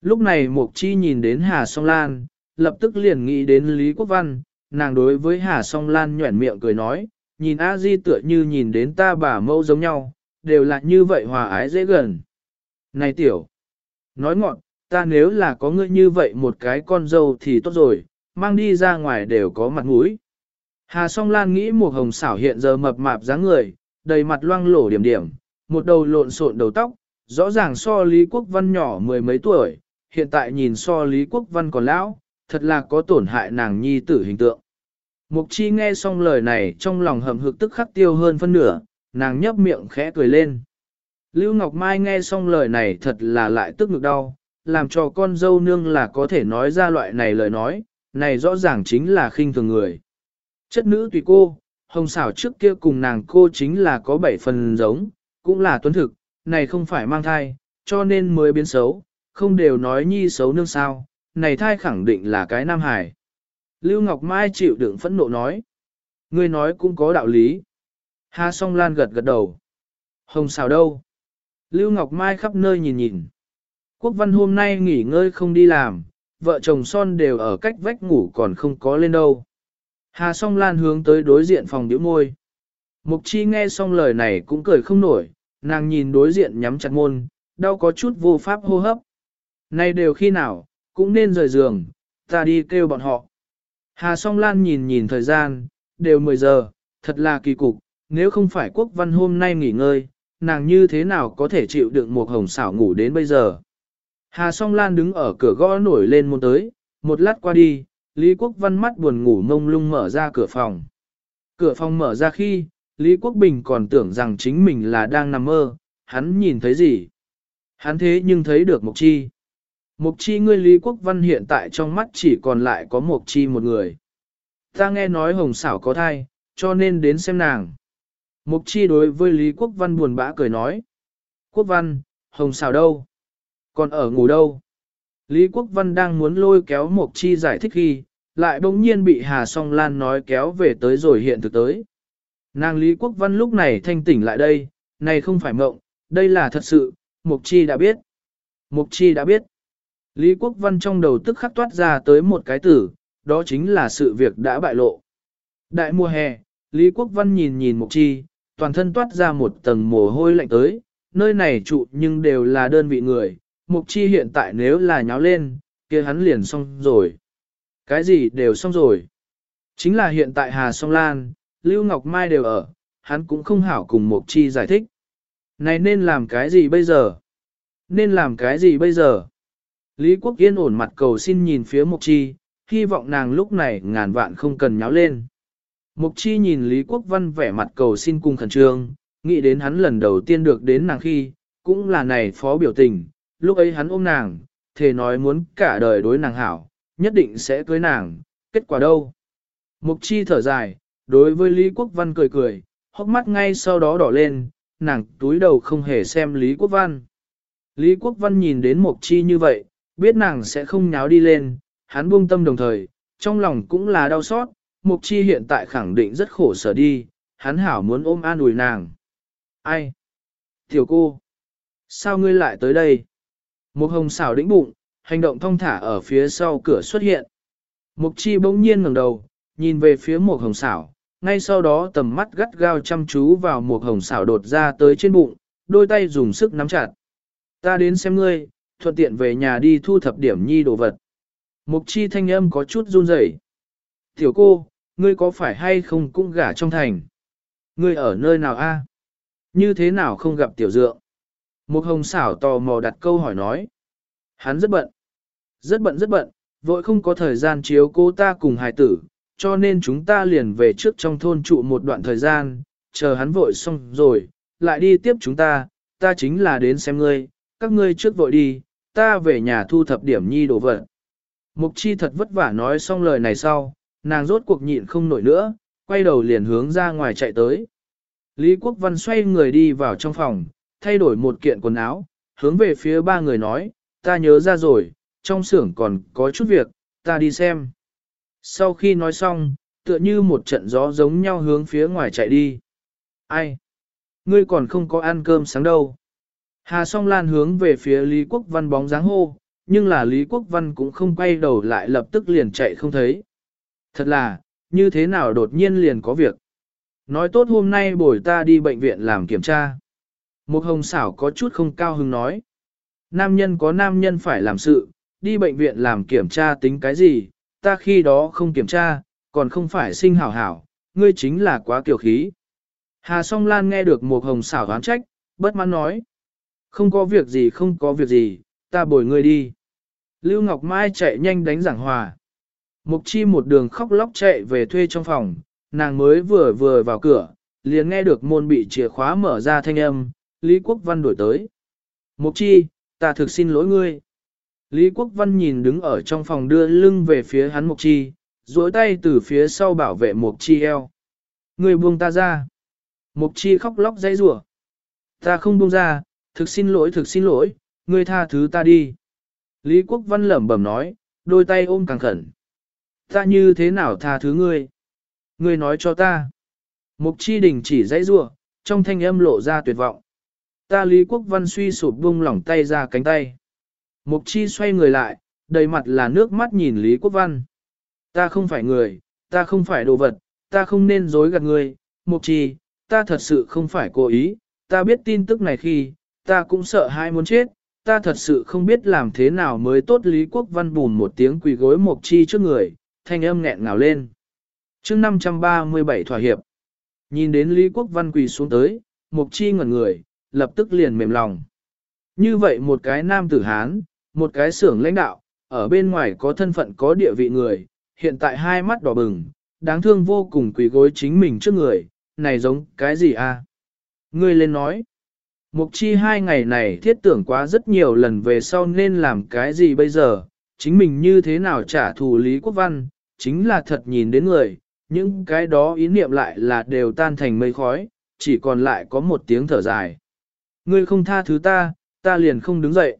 Lúc này Mục Chi nhìn đến Hà Song Lan, lập tức liền nghĩ đến Lý Quốc Văn, nàng đối với Hà Song Lan nhuẩn miệng cười nói, nhìn A Di tựa như nhìn đến ta bà mâu giống nhau, đều là như vậy hòa ái dễ gần. Này tiểu, nói ngọn, ta nếu là có ngươi như vậy một cái con dâu thì tốt rồi, mang đi ra ngoài đều có mặt mũi. Hà Song Lan nghĩ một hồng xảo hiện giờ mập mạp dáng người, đầy mặt loang lổ điểm điểm, một đầu lộn xộn đầu tóc, rõ ràng so Lý Quốc Văn nhỏ mười mấy tuổi, hiện tại nhìn so Lý Quốc Văn còn lão, thật là có tổn hại nàng nhi tử hình tượng. Mục chi nghe xong lời này trong lòng hầm hực tức khắc tiêu hơn phân nửa, nàng nhấp miệng khẽ cười lên. Lưu Ngọc Mai nghe xong lời này thật là lại tức ngực đau, làm cho con dâu nương là có thể nói ra loại này lời nói, này rõ ràng chính là khinh thường người. Chất nữ tùy cô, hồng xảo trước kia cùng nàng cô chính là có bảy phần giống, cũng là tuấn thực, này không phải mang thai, cho nên mới biến xấu, không đều nói nhi xấu nương sao, này thai khẳng định là cái nam hải. Lưu Ngọc Mai chịu đựng phẫn nộ nói. Ngươi nói cũng có đạo lý. Hà song lan gật gật đầu. Hồng xào đâu? Lưu Ngọc Mai khắp nơi nhìn nhìn. Quốc văn hôm nay nghỉ ngơi không đi làm, vợ chồng son đều ở cách vách ngủ còn không có lên đâu. Hà song lan hướng tới đối diện phòng điếu môi. Mục chi nghe xong lời này cũng cười không nổi, nàng nhìn đối diện nhắm chặt môn, đau có chút vô pháp hô hấp. Nay đều khi nào, cũng nên rời giường, ta đi kêu bọn họ. Hà song lan nhìn nhìn thời gian, đều 10 giờ, thật là kỳ cục, nếu không phải quốc văn hôm nay nghỉ ngơi, nàng như thế nào có thể chịu đựng một hồng xảo ngủ đến bây giờ. Hà song lan đứng ở cửa gõ nổi lên môn tới, một lát qua đi, Lý Quốc Văn mắt buồn ngủ mông lung mở ra cửa phòng. Cửa phòng mở ra khi, Lý Quốc Bình còn tưởng rằng chính mình là đang nằm mơ, hắn nhìn thấy gì? Hắn thế nhưng thấy được Mộc Chi. Mộc Chi ngươi Lý Quốc Văn hiện tại trong mắt chỉ còn lại có Mộc Chi một người. Ta nghe nói Hồng Sảo có thai, cho nên đến xem nàng. Mộc Chi đối với Lý Quốc Văn buồn bã cười nói. Quốc Văn, Hồng Sảo đâu? Còn ở ngủ đâu? Lý Quốc Văn đang muốn lôi kéo Mộc Chi giải thích khi, lại bỗng nhiên bị Hà Song Lan nói kéo về tới rồi hiện thực tới. Nàng Lý Quốc Văn lúc này thanh tỉnh lại đây, này không phải mộng, đây là thật sự, Mục Chi đã biết. Mục Chi đã biết. Lý Quốc Văn trong đầu tức khắc toát ra tới một cái tử, đó chính là sự việc đã bại lộ. Đại mùa hè, Lý Quốc Văn nhìn nhìn Mục Chi, toàn thân toát ra một tầng mồ hôi lạnh tới, nơi này trụ nhưng đều là đơn vị người, Mục Chi hiện tại nếu là nháo lên, kia hắn liền xong rồi. Cái gì đều xong rồi. Chính là hiện tại Hà Song Lan, Lưu Ngọc Mai đều ở, hắn cũng không hảo cùng Mộc Chi giải thích. Này nên làm cái gì bây giờ? Nên làm cái gì bây giờ? Lý Quốc Yên ổn mặt cầu xin nhìn phía Mộc Chi, hy vọng nàng lúc này ngàn vạn không cần nháo lên. Mộc Chi nhìn Lý Quốc Văn vẻ mặt cầu xin cùng khẩn trương, nghĩ đến hắn lần đầu tiên được đến nàng khi, cũng là này phó biểu tình, lúc ấy hắn ôm nàng, thề nói muốn cả đời đối nàng hảo, nhất định sẽ cưới nàng, kết quả đâu? Mục Chi thở dài, đối với Lý Quốc Văn cười cười, hốc mắt ngay sau đó đỏ lên, nàng túi đầu không hề xem Lý Quốc Văn. Lý Quốc Văn nhìn đến Mộc Chi như vậy, biết nàng sẽ không nháo đi lên, hắn buông tâm đồng thời, trong lòng cũng là đau xót, Mộc Chi hiện tại khẳng định rất khổ sở đi, hắn hảo muốn ôm an ủi nàng. Ai? Tiểu cô? Sao ngươi lại tới đây? Một hồng xảo đĩnh bụng, hành động thong thả ở phía sau cửa xuất hiện. Mục chi bỗng nhiên ngẩng đầu, nhìn về phía một hồng xảo, ngay sau đó tầm mắt gắt gao chăm chú vào một hồng xảo đột ra tới trên bụng, đôi tay dùng sức nắm chặt. Ta đến xem ngươi, thuận tiện về nhà đi thu thập điểm nhi đồ vật. Mục chi thanh âm có chút run rẩy. Tiểu cô, ngươi có phải hay không cũng gả trong thành? Ngươi ở nơi nào a? Như thế nào không gặp tiểu dượng? Mục hồng xảo tò mò đặt câu hỏi nói. Hắn rất bận. Rất bận rất bận, vội không có thời gian chiếu cô ta cùng hài tử, cho nên chúng ta liền về trước trong thôn trụ một đoạn thời gian, chờ hắn vội xong rồi, lại đi tiếp chúng ta, ta chính là đến xem ngươi, các ngươi trước vội đi, ta về nhà thu thập điểm nhi đồ vật. Mục chi thật vất vả nói xong lời này sau, nàng rốt cuộc nhịn không nổi nữa, quay đầu liền hướng ra ngoài chạy tới. Lý Quốc Văn xoay người đi vào trong phòng, thay đổi một kiện quần áo, hướng về phía ba người nói, ta nhớ ra rồi, trong xưởng còn có chút việc, ta đi xem. Sau khi nói xong, tựa như một trận gió giống nhau hướng phía ngoài chạy đi. Ai? Ngươi còn không có ăn cơm sáng đâu. Hà song lan hướng về phía Lý Quốc Văn bóng dáng hô, nhưng là Lý Quốc Văn cũng không quay đầu lại lập tức liền chạy không thấy. Thật là, như thế nào đột nhiên liền có việc. Nói tốt hôm nay bồi ta đi bệnh viện làm kiểm tra. Một hồng xảo có chút không cao hứng nói. Nam nhân có nam nhân phải làm sự, đi bệnh viện làm kiểm tra tính cái gì, ta khi đó không kiểm tra, còn không phải sinh hảo hảo, ngươi chính là quá kiều khí. Hà song lan nghe được một hồng xảo oán trách, bất mãn nói. Không có việc gì không có việc gì, ta bồi ngươi đi. Lưu Ngọc Mai chạy nhanh đánh giảng hòa. Mục chi một đường khóc lóc chạy về thuê trong phòng, nàng mới vừa vừa vào cửa, liền nghe được môn bị chìa khóa mở ra thanh âm, Lý Quốc Văn đổi tới. Mục chi, ta thực xin lỗi ngươi. Lý Quốc Văn nhìn đứng ở trong phòng đưa lưng về phía hắn Mục chi, duỗi tay từ phía sau bảo vệ Mục chi eo. Người buông ta ra. Mục chi khóc lóc dãy rủa. Ta không buông ra, thực xin lỗi thực xin lỗi, ngươi tha thứ ta đi. Lý Quốc Văn lẩm bẩm nói, đôi tay ôm càng khẩn. Ta như thế nào tha thứ ngươi? Ngươi nói cho ta. Mục chi đình chỉ dãy rủa, trong thanh âm lộ ra tuyệt vọng. Ta Lý Quốc Văn suy sụp buông lỏng tay ra cánh tay. Mục chi xoay người lại, đầy mặt là nước mắt nhìn Lý Quốc Văn. Ta không phải người, ta không phải đồ vật, ta không nên dối gạt người. Mục chi, ta thật sự không phải cố ý, ta biết tin tức này khi, ta cũng sợ hai muốn chết, ta thật sự không biết làm thế nào mới tốt Lý Quốc Văn bùn một tiếng quỳ gối Mục chi trước người, thanh âm nghẹn ngào lên. chương 537 thỏa hiệp, nhìn đến Lý Quốc Văn quỳ xuống tới, Mục chi ngẩn người, lập tức liền mềm lòng. Như vậy một cái nam tử Hán, một cái xưởng lãnh đạo, ở bên ngoài có thân phận có địa vị người, hiện tại hai mắt đỏ bừng, đáng thương vô cùng quỳ gối chính mình trước người, này giống cái gì à? Ngươi lên nói. Mục chi hai ngày này thiết tưởng quá rất nhiều lần về sau nên làm cái gì bây giờ, chính mình như thế nào trả thù Lý Quốc Văn, chính là thật nhìn đến người, những cái đó ý niệm lại là đều tan thành mây khói, chỉ còn lại có một tiếng thở dài. Ngươi không tha thứ ta, ta liền không đứng dậy.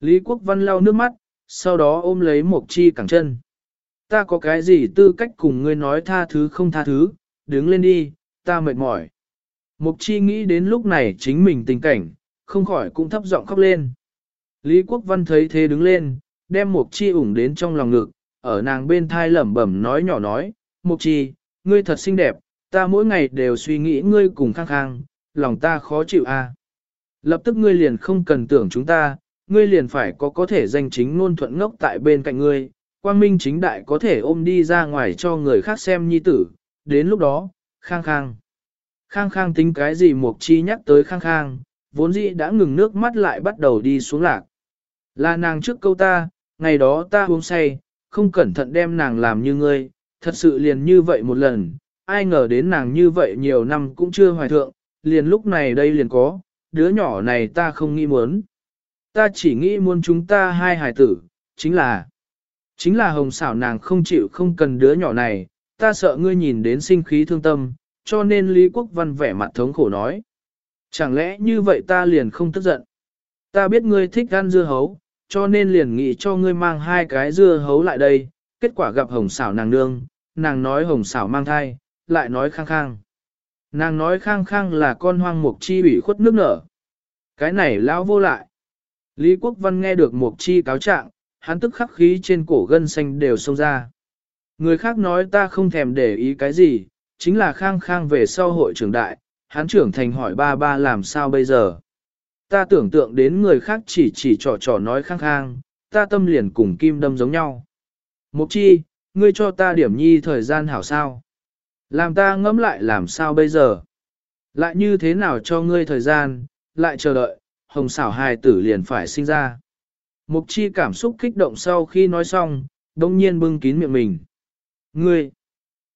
Lý Quốc Văn lau nước mắt, sau đó ôm lấy Mộc Chi cẳng chân. Ta có cái gì tư cách cùng ngươi nói tha thứ không tha thứ, đứng lên đi, ta mệt mỏi. Mục Chi nghĩ đến lúc này chính mình tình cảnh, không khỏi cũng thấp giọng khóc lên. Lý Quốc Văn thấy thế đứng lên, đem Mục Chi ủng đến trong lòng ngực, ở nàng bên thai lẩm bẩm nói nhỏ nói, Mục Chi, ngươi thật xinh đẹp, ta mỗi ngày đều suy nghĩ ngươi cùng khang khang, lòng ta khó chịu a. À. Lập tức ngươi liền không cần tưởng chúng ta, ngươi liền phải có có thể danh chính ngôn thuận ngốc tại bên cạnh ngươi, quang minh chính đại có thể ôm đi ra ngoài cho người khác xem nhi tử, đến lúc đó, khang khang. Khang khang tính cái gì Mục Chi nhắc tới khang khang, vốn dĩ đã ngừng nước mắt lại bắt đầu đi xuống lạc. Là nàng trước câu ta, ngày đó ta uống say, không cẩn thận đem nàng làm như ngươi, thật sự liền như vậy một lần, ai ngờ đến nàng như vậy nhiều năm cũng chưa hoài thượng, liền lúc này đây liền có, đứa nhỏ này ta không nghĩ muốn. Ta chỉ nghĩ muốn chúng ta hai hài tử, chính là, chính là hồng xảo nàng không chịu không cần đứa nhỏ này, ta sợ ngươi nhìn đến sinh khí thương tâm, cho nên Lý Quốc Văn vẻ mặt thống khổ nói. Chẳng lẽ như vậy ta liền không tức giận? Ta biết ngươi thích ăn dưa hấu, cho nên liền nghĩ cho ngươi mang hai cái dưa hấu lại đây, kết quả gặp hồng xảo nàng nương, nàng nói hồng xảo mang thai, lại nói khang khang. Nàng nói khang khang là con hoang mục chi bị khuất nước nở. Cái này lão vô lại. Lý Quốc Văn nghe được mục chi cáo trạng, hắn tức khắc khí trên cổ gân xanh đều xông ra. Người khác nói ta không thèm để ý cái gì, chính là khang khang về sau hội trưởng đại, hắn trưởng thành hỏi ba ba làm sao bây giờ. Ta tưởng tượng đến người khác chỉ chỉ trò trò nói khang khang, ta tâm liền cùng kim đâm giống nhau. Mục chi, ngươi cho ta điểm nhi thời gian hảo sao. Làm ta ngẫm lại làm sao bây giờ. Lại như thế nào cho ngươi thời gian, lại chờ đợi, hồng xảo hài tử liền phải sinh ra. Mục chi cảm xúc kích động sau khi nói xong, đông nhiên bưng kín miệng mình. Ngươi,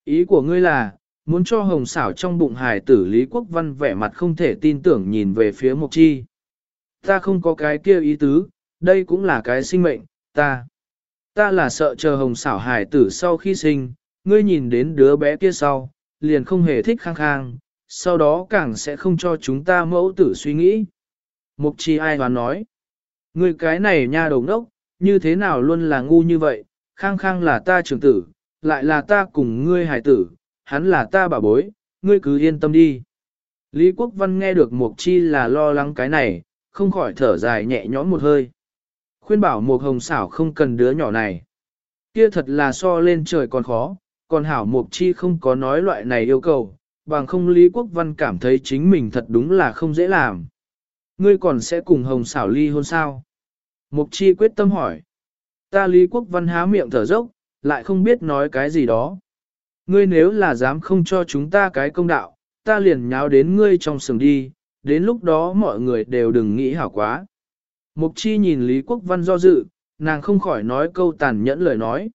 ý của ngươi là, muốn cho hồng xảo trong bụng hài tử Lý Quốc Văn vẻ mặt không thể tin tưởng nhìn về phía mục chi. Ta không có cái kia ý tứ, đây cũng là cái sinh mệnh, ta. Ta là sợ chờ hồng xảo hài tử sau khi sinh, ngươi nhìn đến đứa bé kia sau, liền không hề thích khang khang, sau đó càng sẽ không cho chúng ta mẫu tử suy nghĩ. Mục chi ai hoán nói, ngươi cái này nha đầu ngốc, như thế nào luôn là ngu như vậy, khang khang là ta trưởng tử, lại là ta cùng ngươi hải tử, hắn là ta bà bối, ngươi cứ yên tâm đi. Lý Quốc Văn nghe được Mục Chi là lo lắng cái này, không khỏi thở dài nhẹ nhõm một hơi. Khuyên bảo Mục Hồng xảo không cần đứa nhỏ này. Kia thật là so lên trời còn khó, còn hảo Mục Chi không có nói loại này yêu cầu, bằng không Lý Quốc Văn cảm thấy chính mình thật đúng là không dễ làm. Ngươi còn sẽ cùng Hồng xảo ly hôn sao? Mục Chi quyết tâm hỏi. Ta Lý Quốc Văn há miệng thở dốc, lại không biết nói cái gì đó. Ngươi nếu là dám không cho chúng ta cái công đạo, ta liền nháo đến ngươi trong sừng đi, đến lúc đó mọi người đều đừng nghĩ hảo quá. Mục chi nhìn Lý Quốc Văn do dự, nàng không khỏi nói câu tàn nhẫn lời nói.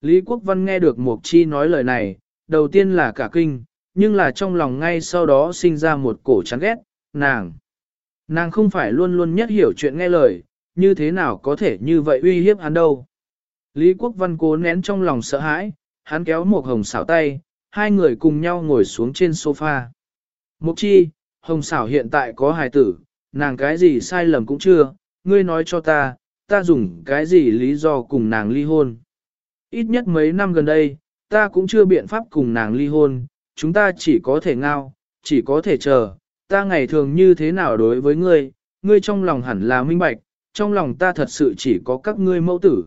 Lý Quốc Văn nghe được Mục chi nói lời này, đầu tiên là cả kinh, nhưng là trong lòng ngay sau đó sinh ra một cổ chán ghét, nàng. Nàng không phải luôn luôn nhất hiểu chuyện nghe lời, như thế nào có thể như vậy uy hiếp hắn đâu. Lý Quốc Văn cố nén trong lòng sợ hãi, hắn kéo một hồng xảo tay, hai người cùng nhau ngồi xuống trên sofa. Mục chi, hồng xảo hiện tại có hài tử, nàng cái gì sai lầm cũng chưa, ngươi nói cho ta, ta dùng cái gì lý do cùng nàng ly hôn. Ít nhất mấy năm gần đây, ta cũng chưa biện pháp cùng nàng ly hôn, chúng ta chỉ có thể ngao, chỉ có thể chờ, ta ngày thường như thế nào đối với ngươi, ngươi trong lòng hẳn là minh bạch, trong lòng ta thật sự chỉ có các ngươi mẫu tử.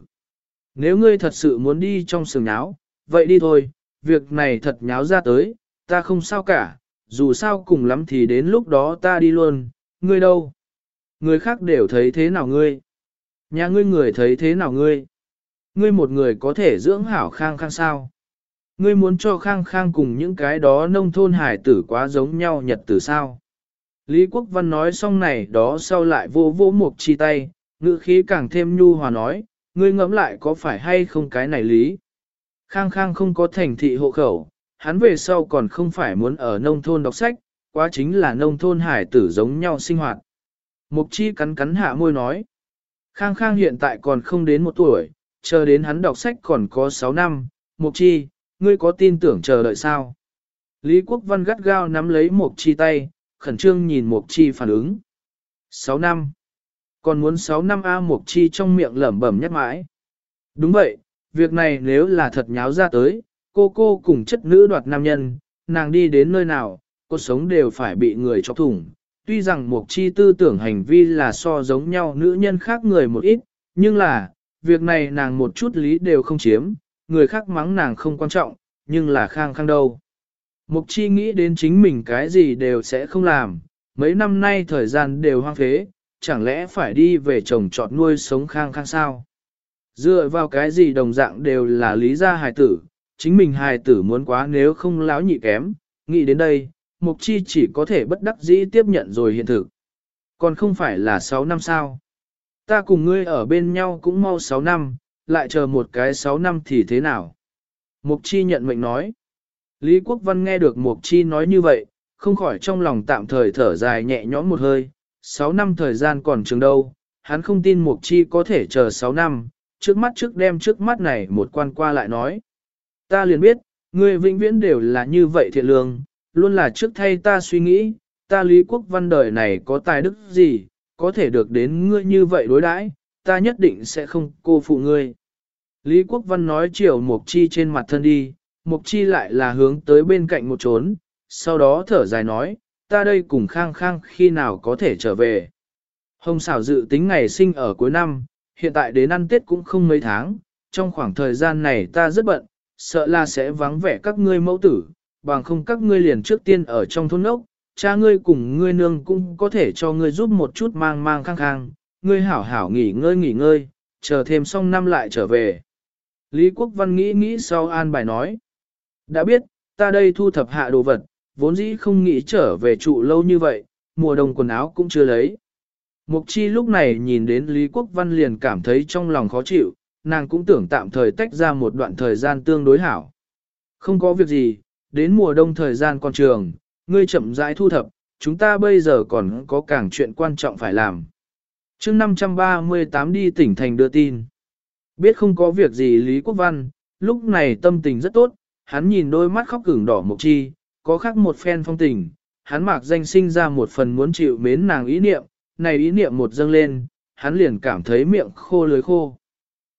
Nếu ngươi thật sự muốn đi trong sườn nháo, vậy đi thôi, việc này thật nháo ra tới, ta không sao cả, dù sao cùng lắm thì đến lúc đó ta đi luôn, ngươi đâu? Người khác đều thấy thế nào ngươi? Nhà ngươi người thấy thế nào ngươi? Ngươi một người có thể dưỡng hảo khang khang sao? Ngươi muốn cho khang khang cùng những cái đó nông thôn hải tử quá giống nhau nhật tử sao? Lý Quốc Văn nói xong này đó sau lại vô vô một chi tay, ngữ khí càng thêm nhu hòa nói, ngươi ngẫm lại có phải hay không cái này lý? Khang khang không có thành thị hộ khẩu, hắn về sau còn không phải muốn ở nông thôn đọc sách, quá chính là nông thôn hải tử giống nhau sinh hoạt. Mục chi cắn cắn hạ môi nói. Khang Khang hiện tại còn không đến một tuổi, chờ đến hắn đọc sách còn có 6 năm. Mục chi, ngươi có tin tưởng chờ đợi sao? Lý Quốc Văn gắt gao nắm lấy Mục chi tay, khẩn trương nhìn Mục chi phản ứng. 6 năm. Còn muốn 6 năm A Mục chi trong miệng lẩm bẩm nhắc mãi. Đúng vậy, việc này nếu là thật nháo ra tới, cô cô cùng chất nữ đoạt nam nhân, nàng đi đến nơi nào, cuộc sống đều phải bị người chọc thủng. Tuy rằng Mục Chi tư tưởng hành vi là so giống nhau nữ nhân khác người một ít, nhưng là, việc này nàng một chút lý đều không chiếm, người khác mắng nàng không quan trọng, nhưng là khang khang đâu. Mục Chi nghĩ đến chính mình cái gì đều sẽ không làm, mấy năm nay thời gian đều hoang phế, chẳng lẽ phải đi về chồng trọt nuôi sống khang khang sao? Dựa vào cái gì đồng dạng đều là lý gia hài tử, chính mình hài tử muốn quá nếu không láo nhị kém, nghĩ đến đây, Mục Chi chỉ có thể bất đắc dĩ tiếp nhận rồi hiện thực. Còn không phải là 6 năm sao. Ta cùng ngươi ở bên nhau cũng mau 6 năm, lại chờ một cái 6 năm thì thế nào? Mục Chi nhận mệnh nói. Lý Quốc Văn nghe được Mục Chi nói như vậy, không khỏi trong lòng tạm thời thở dài nhẹ nhõm một hơi. 6 năm thời gian còn trường đâu, hắn không tin Mục Chi có thể chờ 6 năm, trước mắt trước đem trước mắt này một quan qua lại nói. Ta liền biết, ngươi vĩnh viễn đều là như vậy thiện lương, luôn là trước thay ta suy nghĩ, ta Lý Quốc Văn đời này có tài đức gì, có thể được đến ngươi như vậy đối đãi, ta nhất định sẽ không cô phụ ngươi. Lý Quốc Văn nói chiều Mục Chi trên mặt thân đi, Mục Chi lại là hướng tới bên cạnh một trốn, sau đó thở dài nói, ta đây cùng khang khang khi nào có thể trở về. Hồng xảo dự tính ngày sinh ở cuối năm, hiện tại đến ăn Tết cũng không mấy tháng, trong khoảng thời gian này ta rất bận, sợ là sẽ vắng vẻ các ngươi mẫu tử, bằng không các ngươi liền trước tiên ở trong thôn ốc, cha ngươi cùng ngươi nương cũng có thể cho ngươi giúp một chút mang mang khang khang, ngươi hảo hảo nghỉ ngơi nghỉ ngơi, chờ thêm xong năm lại trở về. Lý Quốc Văn nghĩ nghĩ sau an bài nói, đã biết, ta đây thu thập hạ đồ vật, vốn dĩ không nghĩ trở về trụ lâu như vậy, mùa đông quần áo cũng chưa lấy. Mục chi lúc này nhìn đến Lý Quốc Văn liền cảm thấy trong lòng khó chịu, nàng cũng tưởng tạm thời tách ra một đoạn thời gian tương đối hảo. Không có việc gì, đến mùa đông thời gian còn trường, ngươi chậm rãi thu thập, chúng ta bây giờ còn có càng chuyện quan trọng phải làm. chương 538 đi tỉnh thành đưa tin. Biết không có việc gì Lý Quốc Văn, lúc này tâm tình rất tốt, hắn nhìn đôi mắt khóc cứng đỏ mục chi, có khác một phen phong tình, hắn mạc danh sinh ra một phần muốn chịu mến nàng ý niệm, này ý niệm một dâng lên, hắn liền cảm thấy miệng khô lưới khô.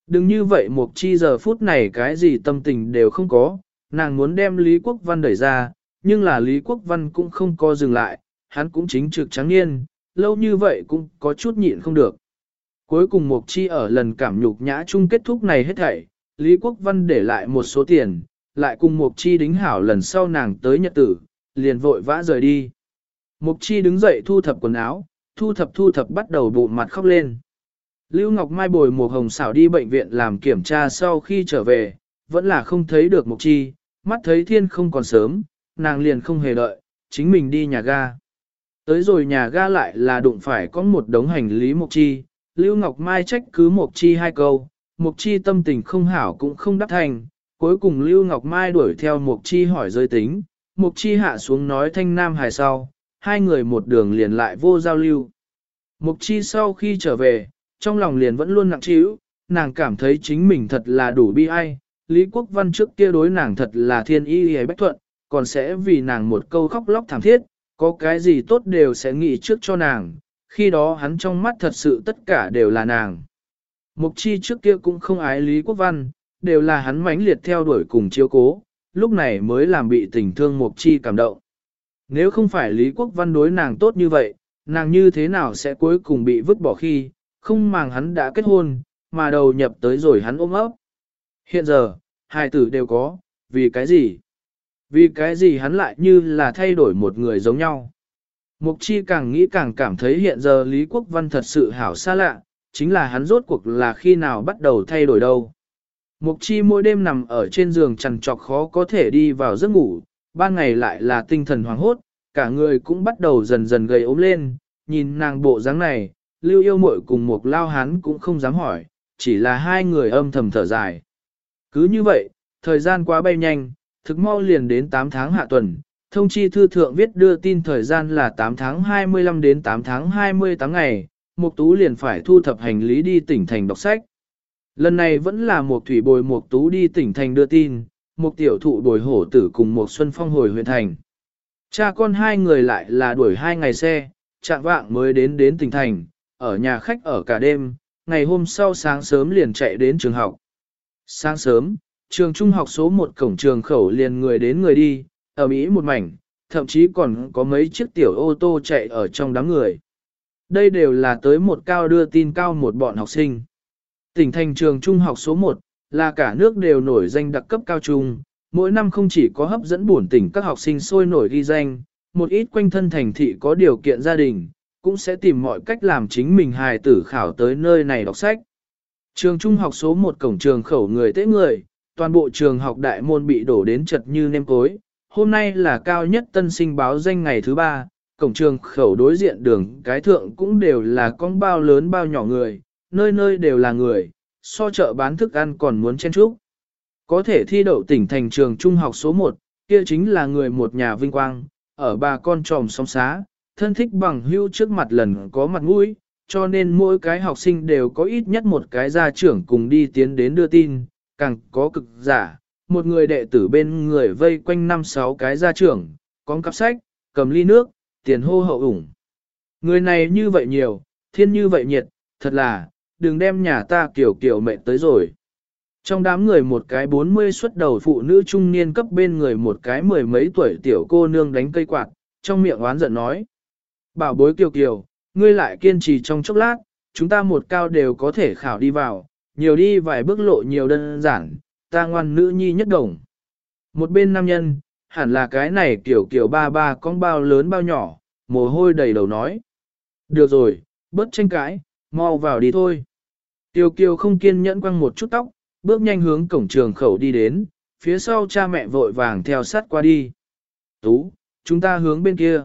Đừng như vậy mục chi giờ phút này cái gì tâm tình đều không có, nàng muốn đem Lý Quốc Văn đẩy ra, nhưng là Lý Quốc Văn cũng không co dừng lại, hắn cũng chính trực trắng niên, lâu như vậy cũng có chút nhịn không được. Cuối cùng Mục Chi ở lần cảm nhục nhã chung kết thúc này hết thảy, Lý Quốc Văn để lại một số tiền, lại cùng Mục Chi đính hảo lần sau nàng tới nhật tử, liền vội vã rời đi. Mục Chi đứng dậy thu thập quần áo, thu thập thu thập bắt đầu bụng mặt khóc lên. Lưu Ngọc Mai bồi Mục Hồng xảo đi bệnh viện làm kiểm tra sau khi trở về, vẫn là không thấy được Mục Chi, mắt thấy thiên không còn sớm, nàng liền không hề đợi, chính mình đi nhà ga. Tới rồi nhà ga lại là đụng phải có một đống hành lý Mục Chi, Lưu Ngọc Mai trách cứ Mục Chi hai câu, Mục Chi tâm tình không hảo cũng không đáp thành, cuối cùng Lưu Ngọc Mai đuổi theo Mục Chi hỏi giới tính, Mục Chi hạ xuống nói thanh nam hài sau, hai người một đường liền lại vô giao lưu. Mục Chi sau khi trở về, trong lòng liền vẫn luôn nặng trĩu, nàng cảm thấy chính mình thật là đủ bi ai, Lý Quốc Văn trước kia đối nàng thật là thiên y y bách thuận, còn sẽ vì nàng một câu khóc lóc thảm thiết, có cái gì tốt đều sẽ nghĩ trước cho nàng, khi đó hắn trong mắt thật sự tất cả đều là nàng. Mục chi trước kia cũng không ái Lý Quốc Văn, đều là hắn mãnh liệt theo đuổi cùng chiếu cố, lúc này mới làm bị tình thương Mục chi cảm động. Nếu không phải Lý Quốc Văn đối nàng tốt như vậy, nàng như thế nào sẽ cuối cùng bị vứt bỏ khi, không màng hắn đã kết hôn, mà đầu nhập tới rồi hắn ôm ấp. Hiện giờ, hai tử đều có, vì cái gì? Vì cái gì hắn lại như là thay đổi một người giống nhau? Mục chi càng nghĩ càng cảm thấy hiện giờ Lý Quốc Văn thật sự hảo xa lạ, chính là hắn rốt cuộc là khi nào bắt đầu thay đổi đâu. Mục chi mỗi đêm nằm ở trên giường trằn trọc khó có thể đi vào giấc ngủ, ban ngày lại là tinh thần hoảng hốt, cả người cũng bắt đầu dần dần gầy ốm lên, nhìn nàng bộ dáng này, lưu yêu muội cùng một lao hán cũng không dám hỏi, chỉ là hai người âm thầm thở dài. Cứ như vậy, thời gian quá bay nhanh, thực mau liền đến 8 tháng hạ tuần, thông chi thư thượng viết đưa tin thời gian là 8 tháng 25 đến 8 tháng 28 ngày, Mục Tú liền phải thu thập hành lý đi tỉnh thành đọc sách. Lần này vẫn là một thủy bồi một Tú đi tỉnh thành đưa tin, một tiểu thụ bồi hổ tử cùng một xuân phong hồi huyện thành. Cha con hai người lại là đuổi hai ngày xe, chạm vạng mới đến đến tỉnh thành, ở nhà khách ở cả đêm, ngày hôm sau sáng sớm liền chạy đến trường học. Sáng sớm, trường trung học số một cổng trường khẩu liền người đến người đi, ở Mỹ một mảnh, thậm chí còn có mấy chiếc tiểu ô tô chạy ở trong đám người. Đây đều là tới một cao đưa tin cao một bọn học sinh. Tỉnh thành trường trung học số 1, là cả nước đều nổi danh đặc cấp cao trung, mỗi năm không chỉ có hấp dẫn buồn tỉnh các học sinh sôi nổi ghi danh, một ít quanh thân thành thị có điều kiện gia đình, cũng sẽ tìm mọi cách làm chính mình hài tử khảo tới nơi này đọc sách. Trường trung học số 1 cổng trường khẩu người tế người, toàn bộ trường học đại môn bị đổ đến chật như nêm cối. Hôm nay là cao nhất tân sinh báo danh ngày thứ ba, cổng trường khẩu đối diện đường cái thượng cũng đều là con bao lớn bao nhỏ người, nơi nơi đều là người, so chợ bán thức ăn còn muốn chen chúc. Có thể thi đậu tỉnh thành trường trung học số 1, kia chính là người một nhà vinh quang, ở bà con tròm sóng xá, thân thích bằng hưu trước mặt lần có mặt mũi, cho nên mỗi cái học sinh đều có ít nhất một cái gia trưởng cùng đi tiến đến đưa tin, càng có cực giả, một người đệ tử bên người vây quanh năm sáu cái gia trưởng, con cặp sách, cầm ly nước, tiền hô hậu ủng. Người này như vậy nhiều, thiên như vậy nhiệt, thật là, đừng đem nhà ta kiểu kiểu mệt tới rồi. Trong đám người một cái 40 xuất đầu phụ nữ trung niên cấp bên người một cái mười mấy tuổi tiểu cô nương đánh cây quạt, trong miệng oán giận nói. Bảo bối kiều kiều, ngươi lại kiên trì trong chốc lát, chúng ta một cao đều có thể khảo đi vào, nhiều đi vài bước lộ nhiều đơn giản, ta ngoan nữ nhi nhất đồng. Một bên nam nhân, hẳn là cái này kiểu kiểu ba ba con bao lớn bao nhỏ, mồ hôi đầy đầu nói. Được rồi, bớt tranh cãi, mau vào đi thôi. Tiêu kiều không kiên nhẫn quăng một chút tóc, bước nhanh hướng cổng trường khẩu đi đến, phía sau cha mẹ vội vàng theo sát qua đi. Tú, chúng ta hướng bên kia.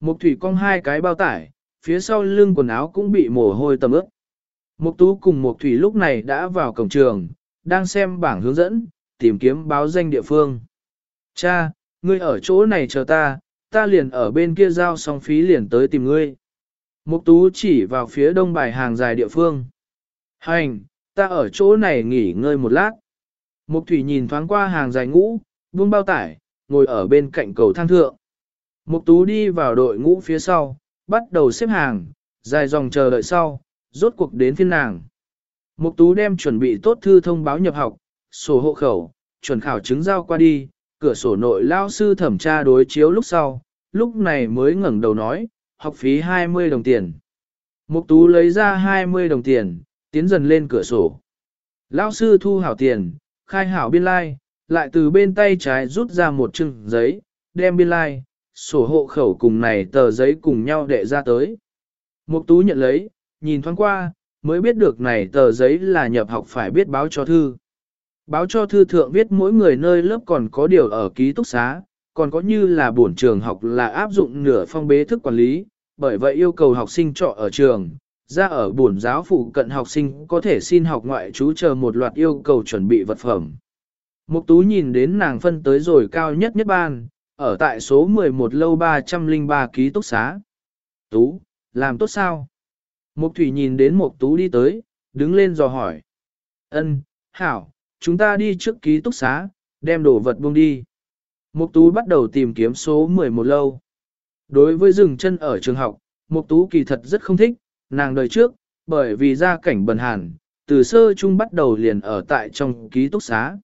Mục thủy cong hai cái bao tải, phía sau lưng quần áo cũng bị mồ hôi tầm ướt. Mục tú cùng mục thủy lúc này đã vào cổng trường, đang xem bảng hướng dẫn, tìm kiếm báo danh địa phương. Cha, ngươi ở chỗ này chờ ta, ta liền ở bên kia giao xong phí liền tới tìm ngươi. Mục tú chỉ vào phía đông bài hàng dài địa phương. Hành, ta ở chỗ này nghỉ ngơi một lát. Mục thủy nhìn thoáng qua hàng dài ngũ, buông bao tải, ngồi ở bên cạnh cầu thang thượng. Mục tú đi vào đội ngũ phía sau, bắt đầu xếp hàng, dài dòng chờ đợi sau, rốt cuộc đến phiên nàng. Mục tú đem chuẩn bị tốt thư thông báo nhập học, sổ hộ khẩu, chuẩn khảo chứng giao qua đi, cửa sổ nội lao sư thẩm tra đối chiếu lúc sau, lúc này mới ngẩng đầu nói, học phí 20 đồng tiền. Mục tú lấy ra 20 đồng tiền, tiến dần lên cửa sổ. lão sư thu hảo tiền, khai hảo biên lai, like, lại từ bên tay trái rút ra một chừng giấy, đem biên lai, like, sổ hộ khẩu cùng này tờ giấy cùng nhau đệ ra tới. Mục tú nhận lấy, nhìn thoáng qua, mới biết được này tờ giấy là nhập học phải biết báo cho thư. Báo cho thư thượng viết mỗi người nơi lớp còn có điều ở ký túc xá, còn có như là buồn trường học là áp dụng nửa phong bế thức quản lý, bởi vậy yêu cầu học sinh trọ ở trường, ra ở buồn giáo phụ cận học sinh có thể xin học ngoại trú chờ một loạt yêu cầu chuẩn bị vật phẩm. Mục tú nhìn đến nàng phân tới rồi cao nhất nhất ban, ở tại số 11 lâu 303 ký túc xá. Tú, làm tốt sao? Mục thủy nhìn đến mục tú đi tới, đứng lên dò hỏi. Ân, hảo, chúng ta đi trước ký túc xá, đem đồ vật buông đi. Mục tú bắt đầu tìm kiếm số 11 lâu. Đối với dừng chân ở trường học, mục tú kỳ thật rất không thích, nàng đời trước, bởi vì gia cảnh bần hàn, từ sơ trung bắt đầu liền ở tại trong ký túc xá.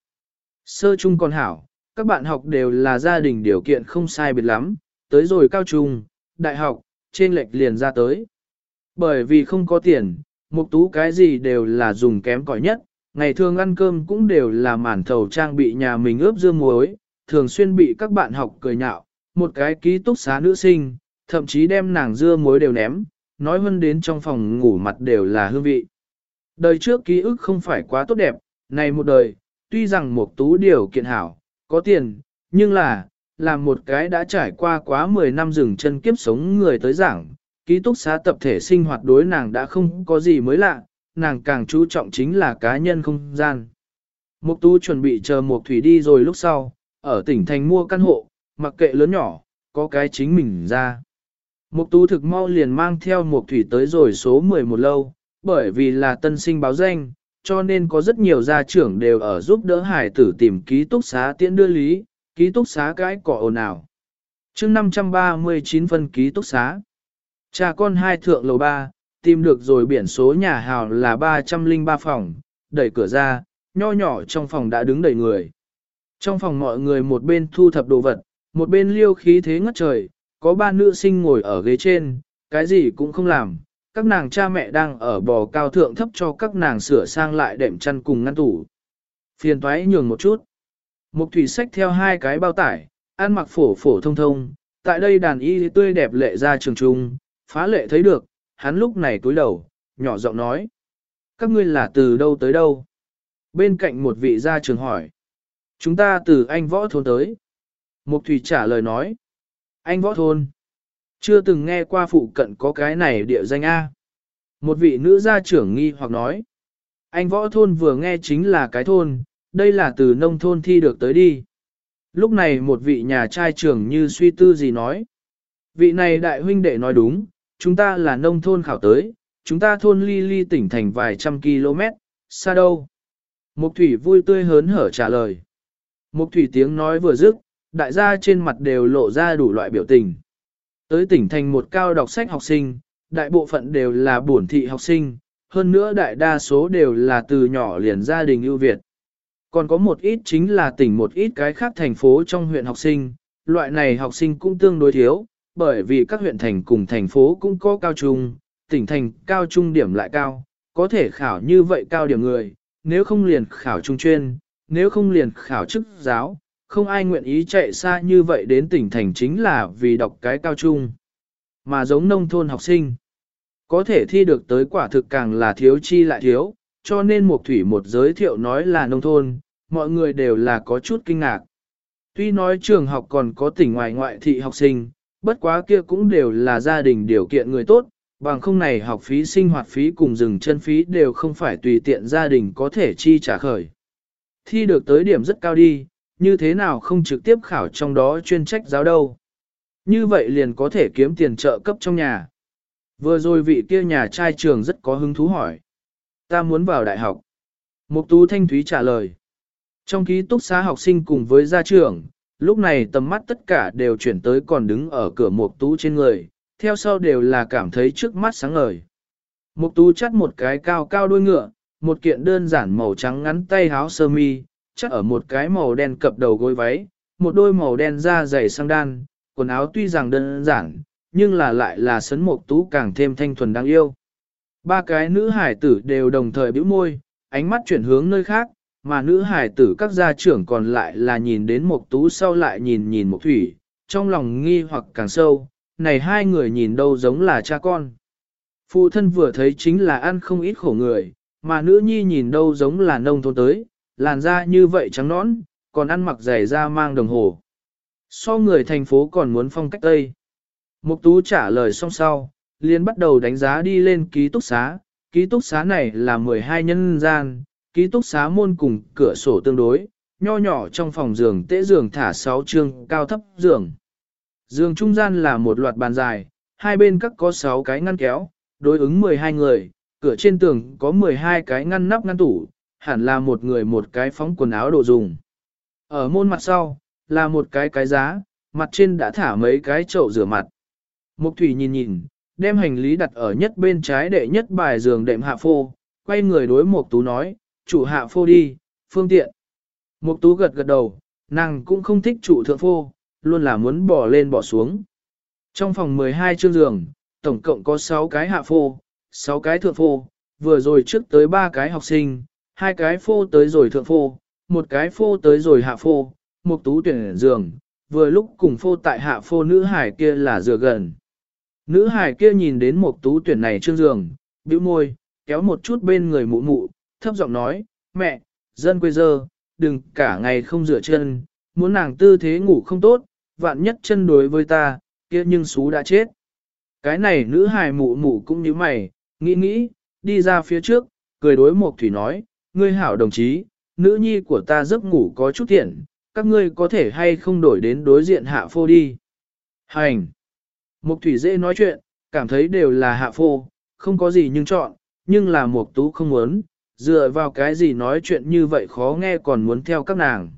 Sơ trung còn hảo, các bạn học đều là gia đình điều kiện không sai biệt lắm, tới rồi cao trung, đại học, trên lệch liền ra tới. Bởi vì không có tiền, mục tú cái gì đều là dùng kém cỏi nhất, ngày thường ăn cơm cũng đều là màn thầu trang bị nhà mình ướp dưa muối, thường xuyên bị các bạn học cười nhạo, một cái ký túc xá nữ sinh, thậm chí đem nàng dưa muối đều ném, nói hơn đến trong phòng ngủ mặt đều là hương vị. Đời trước ký ức không phải quá tốt đẹp, này một đời, tuy rằng một tú điều kiện hảo, có tiền, nhưng là, làm một cái đã trải qua quá 10 năm rừng chân kiếp sống người tới giảng, ký túc xá tập thể sinh hoạt đối nàng đã không có gì mới lạ, nàng càng chú trọng chính là cá nhân không gian. Mục tú chuẩn bị chờ Mục Thủy đi rồi lúc sau, ở tỉnh thành mua căn hộ, mặc kệ lớn nhỏ, có cái chính mình ra. Mục tú thực mau liền mang theo Mục thủy tới rồi số 11 lâu, bởi vì là tân sinh báo danh, cho nên có rất nhiều gia trưởng đều ở giúp đỡ hải tử tìm ký túc xá tiễn đưa lý, ký túc xá cái cỏ ồn ào. Trước 539 phân ký túc xá. Cha con hai thượng lầu 3, tìm được rồi biển số nhà hào là 303 phòng, đẩy cửa ra, nho nhỏ trong phòng đã đứng đầy người. Trong phòng mọi người một bên thu thập đồ vật, một bên liêu khí thế ngất trời, có ba nữ sinh ngồi ở ghế trên, cái gì cũng không làm. Các nàng cha mẹ đang ở bò cao thượng thấp cho các nàng sửa sang lại đệm chăn cùng ngăn tủ. Phiền toái nhường một chút. Mục thủy sách theo hai cái bao tải, ăn mặc phổ phổ thông thông, tại đây đàn y tươi đẹp lệ ra trường trung, phá lệ thấy được, hắn lúc này cúi đầu, nhỏ giọng nói. Các ngươi là từ đâu tới đâu? Bên cạnh một vị gia trường hỏi. Chúng ta từ anh võ thôn tới. Mục thủy trả lời nói. Anh võ thôn. Chưa từng nghe qua phụ cận có cái này địa danh A. Một vị nữ gia trưởng nghi hoặc nói. Anh võ thôn vừa nghe chính là cái thôn, đây là từ nông thôn thi được tới đi. Lúc này một vị nhà trai trưởng như suy tư gì nói. Vị này đại huynh đệ nói đúng, chúng ta là nông thôn khảo tới, chúng ta thôn ly ly tỉnh thành vài trăm km, xa đâu. Mục thủy vui tươi hớn hở trả lời. Mục thủy tiếng nói vừa dứt, đại gia trên mặt đều lộ ra đủ loại biểu tình. Tới tỉnh thành một cao đọc sách học sinh, đại bộ phận đều là bổn thị học sinh, hơn nữa đại đa số đều là từ nhỏ liền gia đình ưu việt. Còn có một ít chính là tỉnh một ít cái khác thành phố trong huyện học sinh, loại này học sinh cũng tương đối thiếu, bởi vì các huyện thành cùng thành phố cũng có cao trung, tỉnh thành cao trung điểm lại cao, có thể khảo như vậy cao điểm người, nếu không liền khảo trung chuyên, nếu không liền khảo chức giáo, không ai nguyện ý chạy xa như vậy đến tỉnh thành chính là vì đọc cái cao trung. Mà giống nông thôn học sinh, có thể thi được tới quả thực càng là thiếu chi lại thiếu, cho nên một thủy một giới thiệu nói là nông thôn, mọi người đều là có chút kinh ngạc. Tuy nói trường học còn có tỉnh ngoài ngoại thị học sinh, bất quá kia cũng đều là gia đình điều kiện người tốt, bằng không này học phí sinh hoạt phí cùng dừng chân phí đều không phải tùy tiện gia đình có thể chi trả khởi. Thi được tới điểm rất cao đi, như thế nào không trực tiếp khảo trong đó chuyên trách giáo đâu. Như vậy liền có thể kiếm tiền trợ cấp trong nhà. Vừa rồi vị kia nhà trai trường rất có hứng thú hỏi. Ta muốn vào đại học. Mục tú thanh thúy trả lời. Trong ký túc xá học sinh cùng với gia trưởng, lúc này tầm mắt tất cả đều chuyển tới còn đứng ở cửa mục tú trên người, theo sau đều là cảm thấy trước mắt sáng ngời. Mục tú chắt một cái cao cao đuôi ngựa, một kiện đơn giản màu trắng ngắn tay áo sơ mi, chắc ở một cái màu đen cập đầu gối váy, một đôi màu đen da dày sang đan, quần áo tuy rằng đơn giản, nhưng là lại là sấn mộc tú càng thêm thanh thuần đáng yêu. Ba cái nữ hải tử đều đồng thời bĩu môi, ánh mắt chuyển hướng nơi khác, mà nữ hải tử các gia trưởng còn lại là nhìn đến mộc tú sau lại nhìn nhìn mộc thủy, trong lòng nghi hoặc càng sâu, này hai người nhìn đâu giống là cha con. Phụ thân vừa thấy chính là ăn không ít khổ người, mà nữ nhi nhìn đâu giống là nông thôn tới, làn da như vậy trắng nõn, còn ăn mặc giày da mang đồng hồ. So người thành phố còn muốn phong cách Tây. Mục tú trả lời xong sau, liền bắt đầu đánh giá đi lên ký túc xá. Ký túc xá này là 12 nhân gian, ký túc xá môn cùng cửa sổ tương đối, nho nhỏ trong phòng giường tễ giường thả 6 chương cao thấp giường. Giường trung gian là một loạt bàn dài, hai bên các có 6 cái ngăn kéo, đối ứng 12 người, cửa trên tường có 12 cái ngăn nắp ngăn tủ, hẳn là một người một cái phóng quần áo đồ dùng. Ở môn mặt sau, là một cái cái giá, mặt trên đã thả mấy cái chậu rửa mặt. Mục thủy nhìn nhìn, đem hành lý đặt ở nhất bên trái đệ nhất bài giường đệm hạ phô, quay người đối mục tú nói, chủ hạ phô đi, phương tiện. Mục tú gật gật đầu, nàng cũng không thích chủ thượng phô, luôn là muốn bỏ lên bỏ xuống. Trong phòng 12 chương giường, tổng cộng có 6 cái hạ phô, 6 cái thượng phô, vừa rồi trước tới 3 cái học sinh, hai cái phô tới rồi thượng phô, một cái phô tới rồi hạ phô, một tú tuyển giường, vừa lúc cùng phô tại hạ phô nữ hải kia là dựa gần. Nữ hải kia nhìn đến một tú tuyển này trương giường, bĩu môi, kéo một chút bên người mụ mụ, thấp giọng nói, mẹ, dân quê dơ, đừng cả ngày không rửa chân, muốn nàng tư thế ngủ không tốt, vạn nhất chân đối với ta, kia nhưng xú đã chết. Cái này nữ hài mụ mụ cũng như mày, nghĩ nghĩ, đi ra phía trước, cười đối Mộc thủy nói, ngươi hảo đồng chí, nữ nhi của ta giấc ngủ có chút tiện, các ngươi có thể hay không đổi đến đối diện hạ phô đi. Hành! Mục thủy dễ nói chuyện, cảm thấy đều là hạ phô, không có gì nhưng chọn, nhưng là mục tú không muốn, dựa vào cái gì nói chuyện như vậy khó nghe còn muốn theo các nàng.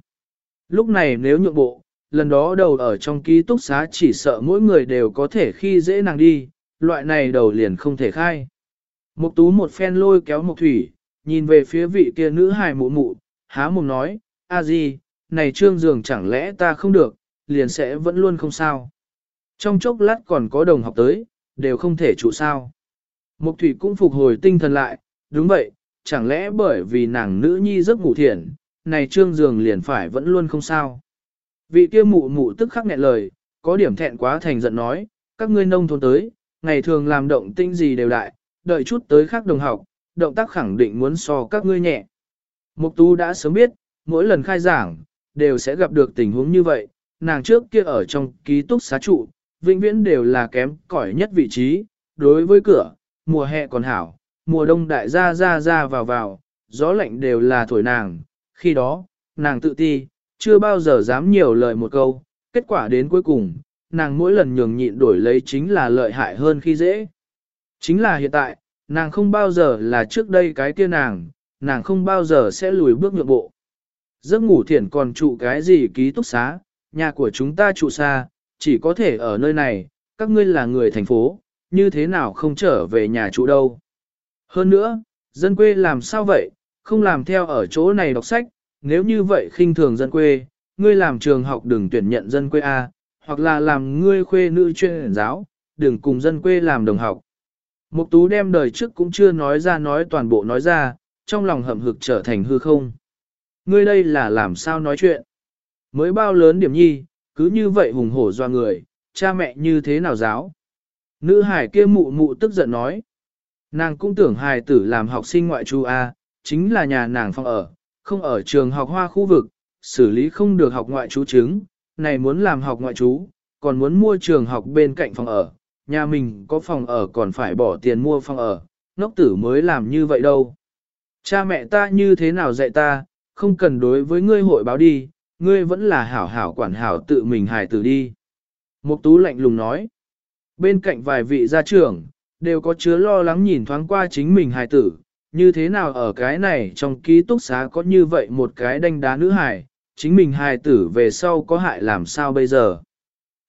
Lúc này nếu nhượng bộ, lần đó đầu ở trong ký túc xá chỉ sợ mỗi người đều có thể khi dễ nàng đi, loại này đầu liền không thể khai. Mục tú một phen lôi kéo mục thủy, nhìn về phía vị kia nữ hài mụ mụ, há mồm nói, a gì, này trương giường chẳng lẽ ta không được, liền sẽ vẫn luôn không sao. Trong chốc lát còn có đồng học tới, đều không thể trụ sao. Mục thủy cũng phục hồi tinh thần lại, đúng vậy, chẳng lẽ bởi vì nàng nữ nhi giấc ngủ thiện, này trương giường liền phải vẫn luôn không sao. Vị kia mụ mụ tức khắc nghẹn lời, có điểm thẹn quá thành giận nói, các ngươi nông thôn tới, ngày thường làm động tinh gì đều đại, đợi chút tới khác đồng học, động tác khẳng định muốn so các ngươi nhẹ. Mục tú đã sớm biết, mỗi lần khai giảng, đều sẽ gặp được tình huống như vậy, nàng trước kia ở trong ký túc xá trụ, vĩnh viễn đều là kém cỏi nhất vị trí, đối với cửa, mùa hè còn hảo, mùa đông đại gia ra ra vào vào, gió lạnh đều là thổi nàng, khi đó, nàng tự ti, chưa bao giờ dám nhiều lời một câu, kết quả đến cuối cùng, nàng mỗi lần nhường nhịn đổi lấy chính là lợi hại hơn khi dễ. Chính là hiện tại, nàng không bao giờ là trước đây cái kia nàng, nàng không bao giờ sẽ lùi bước nhượng bộ. Giấc ngủ thiển còn trụ cái gì ký túc xá, nhà của chúng ta trụ xa, chỉ có thể ở nơi này, các ngươi là người thành phố, như thế nào không trở về nhà trụ đâu. Hơn nữa, dân quê làm sao vậy, không làm theo ở chỗ này đọc sách, nếu như vậy khinh thường dân quê, ngươi làm trường học đừng tuyển nhận dân quê A, hoặc là làm ngươi khuê nữ chuyên giáo, đừng cùng dân quê làm đồng học. Mục tú đem đời trước cũng chưa nói ra nói toàn bộ nói ra, trong lòng hậm hực trở thành hư không. Ngươi đây là làm sao nói chuyện? Mới bao lớn điểm nhi, cứ như vậy hùng hổ doa người, cha mẹ như thế nào giáo? Nữ hải kia mụ mụ tức giận nói. Nàng cũng tưởng hài tử làm học sinh ngoại trú A, chính là nhà nàng phòng ở, không ở trường học hoa khu vực, xử lý không được học ngoại trú chứng, này muốn làm học ngoại trú, còn muốn mua trường học bên cạnh phòng ở, nhà mình có phòng ở còn phải bỏ tiền mua phòng ở, ngốc tử mới làm như vậy đâu. Cha mẹ ta như thế nào dạy ta, không cần đối với ngươi hội báo đi, ngươi vẫn là hảo hảo quản hảo tự mình hài tử đi. Mục tú lạnh lùng nói. Bên cạnh vài vị gia trưởng, đều có chứa lo lắng nhìn thoáng qua chính mình hài tử, như thế nào ở cái này trong ký túc xá có như vậy một cái đanh đá nữ hài, chính mình hài tử về sau có hại làm sao bây giờ.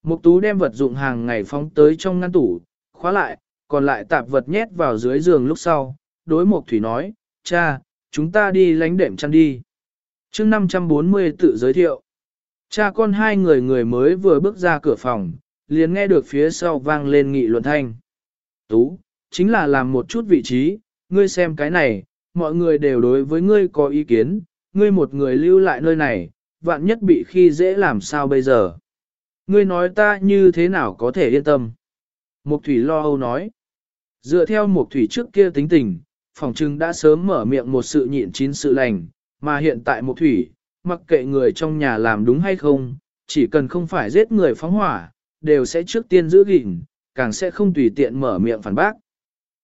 Mục tú đem vật dụng hàng ngày phóng tới trong ngăn tủ, khóa lại, còn lại tạp vật nhét vào dưới giường lúc sau, đối mục thủy nói, cha, chúng ta đi lánh đệm chăn đi. chương 540 tự giới thiệu. Cha con hai người người mới vừa bước ra cửa phòng, liền nghe được phía sau vang lên nghị luận thanh. Tú, chính là làm một chút vị trí, ngươi xem cái này, mọi người đều đối với ngươi có ý kiến, ngươi một người lưu lại nơi này, vạn nhất bị khi dễ làm sao bây giờ. Ngươi nói ta như thế nào có thể yên tâm. Mục thủy lo âu nói. Dựa theo mục thủy trước kia tính tình, phòng trưng đã sớm mở miệng một sự nhịn chín sự lành, mà hiện tại mục thủy, mặc kệ người trong nhà làm đúng hay không, chỉ cần không phải giết người phóng hỏa, đều sẽ trước tiên giữ gìn, càng sẽ không tùy tiện mở miệng phản bác.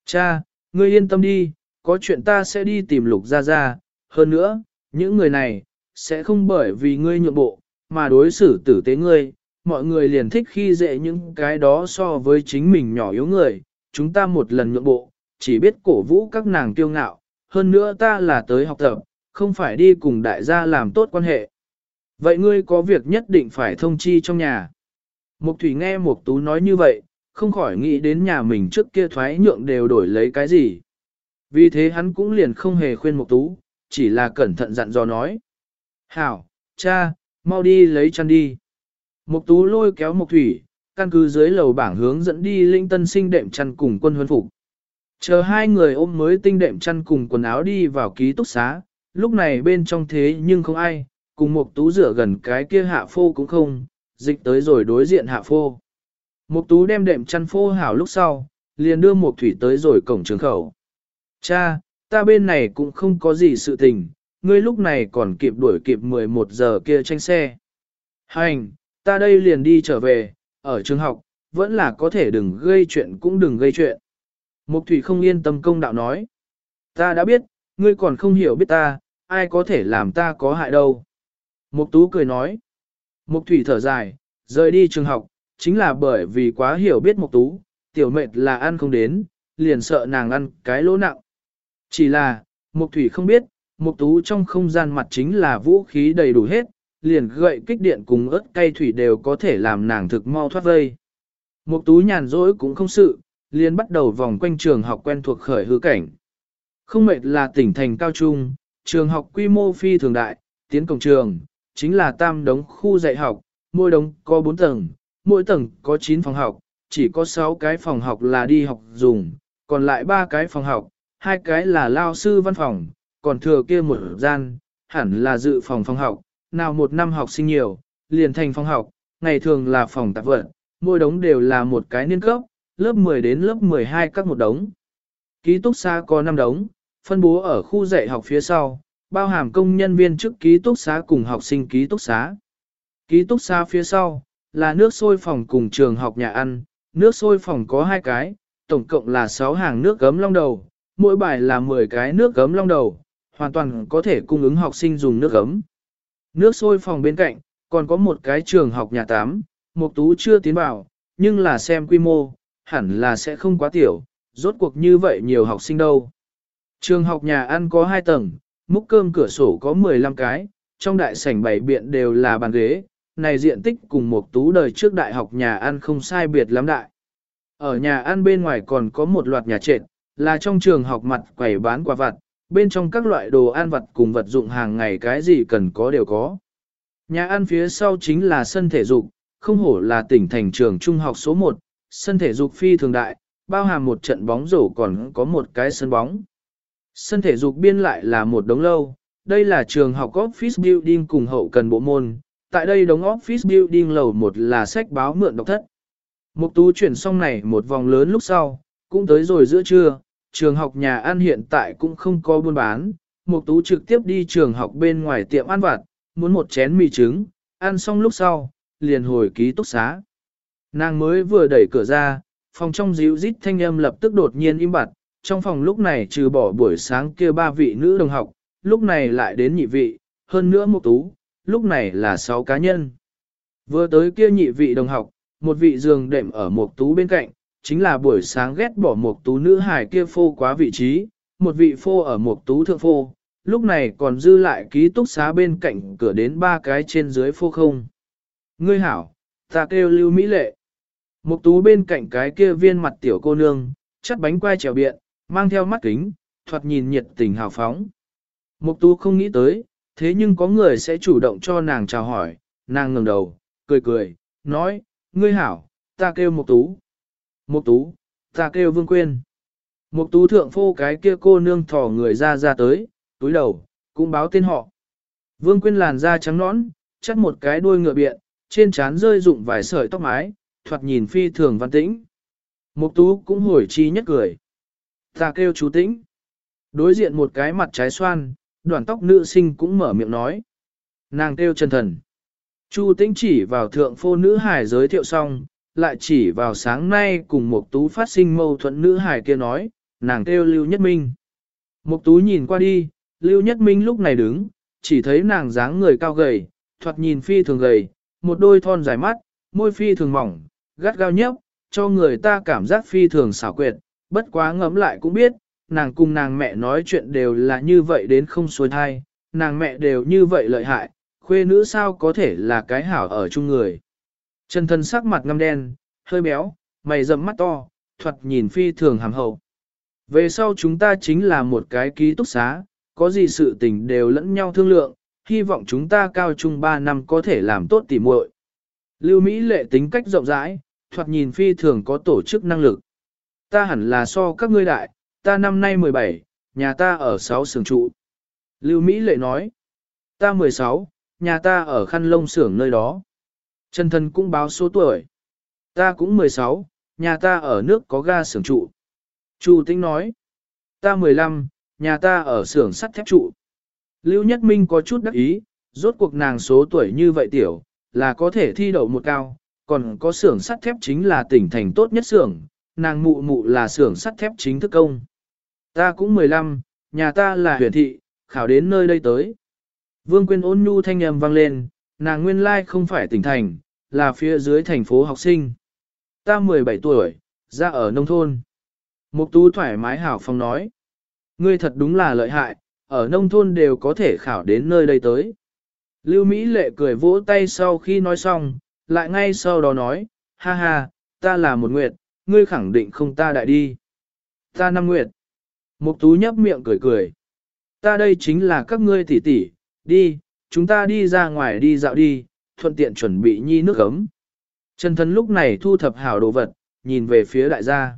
Cha, ngươi yên tâm đi, có chuyện ta sẽ đi tìm lục ra ra, hơn nữa, những người này, sẽ không bởi vì ngươi nhượng bộ, mà đối xử tử tế ngươi, mọi người liền thích khi dễ những cái đó so với chính mình nhỏ yếu người, chúng ta một lần nhượng bộ, chỉ biết cổ vũ các nàng kiêu ngạo, hơn nữa ta là tới học tập, không phải đi cùng đại gia làm tốt quan hệ. Vậy ngươi có việc nhất định phải thông chi trong nhà. Mục Thủy nghe Mục Tú nói như vậy, không khỏi nghĩ đến nhà mình trước kia thoái nhượng đều đổi lấy cái gì. Vì thế hắn cũng liền không hề khuyên Mục Tú, chỉ là cẩn thận dặn dò nói. Hảo, cha, mau đi lấy chăn đi. Mục Tú lôi kéo Mục Thủy, căn cứ dưới lầu bảng hướng dẫn đi linh tân sinh đệm chăn cùng quân huấn phục. Chờ hai người ôm mới tinh đệm chăn cùng quần áo đi vào ký túc xá, lúc này bên trong thế nhưng không ai, cùng Mục Tú rửa gần cái kia hạ phô cũng không, dịch tới rồi đối diện hạ phô. Mục tú đem đệm chăn phô hảo lúc sau, liền đưa Mục thủy tới rồi cổng trường khẩu. Cha, ta bên này cũng không có gì sự tình, ngươi lúc này còn kịp đuổi kịp 11 giờ kia tranh xe. Hành, ta đây liền đi trở về, ở trường học, vẫn là có thể đừng gây chuyện cũng đừng gây chuyện. Mục thủy không yên tâm công đạo nói. Ta đã biết, ngươi còn không hiểu biết ta, ai có thể làm ta có hại đâu. Mục Tú cười nói. Mục Thủy thở dài, rời đi trường học, chính là bởi vì quá hiểu biết Mục Tú, tiểu mệt là ăn không đến, liền sợ nàng ăn cái lỗ nặng. Chỉ là, Mục Thủy không biết, Mục Tú trong không gian mặt chính là vũ khí đầy đủ hết, liền gậy kích điện cùng ớt cay thủy đều có thể làm nàng thực mau thoát vây. một Tú nhàn rỗi cũng không sự, liền bắt đầu vòng quanh trường học quen thuộc khởi hư cảnh. Không mệt là tỉnh thành cao trung, trường học quy mô phi thường đại, tiến cổng trường, chính là tam đống khu dạy học, mỗi đống có 4 tầng, mỗi tầng có 9 phòng học, chỉ có 6 cái phòng học là đi học dùng, còn lại 3 cái phòng học, hai cái là lao sư văn phòng, còn thừa kia một gian, hẳn là dự phòng phòng học, nào một năm học sinh nhiều, liền thành phòng học, ngày thường là phòng tạp vận, mỗi đống đều là một cái niên cấp, lớp 10 đến lớp 12 các một đống. Ký túc xá có 5 đống, phân bố ở khu dạy học phía sau, bao hàm công nhân viên chức ký túc xá cùng học sinh ký túc xá. Ký túc xá phía sau, là nước sôi phòng cùng trường học nhà ăn, nước sôi phòng có hai cái, tổng cộng là 6 hàng nước gấm long đầu, mỗi bài là 10 cái nước gấm long đầu, hoàn toàn có thể cung ứng học sinh dùng nước gấm. Nước sôi phòng bên cạnh, còn có một cái trường học nhà tám Mục Tú chưa tiến vào, nhưng là xem quy mô, hẳn là sẽ không quá tiểu, rốt cuộc như vậy nhiều học sinh đâu. Trường học nhà ăn có 2 tầng, múc cơm cửa sổ có 15 cái, trong đại sảnh bảy biện đều là bàn ghế, này diện tích cùng một tú đời trước đại học nhà ăn không sai biệt lắm đại. Ở nhà ăn bên ngoài còn có một loạt nhà trệt, là trong trường học mặt quầy bán quà vặt, bên trong các loại đồ ăn vặt cùng vật dụng hàng ngày cái gì cần có đều có. Nhà ăn phía sau chính là sân thể dục, không hổ là tỉnh thành trường trung học số 1, sân thể dục phi thường đại, bao hàm một trận bóng rổ còn có một cái sân bóng. Sân thể dục biên lại là một đống lâu, đây là trường học office building cùng hậu cần bộ môn, tại đây đống office building lầu một là sách báo mượn độc thất. Mục tú chuyển xong này một vòng lớn lúc sau, cũng tới rồi giữa trưa, trường học nhà ăn hiện tại cũng không có buôn bán, Mục tú trực tiếp đi trường học bên ngoài tiệm ăn vặt, muốn một chén mì trứng, ăn xong lúc sau, liền hồi ký túc xá. Nàng mới vừa đẩy cửa ra, phòng trong ríu rít thanh âm lập tức đột nhiên im bặt, trong phòng lúc này trừ bỏ buổi sáng kia ba vị nữ đồng học, lúc này lại đến nhị vị, hơn nữa một tú, lúc này là sáu cá nhân. Vừa tới kia nhị vị đồng học, một vị giường đệm ở một tú bên cạnh, chính là buổi sáng ghét bỏ một tú nữ hài kia phô quá vị trí, một vị phô ở một tú thượng phô, lúc này còn dư lại ký túc xá bên cạnh cửa đến ba cái trên dưới phô không. Ngươi hảo, ta kêu lưu mỹ lệ. Một tú bên cạnh cái kia viên mặt tiểu cô nương, chắt bánh quai trèo biện, mang theo mắt kính, thoạt nhìn nhiệt tình hào phóng. Mục tú không nghĩ tới, thế nhưng có người sẽ chủ động cho nàng chào hỏi, nàng ngẩng đầu, cười cười, nói, ngươi hảo, ta kêu Mục tú. Mục tú, ta kêu Vương Quyên. Mục tú thượng phô cái kia cô nương thỏ người ra ra tới, túi đầu, cũng báo tên họ. Vương Quyên làn da trắng nõn, chắt một cái đuôi ngựa biện, trên trán rơi rụng vài sợi tóc mái, thoạt nhìn phi thường văn tĩnh. Mục tú cũng hồi chi nhất cười. Ta kêu chú tĩnh. Đối diện một cái mặt trái xoan, đoàn tóc nữ sinh cũng mở miệng nói. Nàng kêu chân thần. Chu tĩnh chỉ vào thượng phô nữ hải giới thiệu xong, lại chỉ vào sáng nay cùng một tú phát sinh mâu thuẫn nữ hải kia nói, nàng kêu Lưu Nhất Minh. một tú nhìn qua đi, Lưu Nhất Minh lúc này đứng, chỉ thấy nàng dáng người cao gầy, thoạt nhìn phi thường gầy, một đôi thon dài mắt, môi phi thường mỏng, gắt gao nhấp, cho người ta cảm giác phi thường xảo quyệt, bất quá ngẫm lại cũng biết, nàng cùng nàng mẹ nói chuyện đều là như vậy đến không xuôi thai, nàng mẹ đều như vậy lợi hại, khuê nữ sao có thể là cái hảo ở chung người. Trần thân sắc mặt ngăm đen, hơi béo, mày rậm mắt to, thuật nhìn phi thường hàm hậu. Về sau chúng ta chính là một cái ký túc xá, có gì sự tình đều lẫn nhau thương lượng, hy vọng chúng ta cao trung 3 năm có thể làm tốt tỉ muội. Lưu Mỹ lệ tính cách rộng rãi, thoạt nhìn phi thường có tổ chức năng lực. Ta hẳn là so các ngươi đại, ta năm nay 17, nhà ta ở 6 xưởng trụ. Lưu Mỹ lệ nói, ta 16, nhà ta ở khăn lông xưởng nơi đó. Trần thân cũng báo số tuổi. Ta cũng 16, nhà ta ở nước có ga xưởng trụ. Chu Tĩnh nói, ta 15, nhà ta ở xưởng sắt thép trụ. Lưu Nhất Minh có chút đắc ý, rốt cuộc nàng số tuổi như vậy tiểu, là có thể thi đậu một cao, còn có xưởng sắt thép chính là tỉnh thành tốt nhất xưởng, nàng mụ mụ là xưởng sắt thép chính thức công. Ta cũng 15, nhà ta là huyện thị, khảo đến nơi đây tới. Vương Quyên ôn nhu thanh âm vang lên, nàng nguyên lai không phải tỉnh thành, là phía dưới thành phố học sinh. Ta 17 tuổi, ra ở nông thôn. Mục tú thoải mái hảo phong nói. Ngươi thật đúng là lợi hại, ở nông thôn đều có thể khảo đến nơi đây tới. Lưu Mỹ lệ cười vỗ tay sau khi nói xong, lại ngay sau đó nói, ha ha, ta là một nguyệt, ngươi khẳng định không ta đại đi. Ta năm nguyệt. Mục tú nhấp miệng cười cười. Ta đây chính là các ngươi tỷ tỷ, đi, chúng ta đi ra ngoài đi dạo đi, thuận tiện chuẩn bị nhi nước ấm. Trần thân lúc này thu thập hảo đồ vật, nhìn về phía đại gia.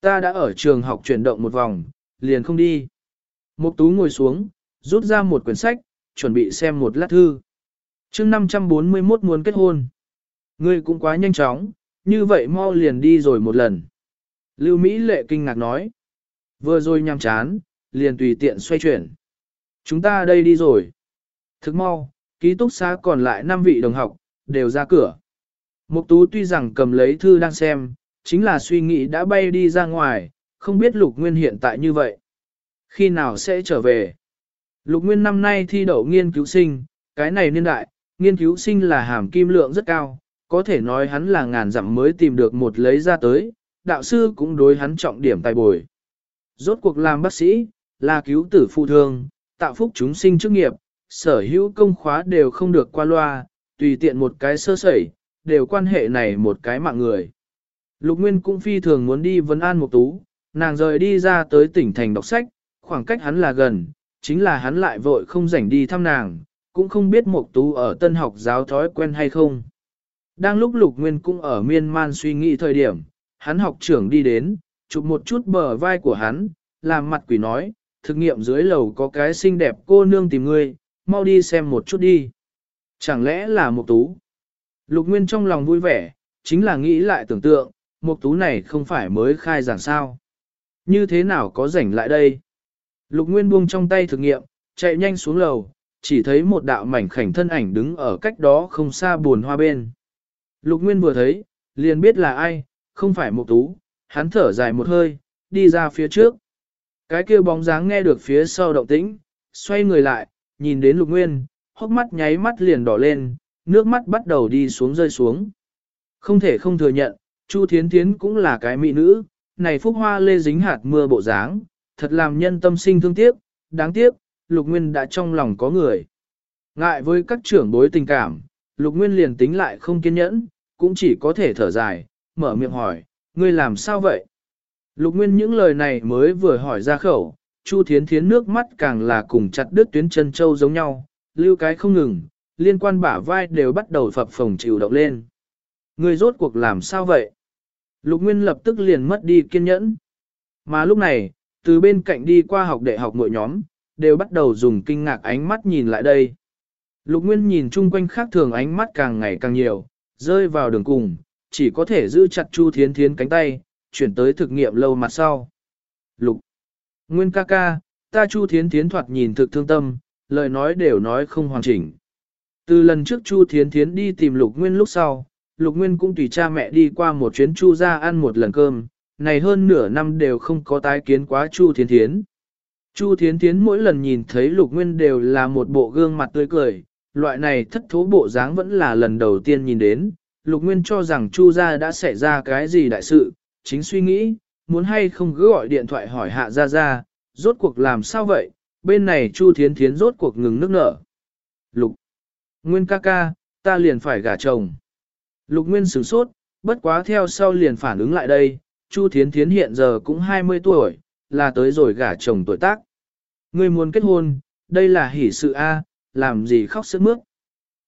Ta đã ở trường học chuyển động một vòng, liền không đi. Mục tú ngồi xuống, rút ra một quyển sách, chuẩn bị xem một lát thư. chương 541 muốn kết hôn. Ngươi cũng quá nhanh chóng, như vậy mau liền đi rồi một lần. Lưu Mỹ lệ kinh ngạc nói. Vừa rồi nhằm chán, liền tùy tiện xoay chuyển. Chúng ta đây đi rồi. Thức mau, ký túc xá còn lại 5 vị đồng học, đều ra cửa. Mục tú tuy rằng cầm lấy thư đang xem, chính là suy nghĩ đã bay đi ra ngoài, không biết lục nguyên hiện tại như vậy. Khi nào sẽ trở về? Lục nguyên năm nay thi đậu nghiên cứu sinh, cái này niên đại, nghiên cứu sinh là hàm kim lượng rất cao, có thể nói hắn là ngàn dặm mới tìm được một lấy ra tới, đạo sư cũng đối hắn trọng điểm tài bồi. Rốt cuộc làm bác sĩ, là cứu tử phụ thương, tạo phúc chúng sinh chức nghiệp, sở hữu công khóa đều không được qua loa, tùy tiện một cái sơ sẩy, đều quan hệ này một cái mạng người. Lục Nguyên cũng phi thường muốn đi vấn an một tú, nàng rời đi ra tới tỉnh thành đọc sách, khoảng cách hắn là gần, chính là hắn lại vội không rảnh đi thăm nàng, cũng không biết một tú ở tân học giáo thói quen hay không. Đang lúc Lục Nguyên cũng ở miên man suy nghĩ thời điểm, hắn học trưởng đi đến, chụp một chút bờ vai của hắn, làm mặt quỷ nói, thực nghiệm dưới lầu có cái xinh đẹp cô nương tìm ngươi, mau đi xem một chút đi. Chẳng lẽ là một tú? Lục Nguyên trong lòng vui vẻ, chính là nghĩ lại tưởng tượng, một tú này không phải mới khai giảng sao. Như thế nào có rảnh lại đây? Lục Nguyên buông trong tay thực nghiệm, chạy nhanh xuống lầu, chỉ thấy một đạo mảnh khảnh thân ảnh đứng ở cách đó không xa buồn hoa bên. Lục Nguyên vừa thấy, liền biết là ai, không phải một tú, hắn thở dài một hơi, đi ra phía trước. Cái kia bóng dáng nghe được phía sau động tĩnh, xoay người lại, nhìn đến Lục Nguyên, hốc mắt nháy mắt liền đỏ lên, nước mắt bắt đầu đi xuống rơi xuống. Không thể không thừa nhận, Chu Thiến Thiến cũng là cái mỹ nữ, này phúc hoa lê dính hạt mưa bộ dáng, thật làm nhân tâm sinh thương tiếc, đáng tiếc, Lục Nguyên đã trong lòng có người. Ngại với các trưởng bối tình cảm, Lục Nguyên liền tính lại không kiên nhẫn, cũng chỉ có thể thở dài, mở miệng hỏi, ngươi làm sao vậy? Lục Nguyên những lời này mới vừa hỏi ra khẩu, Chu Thiến Thiến nước mắt càng là cùng chặt đứt tuyến chân châu giống nhau, lưu cái không ngừng, liên quan bả vai đều bắt đầu phập phồng chịu động lên. Người rốt cuộc làm sao vậy? Lục Nguyên lập tức liền mất đi kiên nhẫn. Mà lúc này, từ bên cạnh đi qua học đại học mỗi nhóm, đều bắt đầu dùng kinh ngạc ánh mắt nhìn lại đây. Lục Nguyên nhìn chung quanh khác thường ánh mắt càng ngày càng nhiều, rơi vào đường cùng, chỉ có thể giữ chặt Chu Thiến Thiến cánh tay, chuyển tới thực nghiệm lâu mặt sau. Lục Nguyên ca ca, ta Chu Thiến Thiến thoạt nhìn thực thương tâm, lời nói đều nói không hoàn chỉnh. Từ lần trước Chu Thiến Thiến đi tìm Lục Nguyên lúc sau, Lục Nguyên cũng tùy cha mẹ đi qua một chuyến Chu ra ăn một lần cơm, này hơn nửa năm đều không có tái kiến quá Chu Thiến Thiến. Chu Thiến Thiến mỗi lần nhìn thấy Lục Nguyên đều là một bộ gương mặt tươi cười, loại này thất thố bộ dáng vẫn là lần đầu tiên nhìn đến. Lục Nguyên cho rằng Chu gia đã xảy ra cái gì đại sự, chính suy nghĩ, muốn hay không cứ gọi điện thoại hỏi hạ ra ra, rốt cuộc làm sao vậy, bên này Chu Thiến Thiến rốt cuộc ngừng nước nở. Lục, Nguyên ca ca, ta liền phải gả chồng. Lục Nguyên sửng sốt, bất quá theo sau liền phản ứng lại đây, Chu Thiến Thiến hiện giờ cũng 20 tuổi, là tới rồi gả chồng tuổi tác. Ngươi muốn kết hôn, đây là hỷ sự A, làm gì khóc sướt mướt.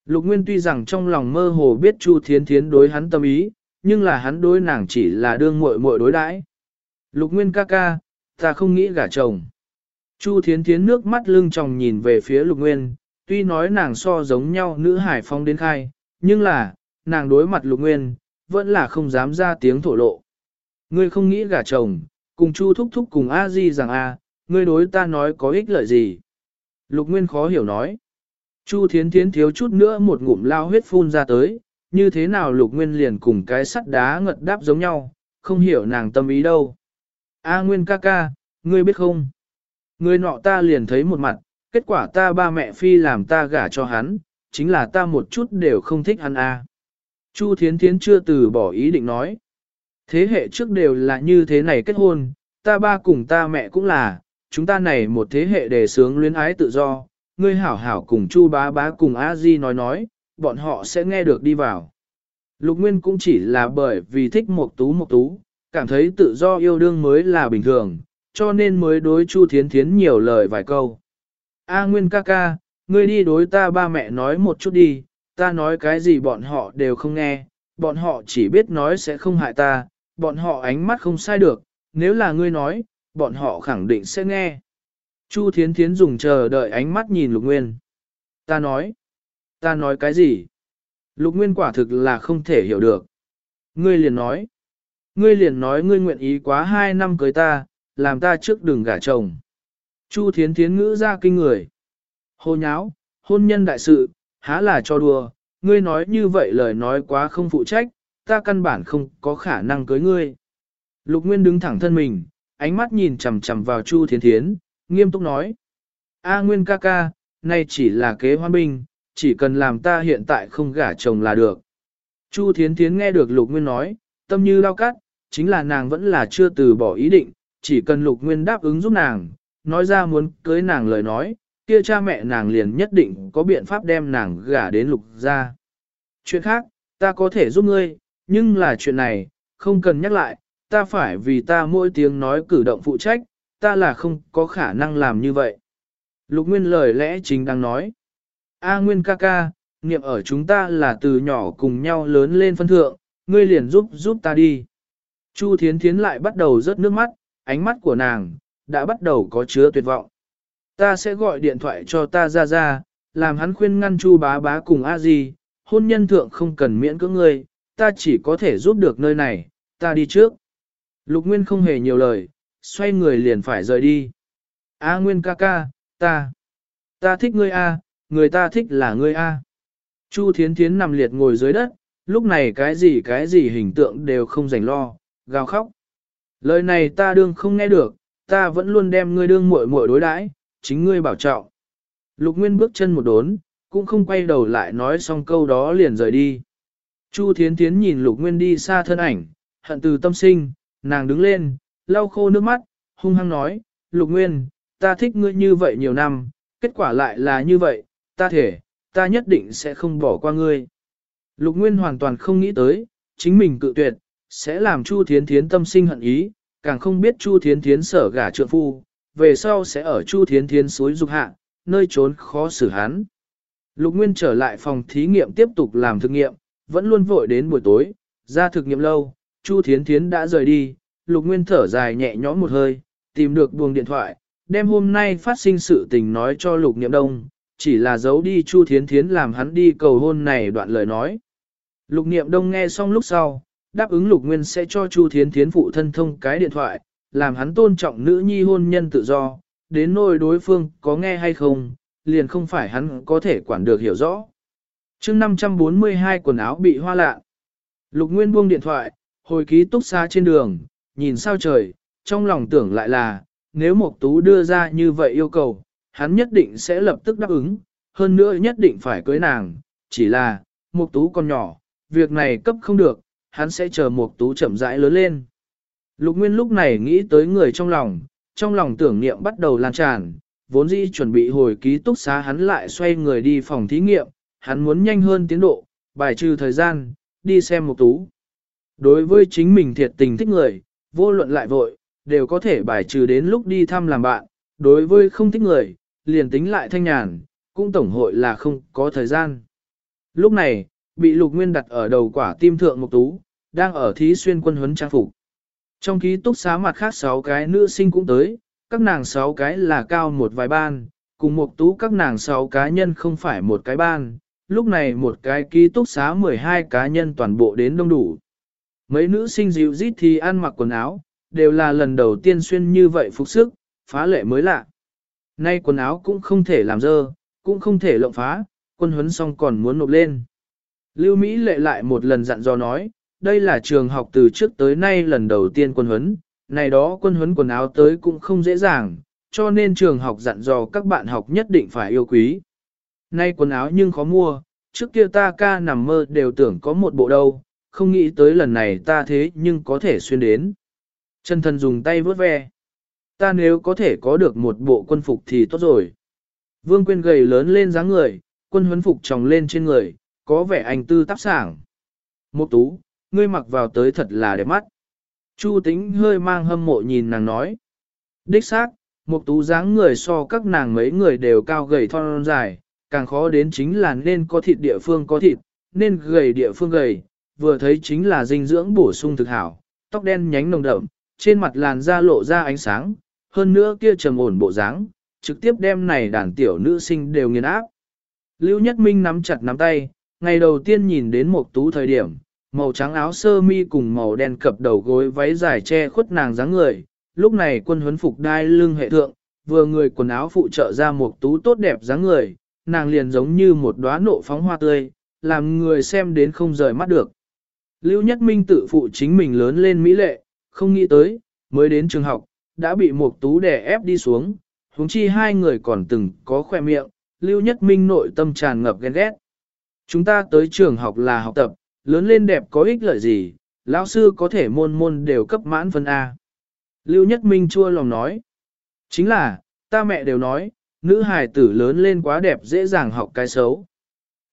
Lục Nguyên tuy rằng trong lòng mơ hồ biết Chu Thiến Thiến đối hắn tâm ý, nhưng là hắn đối nàng chỉ là đương muội muội đối đãi. Lục Nguyên ca ca, ta không nghĩ gả chồng. Chu Thiến Thiến nước mắt lưng tròng nhìn về phía Lục Nguyên, tuy nói nàng so giống nhau nữ hải phong đến khai, nhưng là, nàng đối mặt Lục Nguyên, vẫn là không dám ra tiếng thổ lộ. Ngươi không nghĩ gả chồng, cùng Chu thúc thúc cùng A Di rằng A, ngươi đối ta nói có ích lợi gì? Lục Nguyên khó hiểu nói. Chu Thiến Thiến thiếu chút nữa một ngụm lao huyết phun ra tới, như thế nào Lục Nguyên liền cùng cái sắt đá ngật đáp giống nhau, không hiểu nàng tâm ý đâu. A Nguyên ca ca, ngươi biết không? Ngươi nọ ta liền thấy một mặt, Kết quả ta ba mẹ phi làm ta gả cho hắn, chính là ta một chút đều không thích hắn a. Chu Thiến Thiến chưa từ bỏ ý định nói. Thế hệ trước đều là như thế này kết hôn, ta ba cùng ta mẹ cũng là, chúng ta này một thế hệ đề sướng luyến ái tự do, ngươi hảo hảo cùng Chu bá bá cùng A Di nói nói, bọn họ sẽ nghe được đi vào. Lục Nguyên cũng chỉ là bởi vì thích một tú một tú, cảm thấy tự do yêu đương mới là bình thường, cho nên mới đối Chu Thiến Thiến nhiều lời vài câu. A Nguyên ca ca, ngươi đi đối ta ba mẹ nói một chút đi, ta nói cái gì bọn họ đều không nghe, bọn họ chỉ biết nói sẽ không hại ta, bọn họ ánh mắt không sai được, nếu là ngươi nói, bọn họ khẳng định sẽ nghe. Chu Thiến Thiến dùng chờ đợi ánh mắt nhìn Lục Nguyên. Ta nói, ta nói cái gì? Lục Nguyên quả thực là không thể hiểu được. Ngươi liền nói, ngươi liền nói ngươi nguyện ý quá hai năm cưới ta, làm ta trước đừng gả chồng. Chu Thiến Thiến ngữ ra kinh người. Hô nháo, hôn nhân đại sự, há là cho đùa, ngươi nói như vậy lời nói quá không phụ trách, ta căn bản không có khả năng cưới ngươi. Lục Nguyên đứng thẳng thân mình, ánh mắt nhìn chằm chằm vào Chu Thiến Thiến, nghiêm túc nói. A Nguyên ca ca, nay chỉ là kế hoan binh, chỉ cần làm ta hiện tại không gả chồng là được. Chu Thiến Thiến nghe được Lục Nguyên nói, tâm như lao cắt, chính là nàng vẫn là chưa từ bỏ ý định, chỉ cần Lục Nguyên đáp ứng giúp nàng, nói ra muốn cưới nàng lời nói, kia cha mẹ nàng liền nhất định có biện pháp đem nàng gả đến Lục ra. Chuyện khác, ta có thể giúp ngươi, nhưng là chuyện này, không cần nhắc lại, ta phải vì ta mỗi tiếng nói cử động phụ trách, ta là không có khả năng làm như vậy. Lục Nguyên lời lẽ chính đang nói. A Nguyên ca ca, niệm ở chúng ta là từ nhỏ cùng nhau lớn lên phân thượng, ngươi liền giúp giúp ta đi. Chu Thiến Thiến lại bắt đầu rớt nước mắt, ánh mắt của nàng, đã bắt đầu có chứa tuyệt vọng. Ta sẽ gọi điện thoại cho ta ra ra, làm hắn khuyên ngăn Chu bá bá cùng A Di, hôn nhân thượng không cần miễn cưỡng ngươi, ta chỉ có thể giúp được nơi này, ta đi trước. Lục Nguyên không hề nhiều lời, xoay người liền phải rời đi. A Nguyên ca ca, ta, ta thích ngươi A, người ta thích là ngươi A. Chu Thiến Thiến nằm liệt ngồi dưới đất, lúc này cái gì cái gì hình tượng đều không dành lo, gào khóc. Lời này ta đương không nghe được, ta vẫn luôn đem ngươi đương muội muội đối đãi, chính ngươi bảo trọng. Lục Nguyên bước chân một đốn, cũng không quay đầu lại nói xong câu đó liền rời đi. Chu Thiến Thiến nhìn Lục Nguyên đi xa thân ảnh, hận từ tâm sinh, nàng đứng lên, lau khô nước mắt, hung hăng nói, Lục Nguyên, ta thích ngươi như vậy nhiều năm, kết quả lại là như vậy, ta thể, ta nhất định sẽ không bỏ qua ngươi. Lục Nguyên hoàn toàn không nghĩ tới, chính mình cự tuyệt, sẽ làm Chu Thiến Thiến tâm sinh hận ý, càng không biết Chu Thiến Thiến sở gả trượng phu, về sau sẽ ở Chu Thiến Thiến suối dục hạ, nơi trốn khó xử hắn. Lục Nguyên trở lại phòng thí nghiệm tiếp tục làm thực nghiệm, vẫn luôn vội đến buổi tối, ra thực nghiệm lâu, Chu Thiến Thiến đã rời đi, Lục Nguyên thở dài nhẹ nhõm một hơi, tìm được buồng điện thoại, đem hôm nay phát sinh sự tình nói cho Lục Niệm Đông, chỉ là giấu đi Chu Thiến Thiến làm hắn đi cầu hôn này đoạn lời nói. Lục Niệm Đông nghe xong lúc sau, đáp ứng Lục Nguyên sẽ cho Chu Thiến Thiến phụ thân thông cái điện thoại, làm hắn tôn trọng nữ nhi hôn nhân tự do, đến nỗi đối phương có nghe hay không, liền không phải hắn có thể quản được hiểu rõ. chương 542 quần áo bị hoa lạ. Lục Nguyên buông điện thoại, hồi ký túc xa trên đường, nhìn sao trời, trong lòng tưởng lại là, nếu Mộc Tú đưa ra như vậy yêu cầu, hắn nhất định sẽ lập tức đáp ứng, hơn nữa nhất định phải cưới nàng, chỉ là, Mộc Tú còn nhỏ, việc này cấp không được, hắn sẽ chờ Mục Tú chậm rãi lớn lên. Lục Nguyên lúc này nghĩ tới người trong lòng, trong lòng tưởng niệm bắt đầu lan tràn, vốn dĩ chuẩn bị hồi ký túc xá hắn lại xoay người đi phòng thí nghiệm, hắn muốn nhanh hơn tiến độ, bài trừ thời gian, đi xem Mục Tú. Đối với chính mình thiệt tình thích người, vô luận lại vội, đều có thể bài trừ đến lúc đi thăm làm bạn, đối với không thích người, liền tính lại thanh nhàn, cũng tổng hội là không có thời gian. Lúc này, bị lục nguyên đặt ở đầu quả tim thượng mục Tú, đang ở thí xuyên quân huấn trang phục. Trong ký túc xá mặt khác sáu cái nữ sinh cũng tới, các nàng sáu cái là cao một vài ban, cùng mục Tú các nàng sáu cá nhân không phải một cái ban, lúc này một cái ký túc xá 12 cá nhân toàn bộ đến đông đủ. Mấy nữ sinh dịu rít thì ăn mặc quần áo, đều là lần đầu tiên xuyên như vậy phục sức, phá lệ mới lạ. Nay quần áo cũng không thể làm dơ, cũng không thể lộng phá, quân huấn xong còn muốn nộp lên. Lưu Mỹ lệ lại một lần dặn dò nói, đây là trường học từ trước tới nay lần đầu tiên quân huấn, này đó quân huấn quần áo tới cũng không dễ dàng, cho nên trường học dặn dò các bạn học nhất định phải yêu quý. Nay quần áo nhưng khó mua, trước kia ta ca nằm mơ đều tưởng có một bộ đâu, không nghĩ tới lần này ta thế nhưng có thể xuyên đến. Chân thần dùng tay vớt ve. Ta nếu có thể có được một bộ quân phục thì tốt rồi. Vương Quyên gầy lớn lên dáng người, quân huấn phục tròng lên trên người, có vẻ anh tư tác sảng. Một tú, ngươi mặc vào tới thật là đẹp mắt. Chu tính hơi mang hâm mộ nhìn nàng nói. Đích xác, một tú dáng người so các nàng mấy người đều cao gầy thon dài, càng khó đến chính là nên có thịt địa phương có thịt, nên gầy địa phương gầy, vừa thấy chính là dinh dưỡng bổ sung thực hảo, tóc đen nhánh nồng đậm, trên mặt làn da lộ ra ánh sáng, hơn nữa kia trầm ổn bộ dáng, trực tiếp đem này đàn tiểu nữ sinh đều nghiền áp. Lưu Nhất Minh nắm chặt nắm tay, ngày đầu tiên nhìn đến một tú thời điểm, màu trắng áo sơ mi cùng màu đen cập đầu gối váy dài che khuất nàng dáng người, lúc này quân huấn phục đai lưng hệ thượng, vừa người quần áo phụ trợ ra một tú tốt đẹp dáng người, nàng liền giống như một đóa nộ phóng hoa tươi, làm người xem đến không rời mắt được. Lưu Nhất Minh tự phụ chính mình lớn lên mỹ lệ, không nghĩ tới, mới đến trường học, đã bị một tú đè ép đi xuống, huống chi hai người còn từng có khoe miệng, Lưu Nhất Minh nội tâm tràn ngập ghen ghét. Chúng ta tới trường học là học tập, lớn lên đẹp có ích lợi gì, lão sư có thể môn môn đều cấp mãn phân A. Lưu Nhất Minh chua lòng nói. Chính là, ta mẹ đều nói, nữ hài tử lớn lên quá đẹp dễ dàng học cái xấu.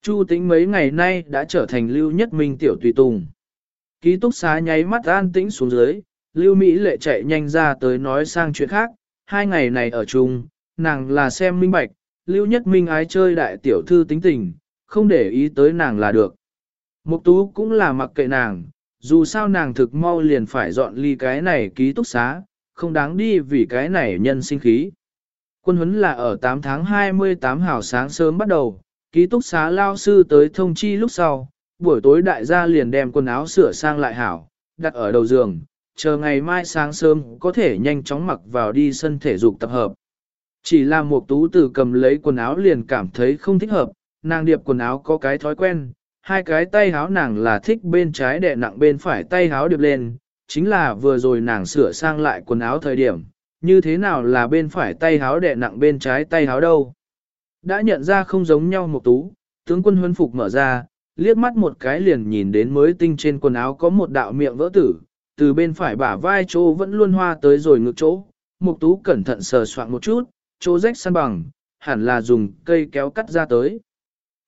Chu tính mấy ngày nay đã trở thành Lưu Nhất Minh tiểu tùy tùng. Ký túc xá nháy mắt an tĩnh xuống dưới, Lưu Mỹ lệ chạy nhanh ra tới nói sang chuyện khác, hai ngày này ở chung, nàng là xem minh bạch, Lưu Nhất Minh ái chơi đại tiểu thư tính tình, không để ý tới nàng là được. Mục tú cũng là mặc kệ nàng, dù sao nàng thực mau liền phải dọn ly cái này ký túc xá, không đáng đi vì cái này nhân sinh khí. Quân huấn là ở 8 tháng 28 hào sáng sớm bắt đầu, ký túc xá lao sư tới thông chi lúc sau, buổi tối đại gia liền đem quần áo sửa sang lại hảo, đặt ở đầu giường, chờ ngày mai sáng sớm có thể nhanh chóng mặc vào đi sân thể dục tập hợp. Chỉ là một tú tử cầm lấy quần áo liền cảm thấy không thích hợp, nàng điệp quần áo có cái thói quen, hai cái tay háo nàng là thích bên trái đè nặng bên phải tay háo điệp lên, chính là vừa rồi nàng sửa sang lại quần áo thời điểm, như thế nào là bên phải tay háo đè nặng bên trái tay háo đâu. Đã nhận ra không giống nhau một tú, tướng quân huân phục mở ra, liếc mắt một cái liền nhìn đến mới tinh trên quần áo có một đạo miệng vỡ tử, từ bên phải bả vai chỗ vẫn luôn hoa tới rồi ngược chỗ, mục tú cẩn thận sờ soạn một chút, chỗ rách săn bằng, hẳn là dùng cây kéo cắt ra tới.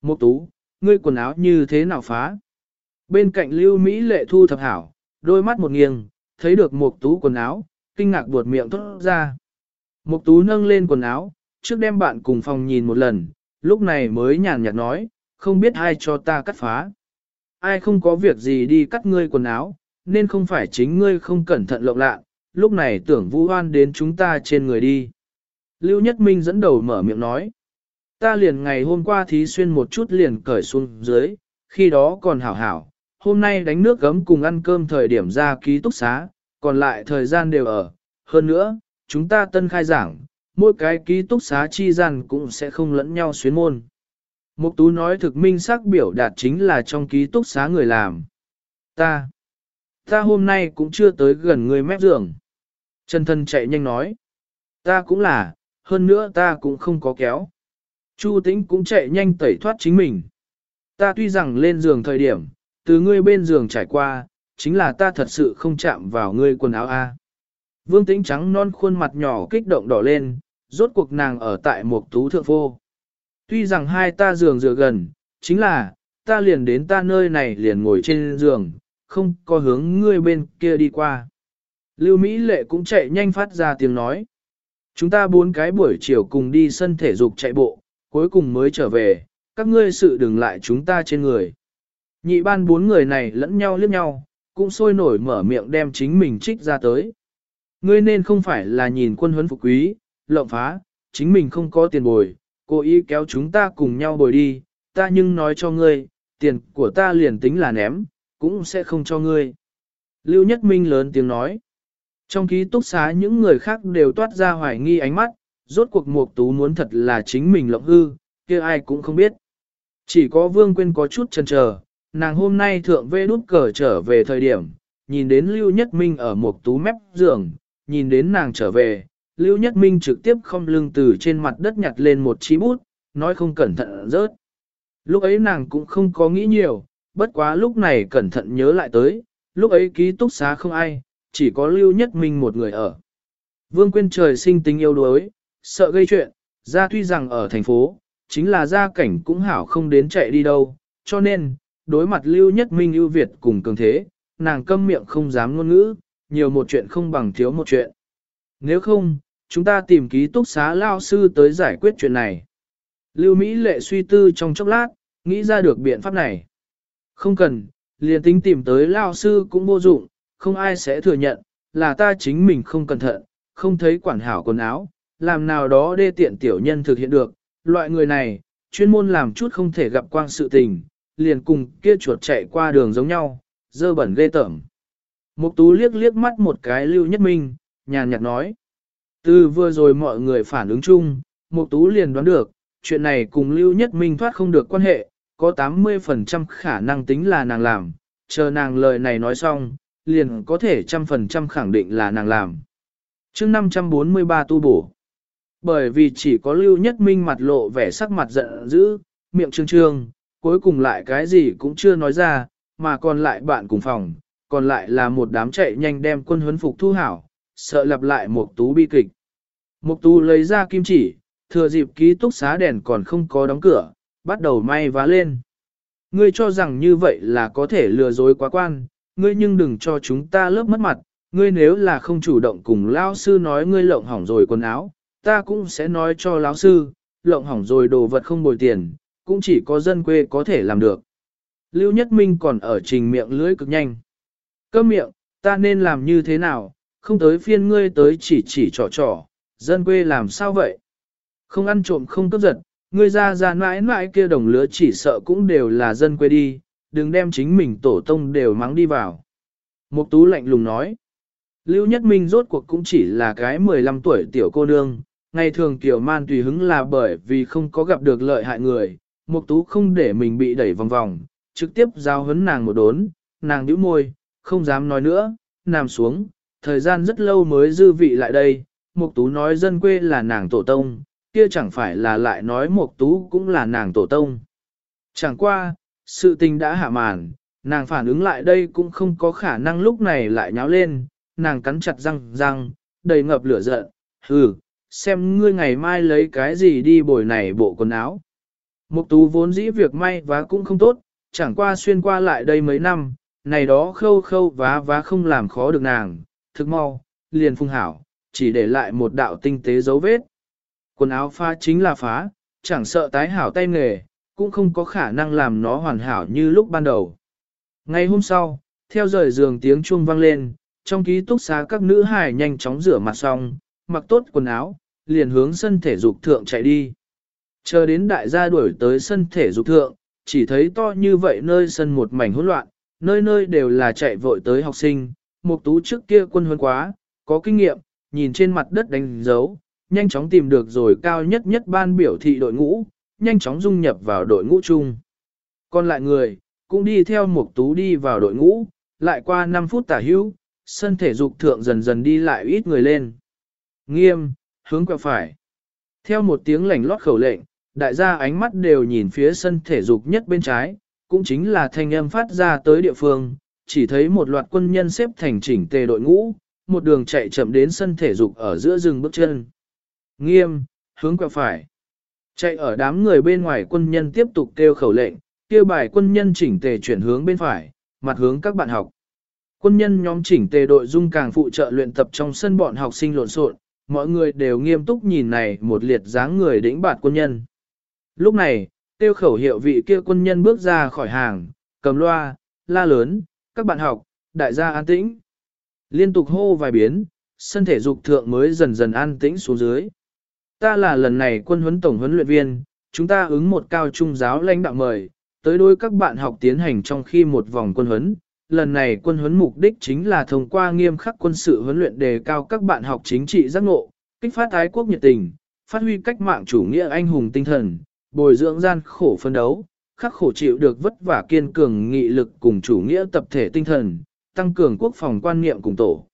Mục tú, ngươi quần áo như thế nào phá? Bên cạnh lưu Mỹ lệ thu thập hảo, đôi mắt một nghiêng, thấy được mục tú quần áo, kinh ngạc buột miệng thốt ra. Mục tú nâng lên quần áo, trước đem bạn cùng phòng nhìn một lần, lúc này mới nhàn nhạt nói, không biết ai cho ta cắt phá. Ai không có việc gì đi cắt ngươi quần áo, nên không phải chính ngươi không cẩn thận lộng lạ, lúc này tưởng vu hoan đến chúng ta trên người đi. Lưu Nhất Minh dẫn đầu mở miệng nói. Ta liền ngày hôm qua thí xuyên một chút liền cởi xuống dưới, khi đó còn hảo hảo, hôm nay đánh nước gấm cùng ăn cơm thời điểm ra ký túc xá, còn lại thời gian đều ở. Hơn nữa, chúng ta tân khai giảng, mỗi cái ký túc xá chi gian cũng sẽ không lẫn nhau xuyến môn. Mục tú nói thực minh xác biểu đạt chính là trong ký túc xá người làm. Ta, ta hôm nay cũng chưa tới gần người mép giường. Trần thân chạy nhanh nói. Ta cũng là, hơn nữa ta cũng không có kéo. Chu tĩnh cũng chạy nhanh tẩy thoát chính mình. Ta tuy rằng lên giường thời điểm, từ ngươi bên giường trải qua, chính là ta thật sự không chạm vào ngươi quần áo A. Vương tĩnh trắng non khuôn mặt nhỏ kích động đỏ lên, rốt cuộc nàng ở tại một tú thượng phô. Tuy rằng hai ta giường dựa gần, chính là, ta liền đến ta nơi này liền ngồi trên giường, không có hướng ngươi bên kia đi qua. Lưu Mỹ Lệ cũng chạy nhanh phát ra tiếng nói. Chúng ta bốn cái buổi chiều cùng đi sân thể dục chạy bộ, cuối cùng mới trở về, các ngươi sự đừng lại chúng ta trên người. Nhị ban bốn người này lẫn nhau liếc nhau, cũng sôi nổi mở miệng đem chính mình trích ra tới. Ngươi nên không phải là nhìn quân huấn phục quý, lộng phá, chính mình không có tiền bồi, cố ý kéo chúng ta cùng nhau bồi đi, ta nhưng nói cho ngươi, tiền của ta liền tính là ném, cũng sẽ không cho ngươi. Lưu Nhất Minh lớn tiếng nói. Trong ký túc xá những người khác đều toát ra hoài nghi ánh mắt, rốt cuộc Mục Tú muốn thật là chính mình lộng hư, kia ai cũng không biết. Chỉ có Vương Quyên có chút chần chờ, nàng hôm nay thượng vê đút cờ trở về thời điểm, nhìn đến Lưu Nhất Minh ở Mục Tú mép giường, nhìn đến nàng trở về, Lưu Nhất Minh trực tiếp không lưng từ trên mặt đất nhặt lên một chí bút, nói không cẩn thận rớt. Lúc ấy nàng cũng không có nghĩ nhiều, bất quá lúc này cẩn thận nhớ lại tới, lúc ấy ký túc xá không ai, chỉ có Lưu Nhất Minh một người ở. Vương Quyên trời sinh tính yêu đuối, sợ gây chuyện, ra tuy rằng ở thành phố, chính là gia cảnh cũng hảo không đến chạy đi đâu, cho nên, đối mặt Lưu Nhất Minh ưu Việt cùng cường thế, nàng câm miệng không dám ngôn ngữ, nhiều một chuyện không bằng thiếu một chuyện. Nếu không, chúng ta tìm ký túc xá lao sư tới giải quyết chuyện này. Lưu Mỹ lệ suy tư trong chốc lát, nghĩ ra được biện pháp này. Không cần, liền tính tìm tới lao sư cũng vô dụng, không ai sẽ thừa nhận, là ta chính mình không cẩn thận, không thấy quản hảo quần áo, làm nào đó đê tiện tiểu nhân thực hiện được. Loại người này, chuyên môn làm chút không thể gặp quang sự tình, liền cùng kia chuột chạy qua đường giống nhau, dơ bẩn ghê tởm. Mục tú liếc liếc mắt một cái lưu nhất minh, nhàn nhạt nói. Từ vừa rồi mọi người phản ứng chung, mục tú liền đoán được, chuyện này cùng lưu nhất minh thoát không được quan hệ, có 80% khả năng tính là nàng làm, chờ nàng lời này nói xong, liền có thể trăm phần trăm khẳng định là nàng làm. chương 543 tu bổ. Bởi vì chỉ có lưu nhất minh mặt lộ vẻ sắc mặt giận dữ, miệng trương trương, cuối cùng lại cái gì cũng chưa nói ra, mà còn lại bạn cùng phòng, còn lại là một đám chạy nhanh đem quân huấn phục thu hảo, sợ lặp lại một tú bi kịch. Mục tú lấy ra kim chỉ, thừa dịp ký túc xá đèn còn không có đóng cửa, bắt đầu may vá lên. Ngươi cho rằng như vậy là có thể lừa dối quá quan, ngươi nhưng đừng cho chúng ta lớp mất mặt, ngươi nếu là không chủ động cùng lão sư nói ngươi lộng hỏng rồi quần áo, ta cũng sẽ nói cho lão sư, lộng hỏng rồi đồ vật không bồi tiền, cũng chỉ có dân quê có thể làm được. Lưu Nhất Minh còn ở trình miệng lưỡi cực nhanh. Cơm miệng, ta nên làm như thế nào, không tới phiên ngươi tới chỉ chỉ trò trò, dân quê làm sao vậy? Không ăn trộm không cướp giật, ngươi ra ra mãi mãi kia đồng lứa chỉ sợ cũng đều là dân quê đi, đừng đem chính mình tổ tông đều mắng đi vào. Mục tú lạnh lùng nói. Lưu Nhất Minh rốt cuộc cũng chỉ là cái 15 tuổi tiểu cô nương, ngày thường tiểu man tùy hứng là bởi vì không có gặp được lợi hại người, Mục tú không để mình bị đẩy vòng vòng, trực tiếp giao hấn nàng một đốn, nàng nhíu môi, không dám nói nữa, nằm xuống, thời gian rất lâu mới dư vị lại đây, Mục tú nói dân quê là nàng tổ tông, kia chẳng phải là lại nói Mục tú cũng là nàng tổ tông. Chẳng qua, sự tình đã hạ màn, nàng phản ứng lại đây cũng không có khả năng lúc này lại nháo lên, nàng cắn chặt răng răng, đầy ngập lửa giận, hừ, xem ngươi ngày mai lấy cái gì đi bồi này bộ quần áo. Mục tú vốn dĩ việc may vá cũng không tốt, chẳng qua xuyên qua lại đây mấy năm, này đó khâu khâu vá vá không làm khó được nàng, thực mau, liền phung hảo, chỉ để lại một đạo tinh tế dấu vết. Quần áo phá chính là phá, chẳng sợ tái hảo tay nghề, cũng không có khả năng làm nó hoàn hảo như lúc ban đầu. Ngày hôm sau, theo rời giường tiếng chuông vang lên, trong ký túc xá các nữ hài nhanh chóng rửa mặt xong, mặc tốt quần áo, liền hướng sân thể dục thượng chạy đi. Chờ đến đại gia đuổi tới sân thể dục thượng, chỉ thấy to như vậy nơi sân một mảnh hỗn loạn, nơi nơi đều là chạy vội tới học sinh, một tú trước kia quân huấn quá, có kinh nghiệm, nhìn trên mặt đất đánh dấu, nhanh chóng tìm được rồi cao nhất nhất ban biểu thị đội ngũ, nhanh chóng dung nhập vào đội ngũ chung. Còn lại người, cũng đi theo một tú đi vào đội ngũ, lại qua 5 phút tả hữu, sân thể dục thượng dần dần đi lại ít người lên. Nghiêm, hướng quẹo phải. Theo một tiếng lảnh lót khẩu lệnh, đại gia ánh mắt đều nhìn phía sân thể dục nhất bên trái, cũng chính là thanh âm phát ra tới địa phương, chỉ thấy một loạt quân nhân xếp thành chỉnh tề đội ngũ, một đường chạy chậm đến sân thể dục ở giữa rừng bước chân. Nghiêm, hướng quẹo phải. Chạy ở đám người bên ngoài quân nhân tiếp tục kêu khẩu lệnh, kêu bài quân nhân chỉnh tề chuyển hướng bên phải, mặt hướng các bạn học. Quân nhân nhóm chỉnh tề đội dung càng phụ trợ luyện tập trong sân bọn học sinh lộn xộn, mọi người đều nghiêm túc nhìn này một liệt dáng người đĩnh bạt quân nhân. Lúc này, tiêu khẩu hiệu vị kia quân nhân bước ra khỏi hàng, cầm loa, la lớn, các bạn học, đại gia an tĩnh. Liên tục hô vài biến, sân thể dục thượng mới dần dần an tĩnh xuống dưới. Ta là lần này quân huấn tổng huấn luyện viên, chúng ta ứng một cao trung giáo lãnh đạo mời, tới đôi các bạn học tiến hành trong khi một vòng quân huấn. Lần này quân huấn mục đích chính là thông qua nghiêm khắc quân sự huấn luyện đề cao các bạn học chính trị giác ngộ, kích phát ái quốc nhiệt tình, phát huy cách mạng chủ nghĩa anh hùng tinh thần, bồi dưỡng gian khổ phân đấu, khắc khổ chịu được vất vả kiên cường nghị lực cùng chủ nghĩa tập thể tinh thần, tăng cường quốc phòng quan niệm cùng tổ.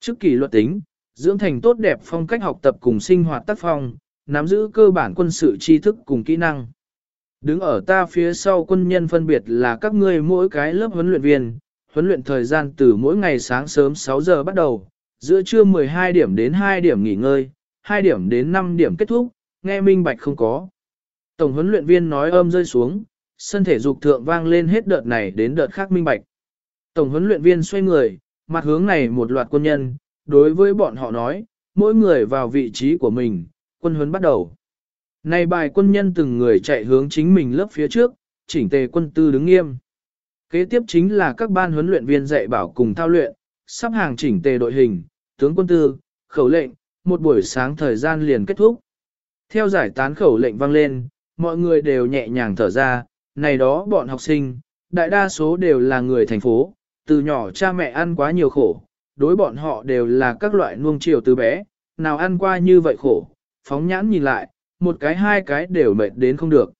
Trước kỷ luật tính, dưỡng thành tốt đẹp phong cách học tập cùng sinh hoạt tác phong, nắm giữ cơ bản quân sự tri thức cùng kỹ năng. Đứng ở ta phía sau quân nhân phân biệt là các ngươi mỗi cái lớp huấn luyện viên, huấn luyện thời gian từ mỗi ngày sáng sớm 6 giờ bắt đầu, giữa trưa 12 điểm đến 2 điểm nghỉ ngơi, 2 điểm đến 5 điểm kết thúc, nghe minh bạch không có. Tổng huấn luyện viên nói âm rơi xuống, sân thể dục thượng vang lên hết đợt này đến đợt khác minh bạch. Tổng huấn luyện viên xoay người, mặt hướng này một loạt quân nhân, đối với bọn họ nói, mỗi người vào vị trí của mình, quân huấn bắt đầu. Này bài quân nhân từng người chạy hướng chính mình lớp phía trước, chỉnh tề quân tư đứng nghiêm. Kế tiếp chính là các ban huấn luyện viên dạy bảo cùng thao luyện, sắp hàng chỉnh tề đội hình, tướng quân tư, khẩu lệnh, một buổi sáng thời gian liền kết thúc. Theo giải tán khẩu lệnh vang lên, mọi người đều nhẹ nhàng thở ra, này đó bọn học sinh, đại đa số đều là người thành phố, từ nhỏ cha mẹ ăn quá nhiều khổ, đối bọn họ đều là các loại nuông chiều từ bé, nào ăn qua như vậy khổ, phóng nhãn nhìn lại, một cái hai cái đều mệt đến không được.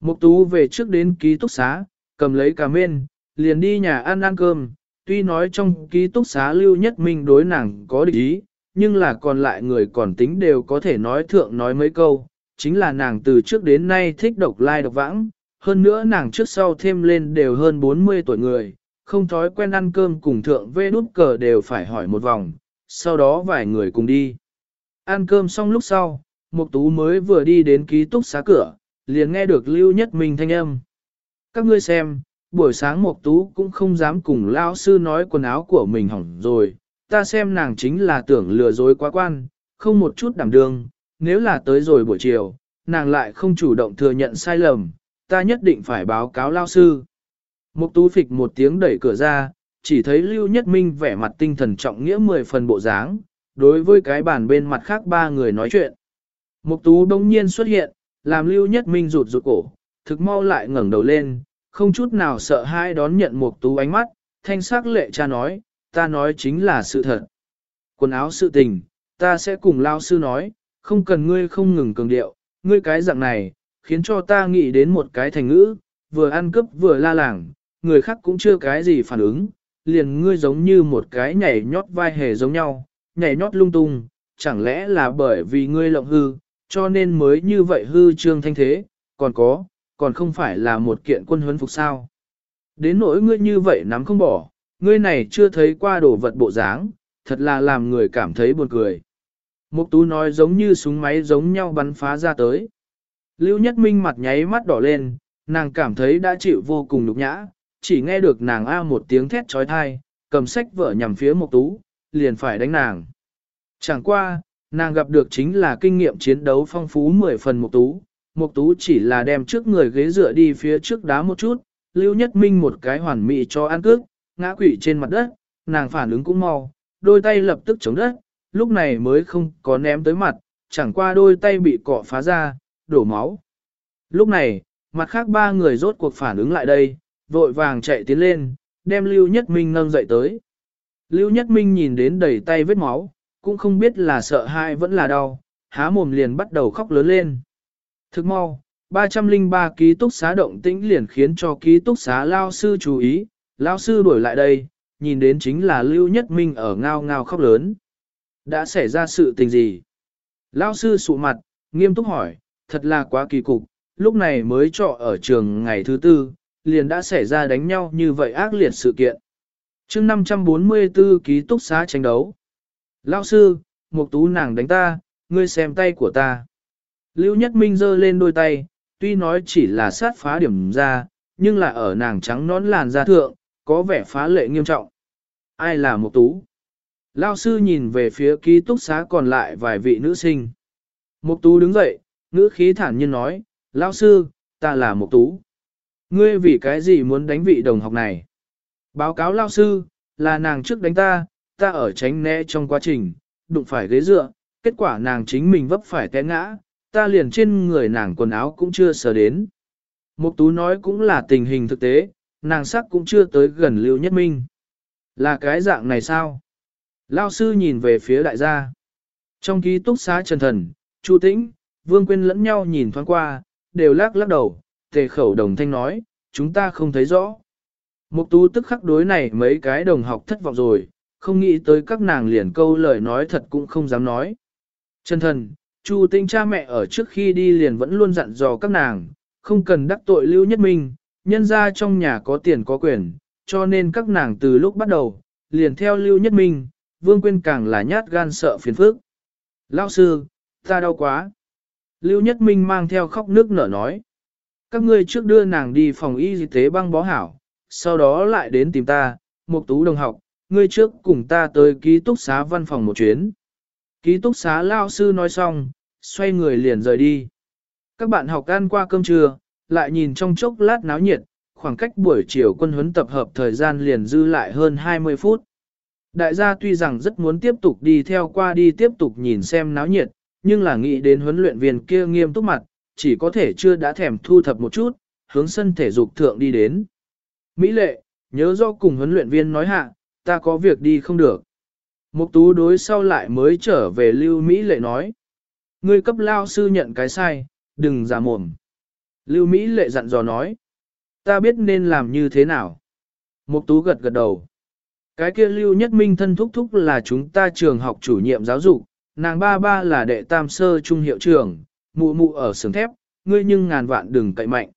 Mục tú về trước đến ký túc xá, cầm lấy cà mên, liền đi nhà ăn ăn cơm, tuy nói trong ký túc xá lưu nhất minh đối nàng có địch ý, nhưng là còn lại người còn tính đều có thể nói thượng nói mấy câu, chính là nàng từ trước đến nay thích độc lai độc vãng, hơn nữa nàng trước sau thêm lên đều hơn 40 tuổi người, không thói quen ăn cơm cùng thượng vê nút cờ đều phải hỏi một vòng, sau đó vài người cùng đi. Ăn cơm xong lúc sau, Mục Tú mới vừa đi đến ký túc xá cửa, liền nghe được Lưu Nhất Minh thanh âm. Các ngươi xem, buổi sáng Mục Tú cũng không dám cùng lão sư nói quần áo của mình hỏng rồi, ta xem nàng chính là tưởng lừa dối quá quan, không một chút đảm đương, nếu là tới rồi buổi chiều, nàng lại không chủ động thừa nhận sai lầm, ta nhất định phải báo cáo lão sư. Mục tú phịch một tiếng đẩy cửa ra, chỉ thấy Lưu Nhất Minh vẻ mặt tinh thần trọng nghĩa mười phần bộ dáng, đối với cái bàn bên mặt khác ba người nói chuyện. Mục tú đông nhiên xuất hiện, làm Lưu Nhất Minh rụt rụt cổ, thực mau lại ngẩng đầu lên, không chút nào sợ hãi đón nhận Mục tú ánh mắt, thanh sắc lệ cha nói, ta nói chính là sự thật. Quần áo sự tình, ta sẽ cùng lao sư nói, không cần ngươi không ngừng cường điệu, ngươi cái dạng này, khiến cho ta nghĩ đến một cái thành ngữ, vừa ăn cướp vừa la làng, người khác cũng chưa cái gì phản ứng, liền ngươi giống như một cái nhảy nhót vai hề giống nhau, nhảy nhót lung tung, chẳng lẽ là bởi vì ngươi lộng hư, cho nên mới như vậy hư trương thanh thế, còn có, còn không phải là một kiện quân huấn phục sao. Đến nỗi ngươi như vậy nắm không bỏ, ngươi này chưa thấy qua đồ vật bộ dáng, thật là làm người cảm thấy buồn cười. Mục tú nói giống như súng máy giống nhau bắn phá ra tới. Lưu Nhất Minh mặt nháy mắt đỏ lên, nàng cảm thấy đã chịu vô cùng nhục nhã, chỉ nghe được nàng a một tiếng thét chói tai, cầm sách vợ nhằm phía Mộc Tú, liền phải đánh nàng. Chẳng qua, nàng gặp được chính là kinh nghiệm chiến đấu phong phú 10 phần Mộc Tú, Mộc Tú chỉ là đem trước người ghế dựa đi phía trước đá một chút, Lưu Nhất Minh một cái hoàn mỹ cho ăn cước, ngã quỵ trên mặt đất, nàng phản ứng cũng mau, đôi tay lập tức chống đất, lúc này mới không có ném tới mặt, chẳng qua đôi tay bị cọ phá ra, đổ máu. Lúc này, mặt khác ba người rốt cuộc phản ứng lại đây, vội vàng chạy tiến lên, đem Lưu Nhất Minh nâng dậy tới. Lưu Nhất Minh nhìn đến đầy tay vết máu, cũng không biết là sợ hãi vẫn là đau, há mồm liền bắt đầu khóc lớn lên. Thức mau, 303 ký túc xá động tĩnh liền khiến cho ký túc xá lao sư chú ý, lao sư đuổi lại đây, nhìn đến chính là Lưu Nhất Minh ở ngao ngao khóc lớn. Đã xảy ra sự tình gì? Lao sư sụ mặt, nghiêm túc hỏi, thật là quá kỳ cục, lúc này mới trọ ở trường ngày thứ tư, liền đã xảy ra đánh nhau như vậy ác liệt sự kiện. chương 544 ký túc xá tranh đấu. Lao sư, một tú nàng đánh ta, ngươi xem tay của ta. Lưu Nhất Minh giơ lên đôi tay, tuy nói chỉ là sát phá điểm ra, nhưng là ở nàng trắng nón làn da thượng, có vẻ phá lệ nghiêm trọng. Ai là một tú? Lao sư nhìn về phía ký túc xá còn lại vài vị nữ sinh. Mục tú đứng dậy, ngữ khí thản nhiên nói, Lao sư, ta là Mục tú. Ngươi vì cái gì muốn đánh vị đồng học này? Báo cáo lao sư, là nàng trước đánh ta, ta ở tránh né trong quá trình, đụng phải ghế dựa, kết quả nàng chính mình vấp phải té ngã, ta liền trên người nàng quần áo cũng chưa sờ đến. Mục tú nói cũng là tình hình thực tế, nàng sắc cũng chưa tới gần Lưu Nhất Minh. Là cái dạng này sao? Lao sư nhìn về phía đại gia. Trong ký túc xá trần thần, Chu Tĩnh, Vương Quyên lẫn nhau nhìn thoáng qua, đều lắc lắc đầu, tề khẩu đồng thanh nói, chúng ta không thấy rõ. Mục tú tức khắc đối này mấy cái đồng học thất vọng rồi, không nghĩ tới các nàng liền câu lời nói thật cũng không dám nói. Chân thần, Chu tinh cha mẹ ở trước khi đi liền vẫn luôn dặn dò các nàng, không cần đắc tội Lưu Nhất Minh, nhân ra trong nhà có tiền có quyền, cho nên các nàng từ lúc bắt đầu, liền theo Lưu Nhất Minh, Vương Quyên càng là nhát gan sợ phiền phức. Lão sư, ta đau quá. Lưu Nhất Minh mang theo khóc nước nở nói. Các ngươi trước đưa nàng đi phòng y tế băng bó hảo, sau đó lại đến tìm ta, một tú đồng học, ngươi trước cùng ta tới ký túc xá văn phòng một chuyến. Ký túc xá lao sư nói xong, xoay người liền rời đi. Các bạn học ăn qua cơm trưa, lại nhìn trong chốc lát náo nhiệt, khoảng cách buổi chiều quân huấn tập hợp thời gian liền dư lại hơn 20 phút. Đại gia tuy rằng rất muốn tiếp tục đi theo qua đi tiếp tục nhìn xem náo nhiệt, nhưng là nghĩ đến huấn luyện viên kia nghiêm túc mặt, chỉ có thể chưa đã thèm thu thập một chút, hướng sân thể dục thượng đi đến. Mỹ lệ, nhớ do cùng huấn luyện viên nói hạ, ta có việc đi không được. Mục tú đối sau lại mới trở về Lưu Mỹ lệ nói. Ngươi cấp lao sư nhận cái sai, đừng giả mồm. Lưu Mỹ lệ dặn dò nói. Ta biết nên làm như thế nào. Mục tú gật gật đầu. Cái kia Lưu Nhất Minh thân thúc thúc là chúng ta trường học chủ nhiệm giáo dục, nàng ba ba là đệ tam sơ trung hiệu trưởng, mụ mụ ở sướng thép, ngươi nhưng ngàn vạn đừng cậy mạnh.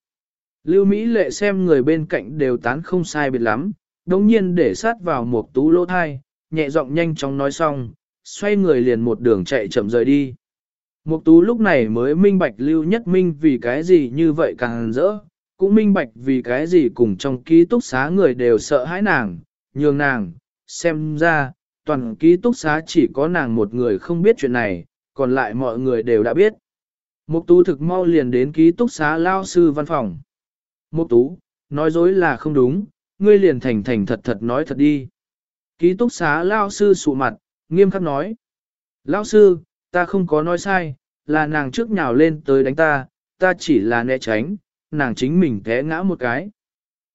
Lưu Mỹ lệ xem người bên cạnh đều tán không sai biệt lắm, đồng nhiên để sát vào một tú lỗ thai, nhẹ giọng nhanh chóng nói xong, xoay người liền một đường chạy chậm rời đi. Mục tú lúc này mới minh bạch Lưu Nhất Minh vì cái gì như vậy càng rỡ, cũng minh bạch vì cái gì cùng trong ký túc xá người đều sợ hãi nàng, nhường nàng, xem ra, toàn ký túc xá chỉ có nàng một người không biết chuyện này, còn lại mọi người đều đã biết. Mục tú thực mau liền đến ký túc xá lao sư văn phòng. Mục tú, nói dối là không đúng, ngươi liền thành thành thật thật nói thật đi. Ký túc xá lao sư sụ mặt, nghiêm khắc nói. Lao sư, ta không có nói sai, là nàng trước nhào lên tới đánh ta, ta chỉ là né tránh, nàng chính mình té ngã một cái.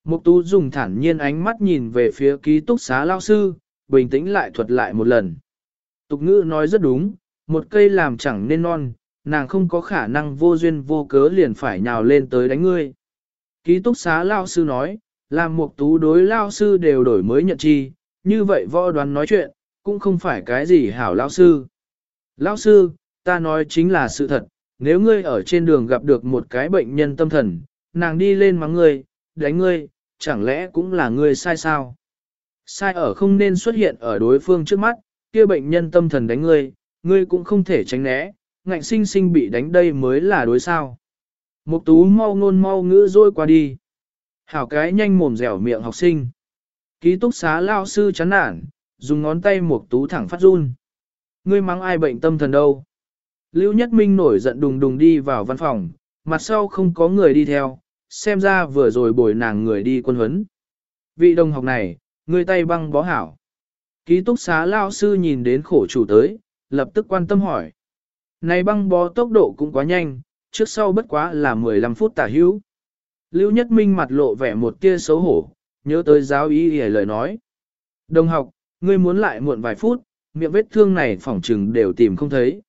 Mục tú dùng thản nhiên ánh mắt nhìn về phía ký túc xá lao sư, bình tĩnh lại thuật lại một lần. Tục ngữ nói rất đúng, một cây làm chẳng nên non, nàng không có khả năng vô duyên vô cớ liền phải nhào lên tới đánh ngươi. Ký túc xá lao sư nói, làm mục tú đối lao sư đều đổi mới nhận chi, như vậy võ đoán nói chuyện, cũng không phải cái gì hảo lão sư. Lão sư, ta nói chính là sự thật, nếu ngươi ở trên đường gặp được một cái bệnh nhân tâm thần, nàng đi lên mắng ngươi, đánh ngươi, chẳng lẽ cũng là ngươi sai sao? Sai ở không nên xuất hiện ở đối phương trước mắt, kia bệnh nhân tâm thần đánh ngươi, ngươi cũng không thể tránh né, ngạnh sinh sinh bị đánh đây mới là đối sao. Mục tú mau ngôn mau ngữ rôi qua đi. Hảo cái nhanh mồm dẻo miệng học sinh. Ký túc xá lao sư chán nản, dùng ngón tay một tú thẳng phát run. Ngươi mắng ai bệnh tâm thần đâu? Lưu Nhất Minh nổi giận đùng đùng đi vào văn phòng, mặt sau không có người đi theo, xem ra vừa rồi bồi nàng người đi quân huấn. Vị đồng học này, ngươi tay băng bó hảo. Ký túc xá lao sư nhìn đến khổ chủ tới, lập tức quan tâm hỏi. Này băng bó tốc độ cũng quá nhanh, trước sau bất quá là 15 phút tả hữu. Lưu Nhất Minh mặt lộ vẻ một tia xấu hổ, nhớ tới giáo ý hề lời nói. Đồng học, ngươi muốn lại muộn vài phút, miệng vết thương này phỏng trừng đều tìm không thấy.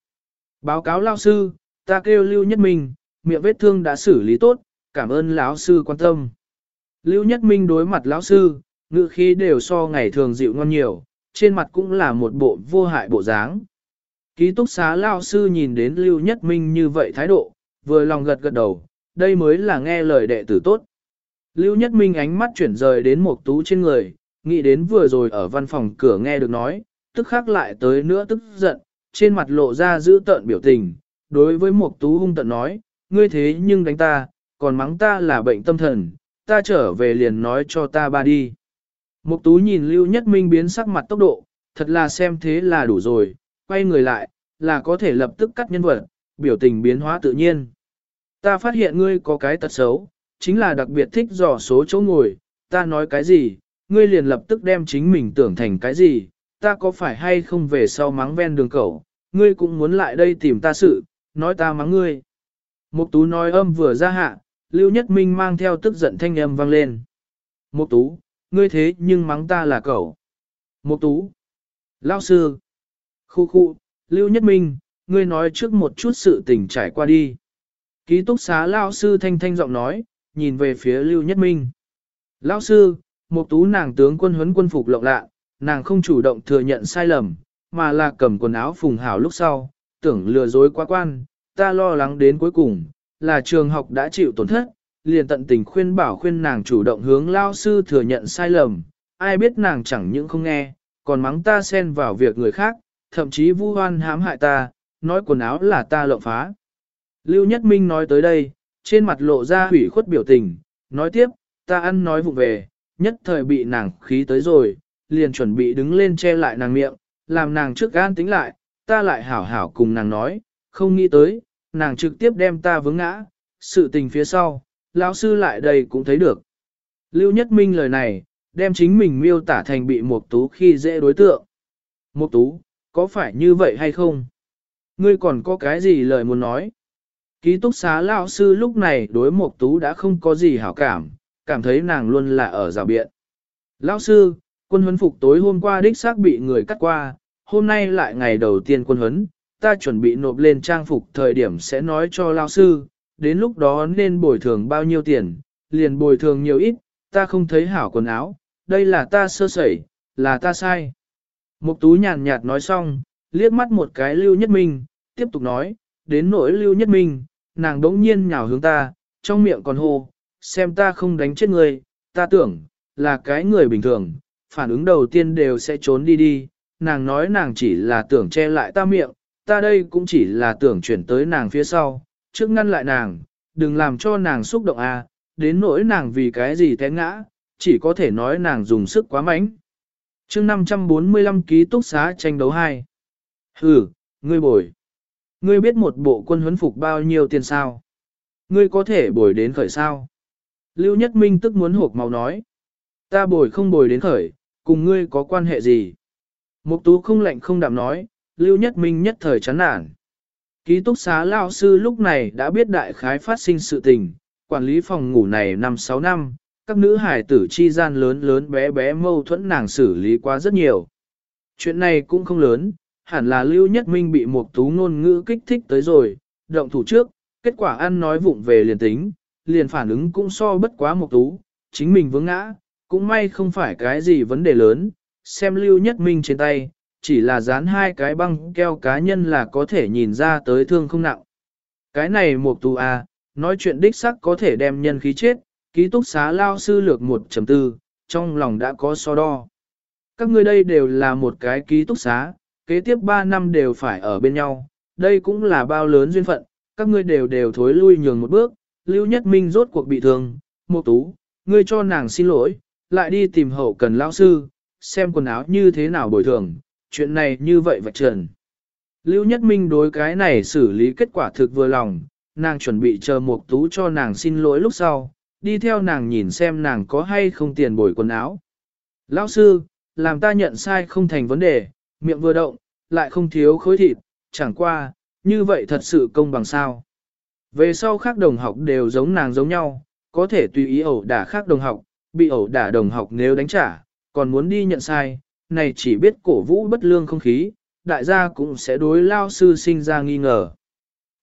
Báo cáo lao sư, ta kêu Lưu Nhất Minh, miệng vết thương đã xử lý tốt, cảm ơn lão sư quan tâm. Lưu Nhất Minh đối mặt lão sư, ngữ khí đều so ngày thường dịu ngon nhiều, trên mặt cũng là một bộ vô hại bộ dáng. Ký túc xá lao sư nhìn đến Lưu Nhất Minh như vậy thái độ, vừa lòng gật gật đầu, đây mới là nghe lời đệ tử tốt. Lưu Nhất Minh ánh mắt chuyển rời đến một tú trên người, nghĩ đến vừa rồi ở văn phòng cửa nghe được nói, tức khắc lại tới nữa tức giận, trên mặt lộ ra giữ tợn biểu tình, đối với một tú hung tận nói, ngươi thế nhưng đánh ta, còn mắng ta là bệnh tâm thần, ta trở về liền nói cho ta ba đi. Mục tú nhìn Lưu Nhất Minh biến sắc mặt tốc độ, thật là xem thế là đủ rồi, quay người lại, là có thể lập tức cắt nhân vật, biểu tình biến hóa tự nhiên. Ta phát hiện ngươi có cái tật xấu, chính là đặc biệt thích dò số chỗ ngồi, ta nói cái gì, ngươi liền lập tức đem chính mình tưởng thành cái gì, ta có phải hay không về sau mắng ven đường cầu, ngươi cũng muốn lại đây tìm ta sự, nói ta mắng ngươi. Mục tú nói âm vừa ra hạ, Lưu Nhất Minh mang theo tức giận thanh âm vang lên. Mục tú, ngươi thế nhưng mắng ta là cậu. Mục tú. Lao sư. Khu khu, Lưu Nhất Minh, ngươi nói trước một chút sự tình trải qua đi. Ký túc xá Lao sư thanh thanh giọng nói, nhìn về phía Lưu Nhất Minh. Lão sư, một tú nàng tướng quân huấn quân phục lộng lạ, nàng không chủ động thừa nhận sai lầm, mà là cầm quần áo phùng hảo lúc sau, tưởng lừa dối quá quan, ta lo lắng đến cuối cùng, là trường học đã chịu tổn thất, liền tận tình khuyên bảo khuyên nàng chủ động hướng lao sư thừa nhận sai lầm, ai biết nàng chẳng những không nghe, còn mắng ta xen vào việc người khác, thậm chí vu hoan hãm hại ta, nói quần áo là ta lộng phá. Lưu Nhất Minh nói tới đây, trên mặt lộ ra hủy khuất biểu tình, nói tiếp, ta ăn nói vụ về, nhất thời bị nàng khí tới rồi, liền chuẩn bị đứng lên che lại nàng miệng, làm nàng trước gan tính lại, ta lại hảo hảo cùng nàng nói, không nghĩ tới, nàng trực tiếp đem ta vướng ngã, sự tình phía sau, lão sư lại đây cũng thấy được. Lưu Nhất Minh lời này, đem chính mình miêu tả thành bị Mục Tú khi dễ đối tượng. Mục Tú, có phải như vậy hay không? Ngươi còn có cái gì lời muốn nói? Ký túc xá lão sư lúc này đối Mục Tú đã không có gì hảo cảm, cảm thấy nàng luôn là ở rào biện. Lão sư, quân huấn phục tối hôm qua đích xác bị người cắt qua, hôm nay lại ngày đầu tiên quân huấn, ta chuẩn bị nộp lên trang phục thời điểm sẽ nói cho lão sư, đến lúc đó nên bồi thường bao nhiêu tiền, liền bồi thường nhiều ít, ta không thấy hảo quần áo, đây là ta sơ sẩy, là ta sai. Mục tú nhàn nhạt nói xong, liếc mắt một cái Lưu Nhất Minh, tiếp tục nói, đến nỗi Lưu Nhất Minh, nàng đống nhiên nhào hướng ta, trong miệng còn hô, xem ta không đánh chết ngươi, ta tưởng, là cái người bình thường, phản ứng đầu tiên đều sẽ trốn đi đi, nàng nói nàng chỉ là tưởng che lại ta miệng, ta đây cũng chỉ là tưởng chuyển tới nàng phía sau, trước ngăn lại nàng, đừng làm cho nàng xúc động à, đến nỗi nàng vì cái gì té ngã, chỉ có thể nói nàng dùng sức quá mạnh. chương 545 ký túc xá tranh đấu 2. Hừ, ngươi bồi. Ngươi biết một bộ quân huấn phục bao nhiêu tiền sao? Ngươi có thể bồi đến khởi sao? Lưu Nhất Minh tức muốn hộp màu nói. Ta bồi không bồi đến khởi, cùng ngươi có quan hệ gì? Mục tú không lạnh không đạm nói, Lưu Nhất Minh nhất thời chán nản. Ký túc xá lao sư lúc này đã biết đại khái phát sinh sự tình, quản lý phòng ngủ này năm 6 năm, các nữ hải tử chi gian lớn lớn bé bé mâu thuẫn nàng xử lý quá rất nhiều. Chuyện này cũng không lớn, hẳn là Lưu Nhất Minh bị một tú ngôn ngữ kích thích tới rồi, động thủ trước, kết quả ăn nói vụng về liền tính, liền phản ứng cũng so bất quá một tú, chính mình vướng ngã, cũng may không phải cái gì vấn đề lớn, xem Lưu Nhất Minh trên tay, chỉ là dán hai cái băng keo cá nhân là có thể nhìn ra tới thương không nặng. Cái này một Tú à, nói chuyện đích sắc có thể đem nhân khí chết, ký túc xá lao sư lược 1.4, trong lòng đã có so đo. Các ngươi đây đều là một cái ký túc xá, kế tiếp 3 năm đều phải ở bên nhau, đây cũng là bao lớn duyên phận, các ngươi đều đều thối lui nhường một bước, Lưu Nhất Minh rốt cuộc bị thương, một tú, ngươi cho nàng xin lỗi, lại đi tìm hậu cần lão sư, xem quần áo như thế nào bồi thường, chuyện này như vậy vạch trần. Lưu Nhất Minh đối cái này xử lý kết quả thực vừa lòng, nàng chuẩn bị chờ một tú cho nàng xin lỗi lúc sau, đi theo nàng nhìn xem nàng có hay không tiền bồi quần áo. Lão sư, làm ta nhận sai không thành vấn đề, miệng vừa động, lại không thiếu khối thịt, chẳng qua, như vậy thật sự công bằng sao. Về sau khác đồng học đều giống nàng giống nhau, có thể tùy ý ẩu đả khác đồng học, bị ẩu đả đồng học nếu đánh trả, còn muốn đi nhận sai, này chỉ biết cổ vũ bất lương không khí, đại gia cũng sẽ đối lao sư sinh ra nghi ngờ.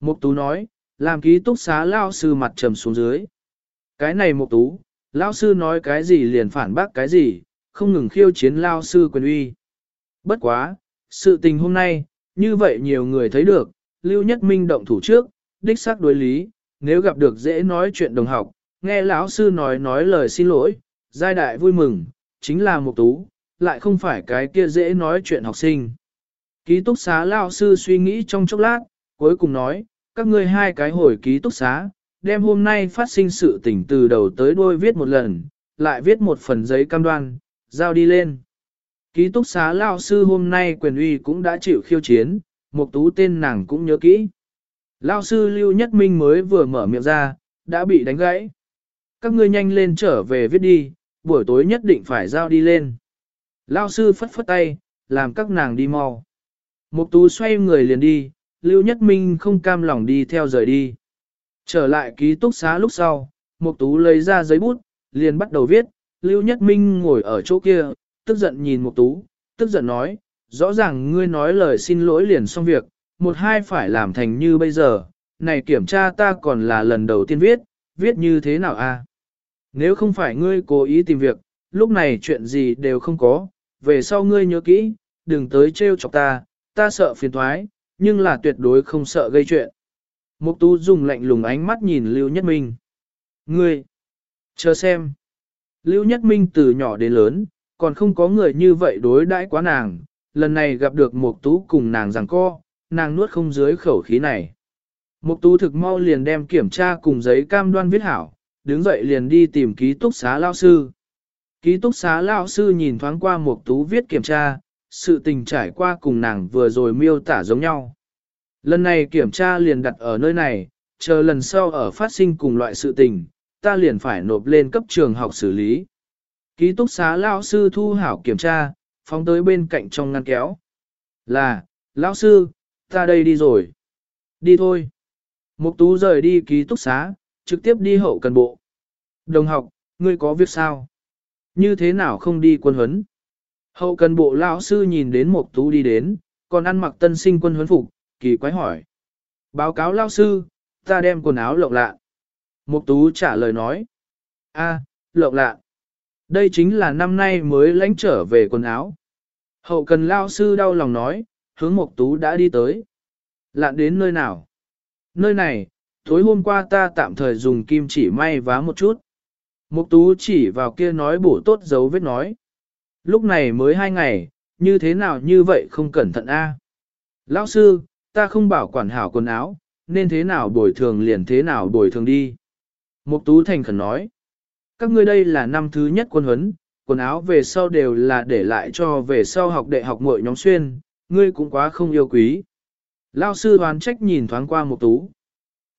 Mục tú nói, làm ký túc xá lao sư mặt trầm xuống dưới. Cái này mục tú, lao sư nói cái gì liền phản bác cái gì, không ngừng khiêu chiến lao sư quyền uy. Bất quá, sự tình hôm nay, như vậy nhiều người thấy được, Lưu Nhất Minh động thủ trước, đích xác đối lý, nếu gặp được dễ nói chuyện đồng học, nghe lão sư nói nói lời xin lỗi, giai đại vui mừng, chính là một tú, lại không phải cái kia dễ nói chuyện học sinh. Ký túc xá lão sư suy nghĩ trong chốc lát, cuối cùng nói, các ngươi hai cái hồi ký túc xá, đem hôm nay phát sinh sự tình từ đầu tới đuôi viết một lần, lại viết một phần giấy cam đoan, giao đi lên. Ký túc xá lao sư hôm nay quyền uy cũng đã chịu khiêu chiến, một tú tên nàng cũng nhớ kỹ. Lao sư Lưu Nhất Minh mới vừa mở miệng ra, đã bị đánh gãy. Các ngươi nhanh lên trở về viết đi, buổi tối nhất định phải giao đi lên. Lao sư phất phất tay, làm các nàng đi mau. Mục tú xoay người liền đi, Lưu Nhất Minh không cam lòng đi theo rời đi. Trở lại ký túc xá lúc sau, Mục tú lấy ra giấy bút, liền bắt đầu viết, Lưu Nhất Minh ngồi ở chỗ kia, tức giận nhìn Mục tú, tức giận nói, rõ ràng ngươi nói lời xin lỗi liền xong việc, một hai phải làm thành như bây giờ, này kiểm tra ta còn là lần đầu tiên viết, viết như thế nào a? Nếu không phải ngươi cố ý tìm việc, lúc này chuyện gì đều không có, về sau ngươi nhớ kỹ, đừng tới trêu chọc ta, ta sợ phiền thoái, nhưng là tuyệt đối không sợ gây chuyện. Mục tú dùng lạnh lùng ánh mắt nhìn Lưu Nhất Minh. Ngươi, chờ xem. Lưu Nhất Minh từ nhỏ đến lớn, còn không có người như vậy đối đãi quá nàng, lần này gặp được Mục tú cùng nàng giằng co, nàng nuốt không dưới khẩu khí này. Mục tú thực mau liền đem kiểm tra cùng giấy cam đoan viết hảo, đứng dậy liền đi tìm ký túc xá lão sư. Ký túc xá lão sư nhìn thoáng qua Mục tú viết kiểm tra, sự tình trải qua cùng nàng vừa rồi miêu tả giống nhau. Lần này kiểm tra liền đặt ở nơi này, chờ lần sau ở phát sinh cùng loại sự tình, ta liền phải nộp lên cấp trường học xử lý. Ký túc xá lao sư thu hảo kiểm tra, phóng tới bên cạnh trong ngăn kéo. Là, lão sư, ta đây đi rồi. Đi thôi. Mục tú rời đi ký túc xá, trực tiếp đi hậu cần bộ. Đồng học, ngươi có việc sao? Như thế nào không đi quân huấn? Hậu cần bộ lão sư nhìn đến mục tú đi đến, còn ăn mặc tân sinh quân huấn phục, kỳ quái hỏi. Báo cáo lão sư, ta đem quần áo lộng lạ. Mục tú trả lời nói. A, lộng lạ. Đây chính là năm nay mới lãnh trở về quần áo. Hậu cần lão sư đau lòng nói, hướng mục tú đã đi tới. Lạn đến nơi nào? Nơi này, tối hôm qua ta tạm thời dùng kim chỉ may vá một chút. Mục tú chỉ vào kia nói bổ tốt dấu vết nói. Lúc này mới hai ngày, như thế nào như vậy không cẩn thận a? Lão sư, ta không bảo quản hảo quần áo, nên thế nào bồi thường liền thế nào bồi thường đi. Mục tú thành khẩn nói. Các ngươi đây là năm thứ nhất quân huấn, quần áo về sau đều là để lại cho về sau học đệ học muội nhóm xuyên, ngươi cũng quá không yêu quý. Lao sư hoàn trách nhìn thoáng qua Mục Tú.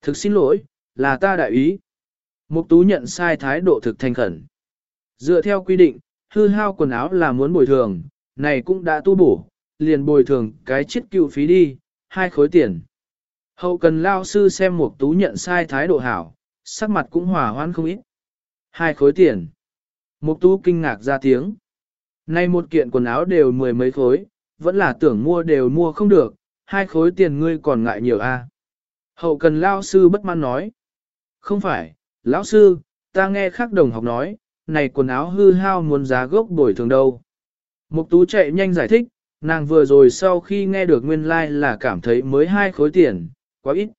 Thực xin lỗi, là ta đại ý. Mục Tú nhận sai thái độ thực thành khẩn. Dựa theo quy định, hư hao quần áo là muốn bồi thường, này cũng đã tu bổ, liền bồi thường cái chiết cựu phí đi, hai khối tiền. Hậu cần lao sư xem Mục Tú nhận sai thái độ hảo, sắc mặt cũng hòa hoãn không ít. Hai khối tiền. Mục Tú kinh ngạc ra tiếng. Nay một kiện quần áo đều mười mấy khối, vẫn là tưởng mua đều mua không được, hai khối tiền ngươi còn ngại nhiều a? À? Hậu cần lão sư bất mãn nói. Không phải, lão sư, ta nghe khác đồng học nói, này quần áo hư hao muốn giá gốc bồi thường đâu. Mục tú chạy nhanh giải thích, nàng vừa rồi sau khi nghe được nguyên lai like là cảm thấy mới hai khối tiền, quá ít.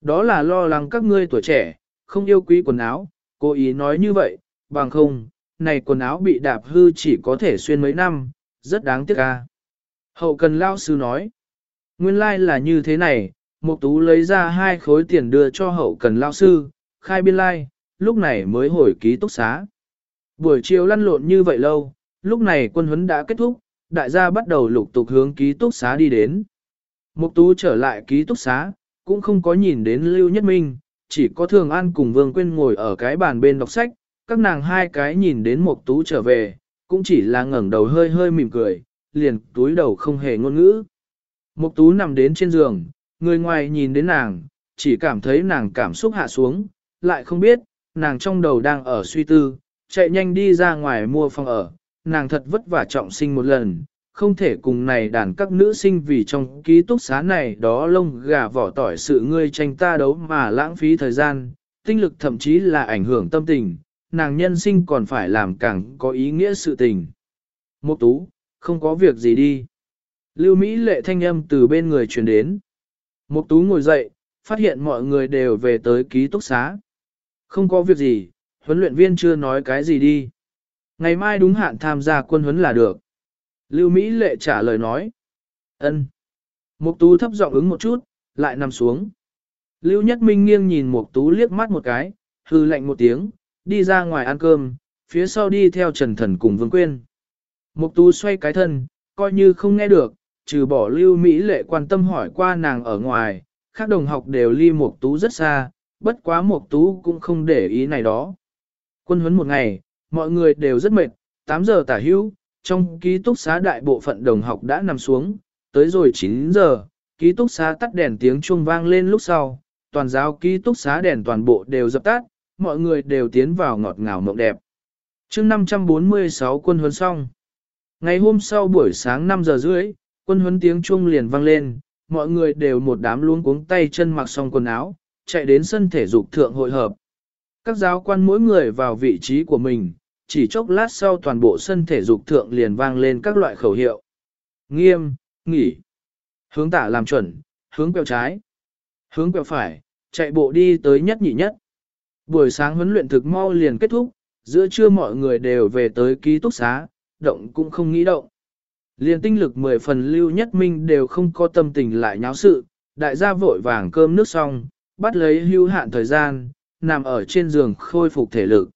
Đó là lo lắng các ngươi tuổi trẻ, không yêu quý quần áo, cố ý nói như vậy, bằng không, này quần áo bị đạp hư chỉ có thể xuyên mấy năm, rất đáng tiếc ca. Hậu cần lao sư nói, Nguyên lai like là như thế này, Mục Tú lấy ra hai khối tiền đưa cho hậu cần lao sư, khai biên lai, like, lúc này mới hồi ký túc xá. Buổi chiều lăn lộn như vậy lâu, lúc này quân huấn đã kết thúc, đại gia bắt đầu lục tục hướng ký túc xá đi đến. Mục Tú trở lại ký túc xá, cũng không có nhìn đến Lưu Nhất Minh, chỉ có Thường An cùng Vương Quyên ngồi ở cái bàn bên đọc sách, các nàng hai cái nhìn đến Mục Tú trở về, cũng chỉ là ngẩng đầu hơi hơi mỉm cười, liền túi đầu không hề ngôn ngữ. Mục tú nằm đến trên giường, người ngoài nhìn đến nàng, chỉ cảm thấy nàng cảm xúc hạ xuống, lại không biết, nàng trong đầu đang ở suy tư, chạy nhanh đi ra ngoài mua phòng ở, nàng thật vất vả trọng sinh một lần, không thể cùng này đàn các nữ sinh vì trong ký túc xá này đó lông gà vỏ tỏi sự ngươi tranh ta đấu mà lãng phí thời gian, tinh lực thậm chí là ảnh hưởng tâm tình, nàng nhân sinh còn phải làm càng có ý nghĩa sự tình. Mục tú, không có việc gì đi. Lưu Mỹ lệ thanh âm từ bên người truyền đến. Mục tú ngồi dậy, phát hiện mọi người đều về tới ký túc xá. Không có việc gì, huấn luyện viên chưa nói cái gì đi. Ngày mai đúng hạn tham gia quân huấn là được. Lưu Mỹ lệ trả lời nói. Ân. Mục tú thấp giọng ứng một chút, lại nằm xuống. Lưu Nhất Minh nghiêng nhìn Mục tú liếc mắt một cái, hư lạnh một tiếng, đi ra ngoài ăn cơm, phía sau đi theo Trần Thần cùng Vương Quyên. Mục tú xoay cái thân, coi như không nghe được, trừ bỏ lưu Mỹ lệ quan tâm hỏi qua nàng ở ngoài, các đồng học đều ly Mộc Tú rất xa, bất quá Mộc Tú cũng không để ý này đó. Quân huấn một ngày, mọi người đều rất mệt, 8 giờ tả hữu, trong ký túc xá đại bộ phận đồng học đã nằm xuống, tới rồi 9 giờ, ký túc xá tắt đèn tiếng chuông vang lên lúc sau, toàn giáo ký túc xá đèn toàn bộ đều dập tắt, mọi người đều tiến vào ngọt ngào mộng đẹp. chương 546 quân huấn xong. Ngày hôm sau buổi sáng 5 giờ rưỡi, Quân huấn tiếng chuông liền vang lên, mọi người đều một đám luống cuống tay chân mặc xong quần áo, chạy đến sân thể dục thượng hội hợp. Các giáo quan mỗi người vào vị trí của mình, chỉ chốc lát sau toàn bộ sân thể dục thượng liền vang lên các loại khẩu hiệu. Nghiêm, nghỉ, hướng tả làm chuẩn, hướng quẹo trái, hướng quẹo phải, chạy bộ đi tới nhất nhị nhất. Buổi sáng huấn luyện thực mau liền kết thúc, giữa trưa mọi người đều về tới ký túc xá, động cũng không nghĩ động. Liền tinh lực mười phần lưu nhất minh đều không có tâm tình lại nháo sự, đại gia vội vàng cơm nước xong, bắt lấy hưu hạn thời gian, nằm ở trên giường khôi phục thể lực.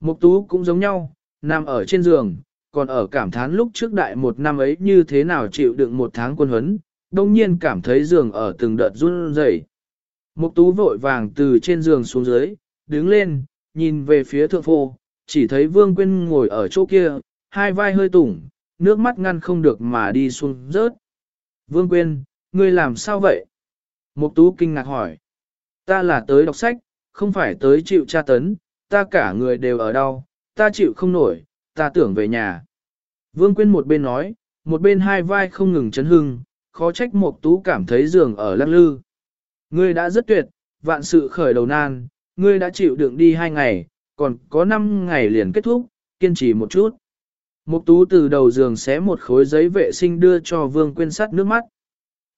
Mục tú cũng giống nhau, nằm ở trên giường, còn ở cảm thán lúc trước đại một năm ấy như thế nào chịu đựng một tháng quân huấn, đông nhiên cảm thấy giường ở từng đợt run rẩy. Mục tú vội vàng từ trên giường xuống dưới, đứng lên, nhìn về phía thượng phô, chỉ thấy Vương Quyên ngồi ở chỗ kia, hai vai hơi tủng, nước mắt ngăn không được mà đi xuống rớt. Vương Quyên, ngươi làm sao vậy? Mục tú kinh ngạc hỏi. Ta là tới đọc sách, không phải tới chịu tra tấn, ta cả người đều ở đau, ta chịu không nổi, ta tưởng về nhà. Vương Quyên một bên nói, một bên hai vai không ngừng chấn hưng, khó trách Mộc Tú cảm thấy giường ở lắc lư. Ngươi đã rất tuyệt, vạn sự khởi đầu nan, ngươi đã chịu đựng đi hai ngày, còn có năm ngày liền kết thúc, kiên trì một chút. Mục Tú từ đầu giường xé một khối giấy vệ sinh đưa cho Vương Quyên sắt nước mắt.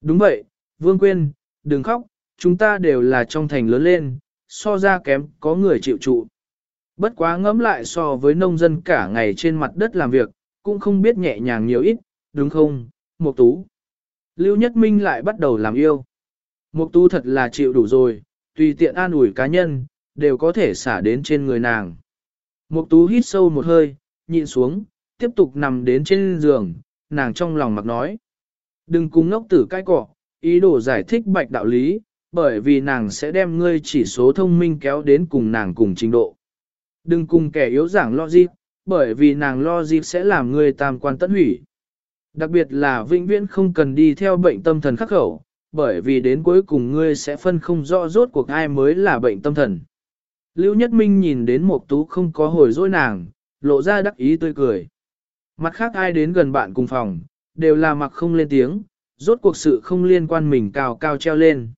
Đúng vậy, Vương Quyên, đừng khóc, chúng ta đều là trong thành lớn lên, so ra kém có người chịu trụ. Bất quá ngẫm lại so với nông dân cả ngày trên mặt đất làm việc, cũng không biết nhẹ nhàng nhiều ít, đúng không, Mục Tú. Lưu Nhất Minh lại bắt đầu làm yêu. Mục Tú thật là chịu đủ rồi, tùy tiện an ủi cá nhân, đều có thể xả đến trên người nàng. Mục Tú hít sâu một hơi, nhịn xuống, tiếp tục nằm đến trên giường, nàng trong lòng mặc nói. Đừng cùng ngốc tử cái cỏ, ý đồ giải thích bạch đạo lý, bởi vì nàng sẽ đem ngươi chỉ số thông minh kéo đến cùng nàng cùng trình độ. Đừng cùng kẻ yếu giảng logic, bởi vì nàng lo logic sẽ làm người tam quan tận hủy. Đặc biệt là vĩnh viễn không cần đi theo bệnh tâm thần khắc khẩu, bởi vì đến cuối cùng ngươi sẽ phân không rõ rốt cuộc ai mới là bệnh tâm thần. Lưu Nhất Minh nhìn đến một tú không có hồi dỗi nàng, lộ ra đắc ý tươi cười. Mặt khác ai đến gần bạn cùng phòng, đều là mặc không lên tiếng, rốt cuộc sự không liên quan mình cao cao treo lên.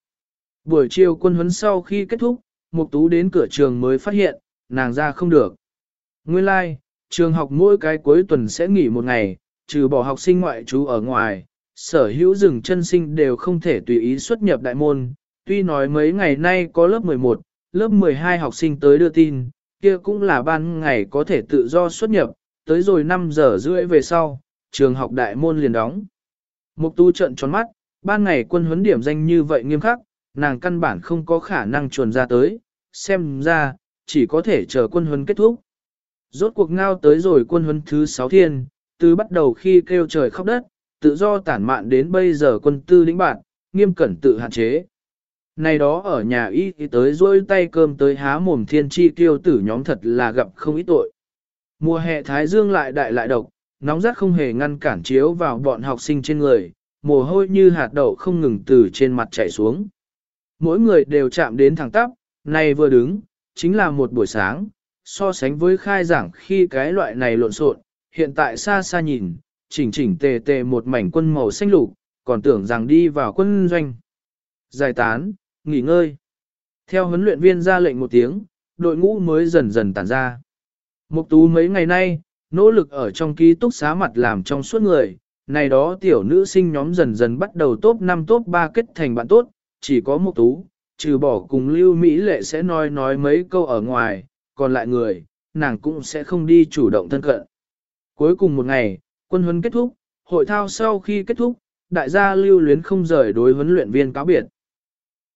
Buổi chiều quân huấn sau khi kết thúc, Mục Tú đến cửa trường mới phát hiện, nàng ra không được. Nguyên lai, like, trường học mỗi cái cuối tuần sẽ nghỉ một ngày, trừ bỏ học sinh ngoại trú ở ngoài, sở hữu rừng chân sinh đều không thể tùy ý xuất nhập đại môn. Tuy nói mấy ngày nay có lớp 11, lớp 12 học sinh tới đưa tin, kia cũng là ban ngày có thể tự do xuất nhập, tới rồi 5 giờ rưỡi về sau, trường học đại môn liền đóng. Mục tu trận tròn mắt, ban ngày quân huấn điểm danh như vậy nghiêm khắc, nàng căn bản không có khả năng chuồn ra tới, xem ra, chỉ có thể chờ quân huấn kết thúc. Rốt cuộc ngao tới rồi quân huấn thứ 6 thiên, từ bắt đầu khi kêu trời khóc đất, tự do tản mạn đến bây giờ quân tư lĩnh bạn, nghiêm cẩn tự hạn chế. Này đó ở nhà y tới rôi tay cơm tới há mồm thiên chi tiêu tử nhóm thật là gặp không ít tội. Mùa hè thái dương lại đại lại độc, nóng rát không hề ngăn cản chiếu vào bọn học sinh trên người, mồ hôi như hạt đậu không ngừng từ trên mặt chảy xuống. Mỗi người đều chạm đến thẳng tắp, này vừa đứng, chính là một buổi sáng, so sánh với khai giảng khi cái loại này lộn xộn, hiện tại xa xa nhìn, chỉnh chỉnh tề tề một mảnh quân màu xanh lục, còn tưởng rằng đi vào quân doanh. Giải tán, nghỉ ngơi. Theo huấn luyện viên ra lệnh một tiếng, đội ngũ mới dần dần tản ra. Mục tú mấy ngày nay, nỗ lực ở trong ký túc xá mặt làm trong suốt người, này đó tiểu nữ sinh nhóm dần dần bắt đầu top 5 top 3 kết thành bạn tốt, chỉ có mục tú, trừ bỏ cùng lưu Mỹ lệ sẽ nói nói mấy câu ở ngoài, còn lại người, nàng cũng sẽ không đi chủ động thân cận. Cuối cùng một ngày, quân huấn kết thúc, hội thao sau khi kết thúc, đại gia lưu luyến không rời đối huấn luyện viên cáo biệt.